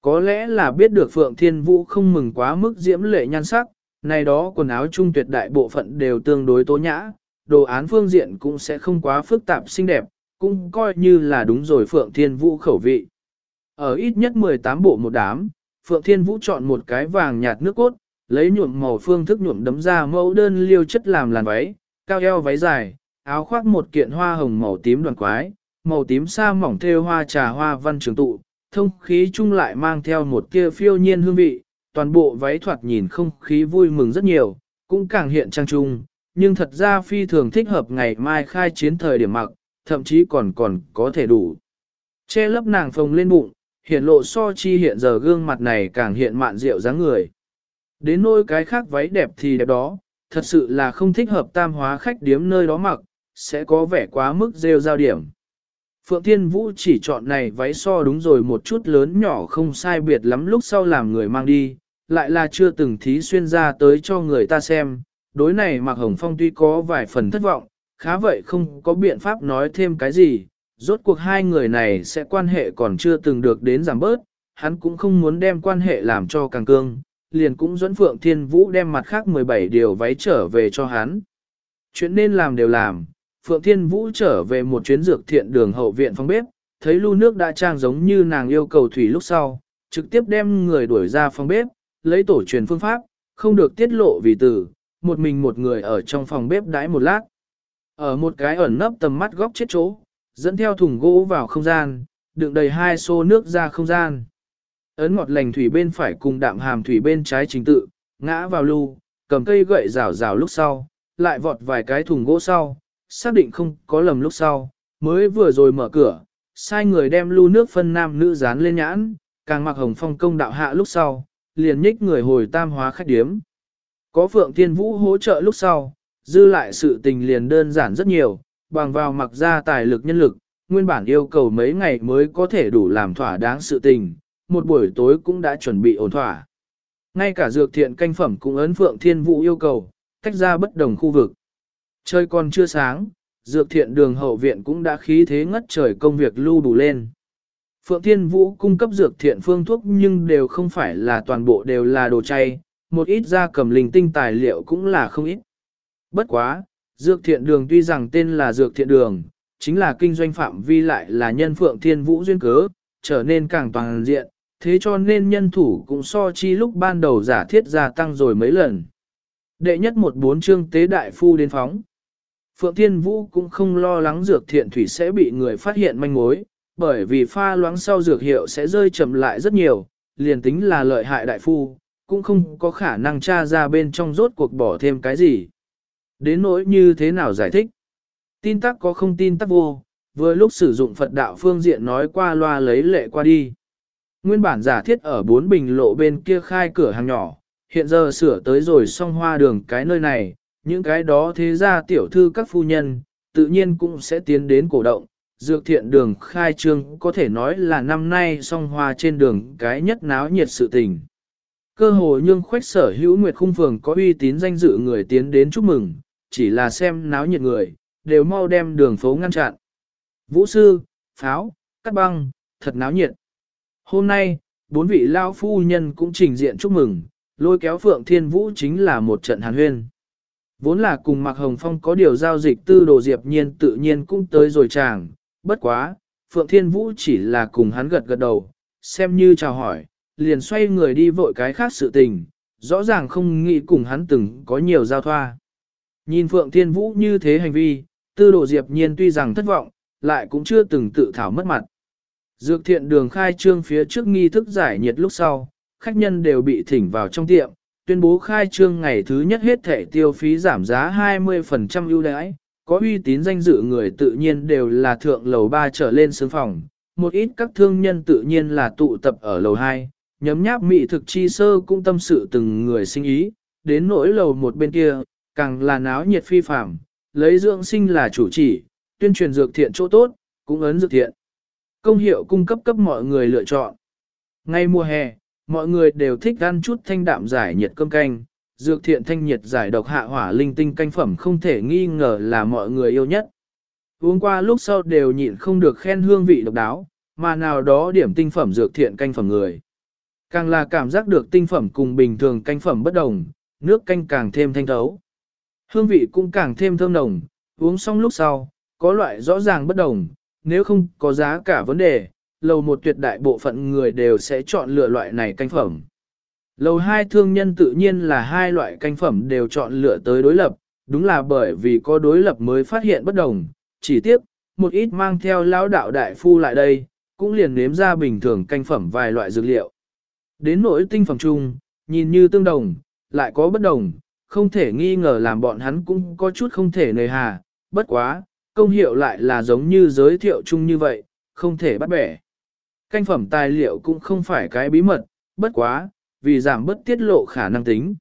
Có lẽ là biết được Phượng Thiên Vũ không mừng quá mức diễm lệ nhan sắc, này đó quần áo trung tuyệt đại bộ phận đều tương đối tố nhã, đồ án phương diện cũng sẽ không quá phức tạp xinh đẹp, cũng coi như là đúng rồi Phượng Thiên Vũ khẩu vị. Ở ít nhất 18 bộ một đám, Phượng Thiên Vũ chọn một cái vàng nhạt nước cốt, lấy nhuộm màu phương thức nhuộm đấm ra mẫu đơn liêu chất làm làn váy, cao eo váy dài, áo khoác một kiện hoa hồng màu tím đoàn quái, màu tím sa mỏng thêu hoa trà hoa văn trường tụ, thông khí chung lại mang theo một tia phiêu nhiên hương vị, toàn bộ váy thoạt nhìn không khí vui mừng rất nhiều, cũng càng hiện trang trung, nhưng thật ra phi thường thích hợp ngày mai khai chiến thời điểm mặc, thậm chí còn còn có thể đủ. Che lấp nàng phồng lên bụng, hiện lộ so chi hiện giờ gương mặt này càng hiện mạn rượu dáng người. Đến nôi cái khác váy đẹp thì đẹp đó, thật sự là không thích hợp tam hóa khách điếm nơi đó mặc, sẽ có vẻ quá mức rêu giao điểm. Phượng Thiên Vũ chỉ chọn này váy so đúng rồi một chút lớn nhỏ không sai biệt lắm lúc sau làm người mang đi, lại là chưa từng thí xuyên ra tới cho người ta xem. Đối này Mạc Hồng Phong tuy có vài phần thất vọng, khá vậy không có biện pháp nói thêm cái gì, rốt cuộc hai người này sẽ quan hệ còn chưa từng được đến giảm bớt, hắn cũng không muốn đem quan hệ làm cho càng cương, liền cũng dẫn Phượng Thiên Vũ đem mặt khác 17 điều váy trở về cho hắn. Chuyện nên làm đều làm, Phượng Thiên Vũ trở về một chuyến dược thiện đường hậu viện phòng bếp, thấy lưu nước đã trang giống như nàng yêu cầu thủy lúc sau, trực tiếp đem người đuổi ra phòng bếp, lấy tổ truyền phương pháp, không được tiết lộ vì tử một mình một người ở trong phòng bếp đãi một lát. Ở một cái ẩn nấp tầm mắt góc chết chỗ, dẫn theo thùng gỗ vào không gian, đựng đầy hai xô nước ra không gian. Ấn ngọt lành thủy bên phải cùng đạm hàm thủy bên trái trình tự, ngã vào lưu, cầm cây gậy rào rào lúc sau, lại vọt vài cái thùng gỗ sau, xác định không có lầm lúc sau, mới vừa rồi mở cửa, sai người đem lưu nước phân nam nữ dán lên nhãn, càng mặc hồng phong công đạo hạ lúc sau, liền nhích người hồi tam hóa khách điếm. Có Phượng Thiên Vũ hỗ trợ lúc sau, dư lại sự tình liền đơn giản rất nhiều, bằng vào mặc ra tài lực nhân lực, nguyên bản yêu cầu mấy ngày mới có thể đủ làm thỏa đáng sự tình, một buổi tối cũng đã chuẩn bị ổn thỏa. Ngay cả dược thiện canh phẩm cũng ấn Phượng Thiên Vũ yêu cầu, tách ra bất đồng khu vực. Trời còn chưa sáng, dược thiện đường hậu viện cũng đã khí thế ngất trời công việc lưu đủ lên. Phượng Thiên Vũ cung cấp dược thiện phương thuốc nhưng đều không phải là toàn bộ đều là đồ chay, một ít gia cầm linh tinh tài liệu cũng là không ít. Bất quá, dược thiện đường tuy rằng tên là dược thiện đường, chính là kinh doanh phạm vi lại là nhân Phượng Thiên Vũ duyên cớ, trở nên càng toàn diện, thế cho nên nhân thủ cũng so chi lúc ban đầu giả thiết gia tăng rồi mấy lần. Đệ nhất một bốn chương tế đại phu đến phóng. Phượng Thiên Vũ cũng không lo lắng dược thiện thủy sẽ bị người phát hiện manh mối, bởi vì pha loãng sau dược hiệu sẽ rơi chậm lại rất nhiều, liền tính là lợi hại đại phu, cũng không có khả năng tra ra bên trong rốt cuộc bỏ thêm cái gì. Đến nỗi như thế nào giải thích? Tin tắc có không tin tắc vô, vừa lúc sử dụng Phật đạo phương diện nói qua loa lấy lệ qua đi. Nguyên bản giả thiết ở bốn bình lộ bên kia khai cửa hàng nhỏ, hiện giờ sửa tới rồi xong hoa đường cái nơi này, những cái đó thế ra tiểu thư các phu nhân, tự nhiên cũng sẽ tiến đến cổ động. Dược thiện đường khai trương có thể nói là năm nay song hoa trên đường cái nhất náo nhiệt sự tình. Cơ hồ nhưng khoách sở hữu nguyệt khung phường có uy tín danh dự người tiến đến chúc mừng, chỉ là xem náo nhiệt người, đều mau đem đường phố ngăn chặn. Vũ sư, pháo, cắt băng, thật náo nhiệt. Hôm nay, bốn vị lao phu nhân cũng trình diện chúc mừng, lôi kéo Phượng Thiên Vũ chính là một trận hàn huyên. Vốn là cùng Mạc Hồng Phong có điều giao dịch tư đồ diệp nhiên tự nhiên cũng tới rồi chàng, bất quá, Phượng Thiên Vũ chỉ là cùng hắn gật gật đầu, xem như chào hỏi, liền xoay người đi vội cái khác sự tình, rõ ràng không nghĩ cùng hắn từng có nhiều giao thoa. Nhìn Phượng Thiên Vũ như thế hành vi, tư đồ diệp nhiên tuy rằng thất vọng, lại cũng chưa từng tự thảo mất mặt. Dược thiện đường khai trương phía trước nghi thức giải nhiệt lúc sau, khách nhân đều bị thỉnh vào trong tiệm, tuyên bố khai trương ngày thứ nhất hết thẻ tiêu phí giảm giá 20% ưu đãi, có uy tín danh dự người tự nhiên đều là thượng lầu 3 trở lên sướng phòng, một ít các thương nhân tự nhiên là tụ tập ở lầu 2, nhấm nháp mị thực chi sơ cũng tâm sự từng người sinh ý, đến nỗi lầu một bên kia, càng là náo nhiệt phi phạm, lấy dưỡng sinh là chủ chỉ, tuyên truyền dược thiện chỗ tốt, cũng ấn dược thiện. Công hiệu cung cấp cấp mọi người lựa chọn. Ngay mùa hè, mọi người đều thích ăn chút thanh đạm giải nhiệt cơm canh, dược thiện thanh nhiệt giải độc hạ hỏa linh tinh canh phẩm không thể nghi ngờ là mọi người yêu nhất. Uống qua lúc sau đều nhịn không được khen hương vị độc đáo, mà nào đó điểm tinh phẩm dược thiện canh phẩm người. Càng là cảm giác được tinh phẩm cùng bình thường canh phẩm bất đồng, nước canh càng thêm thanh thấu. Hương vị cũng càng thêm thơm nồng, uống xong lúc sau, có loại rõ ràng bất đồng, nếu không có giá cả vấn đề, lầu một tuyệt đại bộ phận người đều sẽ chọn lựa loại này canh phẩm. Lầu hai thương nhân tự nhiên là hai loại canh phẩm đều chọn lựa tới đối lập, đúng là bởi vì có đối lập mới phát hiện bất đồng, chỉ tiếc, một ít mang theo lão đạo đại phu lại đây, cũng liền nếm ra bình thường canh phẩm vài loại dược liệu. Đến nỗi tinh phẩm chung, nhìn như tương đồng, lại có bất đồng, không thể nghi ngờ làm bọn hắn cũng có chút không thể nề hà, bất quá, công hiệu lại là giống như giới thiệu chung như vậy, không thể bắt bẻ. Canh phẩm tài liệu cũng không phải cái bí mật, bất quá, vì giảm bất tiết lộ khả năng tính.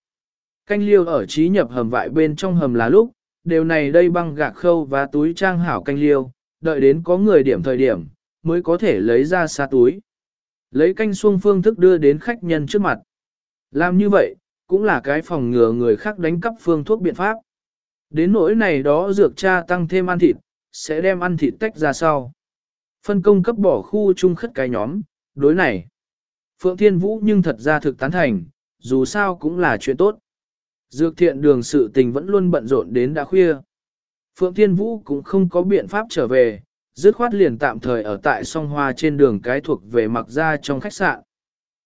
Canh liêu ở trí nhập hầm vại bên trong hầm là lúc, đều này đây băng gạc khâu và túi trang hảo canh liêu, đợi đến có người điểm thời điểm, mới có thể lấy ra xa túi. Lấy canh xuông phương thức đưa đến khách nhân trước mặt. Làm như vậy, cũng là cái phòng ngừa người khác đánh cắp phương thuốc biện pháp. Đến nỗi này đó dược cha tăng thêm ăn thịt, sẽ đem ăn thịt tách ra sau. Phân công cấp bỏ khu chung khất cái nhóm, đối này. Phượng Thiên Vũ nhưng thật ra thực tán thành, dù sao cũng là chuyện tốt. Dược thiện đường sự tình vẫn luôn bận rộn đến đã khuya. Phượng Thiên Vũ cũng không có biện pháp trở về, dứt khoát liền tạm thời ở tại song hoa trên đường cái thuộc về mặc ra trong khách sạn.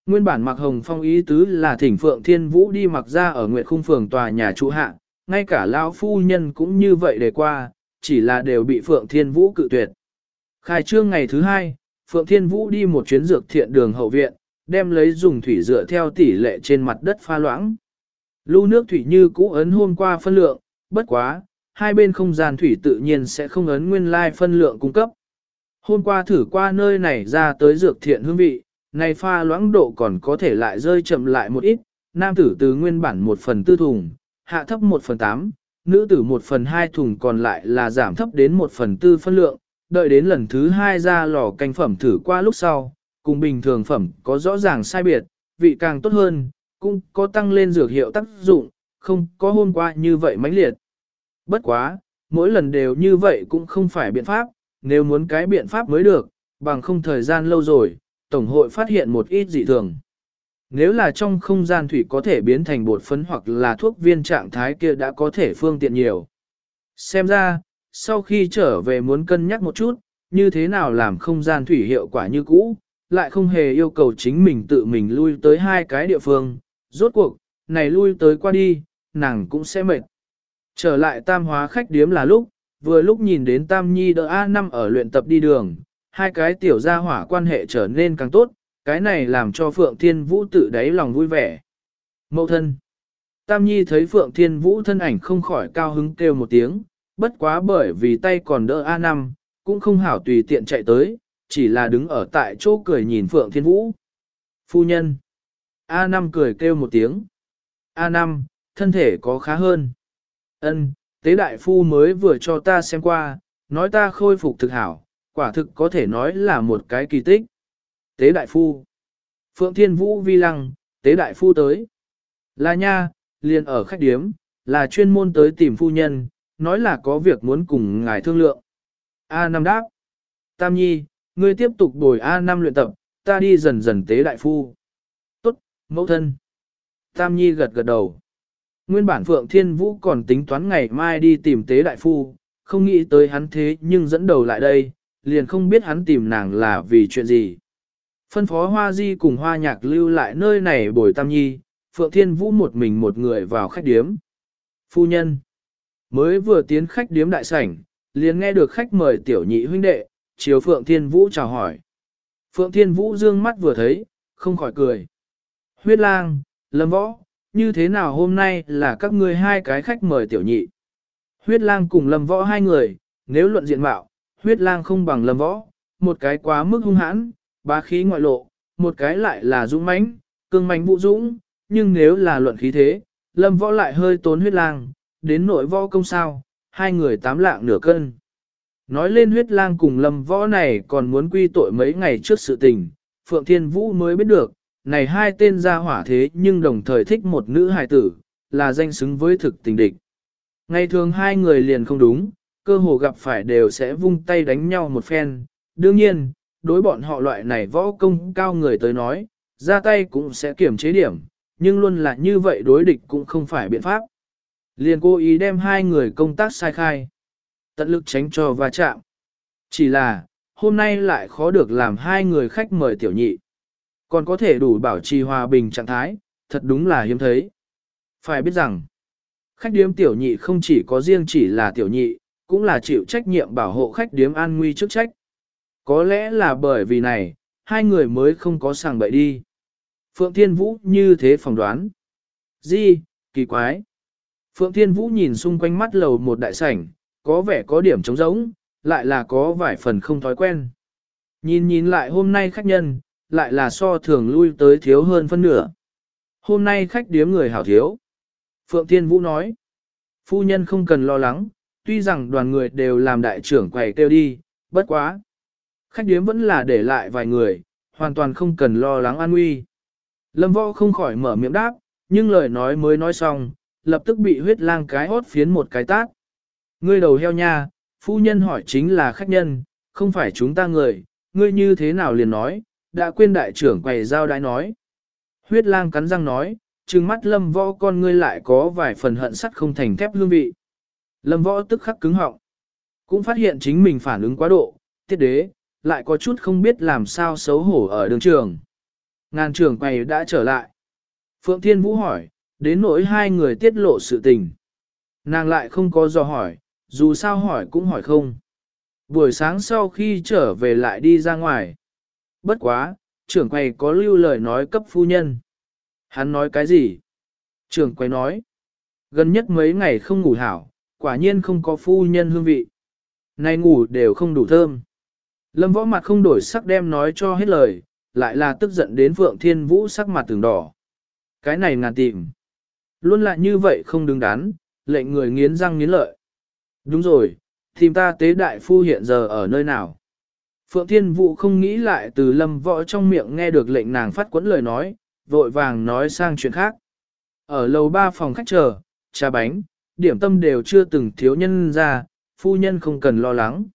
Nguyên bản mặc hồng phong ý tứ là thỉnh Phượng Thiên Vũ đi mặc ra ở Nguyệt Khung Phường tòa nhà trụ hạ, ngay cả lão phu nhân cũng như vậy để qua, chỉ là đều bị Phượng Thiên Vũ cự tuyệt. Khai trương ngày thứ hai, Phượng Thiên Vũ đi một chuyến dược thiện đường hậu viện, đem lấy dùng thủy dựa theo tỷ lệ trên mặt đất pha loãng. Lưu nước thủy như cũ ấn hôm qua phân lượng, bất quá, hai bên không gian thủy tự nhiên sẽ không ấn nguyên lai phân lượng cung cấp. Hôm qua thử qua nơi này ra tới dược thiện hương vị, này pha loãng độ còn có thể lại rơi chậm lại một ít, nam tử từ nguyên bản một phần tư thùng, hạ thấp một phần tám, nữ tử một phần hai thùng còn lại là giảm thấp đến một phần tư phân lượng, đợi đến lần thứ hai ra lò canh phẩm thử qua lúc sau, cùng bình thường phẩm có rõ ràng sai biệt, vị càng tốt hơn, cũng có tăng lên dược hiệu tác dụng, không có hôm qua như vậy mãnh liệt. Bất quá, mỗi lần đều như vậy cũng không phải biện pháp, nếu muốn cái biện pháp mới được, bằng không thời gian lâu rồi, Tổng hội phát hiện một ít dị thường. Nếu là trong không gian thủy có thể biến thành bột phấn hoặc là thuốc viên trạng thái kia đã có thể phương tiện nhiều. Xem ra, sau khi trở về muốn cân nhắc một chút, như thế nào làm không gian thủy hiệu quả như cũ, lại không hề yêu cầu chính mình tự mình lui tới hai cái địa phương, rốt cuộc, này lui tới qua đi, nàng cũng sẽ mệt. Trở lại tam hóa khách điếm là lúc, vừa lúc nhìn đến tam nhi đỡ A5 ở luyện tập đi đường, hai cái tiểu gia hỏa quan hệ trở nên càng tốt, cái này làm cho Phượng Thiên Vũ tự đáy lòng vui vẻ. Mậu thân Tam nhi thấy Phượng Thiên Vũ thân ảnh không khỏi cao hứng kêu một tiếng, bất quá bởi vì tay còn đỡ A5, cũng không hảo tùy tiện chạy tới, chỉ là đứng ở tại chỗ cười nhìn Phượng Thiên Vũ. Phu nhân. A5 cười kêu một tiếng. A5, thân thể có khá hơn. Ân, tế đại phu mới vừa cho ta xem qua, nói ta khôi phục thực hảo, quả thực có thể nói là một cái kỳ tích. Tế đại phu. Phượng Thiên Vũ vi lăng, tế đại phu tới. Là nha, liền ở khách điếm, là chuyên môn tới tìm phu nhân, nói là có việc muốn cùng ngài thương lượng. A Nam đáp. Tam Nhi, ngươi tiếp tục bồi A Nam luyện tập, ta đi dần dần tế đại phu. Tốt, mẫu thân. Tam Nhi gật gật đầu. Nguyên bản Phượng Thiên Vũ còn tính toán ngày mai đi tìm tế đại phu, không nghĩ tới hắn thế nhưng dẫn đầu lại đây, liền không biết hắn tìm nàng là vì chuyện gì. Phân phó Hoa Di cùng Hoa Nhạc lưu lại nơi này bồi Tam Nhi, Phượng Thiên Vũ một mình một người vào khách điếm. Phu nhân mới vừa tiến khách điếm đại sảnh, liền nghe được khách mời tiểu nhị huynh đệ, chiều Phượng Thiên Vũ chào hỏi. Phượng Thiên Vũ dương mắt vừa thấy, không khỏi cười. Huyết lang, lâm võ, như thế nào hôm nay là các ngươi hai cái khách mời tiểu nhị. Huyết lang cùng lâm võ hai người, nếu luận diện mạo, huyết lang không bằng lâm võ, một cái quá mức hung hãn, bá khí ngoại lộ, một cái lại là dũng mãnh, cương mãnh vũ dũng, nhưng nếu là luận khí thế, lâm võ lại hơi tốn huyết lang, đến nội võ công sao, hai người tám lạng nửa cân. Nói lên huyết lang cùng lâm võ này còn muốn quy tội mấy ngày trước sự tình, Phượng Thiên Vũ mới biết được, này hai tên gia hỏa thế nhưng đồng thời thích một nữ hài tử, là danh xứng với thực tình địch. Ngày thường hai người liền không đúng, cơ hồ gặp phải đều sẽ vung tay đánh nhau một phen. Đương nhiên, đối bọn họ loại này võ công cao người tới nói, ra tay cũng sẽ kiểm chế điểm, nhưng luôn là như vậy đối địch cũng không phải biện pháp. Liền cố ý đem hai người công tác sai khai. Tận lực tránh cho va chạm. Chỉ là, hôm nay lại khó được làm hai người khách mời tiểu nhị. Còn có thể đủ bảo trì hòa bình trạng thái, thật đúng là hiếm thấy. Phải biết rằng, khách điếm tiểu nhị không chỉ có riêng chỉ là tiểu nhị, cũng là chịu trách nhiệm bảo hộ khách điếm an nguy trước trách. Có lẽ là bởi vì này, hai người mới không có sàng bậy đi. Phượng Thiên Vũ như thế phỏng đoán. Di, kỳ quái. Phượng Thiên Vũ nhìn xung quanh mắt lầu một đại sảnh, có vẻ có điểm trống rỗng, lại là có vài phần không thói quen. Nhìn nhìn lại hôm nay khách nhân, lại là so thường lui tới thiếu hơn phân nửa. Hôm nay khách điếm người hảo thiếu. Phượng Thiên Vũ nói, phu nhân không cần lo lắng, tuy rằng đoàn người đều làm đại trưởng quầy kêu đi, bất quá. Khách điếm vẫn là để lại vài người, hoàn toàn không cần lo lắng an nguy. Lâm võ không khỏi mở miệng đáp, nhưng lời nói mới nói xong, lập tức bị huyết lang cái hốt phiến một cái tát. Ngươi đầu heo nha, phu nhân hỏi chính là khách nhân, không phải chúng ta người, ngươi như thế nào liền nói, đã quên đại trưởng quầy giao đái nói. Huyết lang cắn răng nói, trừng mắt lâm võ con ngươi lại có vài phần hận sắt không thành thép hương vị. Lâm võ tức khắc cứng họng. Cũng phát hiện chính mình phản ứng quá độ, tiết đế, lại có chút không biết làm sao xấu hổ ở đường trường. Ngàn trưởng quầy đã trở lại. Phượng Thiên Vũ hỏi, đến nỗi hai người tiết lộ sự tình. Nàng lại không có dò hỏi, dù sao hỏi cũng hỏi không. Buổi sáng sau khi trở về lại đi ra ngoài. Bất quá, trưởng quầy có lưu lời nói cấp phu nhân. Hắn nói cái gì? Trưởng quầy nói. Gần nhất mấy ngày không ngủ hảo, quả nhiên không có phu nhân hương vị. Nay ngủ đều không đủ thơm. Lâm võ mặt không đổi sắc đem nói cho hết lời, lại là tức giận đến Phượng Thiên Vũ sắc mặt từng đỏ. Cái này ngàn tìm. Luôn lại như vậy không đứng đắn, lệnh người nghiến răng nghiến lợi. Đúng rồi, tìm ta tế đại phu hiện giờ ở nơi nào? Phượng Thiên Vũ không nghĩ lại từ lâm võ trong miệng nghe được lệnh nàng phát quấn lời nói, vội vàng nói sang chuyện khác. Ở lầu ba phòng khách chờ, trà bánh, điểm tâm đều chưa từng thiếu nhân ra, phu nhân không cần lo lắng.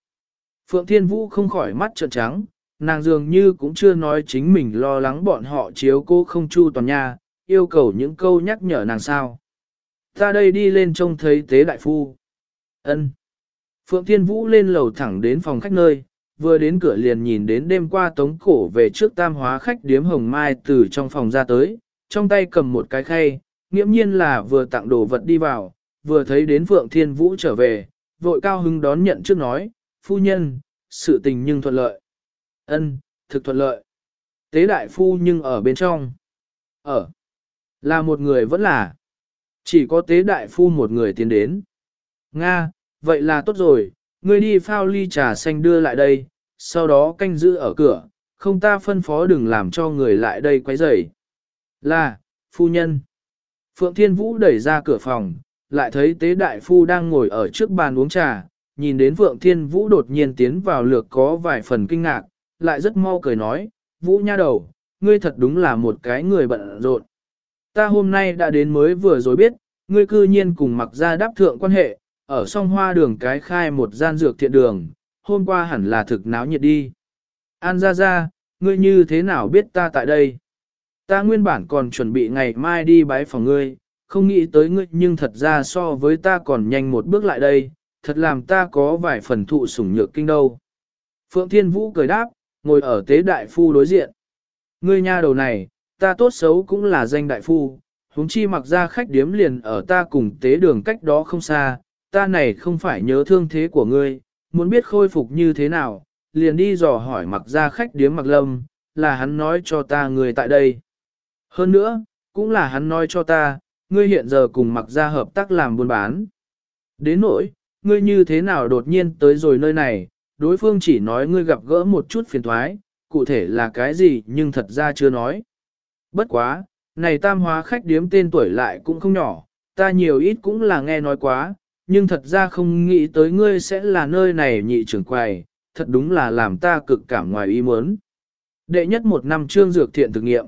Phượng Thiên Vũ không khỏi mắt trợn trắng, nàng dường như cũng chưa nói chính mình lo lắng bọn họ chiếu cô không chu toàn nhà, yêu cầu những câu nhắc nhở nàng sao. Ta đây đi lên trông thấy tế đại phu. ân Phượng Thiên Vũ lên lầu thẳng đến phòng khách nơi, vừa đến cửa liền nhìn đến đêm qua tống cổ về trước tam hóa khách điếm hồng mai từ trong phòng ra tới, trong tay cầm một cái khay, nghiễm nhiên là vừa tặng đồ vật đi vào, vừa thấy đến Phượng Thiên Vũ trở về, vội cao hứng đón nhận trước nói, phu nhân, sự tình nhưng thuận lợi. ân thực thuận lợi. Tế đại phu nhưng ở bên trong. Ở. Là một người vẫn là. Chỉ có tế đại phu một người tiến đến. Nga, vậy là tốt rồi, ngươi đi phao ly trà xanh đưa lại đây, sau đó canh giữ ở cửa, không ta phân phó đừng làm cho người lại đây quấy rầy. Là, phu nhân. Phượng Thiên Vũ đẩy ra cửa phòng, lại thấy tế đại phu đang ngồi ở trước bàn uống trà, nhìn đến Phượng Thiên Vũ đột nhiên tiến vào lược có vài phần kinh ngạc, lại rất mau cười nói, Vũ nha đầu, ngươi thật đúng là một cái người bận rộn. Ta hôm nay đã đến mới vừa rồi biết, ngươi cư nhiên cùng mặc ra đáp thượng quan hệ, ở song hoa đường cái khai một gian dược thiện đường, hôm qua hẳn là thực náo nhiệt đi. An ra ra, ngươi như thế nào biết ta tại đây? Ta nguyên bản còn chuẩn bị ngày mai đi bái phòng ngươi, không nghĩ tới ngươi nhưng thật ra so với ta còn nhanh một bước lại đây, thật làm ta có vài phần thụ sủng nhược kinh đâu. Phượng Thiên Vũ cười đáp, ngồi ở tế đại phu đối diện. Ngươi nha đầu này, ta tốt xấu cũng là danh đại phu, huống chi mặc ra khách điếm liền ở ta cùng tế đường cách đó không xa, ta này không phải nhớ thương thế của ngươi, muốn biết khôi phục như thế nào, liền đi dò hỏi mặc ra khách điếm mặc lâm, là hắn nói cho ta người tại đây. Hơn nữa, cũng là hắn nói cho ta, ngươi hiện giờ cùng mặc ra hợp tác làm buôn bán. Đến nỗi, ngươi như thế nào đột nhiên tới rồi nơi này, đối phương chỉ nói ngươi gặp gỡ một chút phiền thoái, cụ thể là cái gì nhưng thật ra chưa nói. Bất quá, này tam hóa khách điếm tên tuổi lại cũng không nhỏ, ta nhiều ít cũng là nghe nói quá, nhưng thật ra không nghĩ tới ngươi sẽ là nơi này nhị trưởng quầy, thật đúng là làm ta cực cảm ngoài ý muốn. Đệ nhất một năm trương dược thiện thực nghiệm.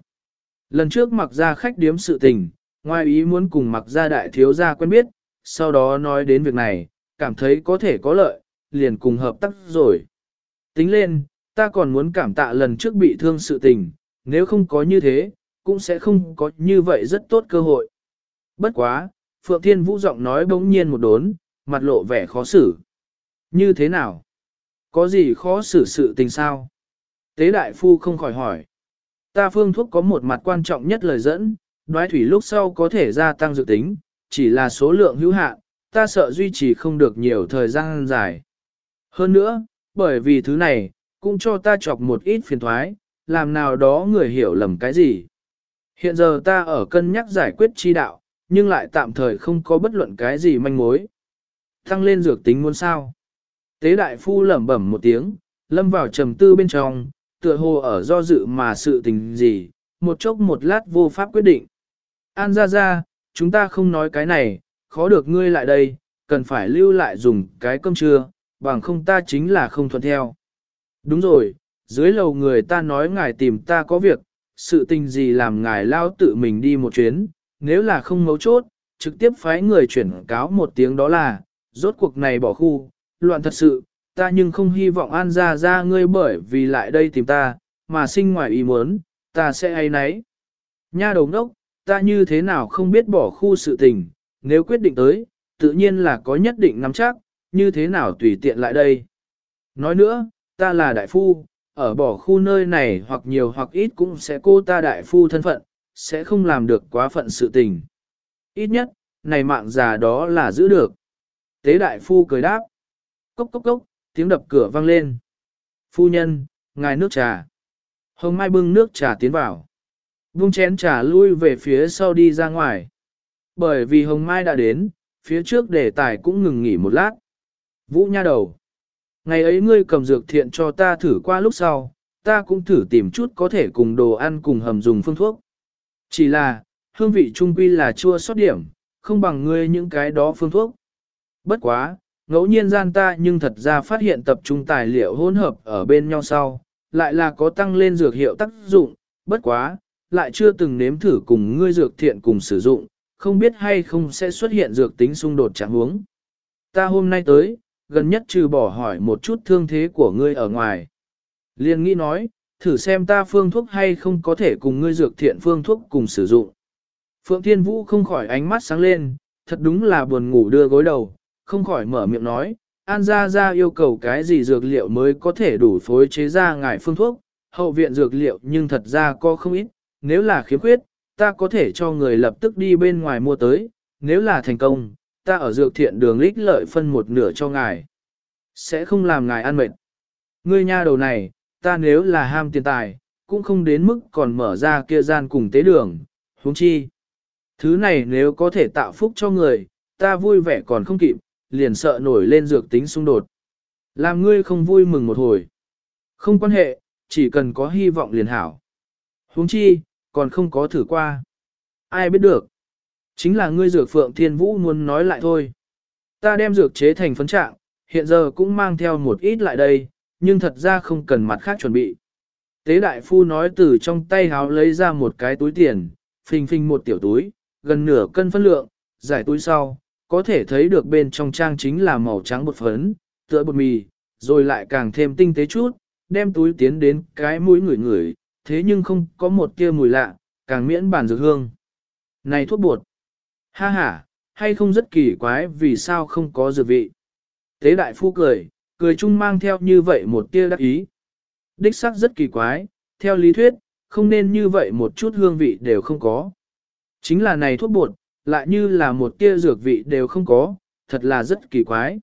Lần trước mặc ra khách điếm sự tình, ngoài ý muốn cùng mặc gia đại thiếu gia quen biết, sau đó nói đến việc này, cảm thấy có thể có lợi, liền cùng hợp tác rồi. Tính lên, ta còn muốn cảm tạ lần trước bị thương sự tình, nếu không có như thế, cũng sẽ không có như vậy rất tốt cơ hội. Bất quá, Phượng Thiên Vũ giọng nói bỗng nhiên một đốn, mặt lộ vẻ khó xử. Như thế nào? Có gì khó xử sự tình sao? Tế đại phu không khỏi hỏi. Ta phương thuốc có một mặt quan trọng nhất lời dẫn, đoái thủy lúc sau có thể gia tăng dự tính, chỉ là số lượng hữu hạn, ta sợ duy trì không được nhiều thời gian dài. Hơn nữa, bởi vì thứ này, cũng cho ta chọc một ít phiền thoái, làm nào đó người hiểu lầm cái gì. Hiện giờ ta ở cân nhắc giải quyết chi đạo, nhưng lại tạm thời không có bất luận cái gì manh mối. Thăng lên dược tính muốn sao. Tế đại phu lẩm bẩm một tiếng, lâm vào trầm tư bên trong, tựa hồ ở do dự mà sự tình gì, một chốc một lát vô pháp quyết định. An ra ra, chúng ta không nói cái này, khó được ngươi lại đây, cần phải lưu lại dùng cái cơm trưa, bằng không ta chính là không thuận theo. Đúng rồi, dưới lầu người ta nói ngài tìm ta có việc, sự tình gì làm ngài lao tự mình đi một chuyến, nếu là không mấu chốt, trực tiếp phái người chuyển cáo một tiếng đó là, rốt cuộc này bỏ khu, loạn thật sự, ta nhưng không hy vọng an ra ra ngươi bởi vì lại đây tìm ta, mà sinh ngoài ý muốn, ta sẽ hay nấy. Nha đầu đốc, ta như thế nào không biết bỏ khu sự tình, nếu quyết định tới, tự nhiên là có nhất định nắm chắc, như thế nào tùy tiện lại đây. Nói nữa, ta là đại phu, ở bỏ khu nơi này hoặc nhiều hoặc ít cũng sẽ cô ta đại phu thân phận, sẽ không làm được quá phận sự tình. Ít nhất, này mạng già đó là giữ được. Tế đại phu cười đáp. Cốc cốc cốc, tiếng đập cửa vang lên. Phu nhân, ngài nước trà. Hồng Mai bưng nước trà tiến vào. Vung chén trà lui về phía sau đi ra ngoài. Bởi vì Hồng Mai đã đến, phía trước đề tài cũng ngừng nghỉ một lát. Vũ nha đầu. Ngày ấy ngươi cầm dược thiện cho ta thử qua lúc sau, ta cũng thử tìm chút có thể cùng đồ ăn cùng hầm dùng phương thuốc. Chỉ là, hương vị trung quy là chua sót điểm, không bằng ngươi những cái đó phương thuốc. Bất quá, ngẫu nhiên gian ta nhưng thật ra phát hiện tập trung tài liệu hỗn hợp ở bên nhau sau, lại là có tăng lên dược hiệu tác dụng, bất quá, lại chưa từng nếm thử cùng ngươi dược thiện cùng sử dụng, không biết hay không sẽ xuất hiện dược tính xung đột trạng huống. Ta hôm nay tới, gần nhất trừ bỏ hỏi một chút thương thế của ngươi ở ngoài. Liên nghĩ nói, thử xem ta phương thuốc hay không có thể cùng ngươi dược thiện phương thuốc cùng sử dụng. Phượng Thiên Vũ không khỏi ánh mắt sáng lên, thật đúng là buồn ngủ đưa gối đầu, không khỏi mở miệng nói, An Gia Gia yêu cầu cái gì dược liệu mới có thể đủ phối chế ra ngài phương thuốc, hậu viện dược liệu nhưng thật ra có không ít, nếu là khiếm khuyết, ta có thể cho người lập tức đi bên ngoài mua tới, nếu là thành công, ta ở dược thiện đường lích lợi phân một nửa cho ngài. Sẽ không làm ngài ăn mệt. Ngươi nha đầu này, ta nếu là ham tiền tài, cũng không đến mức còn mở ra kia gian cùng tế đường, huống chi. Thứ này nếu có thể tạo phúc cho người, ta vui vẻ còn không kịp, liền sợ nổi lên dược tính xung đột. Làm ngươi không vui mừng một hồi. Không quan hệ, chỉ cần có hy vọng liền hảo. huống chi, còn không có thử qua. Ai biết được. Chính là ngươi dược phượng thiên vũ muốn nói lại thôi. Ta đem dược chế thành phấn trạng, hiện giờ cũng mang theo một ít lại đây, nhưng thật ra không cần mặt khác chuẩn bị. Tế đại phu nói từ trong tay háo lấy ra một cái túi tiền, phình phình một tiểu túi, gần nửa cân phân lượng, giải túi sau, có thể thấy được bên trong trang chính là màu trắng bột phấn, tựa bột mì, rồi lại càng thêm tinh tế chút, đem túi tiến đến cái mũi ngửi ngửi, thế nhưng không có một tia mùi lạ, càng miễn bản dược hương. Này thuốc bột! Ha ha, hay không rất kỳ quái vì sao không có dược vị. Tế đại phu cười, cười chung mang theo như vậy một tia đắc ý. Đích sắc rất kỳ quái, theo lý thuyết, không nên như vậy một chút hương vị đều không có. Chính là này thuốc bột, lại như là một tia dược vị đều không có, thật là rất kỳ quái.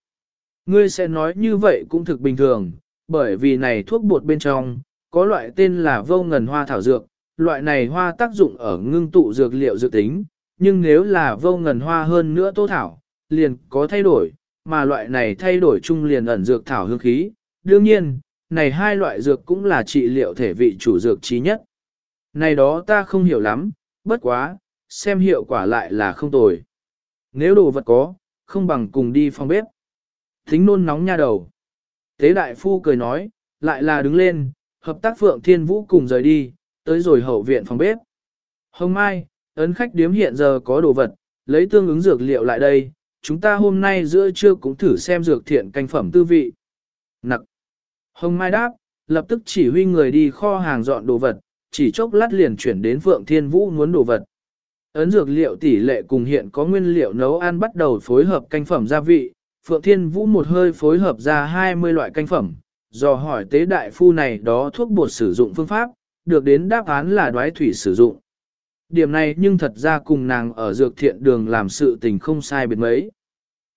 Ngươi sẽ nói như vậy cũng thực bình thường, bởi vì này thuốc bột bên trong, có loại tên là vô ngần hoa thảo dược, loại này hoa tác dụng ở ngưng tụ dược liệu dự tính, nhưng nếu là vô ngần hoa hơn nữa tô thảo, liền có thay đổi, mà loại này thay đổi chung liền ẩn dược thảo hương khí. Đương nhiên, này hai loại dược cũng là trị liệu thể vị chủ dược trí nhất. Này đó ta không hiểu lắm, bất quá, xem hiệu quả lại là không tồi. Nếu đồ vật có, không bằng cùng đi phòng bếp. Thính nôn nóng nha đầu. Tế đại phu cười nói, lại là đứng lên, hợp tác Phượng Thiên Vũ cùng rời đi, tới rồi hậu viện phòng bếp. Hôm Mai, ấn khách điếm hiện giờ có đồ vật, lấy tương ứng dược liệu lại đây, chúng ta hôm nay giữa trưa cũng thử xem dược thiện canh phẩm tư vị. Nặc. Hồng Mai đáp, lập tức chỉ huy người đi kho hàng dọn đồ vật, chỉ chốc lát liền chuyển đến Phượng Thiên Vũ muốn đồ vật. Ấn dược liệu tỷ lệ cùng hiện có nguyên liệu nấu ăn bắt đầu phối hợp canh phẩm gia vị, Phượng Thiên Vũ một hơi phối hợp ra 20 loại canh phẩm, do hỏi tế đại phu này đó thuốc bột sử dụng phương pháp, được đến đáp án là đoái thủy sử dụng. Điểm này nhưng thật ra cùng nàng ở dược thiện đường làm sự tình không sai biệt mấy.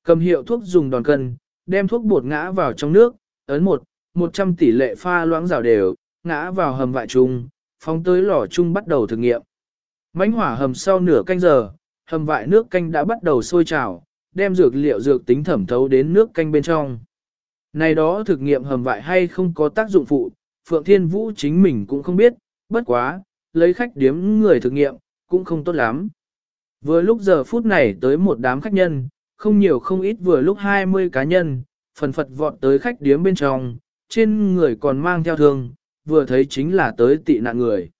Cầm hiệu thuốc dùng đòn cân, đem thuốc bột ngã vào trong nước, ấn một, 100 tỷ lệ pha loãng rào đều, ngã vào hầm vại chung, phóng tới lò chung bắt đầu thử nghiệm. Mánh hỏa hầm sau nửa canh giờ, hầm vại nước canh đã bắt đầu sôi trào, đem dược liệu dược tính thẩm thấu đến nước canh bên trong. Này đó thực nghiệm hầm vại hay không có tác dụng phụ, Phượng Thiên Vũ chính mình cũng không biết, bất quá, lấy khách điếm người thực nghiệm, cũng không tốt lắm. Vừa lúc giờ phút này tới một đám khách nhân, không nhiều không ít vừa lúc 20 cá nhân, phần phật vọt tới khách điếm bên trong, trên người còn mang theo thương, vừa thấy chính là tới tị nạn người.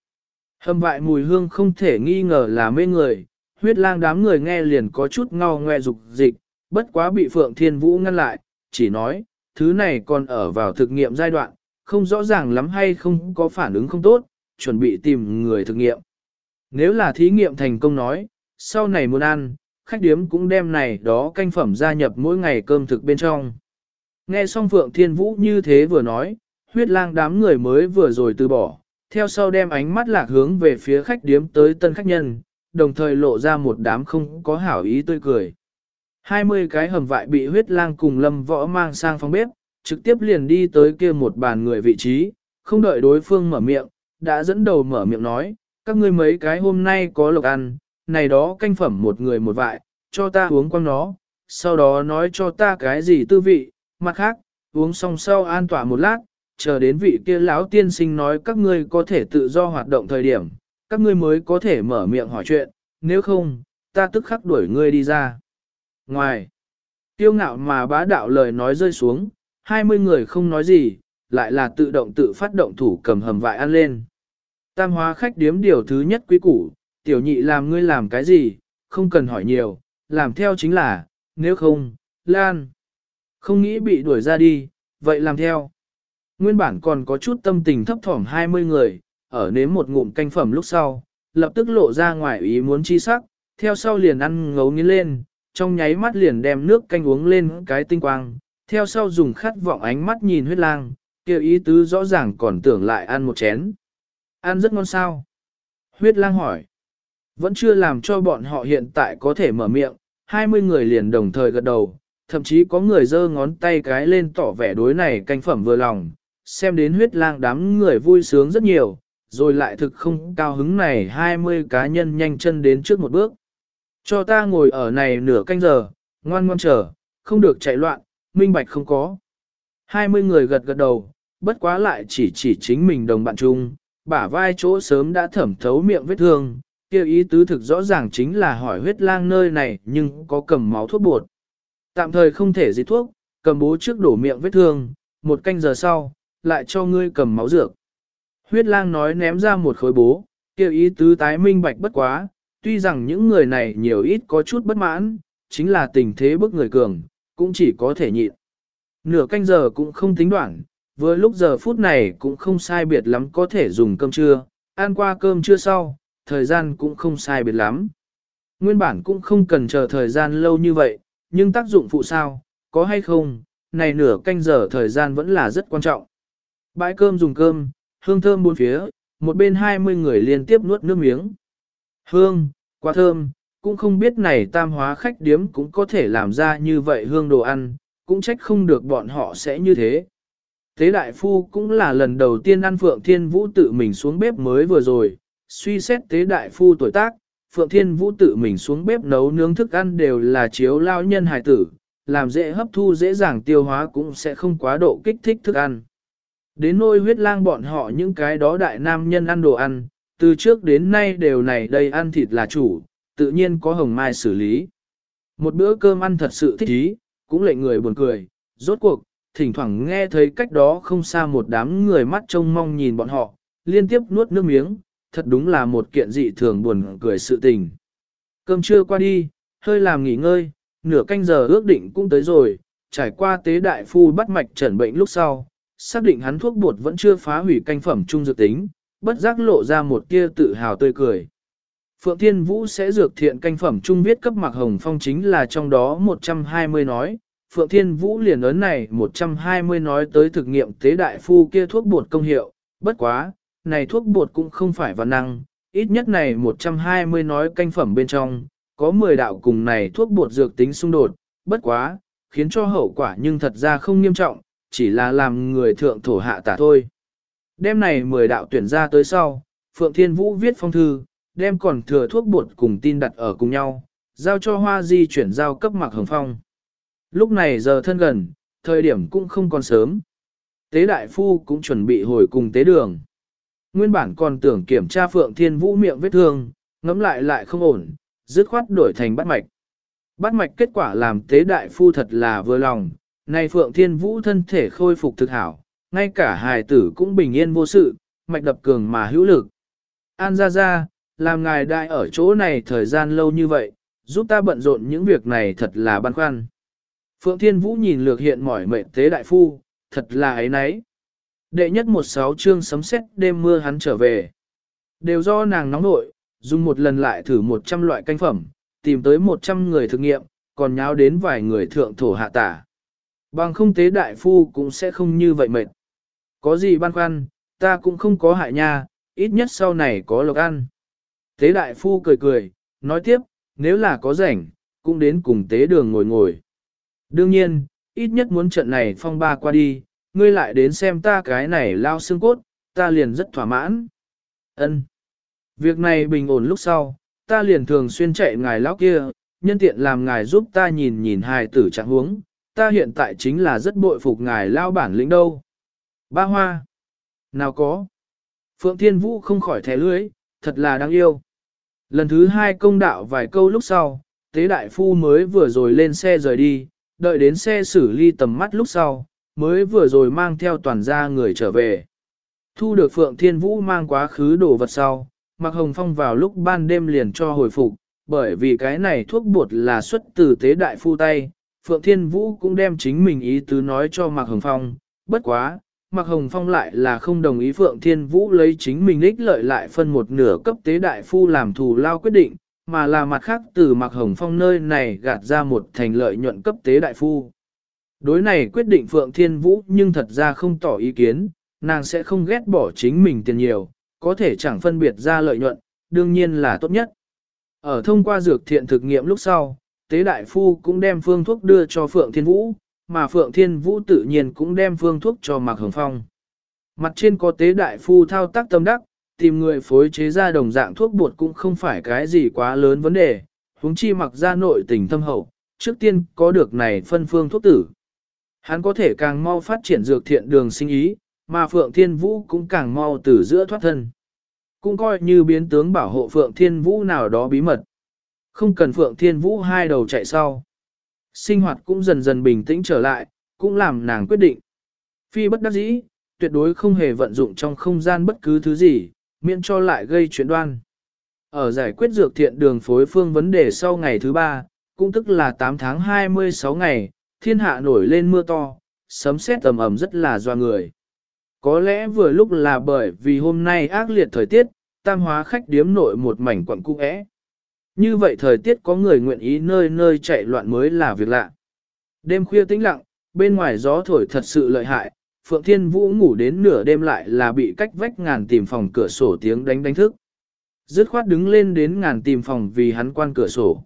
Hầm vại mùi hương không thể nghi ngờ là mê người, huyết lang đám người nghe liền có chút ngao ngoe dục dịch, bất quá bị Phượng Thiên Vũ ngăn lại, chỉ nói, thứ này còn ở vào thực nghiệm giai đoạn, không rõ ràng lắm hay không có phản ứng không tốt, chuẩn bị tìm người thực nghiệm. Nếu là thí nghiệm thành công nói, sau này muốn ăn, khách điếm cũng đem này đó canh phẩm gia nhập mỗi ngày cơm thực bên trong. Nghe xong Phượng Thiên Vũ như thế vừa nói, huyết lang đám người mới vừa rồi từ bỏ, theo sau đem ánh mắt lạc hướng về phía khách điếm tới tân khách nhân, đồng thời lộ ra một đám không có hảo ý tươi cười. 20 cái hầm vại bị huyết lang cùng lâm võ mang sang phòng bếp, trực tiếp liền đi tới kia một bàn người vị trí, không đợi đối phương mở miệng, đã dẫn đầu mở miệng nói, các ngươi mấy cái hôm nay có lộc ăn, này đó canh phẩm một người một vại, cho ta uống quăng nó, sau đó nói cho ta cái gì tư vị, mặt khác, uống xong sau an tỏa một lát, chờ đến vị kia lão tiên sinh nói các ngươi có thể tự do hoạt động thời điểm, các ngươi mới có thể mở miệng hỏi chuyện, nếu không, ta tức khắc đuổi ngươi đi ra. Ngoài, tiêu ngạo mà bá đạo lời nói rơi xuống, 20 người không nói gì, lại là tự động tự phát động thủ cầm hầm vại ăn lên. Tam hóa khách điếm điều thứ nhất quý củ, tiểu nhị làm ngươi làm cái gì, không cần hỏi nhiều, làm theo chính là, nếu không, lan. Không nghĩ bị đuổi ra đi, vậy làm theo. Nguyên bản còn có chút tâm tình thấp thỏm 20 người, ở nếm một ngụm canh phẩm lúc sau, lập tức lộ ra ngoài ý muốn chi sắc, theo sau liền ăn ngấu nghiến lên, trong nháy mắt liền đem nước canh uống lên cái tinh quang, theo sau dùng khát vọng ánh mắt nhìn huyết lang, kêu ý tứ rõ ràng còn tưởng lại ăn một chén. Ăn rất ngon sao? Huyết lang hỏi. Vẫn chưa làm cho bọn họ hiện tại có thể mở miệng, 20 người liền đồng thời gật đầu, thậm chí có người giơ ngón tay cái lên tỏ vẻ đối này canh phẩm vừa lòng, xem đến huyết lang đám người vui sướng rất nhiều, rồi lại thực không cao hứng này 20 cá nhân nhanh chân đến trước một bước. Cho ta ngồi ở này nửa canh giờ, ngoan ngoan chờ, không được chạy loạn, minh bạch không có. 20 người gật gật đầu, bất quá lại chỉ chỉ chính mình đồng bạn chung, bả vai chỗ sớm đã thẩm thấu miệng vết thương, Kia ý tứ thực rõ ràng chính là hỏi huyết lang nơi này nhưng có cầm máu thuốc bột. Tạm thời không thể gì thuốc, cầm bố trước đổ miệng vết thương, một canh giờ sau, lại cho ngươi cầm máu dược. Huyết lang nói ném ra một khối bố, kia ý tứ tái minh bạch bất quá, tuy rằng những người này nhiều ít có chút bất mãn, chính là tình thế bức người cường, cũng chỉ có thể nhịn. Nửa canh giờ cũng không tính đoạn, vừa lúc giờ phút này cũng không sai biệt lắm có thể dùng cơm trưa, ăn qua cơm trưa sau, thời gian cũng không sai biệt lắm. Nguyên bản cũng không cần chờ thời gian lâu như vậy, nhưng tác dụng phụ sao, có hay không, này nửa canh giờ thời gian vẫn là rất quan trọng. Bãi cơm dùng cơm, hương thơm bốn phía, một bên 20 người liên tiếp nuốt nước miếng. Hương, quá thơm, cũng không biết này tam hóa khách điếm cũng có thể làm ra như vậy hương đồ ăn, cũng trách không được bọn họ sẽ như thế. Thế đại phu cũng là lần đầu tiên ăn Phượng Thiên Vũ tự mình xuống bếp mới vừa rồi, suy xét tế đại phu tuổi tác, Phượng Thiên Vũ tự mình xuống bếp nấu nướng thức ăn đều là chiếu lao nhân hài tử, làm dễ hấp thu dễ dàng tiêu hóa cũng sẽ không quá độ kích thích thức ăn. Đến nôi huyết lang bọn họ những cái đó đại nam nhân ăn đồ ăn, từ trước đến nay đều này đây ăn thịt là chủ, tự nhiên có hồng mai xử lý. Một bữa cơm ăn thật sự thích ý, cũng lệnh người buồn cười, rốt cuộc, thỉnh thoảng nghe thấy cách đó không xa một đám người mắt trông mong nhìn bọn họ, liên tiếp nuốt nước miếng, thật đúng là một kiện dị thường buồn cười sự tình. Cơm trưa qua đi, hơi làm nghỉ ngơi, nửa canh giờ ước định cũng tới rồi, trải qua tế đại phu bắt mạch trần bệnh lúc sau, xác định hắn thuốc bột vẫn chưa phá hủy canh phẩm trung dược tính, bất giác lộ ra một tia tự hào tươi cười. Phượng Thiên Vũ sẽ dược thiện canh phẩm trung viết cấp Mạc Hồng Phong chính là trong đó 120 nói. Phượng Thiên Vũ liền ấn này 120 nói tới thực nghiệm tế đại phu kia thuốc bột công hiệu, bất quá, này thuốc bột cũng không phải văn năng, ít nhất này 120 nói canh phẩm bên trong, có 10 đạo cùng này thuốc bột dược tính xung đột, bất quá, khiến cho hậu quả nhưng thật ra không nghiêm trọng, chỉ là làm người thượng thổ hạ tả thôi. Đêm này 10 đạo tuyển ra tới sau, Phượng Thiên Vũ viết phong thư, đem còn thừa thuốc bột cùng tin đặt ở cùng nhau, giao cho Hoa Di chuyển giao cấp Mạc Hồng Phong. Lúc này giờ thân gần, thời điểm cũng không còn sớm. Tế đại phu cũng chuẩn bị hồi cùng tế đường. Nguyên bản còn tưởng kiểm tra Phượng Thiên Vũ miệng vết thương, ngẫm lại lại không ổn, dứt khoát đổi thành bắt mạch. Bắt mạch kết quả làm tế đại phu thật là vừa lòng, nay Phượng Thiên Vũ thân thể khôi phục thực hảo, ngay cả hài tử cũng bình yên vô sự, mạch đập cường mà hữu lực. An ra ra, làm ngài đại ở chỗ này thời gian lâu như vậy, giúp ta bận rộn những việc này thật là băn khoăn. Phượng Thiên Vũ nhìn lược hiện mỏi mệt thế đại phu, thật là ấy nấy. Đệ nhất một sáu chương sấm sét đêm mưa hắn trở về. Đều do nàng nóng nội, dùng một lần lại thử một trăm loại canh phẩm, tìm tới một trăm người thực nghiệm, còn nháo đến vài người thượng thổ hạ tả. Bằng không tế đại phu cũng sẽ không như vậy mệt. Có gì băn khoăn, ta cũng không có hại nha, ít nhất sau này có lộc ăn. Tế đại phu cười cười, nói tiếp, nếu là có rảnh, cũng đến cùng tế đường ngồi ngồi. Đương nhiên, ít nhất muốn trận này phong ba qua đi, ngươi lại đến xem ta cái này lao xương cốt, ta liền rất thỏa mãn. Ân. Việc này bình ổn lúc sau, ta liền thường xuyên chạy ngài lão kia, nhân tiện làm ngài giúp ta nhìn nhìn hài tử trạng huống, ta hiện tại chính là rất bội phục ngài lao bản lĩnh đâu. Ba hoa. Nào có. Phượng Thiên Vũ không khỏi thẻ lưới, thật là đáng yêu. Lần thứ hai công đạo vài câu lúc sau, tế đại phu mới vừa rồi lên xe rời đi, đợi đến xe xử ly tầm mắt lúc sau, mới vừa rồi mang theo toàn gia người trở về. Thu được Phượng Thiên Vũ mang quá khứ đồ vật sau, Mạc Hồng Phong vào lúc ban đêm liền cho hồi phục, bởi vì cái này thuốc bột là xuất từ tế đại phu tay, Phượng Thiên Vũ cũng đem chính mình ý tứ nói cho Mạc Hồng Phong, bất quá, Mạc Hồng Phong lại là không đồng ý Phượng Thiên Vũ lấy chính mình ích lợi lại phân một nửa cấp tế đại phu làm thù lao quyết định, mà là mặt khác từ Mạc Hồng Phong nơi này gạt ra một thành lợi nhuận cấp tế đại phu. Đối này quyết định Phượng Thiên Vũ nhưng thật ra không tỏ ý kiến, nàng sẽ không ghét bỏ chính mình tiền nhiều, có thể chẳng phân biệt ra lợi nhuận, đương nhiên là tốt nhất. Ở thông qua dược thiện thực nghiệm lúc sau, tế đại phu cũng đem phương thuốc đưa cho Phượng Thiên Vũ, mà Phượng Thiên Vũ tự nhiên cũng đem phương thuốc cho Mạc Hồng Phong. Mặt trên có tế đại phu thao tác tâm đắc, tìm người phối chế ra đồng dạng thuốc bột cũng không phải cái gì quá lớn vấn đề, huống chi mặc ra nội tình thâm hậu, trước tiên có được này phân phương thuốc tử. Hắn có thể càng mau phát triển dược thiện đường sinh ý, mà Phượng Thiên Vũ cũng càng mau từ giữa thoát thân. Cũng coi như biến tướng bảo hộ Phượng Thiên Vũ nào đó bí mật. Không cần Phượng Thiên Vũ hai đầu chạy sau. Sinh hoạt cũng dần dần bình tĩnh trở lại, cũng làm nàng quyết định. Phi bất đắc dĩ, tuyệt đối không hề vận dụng trong không gian bất cứ thứ gì, miễn cho lại gây chuyện đoan. Ở giải quyết dược thiện đường phối phương vấn đề sau ngày thứ ba, cũng tức là 8 tháng 26 ngày, thiên hạ nổi lên mưa to, sấm sét tầm ẩm rất là doa người. Có lẽ vừa lúc là bởi vì hôm nay ác liệt thời tiết, tam hóa khách điếm nội một mảnh quận cung ẽ. Như vậy thời tiết có người nguyện ý nơi nơi chạy loạn mới là việc lạ. Đêm khuya tĩnh lặng, bên ngoài gió thổi thật sự lợi hại, Phượng Thiên Vũ ngủ đến nửa đêm lại là bị cách vách ngàn tìm phòng cửa sổ tiếng đánh đánh thức. Dứt khoát đứng lên đến ngàn tìm phòng vì hắn quan cửa sổ.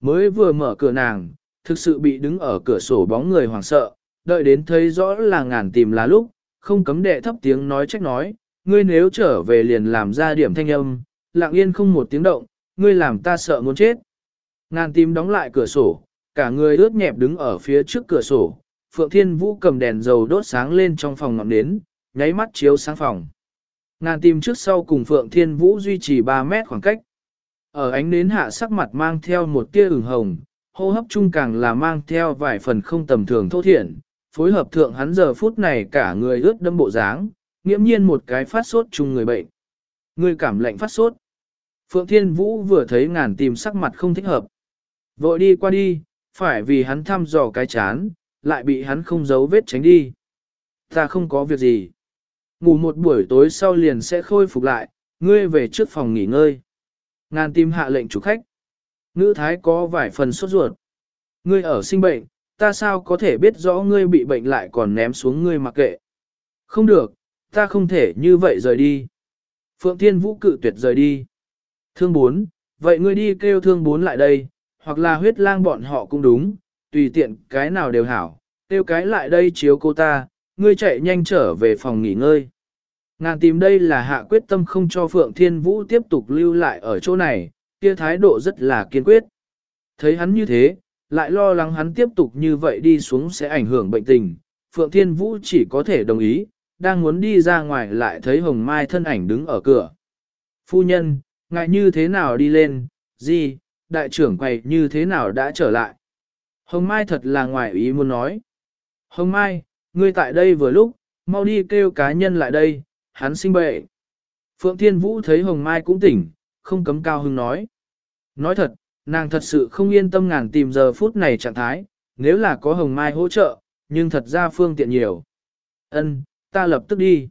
Mới vừa mở cửa nàng, thực sự bị đứng ở cửa sổ bóng người hoảng sợ, đợi đến thấy rõ là ngàn tìm là lúc, không cấm đệ thấp tiếng nói trách nói, ngươi nếu trở về liền làm ra điểm thanh âm, lặng yên không một tiếng động, ngươi làm ta sợ muốn chết. Ngàn Tím đóng lại cửa sổ, cả người ướt nhẹp đứng ở phía trước cửa sổ, Phượng Thiên Vũ cầm đèn dầu đốt sáng lên trong phòng ngọn nến, nháy mắt chiếu sáng phòng. Ngàn tìm trước sau cùng Phượng Thiên Vũ duy trì 3 mét khoảng cách. Ở ánh nến hạ sắc mặt mang theo một tia ửng hồng, hô hấp chung càng là mang theo vài phần không tầm thường thô thiện, phối hợp thượng hắn giờ phút này cả người ướt đâm bộ dáng, nghiễm nhiên một cái phát sốt chung người bệnh. Người cảm lạnh phát sốt. Phượng Thiên Vũ vừa thấy ngàn tìm sắc mặt không thích hợp. Vội đi qua đi, phải vì hắn thăm dò cái chán, lại bị hắn không giấu vết tránh đi. Ta không có việc gì. Ngủ một buổi tối sau liền sẽ khôi phục lại, ngươi về trước phòng nghỉ ngơi. Ngàn tìm hạ lệnh chủ khách. Ngữ thái có vài phần sốt ruột. Ngươi ở sinh bệnh, ta sao có thể biết rõ ngươi bị bệnh lại còn ném xuống ngươi mặc kệ. Không được, ta không thể như vậy rời đi. Phượng Thiên Vũ cự tuyệt rời đi. Thương bốn, vậy ngươi đi kêu thương bốn lại đây, hoặc là huyết lang bọn họ cũng đúng, tùy tiện cái nào đều hảo, kêu cái lại đây chiếu cô ta, ngươi chạy nhanh trở về phòng nghỉ ngơi. Ngàn tìm đây là hạ quyết tâm không cho Phượng Thiên Vũ tiếp tục lưu lại ở chỗ này, kia thái độ rất là kiên quyết. Thấy hắn như thế, lại lo lắng hắn tiếp tục như vậy đi xuống sẽ ảnh hưởng bệnh tình, Phượng Thiên Vũ chỉ có thể đồng ý, đang muốn đi ra ngoài lại thấy Hồng Mai thân ảnh đứng ở cửa. Phu nhân, ngại như thế nào đi lên, gì, đại trưởng quầy như thế nào đã trở lại. Hồng Mai thật là ngoài ý muốn nói. Hồng Mai, ngươi tại đây vừa lúc, mau đi kêu cá nhân lại đây, hắn sinh bệnh. Phượng Thiên Vũ thấy Hồng Mai cũng tỉnh, không cấm cao hưng nói. Nói thật, nàng thật sự không yên tâm ngàn tìm giờ phút này trạng thái, nếu là có Hồng Mai hỗ trợ, nhưng thật ra phương tiện nhiều. Ân, ta lập tức đi.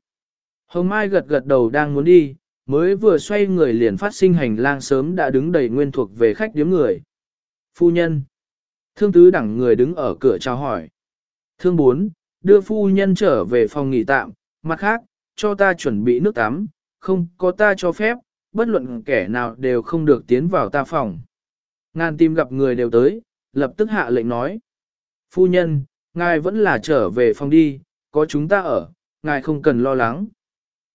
Hồng Mai gật gật đầu đang muốn đi, mới vừa xoay người liền phát sinh hành lang sớm đã đứng đầy nguyên thuộc về khách điếm người. Phu nhân. Thương tứ đẳng người đứng ở cửa chào hỏi. Thương bốn, đưa phu nhân trở về phòng nghỉ tạm, mặt khác, cho ta chuẩn bị nước tắm, không có ta cho phép, bất luận kẻ nào đều không được tiến vào ta phòng. Ngàn tim gặp người đều tới, lập tức hạ lệnh nói. Phu nhân, ngài vẫn là trở về phòng đi, có chúng ta ở, ngài không cần lo lắng.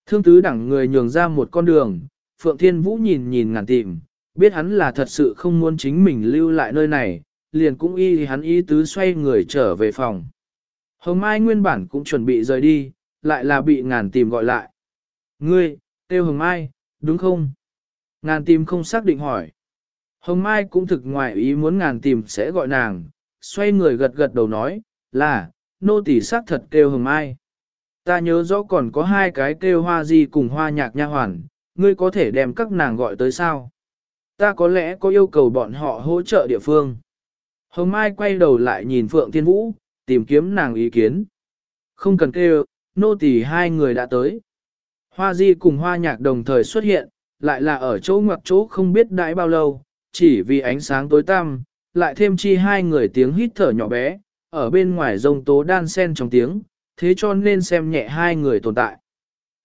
Thương tứ đẳng người nhường ra một con đường, Phượng Thiên Vũ nhìn nhìn ngàn tìm, biết hắn là thật sự không muốn chính mình lưu lại nơi này, liền cũng y hắn ý tứ xoay người trở về phòng. Hồng Mai nguyên bản cũng chuẩn bị rời đi, lại là bị ngàn tìm gọi lại. Ngươi, tiêu Hồng Mai, đúng không? Ngàn tìm không xác định hỏi. Hồng Mai cũng thực ngoài ý muốn ngàn tìm sẽ gọi nàng, xoay người gật gật đầu nói, là, nô tỳ xác thật kêu Hồng Mai. Ta nhớ rõ còn có hai cái kêu hoa gì cùng hoa nhạc nha hoàn, ngươi có thể đem các nàng gọi tới sao? Ta có lẽ có yêu cầu bọn họ hỗ trợ địa phương. Hồng Mai quay đầu lại nhìn Phượng Thiên Vũ, tìm kiếm nàng ý kiến. Không cần kêu, nô tỳ hai người đã tới. Hoa di cùng hoa nhạc đồng thời xuất hiện, lại là ở chỗ ngoặc chỗ không biết đãi bao lâu, chỉ vì ánh sáng tối tăm, lại thêm chi hai người tiếng hít thở nhỏ bé, ở bên ngoài rông tố đan sen trong tiếng, thế cho nên xem nhẹ hai người tồn tại.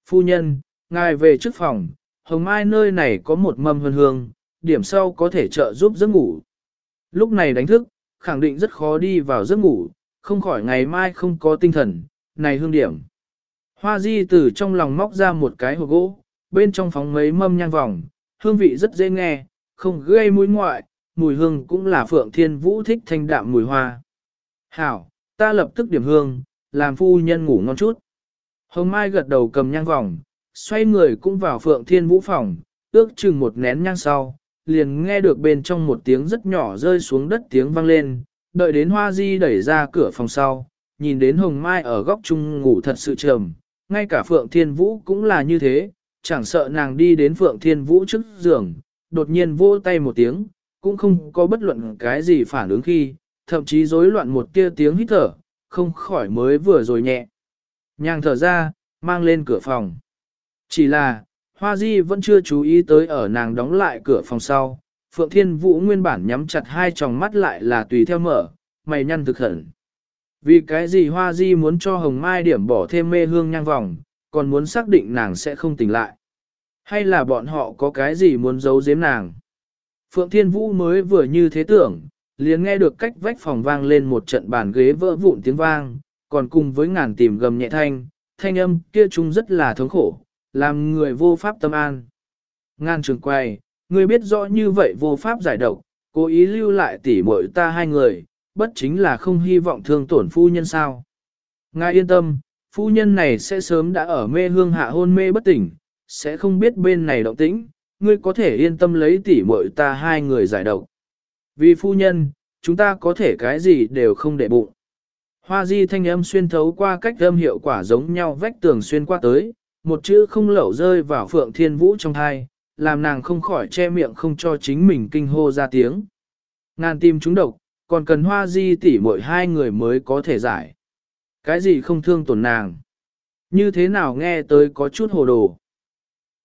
Phu nhân, ngài về trước phòng, hồng mai nơi này có một mâm hương hương, điểm sau có thể trợ giúp giấc ngủ. Lúc này đánh thức, khẳng định rất khó đi vào giấc ngủ, không khỏi ngày mai không có tinh thần, này hương điểm. Hoa di từ trong lòng móc ra một cái hộp gỗ, bên trong phóng mấy mâm nhang vòng, hương vị rất dễ nghe, không gây mũi ngoại, mùi hương cũng là phượng thiên vũ thích thanh đạm mùi hoa. Hảo, ta lập tức điểm hương, làm phu nhân ngủ ngon chút. Hồng Mai gật đầu cầm nhang vòng, xoay người cũng vào phượng thiên vũ phòng, ước chừng một nén nhang sau, liền nghe được bên trong một tiếng rất nhỏ rơi xuống đất tiếng vang lên, đợi đến hoa di đẩy ra cửa phòng sau, nhìn đến hồng mai ở góc chung ngủ thật sự trầm, ngay cả phượng thiên vũ cũng là như thế, chẳng sợ nàng đi đến phượng thiên vũ trước giường, đột nhiên vô tay một tiếng, cũng không có bất luận cái gì phản ứng khi, thậm chí rối loạn một tia tiếng hít thở, không khỏi mới vừa rồi nhẹ. Nhàng thở ra, mang lên cửa phòng. Chỉ là, Hoa Di vẫn chưa chú ý tới ở nàng đóng lại cửa phòng sau, Phượng Thiên Vũ nguyên bản nhắm chặt hai tròng mắt lại là tùy theo mở, mày nhăn thực hẳn. Vì cái gì Hoa Di muốn cho Hồng Mai điểm bỏ thêm mê hương nhang vòng, còn muốn xác định nàng sẽ không tỉnh lại. Hay là bọn họ có cái gì muốn giấu giếm nàng? Phượng Thiên Vũ mới vừa như thế tưởng, liền nghe được cách vách phòng vang lên một trận bàn ghế vỡ vụn tiếng vang, còn cùng với ngàn tìm gầm nhẹ thanh, thanh âm kia chung rất là thống khổ, làm người vô pháp tâm an. Ngan trường quay, ngươi biết rõ như vậy vô pháp giải độc, cố ý lưu lại tỉ muội ta hai người, bất chính là không hy vọng thương tổn phu nhân sao. Ngài yên tâm, phu nhân này sẽ sớm đã ở mê hương hạ hôn mê bất tỉnh, sẽ không biết bên này động tĩnh, ngươi có thể yên tâm lấy tỉ muội ta hai người giải độc. Vì phu nhân, chúng ta có thể cái gì đều không để bụng. Hoa di thanh âm xuyên thấu qua cách âm hiệu quả giống nhau vách tường xuyên qua tới, một chữ không lẩu rơi vào phượng thiên vũ trong thai, làm nàng không khỏi che miệng không cho chính mình kinh hô ra tiếng. Ngàn tim chúng độc, còn cần hoa di tỉ mỗi hai người mới có thể giải. Cái gì không thương tổn nàng? Như thế nào nghe tới có chút hồ đồ?